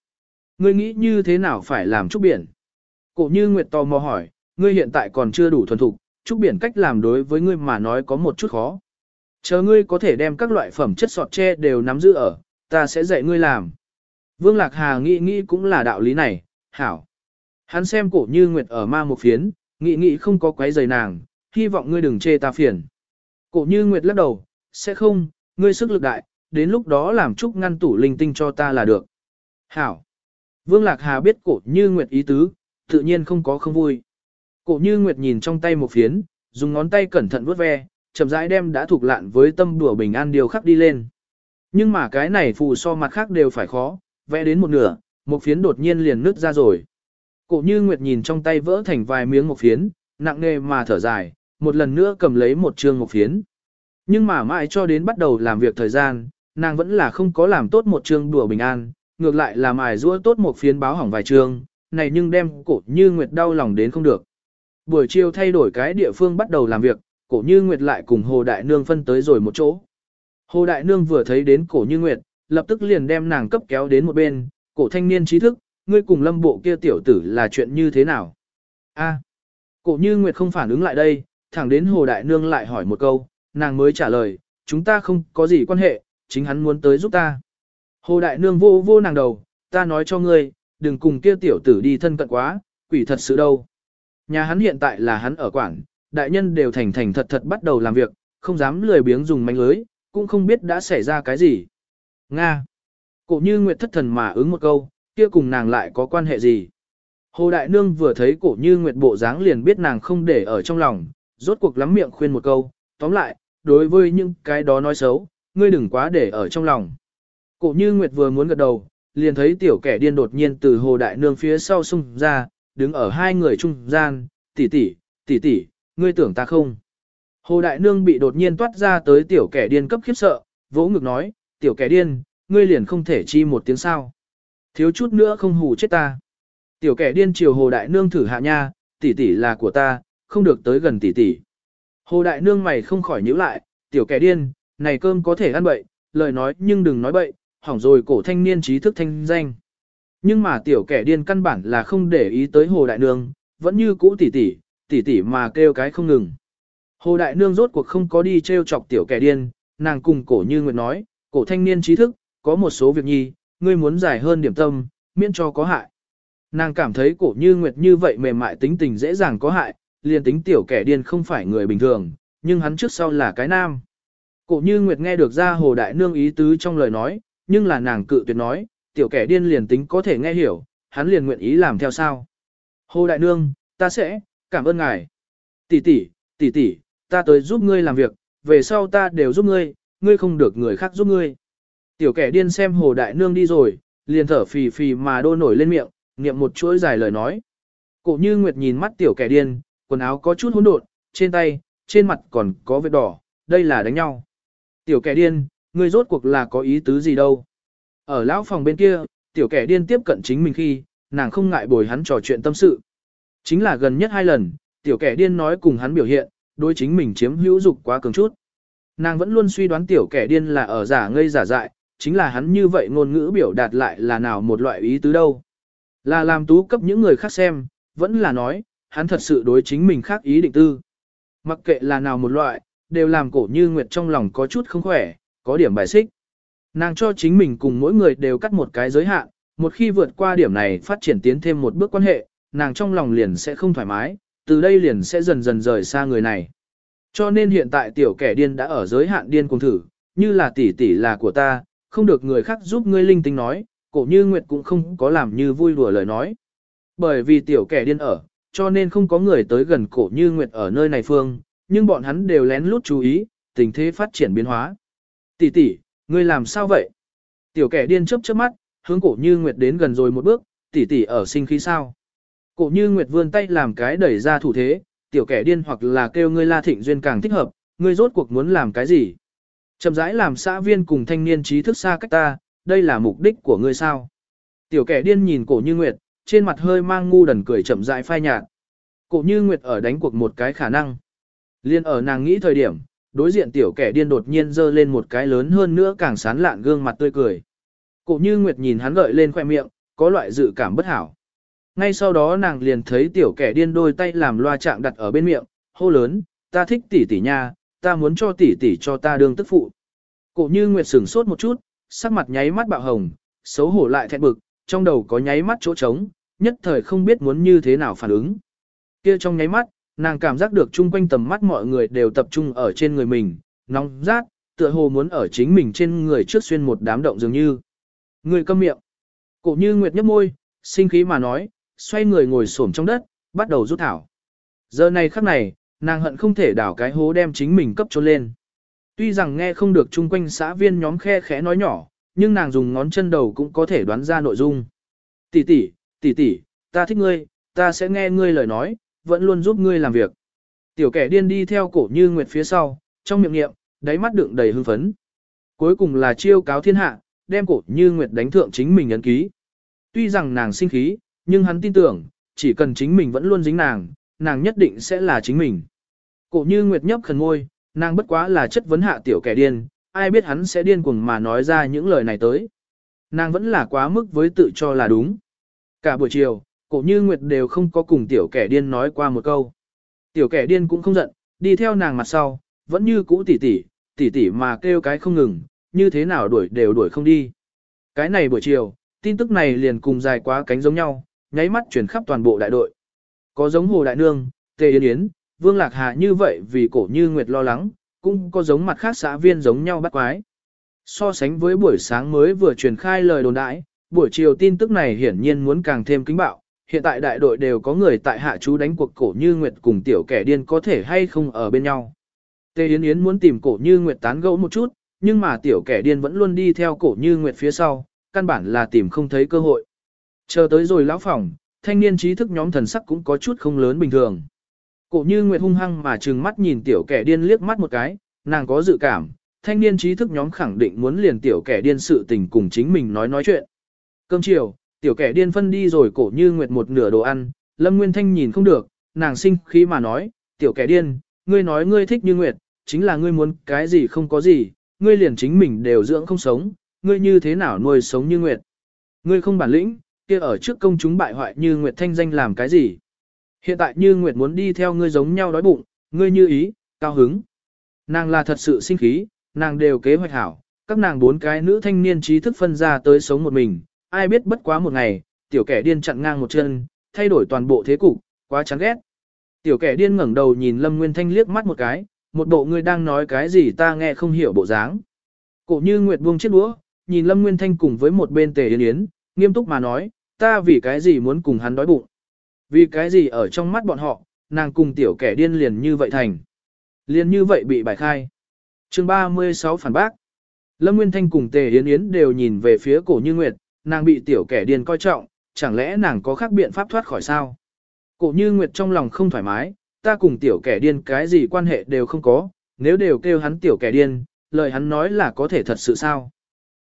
Ngươi nghĩ như thế nào phải làm trúc biển? Cổ như Nguyệt tò mò hỏi, ngươi hiện tại còn chưa đủ thuần thục, trúc biển cách làm đối với ngươi mà nói có một chút khó. Chờ ngươi có thể đem các loại phẩm chất sọt tre đều nắm giữ ở, ta sẽ dạy ngươi làm. Vương Lạc Hà nghĩ nghĩ cũng là đạo lý này, hảo. Hắn xem cổ như Nguyệt ở ma một phiến, nghĩ nghĩ không có quấy giày nàng, hy vọng ngươi đừng chê ta phiền. Cổ như Nguyệt lắc đầu, sẽ không, ngươi sức lực đại, đến lúc đó làm trúc ngăn tủ linh tinh cho ta là được. Hảo. Vương Lạc Hà biết cổ như Nguyệt ý tứ, tự nhiên không có không vui. Cổ như Nguyệt nhìn trong tay một phiến, dùng ngón tay cẩn thận vuốt ve, chậm rãi đem đã thuộc lạn với tâm đùa bình an điều khắc đi lên. Nhưng mà cái này phù so mặt khác đều phải khó, vẽ đến một nửa, một phiến đột nhiên liền nứt ra rồi. Cổ như Nguyệt nhìn trong tay vỡ thành vài miếng một phiến, nặng nề mà thở dài, một lần nữa cầm lấy một chương một phiến. Nhưng mà mãi cho đến bắt đầu làm việc thời gian, nàng vẫn là không có làm tốt một chương đùa bình an, ngược lại là mài rũa tốt một phiến báo hỏng vài chương, này nhưng đem cổ như Nguyệt đau lòng đến không được. Buổi chiều thay đổi cái địa phương bắt đầu làm việc, cổ như Nguyệt lại cùng Hồ Đại Nương phân tới rồi một chỗ. Hồ Đại Nương vừa thấy đến cổ như Nguyệt, lập tức liền đem nàng cấp kéo đến một bên, cổ thanh niên trí thức, ngươi cùng lâm bộ kia tiểu tử là chuyện như thế nào? A, cổ như Nguyệt không phản ứng lại đây, thẳng đến Hồ Đại Nương lại hỏi một câu, nàng mới trả lời, chúng ta không có gì quan hệ, chính hắn muốn tới giúp ta. Hồ Đại Nương vô vô nàng đầu, ta nói cho ngươi, đừng cùng kia tiểu tử đi thân cận quá, quỷ thật sự đâu. Nhà hắn hiện tại là hắn ở quảng, đại nhân đều thành thành thật thật bắt đầu làm việc, không dám lười biếng dùng manh lưới, cũng không biết đã xảy ra cái gì. Nga. Cổ như Nguyệt thất thần mà ứng một câu, kia cùng nàng lại có quan hệ gì. Hồ Đại Nương vừa thấy cổ như nguyệt bộ dáng liền biết nàng không để ở trong lòng, rốt cuộc lắm miệng khuyên một câu, tóm lại, đối với những cái đó nói xấu, ngươi đừng quá để ở trong lòng. Cổ như nguyệt vừa muốn gật đầu, liền thấy tiểu kẻ điên đột nhiên từ Hồ Đại Nương phía sau xung ra, đứng ở hai người trung gian, tỷ tỷ, tỷ tỷ, ngươi tưởng ta không. Hồ Đại Nương bị đột nhiên toát ra tới tiểu kẻ điên cấp khiếp sợ, vỗ ngực nói, tiểu kẻ điên, ngươi liền không thể chi một tiếng sao. Thiếu chút nữa không hù chết ta. Tiểu kẻ điên chiều Hồ Đại Nương thử hạ nha, tỷ tỷ là của ta, không được tới gần tỷ tỷ. Hồ Đại Nương mày không khỏi nhíu lại, tiểu kẻ điên, này cơm có thể ăn bậy, lời nói nhưng đừng nói bậy, hỏng rồi cổ thanh niên trí thức thanh danh. Nhưng mà tiểu kẻ điên căn bản là không để ý tới Hồ Đại Nương, vẫn như cũ tỷ tỷ, tỷ tỷ mà kêu cái không ngừng. Hồ Đại Nương rốt cuộc không có đi treo chọc tiểu kẻ điên, nàng cùng cổ như nguyệt nói, cổ thanh niên trí thức, có một số việc nhi, ngươi muốn giải hơn điểm tâm, miễn cho có hại. Nàng cảm thấy cổ như nguyệt như vậy mềm mại tính tình dễ dàng có hại, liền tính tiểu kẻ điên không phải người bình thường, nhưng hắn trước sau là cái nam. Cổ như nguyệt nghe được ra hồ đại nương ý tứ trong lời nói, nhưng là nàng cự tuyệt nói, tiểu kẻ điên liền tính có thể nghe hiểu, hắn liền nguyện ý làm theo sao. Hồ đại nương, ta sẽ, cảm ơn ngài. Tỷ tỷ, tỷ tỷ, ta tới giúp ngươi làm việc, về sau ta đều giúp ngươi, ngươi không được người khác giúp ngươi. Tiểu kẻ điên xem hồ đại nương đi rồi, liền thở phì phì mà đô nổi lên miệng, niệm một chuỗi dài lời nói. Cổ như Nguyệt nhìn mắt tiểu kẻ điên, quần áo có chút hỗn độn, trên tay, trên mặt còn có vết đỏ, đây là đánh nhau. Tiểu kẻ điên, ngươi rốt cuộc là có ý tứ gì đâu. Ở lão phòng bên kia, tiểu kẻ điên tiếp cận chính mình khi, nàng không ngại bồi hắn trò chuyện tâm sự. Chính là gần nhất hai lần, tiểu kẻ điên nói cùng hắn biểu hiện, đối chính mình chiếm hữu dục quá cường chút. Nàng vẫn luôn suy đoán tiểu kẻ điên là ở giả ngây giả dại, chính là hắn như vậy ngôn ngữ biểu đạt lại là nào một loại ý tứ đâu. Là làm tú cấp những người khác xem, vẫn là nói, hắn thật sự đối chính mình khác ý định tư. Mặc kệ là nào một loại, đều làm cổ như nguyệt trong lòng có chút không khỏe, có điểm bài xích. Nàng cho chính mình cùng mỗi người đều cắt một cái giới hạn, một khi vượt qua điểm này phát triển tiến thêm một bước quan hệ, nàng trong lòng liền sẽ không thoải mái, từ đây liền sẽ dần dần rời xa người này. Cho nên hiện tại tiểu kẻ điên đã ở giới hạn điên cùng thử, như là tỷ tỷ là của ta, không được người khác giúp ngươi linh tinh nói, cổ như Nguyệt cũng không có làm như vui đùa lời nói. Bởi vì tiểu kẻ điên ở, cho nên không có người tới gần cổ như Nguyệt ở nơi này phương, nhưng bọn hắn đều lén lút chú ý, tình thế phát triển biến hóa. Tỷ tỷ, ngươi làm sao vậy? Tiểu kẻ điên chớp chớp mắt, hướng cổ như Nguyệt đến gần rồi một bước, tỷ tỷ ở sinh khí sao? Cổ như Nguyệt vươn tay làm cái đẩy ra thủ thế, tiểu kẻ điên hoặc là kêu ngươi la thịnh duyên càng thích hợp, ngươi rốt cuộc muốn làm cái gì? Chậm rãi làm xã viên cùng thanh niên trí thức xa cách ta, đây là mục đích của ngươi sao? Tiểu kẻ điên nhìn cổ như Nguyệt, trên mặt hơi mang ngu đần cười chậm rãi phai nhạt. Cổ như Nguyệt ở đánh cuộc một cái khả năng. Liên ở nàng nghĩ thời điểm, đối diện tiểu kẻ điên đột nhiên dơ lên một cái lớn hơn nữa càng sán lạn gương mặt tươi cười. Cổ như Nguyệt nhìn hắn gợi lên khoe miệng, có loại dự cảm bất hảo. Ngay sau đó nàng liền thấy tiểu kẻ điên đôi tay làm loa trạng đặt ở bên miệng, hô lớn, ta thích tỷ tỷ nha, ta muốn cho tỷ tỷ cho ta đương tức phụ. Cổ như Nguyệt sửng sốt một chút, sắc mặt nháy mắt bạo hồng, xấu hổ lại thẹn bực, trong đầu có nháy mắt chỗ trống, nhất thời không biết muốn như thế nào phản ứng. Kia trong nháy mắt, nàng cảm giác được chung quanh tầm mắt mọi người đều tập trung ở trên người mình, nóng rát, tựa hồ muốn ở chính mình trên người trước xuyên một đám động dường như. Người câm miệng. Cổ như Nguyệt nhấp môi, sinh khí mà nói, xoay người ngồi xổm trong đất, bắt đầu rút thảo. Giờ này khắc này, nàng hận không thể đảo cái hố đem chính mình cấp trốn lên. Tuy rằng nghe không được chung quanh xã viên nhóm khe khẽ nói nhỏ, nhưng nàng dùng ngón chân đầu cũng có thể đoán ra nội dung. Tỷ tỷ, tỷ tỷ, ta thích ngươi, ta sẽ nghe ngươi lời nói, vẫn luôn giúp ngươi làm việc. Tiểu kẻ điên đi theo cổ như nguyệt phía sau, trong miệng niệm, đáy mắt đựng đầy hưng phấn. Cuối cùng là chiêu cáo thiên hạ, đem cổ như nguyệt đánh thượng chính mình ấn ký. Tuy rằng nàng sinh khí, nhưng hắn tin tưởng, chỉ cần chính mình vẫn luôn dính nàng, nàng nhất định sẽ là chính mình. Cổ như nguyệt nhấp khẩn ngôi, nàng bất quá là chất vấn hạ tiểu kẻ điên, ai biết hắn sẽ điên cuồng mà nói ra những lời này tới. Nàng vẫn là quá mức với tự cho là đúng. Cả buổi chiều, cổ như nguyệt đều không có cùng tiểu kẻ điên nói qua một câu. Tiểu kẻ điên cũng không giận, đi theo nàng mặt sau, vẫn như cũ tỉ tỉ, tỉ tỉ mà kêu cái không ngừng, như thế nào đuổi đều đuổi không đi. Cái này buổi chiều, tin tức này liền cùng dài quá cánh giống nhau, nháy mắt chuyển khắp toàn bộ đại đội. Có giống Hồ Đại Nương, Tề Yến Yến, Vương Lạc Hà như vậy vì cổ như Nguyệt lo lắng, cũng có giống mặt khác xã viên giống nhau bắt quái. So sánh với buổi sáng mới vừa truyền khai lời đồn đãi, buổi chiều tin tức này hiển nhiên muốn càng thêm kính bạo, hiện tại đại đội đều có người tại hạ chú đánh cuộc cổ như Nguyệt cùng tiểu kẻ điên có thể hay không ở bên nhau. Tề Yến Yến muốn tìm cổ như Nguyệt tán gẫu một chút, nhưng mà tiểu kẻ điên vẫn luôn đi theo cổ như Nguyệt phía sau, căn bản là tìm không thấy cơ hội. Chờ tới rồi lão phòng, thanh niên trí thức nhóm thần sắc cũng có chút không lớn bình thường. Cổ như Nguyệt hung hăng mà trừng mắt nhìn tiểu kẻ điên liếc mắt một cái, nàng có dự cảm, thanh niên trí thức nhóm khẳng định muốn liền tiểu kẻ điên sự tình cùng chính mình nói nói chuyện. Cơm chiều, tiểu kẻ điên phân đi rồi cổ như Nguyệt một nửa đồ ăn, Lâm Nguyên Thanh nhìn không được, nàng sinh khí mà nói, tiểu kẻ điên, ngươi nói ngươi thích như Nguyệt, chính là ngươi muốn cái gì không có gì, ngươi liền chính mình đều dưỡng không sống, ngươi như thế nào nuôi sống như Nguyệt. Ngươi không bản lĩnh, kia ở trước công chúng bại hoại như Nguyệt Thanh danh làm cái gì. Hiện tại như Nguyệt muốn đi theo ngươi giống nhau đói bụng, ngươi như ý, cao hứng. Nàng là thật sự sinh khí, nàng đều kế hoạch hảo, các nàng bốn cái nữ thanh niên trí thức phân ra tới sống một mình, ai biết bất quá một ngày, tiểu kẻ điên chặn ngang một chân, thay đổi toàn bộ thế cục, quá chán ghét. Tiểu kẻ điên ngẩng đầu nhìn Lâm Nguyên Thanh liếc mắt một cái, một bộ ngươi đang nói cái gì ta nghe không hiểu bộ dáng. Cổ như Nguyệt buông chiếc đũa, nhìn Lâm Nguyên Thanh cùng với một bên tề yến yến, nghiêm túc mà nói, ta vì cái gì muốn cùng hắn đói bụng. Vì cái gì ở trong mắt bọn họ, nàng cùng tiểu kẻ điên liền như vậy thành. Liền như vậy bị bài khai. chương 36 phản bác. Lâm Nguyên Thanh cùng Tề Yến Yến đều nhìn về phía cổ như Nguyệt, nàng bị tiểu kẻ điên coi trọng, chẳng lẽ nàng có khác biện pháp thoát khỏi sao? Cổ như Nguyệt trong lòng không thoải mái, ta cùng tiểu kẻ điên cái gì quan hệ đều không có, nếu đều kêu hắn tiểu kẻ điên, lời hắn nói là có thể thật sự sao?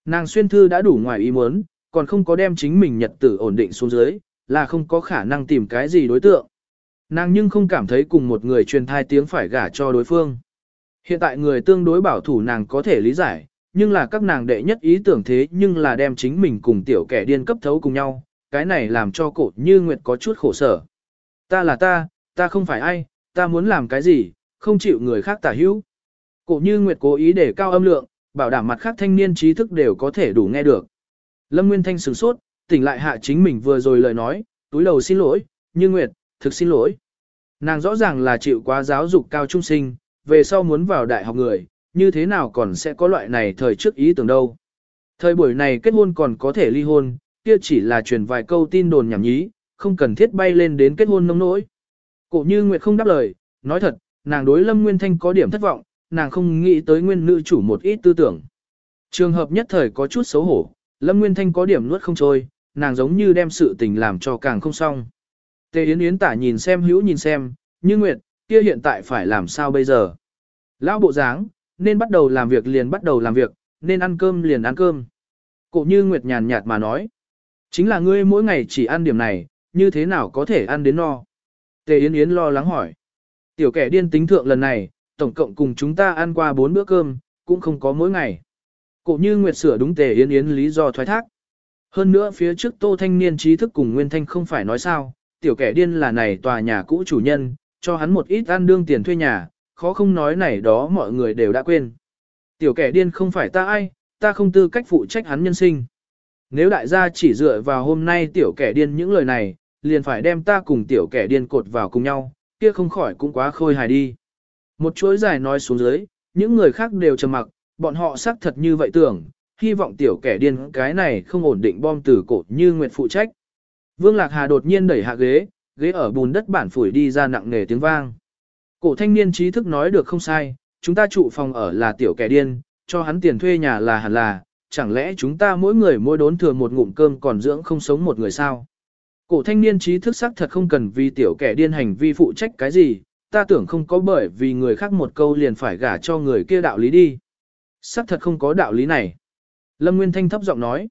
Nàng xuyên thư đã đủ ngoài ý muốn, còn không có đem chính mình nhật tử ổn định xuống dưới, là không có khả năng tìm cái gì đối tượng. Nàng nhưng không cảm thấy cùng một người truyền thai tiếng phải gả cho đối phương. Hiện tại người tương đối bảo thủ nàng có thể lý giải, nhưng là các nàng đệ nhất ý tưởng thế nhưng là đem chính mình cùng tiểu kẻ điên cấp thấu cùng nhau, cái này làm cho cổ như Nguyệt có chút khổ sở. Ta là ta, ta không phải ai, ta muốn làm cái gì, không chịu người khác tả hữu. Cổ như Nguyệt cố ý để cao âm lượng, bảo đảm mặt khác thanh niên trí thức đều có thể đủ nghe được. Lâm Nguyên Thanh sửng sốt, tỉnh lại hạ chính mình vừa rồi lời nói, túi đầu xin lỗi, như Nguyệt, thực xin lỗi. Nàng rõ ràng là chịu quá giáo dục cao trung sinh, về sau muốn vào đại học người, như thế nào còn sẽ có loại này thời trước ý tưởng đâu. Thời buổi này kết hôn còn có thể ly hôn, kia chỉ là truyền vài câu tin đồn nhảm nhí, không cần thiết bay lên đến kết hôn nông nỗi. Cổ như Nguyệt không đáp lời, nói thật, nàng đối Lâm Nguyên Thanh có điểm thất vọng, nàng không nghĩ tới nguyên nữ chủ một ít tư tưởng. Trường hợp nhất thời có chút xấu hổ, Lâm Nguyên Thanh có điểm nuốt không trôi, nàng giống như đem sự tình làm cho càng không xong. Tề Yến Yến tả nhìn xem hữu nhìn xem, như Nguyệt, kia hiện tại phải làm sao bây giờ? Lão bộ dáng, nên bắt đầu làm việc liền bắt đầu làm việc, nên ăn cơm liền ăn cơm. Cổ như Nguyệt nhàn nhạt mà nói. Chính là ngươi mỗi ngày chỉ ăn điểm này, như thế nào có thể ăn đến no? Tề Yến Yến lo lắng hỏi. Tiểu kẻ điên tính thượng lần này, tổng cộng cùng chúng ta ăn qua bốn bữa cơm, cũng không có mỗi ngày. Cổ như Nguyệt sửa đúng Tề Yến Yến lý do thoái thác. Hơn nữa phía trước Tô Thanh Niên trí thức cùng Nguyên Thanh không phải nói sao, tiểu kẻ điên là này tòa nhà cũ chủ nhân, cho hắn một ít ăn đương tiền thuê nhà, khó không nói này đó mọi người đều đã quên. Tiểu kẻ điên không phải ta ai, ta không tư cách phụ trách hắn nhân sinh. Nếu đại gia chỉ dựa vào hôm nay tiểu kẻ điên những lời này, liền phải đem ta cùng tiểu kẻ điên cột vào cùng nhau, kia không khỏi cũng quá khôi hài đi. Một chuỗi dài nói xuống dưới, những người khác đều trầm mặc, bọn họ xác thật như vậy tưởng, hy vọng tiểu kẻ điên cái này không ổn định bom từ cổ như nguyệt phụ trách. Vương Lạc Hà đột nhiên đẩy hạ ghế, ghế ở bùn đất bản phủi đi ra nặng nề tiếng vang. Cổ thanh niên trí thức nói được không sai, chúng ta trụ phòng ở là tiểu kẻ điên, cho hắn tiền thuê nhà là hẳn là, chẳng lẽ chúng ta mỗi người mỗi đốn thừa một ngụm cơm còn dưỡng không sống một người sao? Cổ thanh niên trí thức xác thật không cần vì tiểu kẻ điên hành vi phụ trách cái gì, ta tưởng không có bởi vì người khác một câu liền phải gả cho người kia đạo lý đi. Sắc thật không có đạo lý này. Lâm Nguyên Thanh thấp giọng nói.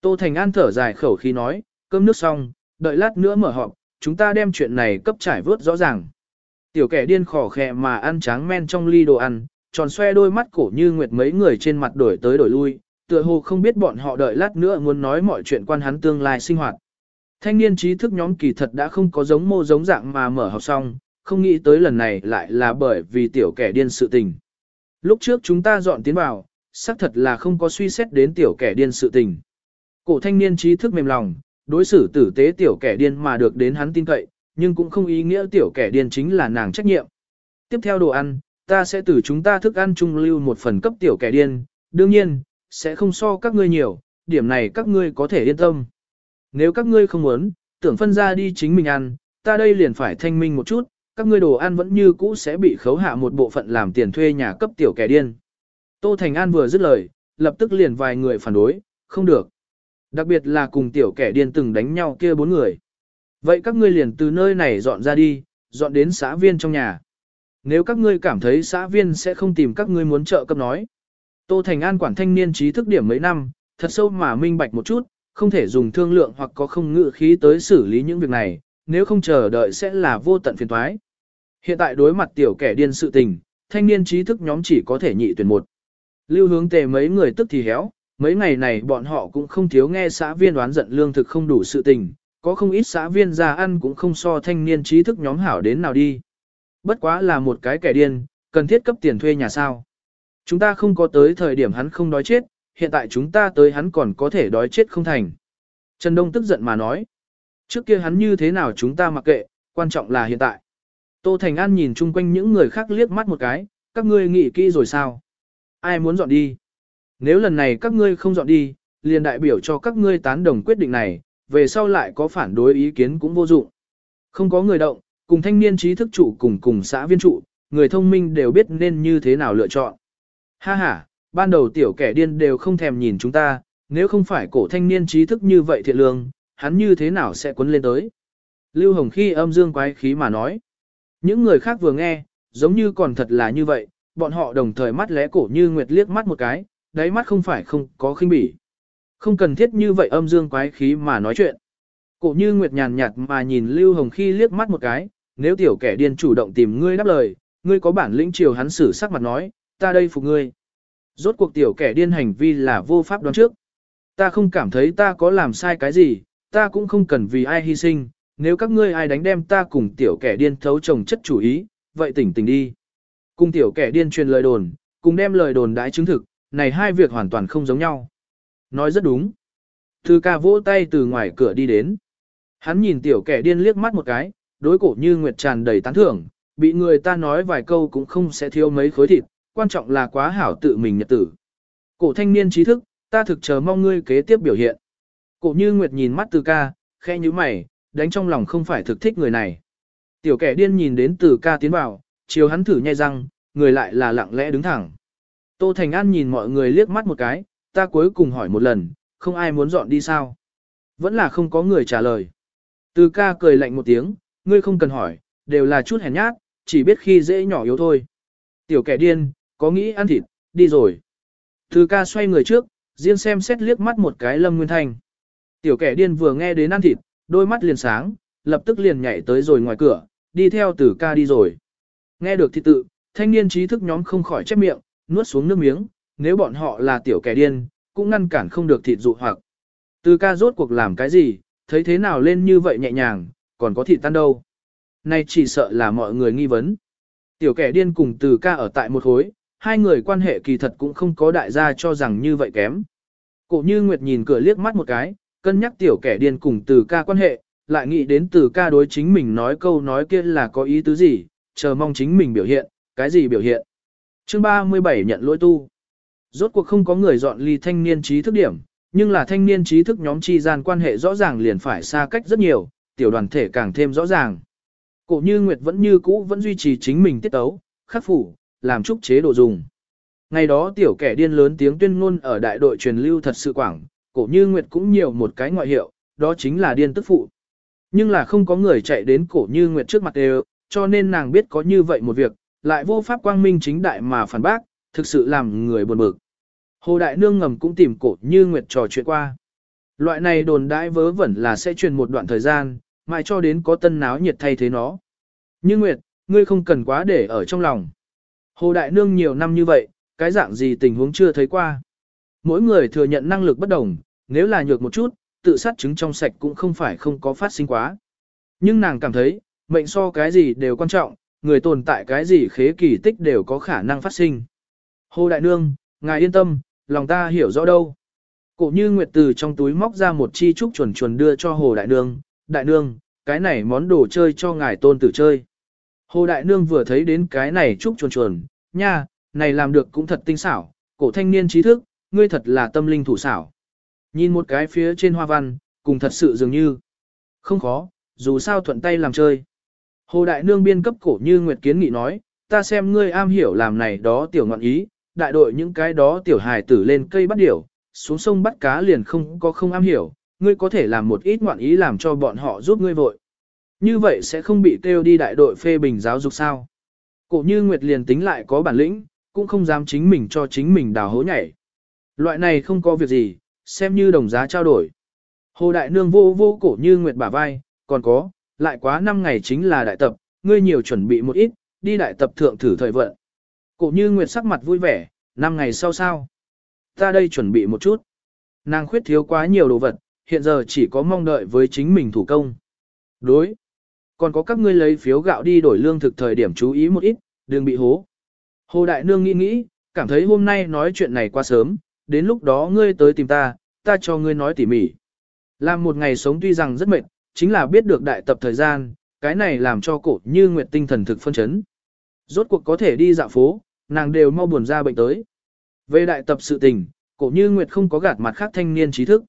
Tô Thành An thở dài khẩu khí nói, cơm nước xong, đợi lát nữa mở họp, chúng ta đem chuyện này cấp trải vớt rõ ràng. Tiểu kẻ điên khỏ khẽ mà ăn tráng men trong ly đồ ăn, tròn xoe đôi mắt cổ như nguyệt mấy người trên mặt đổi tới đổi lui, tựa hồ không biết bọn họ đợi lát nữa muốn nói mọi chuyện quan hắn tương lai sinh hoạt. Thanh niên trí thức nhóm kỳ thật đã không có giống mô giống dạng mà mở học xong, không nghĩ tới lần này lại là bởi vì tiểu kẻ điên sự tình. Lúc trước chúng ta dọn tiến vào, xác thật là không có suy xét đến tiểu kẻ điên sự tình. Cổ thanh niên trí thức mềm lòng, đối xử tử tế tiểu kẻ điên mà được đến hắn tin cậy, nhưng cũng không ý nghĩa tiểu kẻ điên chính là nàng trách nhiệm. Tiếp theo đồ ăn, ta sẽ từ chúng ta thức ăn chung lưu một phần cấp tiểu kẻ điên, đương nhiên, sẽ không so các ngươi nhiều, điểm này các ngươi có thể yên tâm. Nếu các ngươi không muốn, tưởng phân ra đi chính mình ăn, ta đây liền phải thanh minh một chút, các ngươi đồ ăn vẫn như cũ sẽ bị khấu hạ một bộ phận làm tiền thuê nhà cấp tiểu kẻ điên. Tô Thành An vừa dứt lời, lập tức liền vài người phản đối, không được. Đặc biệt là cùng tiểu kẻ điên từng đánh nhau kia bốn người. Vậy các ngươi liền từ nơi này dọn ra đi, dọn đến xã viên trong nhà. Nếu các ngươi cảm thấy xã viên sẽ không tìm các ngươi muốn trợ cấp nói. Tô Thành An quản thanh niên trí thức điểm mấy năm, thật sâu mà minh bạch một chút, không thể dùng thương lượng hoặc có không ngự khí tới xử lý những việc này, nếu không chờ đợi sẽ là vô tận phiền toái. Hiện tại đối mặt tiểu kẻ điên sự tình, thanh niên trí thức nhóm chỉ có thể nhị tuyển một. Lưu hướng tề mấy người tức thì héo, mấy ngày này bọn họ cũng không thiếu nghe xã viên đoán giận lương thực không đủ sự tình, có không ít xã viên ra ăn cũng không so thanh niên trí thức nhóm hảo đến nào đi. Bất quá là một cái kẻ điên, cần thiết cấp tiền thuê nhà sao. Chúng ta không có tới thời điểm hắn không đói chết, hiện tại chúng ta tới hắn còn có thể đói chết không thành. Trần Đông tức giận mà nói. Trước kia hắn như thế nào chúng ta mặc kệ, quan trọng là hiện tại. Tô Thành An nhìn chung quanh những người khác liếc mắt một cái, các ngươi nghĩ kỹ rồi sao? Ai muốn dọn đi? Nếu lần này các ngươi không dọn đi, liền đại biểu cho các ngươi tán đồng quyết định này, về sau lại có phản đối ý kiến cũng vô dụng. Không có người động, cùng thanh niên trí thức chủ cùng cùng xã viên trụ, người thông minh đều biết nên như thế nào lựa chọn. Ha ha, ban đầu tiểu kẻ điên đều không thèm nhìn chúng ta, nếu không phải cổ thanh niên trí thức như vậy thiện lương, hắn như thế nào sẽ quấn lên tới. Lưu Hồng khi âm dương quái khí mà nói. Những người khác vừa nghe, giống như còn thật là như vậy, bọn họ đồng thời mắt lẽ cổ như nguyệt liếc mắt một cái, đáy mắt không phải không có khinh bỉ. Không cần thiết như vậy âm dương quái khí mà nói chuyện. Cổ như nguyệt nhàn nhạt mà nhìn Lưu Hồng khi liếc mắt một cái, nếu tiểu kẻ điên chủ động tìm ngươi đáp lời, ngươi có bản lĩnh chiều hắn xử sắc mặt nói, ta đây phục ngươi. Rốt cuộc tiểu kẻ điên hành vi là vô pháp đoán trước. Ta không cảm thấy ta có làm sai cái gì, ta cũng không cần vì ai hy sinh, nếu các ngươi ai đánh đem ta cùng tiểu kẻ điên thấu chồng chất chủ ý, vậy tỉnh tỉnh đi. Cùng tiểu kẻ điên truyền lời đồn, cùng đem lời đồn đãi chứng thực, này hai việc hoàn toàn không giống nhau. Nói rất đúng. Thư ca vỗ tay từ ngoài cửa đi đến. Hắn nhìn tiểu kẻ điên liếc mắt một cái, đối cổ như nguyệt tràn đầy tán thưởng, bị người ta nói vài câu cũng không sẽ thiếu mấy khối thịt, quan trọng là quá hảo tự mình nhật tử. Cổ thanh niên trí thức, ta thực chờ mong ngươi kế tiếp biểu hiện. Cổ như nguyệt nhìn mắt từ ca, khe như mày, đánh trong lòng không phải thực thích người này. Tiểu kẻ điên nhìn đến từ ca tiến vào, chiều hắn thử nhai răng, người lại là lặng lẽ đứng thẳng. Tô Thành An nhìn mọi người liếc mắt một cái, ta cuối cùng hỏi một lần, không ai muốn dọn đi sao? Vẫn là không có người trả lời. Từ ca cười lạnh một tiếng, ngươi không cần hỏi, đều là chút hèn nhát, chỉ biết khi dễ nhỏ yếu thôi. Tiểu kẻ điên, có nghĩ ăn thịt, đi rồi. Từ ca xoay người trước, riêng xem xét liếc mắt một cái Lâm Nguyên Thanh. Tiểu kẻ điên vừa nghe đến ăn thịt, đôi mắt liền sáng, lập tức liền nhảy tới rồi ngoài cửa, đi theo từ ca đi rồi. Nghe được thịt tự, thanh niên trí thức nhóm không khỏi chép miệng, nuốt xuống nước miếng, nếu bọn họ là tiểu kẻ điên, cũng ngăn cản không được thịt dụ hoặc. Từ ca rốt cuộc làm cái gì, thấy thế nào lên như vậy nhẹ nhàng, còn có thịt tan đâu. Này chỉ sợ là mọi người nghi vấn. Tiểu kẻ điên cùng từ ca ở tại một khối, hai người quan hệ kỳ thật cũng không có đại gia cho rằng như vậy kém. Cổ như Nguyệt nhìn cửa liếc mắt một cái, cân nhắc tiểu kẻ điên cùng từ ca quan hệ, lại nghĩ đến từ ca đối chính mình nói câu nói kia là có ý tứ gì, chờ mong chính mình biểu hiện, cái gì biểu hiện. Chương 37 nhận lỗi tu. Rốt cuộc không có người dọn ly thanh niên trí thức điểm, nhưng là thanh niên trí thức nhóm chi gian quan hệ rõ ràng liền phải xa cách rất nhiều, tiểu đoàn thể càng thêm rõ ràng. Cổ như Nguyệt vẫn như cũ vẫn duy trì chính mình tiết tấu, khắc phủ, làm trúc chế độ dùng. Ngày đó tiểu kẻ điên lớn tiếng tuyên ngôn ở đại đội truyền lưu thật sự quảng, cổ như Nguyệt cũng nhiều một cái ngoại hiệu, đó chính là điên tức phụ. Nhưng là không có người chạy đến cổ như Nguyệt trước mặt đều, cho nên nàng biết có như vậy một việc, lại vô pháp quang minh chính đại mà phản bác, thực sự làm người buồn bực. Hồ Đại Nương ngầm cũng tìm cổ như Nguyệt trò chuyện qua. Loại này đồn đãi vớ vẩn là sẽ truyền một đoạn thời gian, mãi cho đến có tân náo nhiệt thay thế nó. Như Nguyệt, ngươi không cần quá để ở trong lòng. Hồ Đại Nương nhiều năm như vậy, cái dạng gì tình huống chưa thấy qua. Mỗi người thừa nhận năng lực bất đồng, nếu là nhược một chút, tự sát chứng trong sạch cũng không phải không có phát sinh quá. Nhưng nàng cảm thấy, mệnh so cái gì đều quan trọng, người tồn tại cái gì khế kỳ tích đều có khả năng phát sinh. Hồ Đại Nương, ngài yên tâm, lòng ta hiểu rõ đâu. Cổ như Nguyệt từ trong túi móc ra một chi trúc chuẩn chuẩn đưa cho Hồ Đại Nương, Đại Nương, cái này món đồ chơi cho ngài tôn tử chơi. Hồ Đại Nương vừa thấy đến cái này trúc chuẩn chuẩn, nha, này làm được cũng thật tinh xảo, cổ thanh niên trí thức, ngươi thật là tâm linh thủ xảo. Nhìn một cái phía trên hoa văn, cùng thật sự dường như. Không khó, dù sao thuận tay làm chơi. Hồ Đại Nương biên cấp cổ như Nguyệt Kiến Nghị nói, ta xem ngươi am hiểu làm này đó tiểu ngọn ý, đại đội những cái đó tiểu hài tử lên cây bắt điểu, xuống sông bắt cá liền không có không am hiểu, ngươi có thể làm một ít ngoạn ý làm cho bọn họ giúp ngươi vội. Như vậy sẽ không bị kêu đi đại đội phê bình giáo dục sao. Cổ như Nguyệt liền tính lại có bản lĩnh, cũng không dám chính mình cho chính mình đào hố nhảy. Loại này không có việc gì, xem như đồng giá trao đổi. Hồ Đại Nương vô vô cổ như Nguyệt bả vai, còn có, lại quá 5 ngày chính là đại tập, ngươi nhiều chuẩn bị một ít, đi đại tập thượng thử thời vận. Cổ như Nguyệt sắc mặt vui vẻ, 5 ngày sau sao? Ta đây chuẩn bị một chút. Nàng khuyết thiếu quá nhiều đồ vật, hiện giờ chỉ có mong đợi với chính mình thủ công. Đối. Còn có các ngươi lấy phiếu gạo đi đổi lương thực thời điểm chú ý một ít, đừng bị hố. Hồ Đại Nương nghĩ nghĩ, cảm thấy hôm nay nói chuyện này quá sớm, đến lúc đó ngươi tới tìm ta, ta cho ngươi nói tỉ mỉ. Làm một ngày sống tuy rằng rất mệt, chính là biết được đại tập thời gian, cái này làm cho cổ như nguyệt tinh thần thực phân chấn. Rốt cuộc có thể đi dạo phố, nàng đều mau buồn ra bệnh tới. Về đại tập sự tình, cổ như nguyệt không có gạt mặt khác thanh niên trí thức.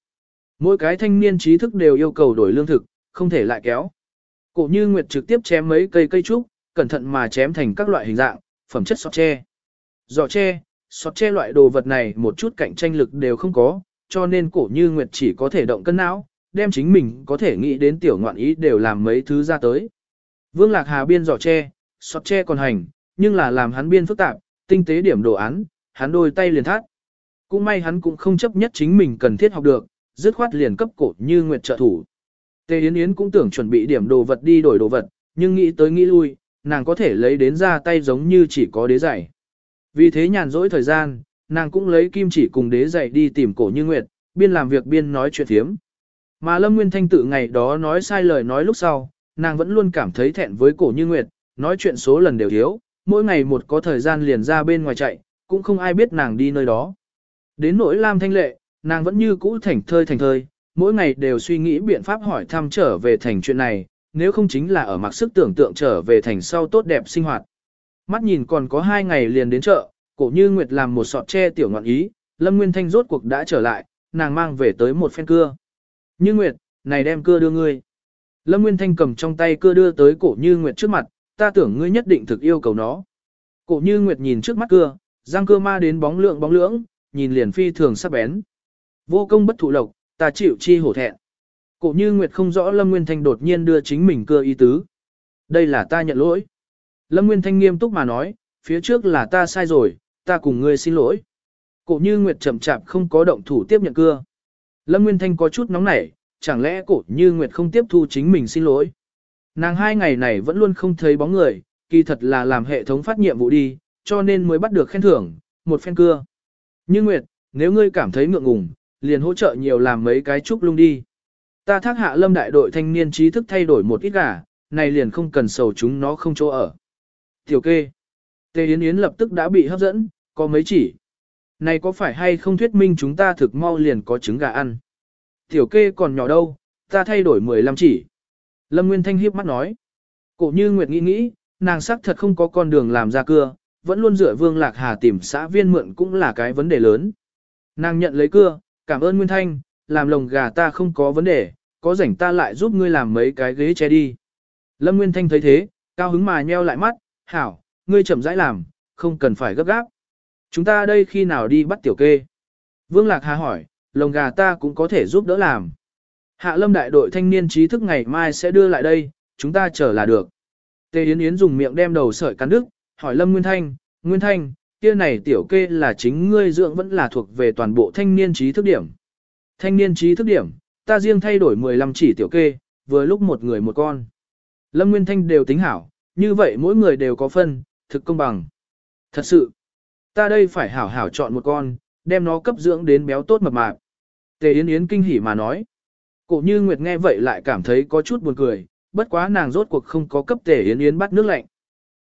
Mỗi cái thanh niên trí thức đều yêu cầu đổi lương thực, không thể lại kéo. Cổ như nguyệt trực tiếp chém mấy cây cây trúc, cẩn thận mà chém thành các loại hình dạng, phẩm chất sọt tre. Giỏ tre, sọt che loại đồ vật này một chút cạnh tranh lực đều không có, cho nên cổ như nguyệt chỉ có thể động cân não, đem chính mình có thể nghĩ đến tiểu ngoạn ý đều làm mấy thứ ra tới. Vương Lạc Hà biên giỏ tre, sọt tre còn hành, nhưng là làm hắn biên phức tạp, tinh tế điểm đồ án, hắn đôi tay liền thắt. Cũng may hắn cũng không chấp nhất chính mình cần thiết học được, dứt khoát liền cấp cổ như nguyệt trợ thủ. Tề Yến Yến cũng tưởng chuẩn bị điểm đồ vật đi đổi đồ vật, nhưng nghĩ tới nghĩ lui, nàng có thể lấy đến ra tay giống như chỉ có đế giải. Vì thế nhàn rỗi thời gian, nàng cũng lấy kim chỉ cùng đế dạy đi tìm cổ như nguyệt, biên làm việc biên nói chuyện thiếm. Mà Lâm Nguyên Thanh tự ngày đó nói sai lời nói lúc sau, nàng vẫn luôn cảm thấy thẹn với cổ như nguyệt, nói chuyện số lần đều thiếu, mỗi ngày một có thời gian liền ra bên ngoài chạy, cũng không ai biết nàng đi nơi đó. Đến nỗi Lam Thanh Lệ, nàng vẫn như cũ thảnh thơi thành thơi, mỗi ngày đều suy nghĩ biện pháp hỏi thăm trở về thành chuyện này, nếu không chính là ở mặc sức tưởng tượng trở về thành sau tốt đẹp sinh hoạt. Mắt nhìn còn có hai ngày liền đến chợ, cổ như Nguyệt làm một sọt tre tiểu ngọn ý, Lâm Nguyên Thanh rốt cuộc đã trở lại, nàng mang về tới một phen cưa. Như Nguyệt, này đem cưa đưa ngươi. Lâm Nguyên Thanh cầm trong tay cưa đưa tới cổ như Nguyệt trước mặt, ta tưởng ngươi nhất định thực yêu cầu nó. Cổ như Nguyệt nhìn trước mắt cưa, răng cưa ma đến bóng lượng bóng lưỡng, nhìn liền phi thường sắc bén. Vô công bất thụ lộc, ta chịu chi hổ thẹn. Cổ như Nguyệt không rõ Lâm Nguyên Thanh đột nhiên đưa chính mình cưa ý tứ. Đây là ta nhận lỗi. Lâm Nguyên Thanh nghiêm túc mà nói, phía trước là ta sai rồi, ta cùng ngươi xin lỗi. Cổ như Nguyệt chậm chạp không có động thủ tiếp nhận cưa. Lâm Nguyên Thanh có chút nóng nảy, chẳng lẽ cổ như Nguyệt không tiếp thu chính mình xin lỗi. Nàng hai ngày này vẫn luôn không thấy bóng người, kỳ thật là làm hệ thống phát nhiệm vụ đi, cho nên mới bắt được khen thưởng, một phen cưa. Như Nguyệt, nếu ngươi cảm thấy ngượng ngùng, liền hỗ trợ nhiều làm mấy cái chúc lung đi. Ta thác hạ lâm đại đội thanh niên trí thức thay đổi một ít gà, này liền không cần sầu chúng nó không chỗ ở. Tiểu kê. Tề Yến Yến lập tức đã bị hấp dẫn, có mấy chỉ. Này có phải hay không thuyết minh chúng ta thực mau liền có trứng gà ăn. Tiểu kê còn nhỏ đâu, ta thay đổi 15 chỉ. Lâm Nguyên Thanh hiếp mắt nói. Cổ như Nguyệt nghĩ nghĩ, nàng sắc thật không có con đường làm ra cưa, vẫn luôn dựa vương lạc hà tìm xã viên mượn cũng là cái vấn đề lớn. Nàng nhận lấy cưa, cảm ơn Nguyên Thanh, làm lồng gà ta không có vấn đề, có rảnh ta lại giúp ngươi làm mấy cái ghế che đi. Lâm Nguyên Thanh thấy thế, cao hứng mà nheo lại mắt, hảo, ngươi chậm rãi làm, không cần phải gấp gáp. Chúng ta đây khi nào đi bắt tiểu kê? Vương Lạc Hà hỏi, lồng gà ta cũng có thể giúp đỡ làm. Hạ lâm đại đội thanh niên trí thức ngày mai sẽ đưa lại đây, chúng ta chờ là được. Tề Yến Yến dùng miệng đem đầu sợi cắn đứt, hỏi Lâm Nguyên Thanh, Nguyên Thanh, kia này tiểu kê là chính ngươi dưỡng vẫn là thuộc về toàn bộ thanh niên trí thức điểm. Thanh niên trí thức điểm, ta riêng thay đổi 15 chỉ tiểu kê, vừa lúc một người một con. Lâm Nguyên Thanh đều tính hảo, như vậy mỗi người đều có phân, thực công bằng. Thật sự, ta đây phải hảo hảo chọn một con, đem nó cấp dưỡng đến béo tốt mập mạp. Tề Yến Yến kinh hỉ mà nói. Cổ như Nguyệt nghe vậy lại cảm thấy có chút buồn cười, bất quá nàng rốt cuộc không có cấp Tề Yến Yến bắt nước lạnh.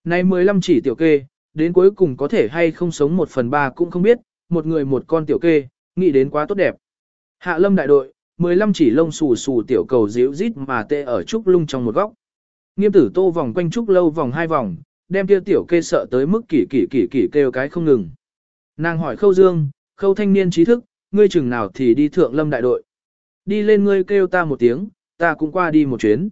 Nay 15 chỉ tiểu kê, đến cuối cùng có thể hay không sống một phần ba cũng không biết, một người một con tiểu kê, nghĩ đến quá tốt đẹp. Hạ lâm đại đội, 15 chỉ lông xù xù tiểu cầu díu rít mà tê ở trúc lung trong một góc. Nghiêm tử tô vòng quanh trúc lâu vòng hai vòng, đem kia tiểu kê sợ tới mức kỳ kỳ kỳ kỳ kêu cái không ngừng. Nàng hỏi khâu dương, khâu thanh niên trí thức, ngươi chừng nào thì đi thượng lâm đại đội. Đi lên ngươi kêu ta một tiếng, ta cũng qua đi một chuyến.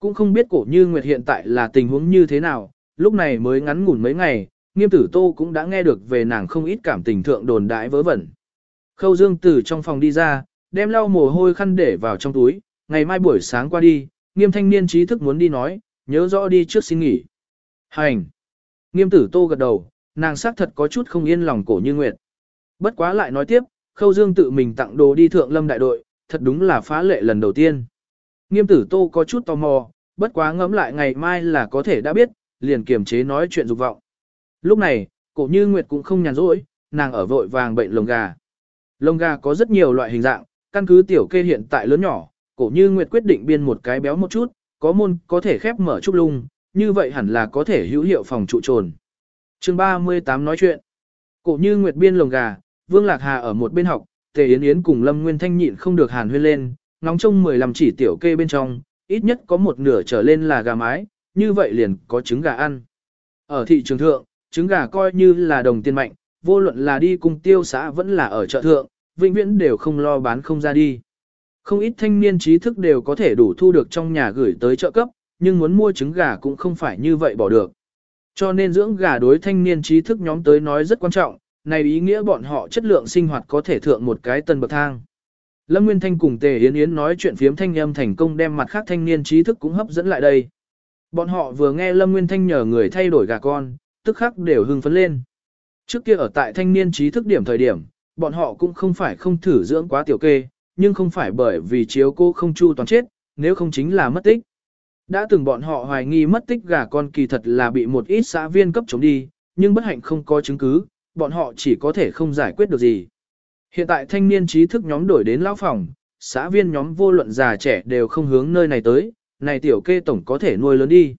Cũng không biết cổ như Nguyệt hiện tại là tình huống như thế nào, lúc này mới ngắn ngủn mấy ngày, nghiêm tử tô cũng đã nghe được về nàng không ít cảm tình thượng đồn đãi vớ vẩn. Khâu Dương từ trong phòng đi ra, đem lau mồ hôi khăn để vào trong túi, ngày mai buổi sáng qua đi, nghiêm thanh niên trí thức muốn đi nói, nhớ rõ đi trước xin nghỉ. Hành! Nghiêm tử tô gật đầu, nàng xác thật có chút không yên lòng cổ như Nguyệt. Bất quá lại nói tiếp, Khâu Dương tự mình tặng đồ đi thượng lâm đại đội, thật đúng là phá lệ lần đầu tiên. Nghiêm tử tô có chút tò mò, bất quá ngẫm lại ngày mai là có thể đã biết, liền kiềm chế nói chuyện dục vọng. Lúc này, cổ như Nguyệt cũng không nhàn rỗi, nàng ở vội vàng bệnh lồng gà. Lồng gà có rất nhiều loại hình dạng, căn cứ tiểu kê hiện tại lớn nhỏ, cổ như Nguyệt quyết định biên một cái béo một chút, có môn có thể khép mở chút lung, như vậy hẳn là có thể hữu hiệu phòng trụ trồn. chương 38 nói chuyện. Cổ như Nguyệt biên lồng gà, Vương Lạc Hà ở một bên học, Tề Yến Yến cùng Lâm Nguyên Thanh nhịn không được hàn huyên lên, ngóng trông 15 chỉ tiểu kê bên trong, ít nhất có một nửa trở lên là gà mái, như vậy liền có trứng gà ăn. Ở thị trường thượng, trứng gà coi như là đồng tiền mạnh, vô luận là đi cùng tiêu xã vẫn là ở chợ thượng, vĩnh viễn đều không lo bán không ra đi. Không ít thanh niên trí thức đều có thể đủ thu được trong nhà gửi tới chợ cấp, nhưng muốn mua trứng gà cũng không phải như vậy bỏ được. Cho nên dưỡng gà đối thanh niên trí thức nhóm tới nói rất quan trọng, này ý nghĩa bọn họ chất lượng sinh hoạt có thể thượng một cái tần bậc thang. Lâm Nguyên Thanh cùng Tề Yến Yến nói chuyện phiếm thanh âm thành công đem mặt khác thanh niên trí thức cũng hấp dẫn lại đây. Bọn họ vừa nghe Lâm Nguyên Thanh nhờ người thay đổi gà con, tức khắc đều hưng phấn lên. Trước kia ở tại thanh niên trí thức điểm thời điểm, bọn họ cũng không phải không thử dưỡng quá tiểu kê, nhưng không phải bởi vì chiếu cô không chu toàn chết, nếu không chính là mất tích. Đã từng bọn họ hoài nghi mất tích gà con kỳ thật là bị một ít xã viên cấp chống đi, nhưng bất hạnh không có chứng cứ, bọn họ chỉ có thể không giải quyết được gì. Hiện tại thanh niên trí thức nhóm đổi đến lão phòng, xã viên nhóm vô luận già trẻ đều không hướng nơi này tới, này tiểu kê tổng có thể nuôi lớn đi.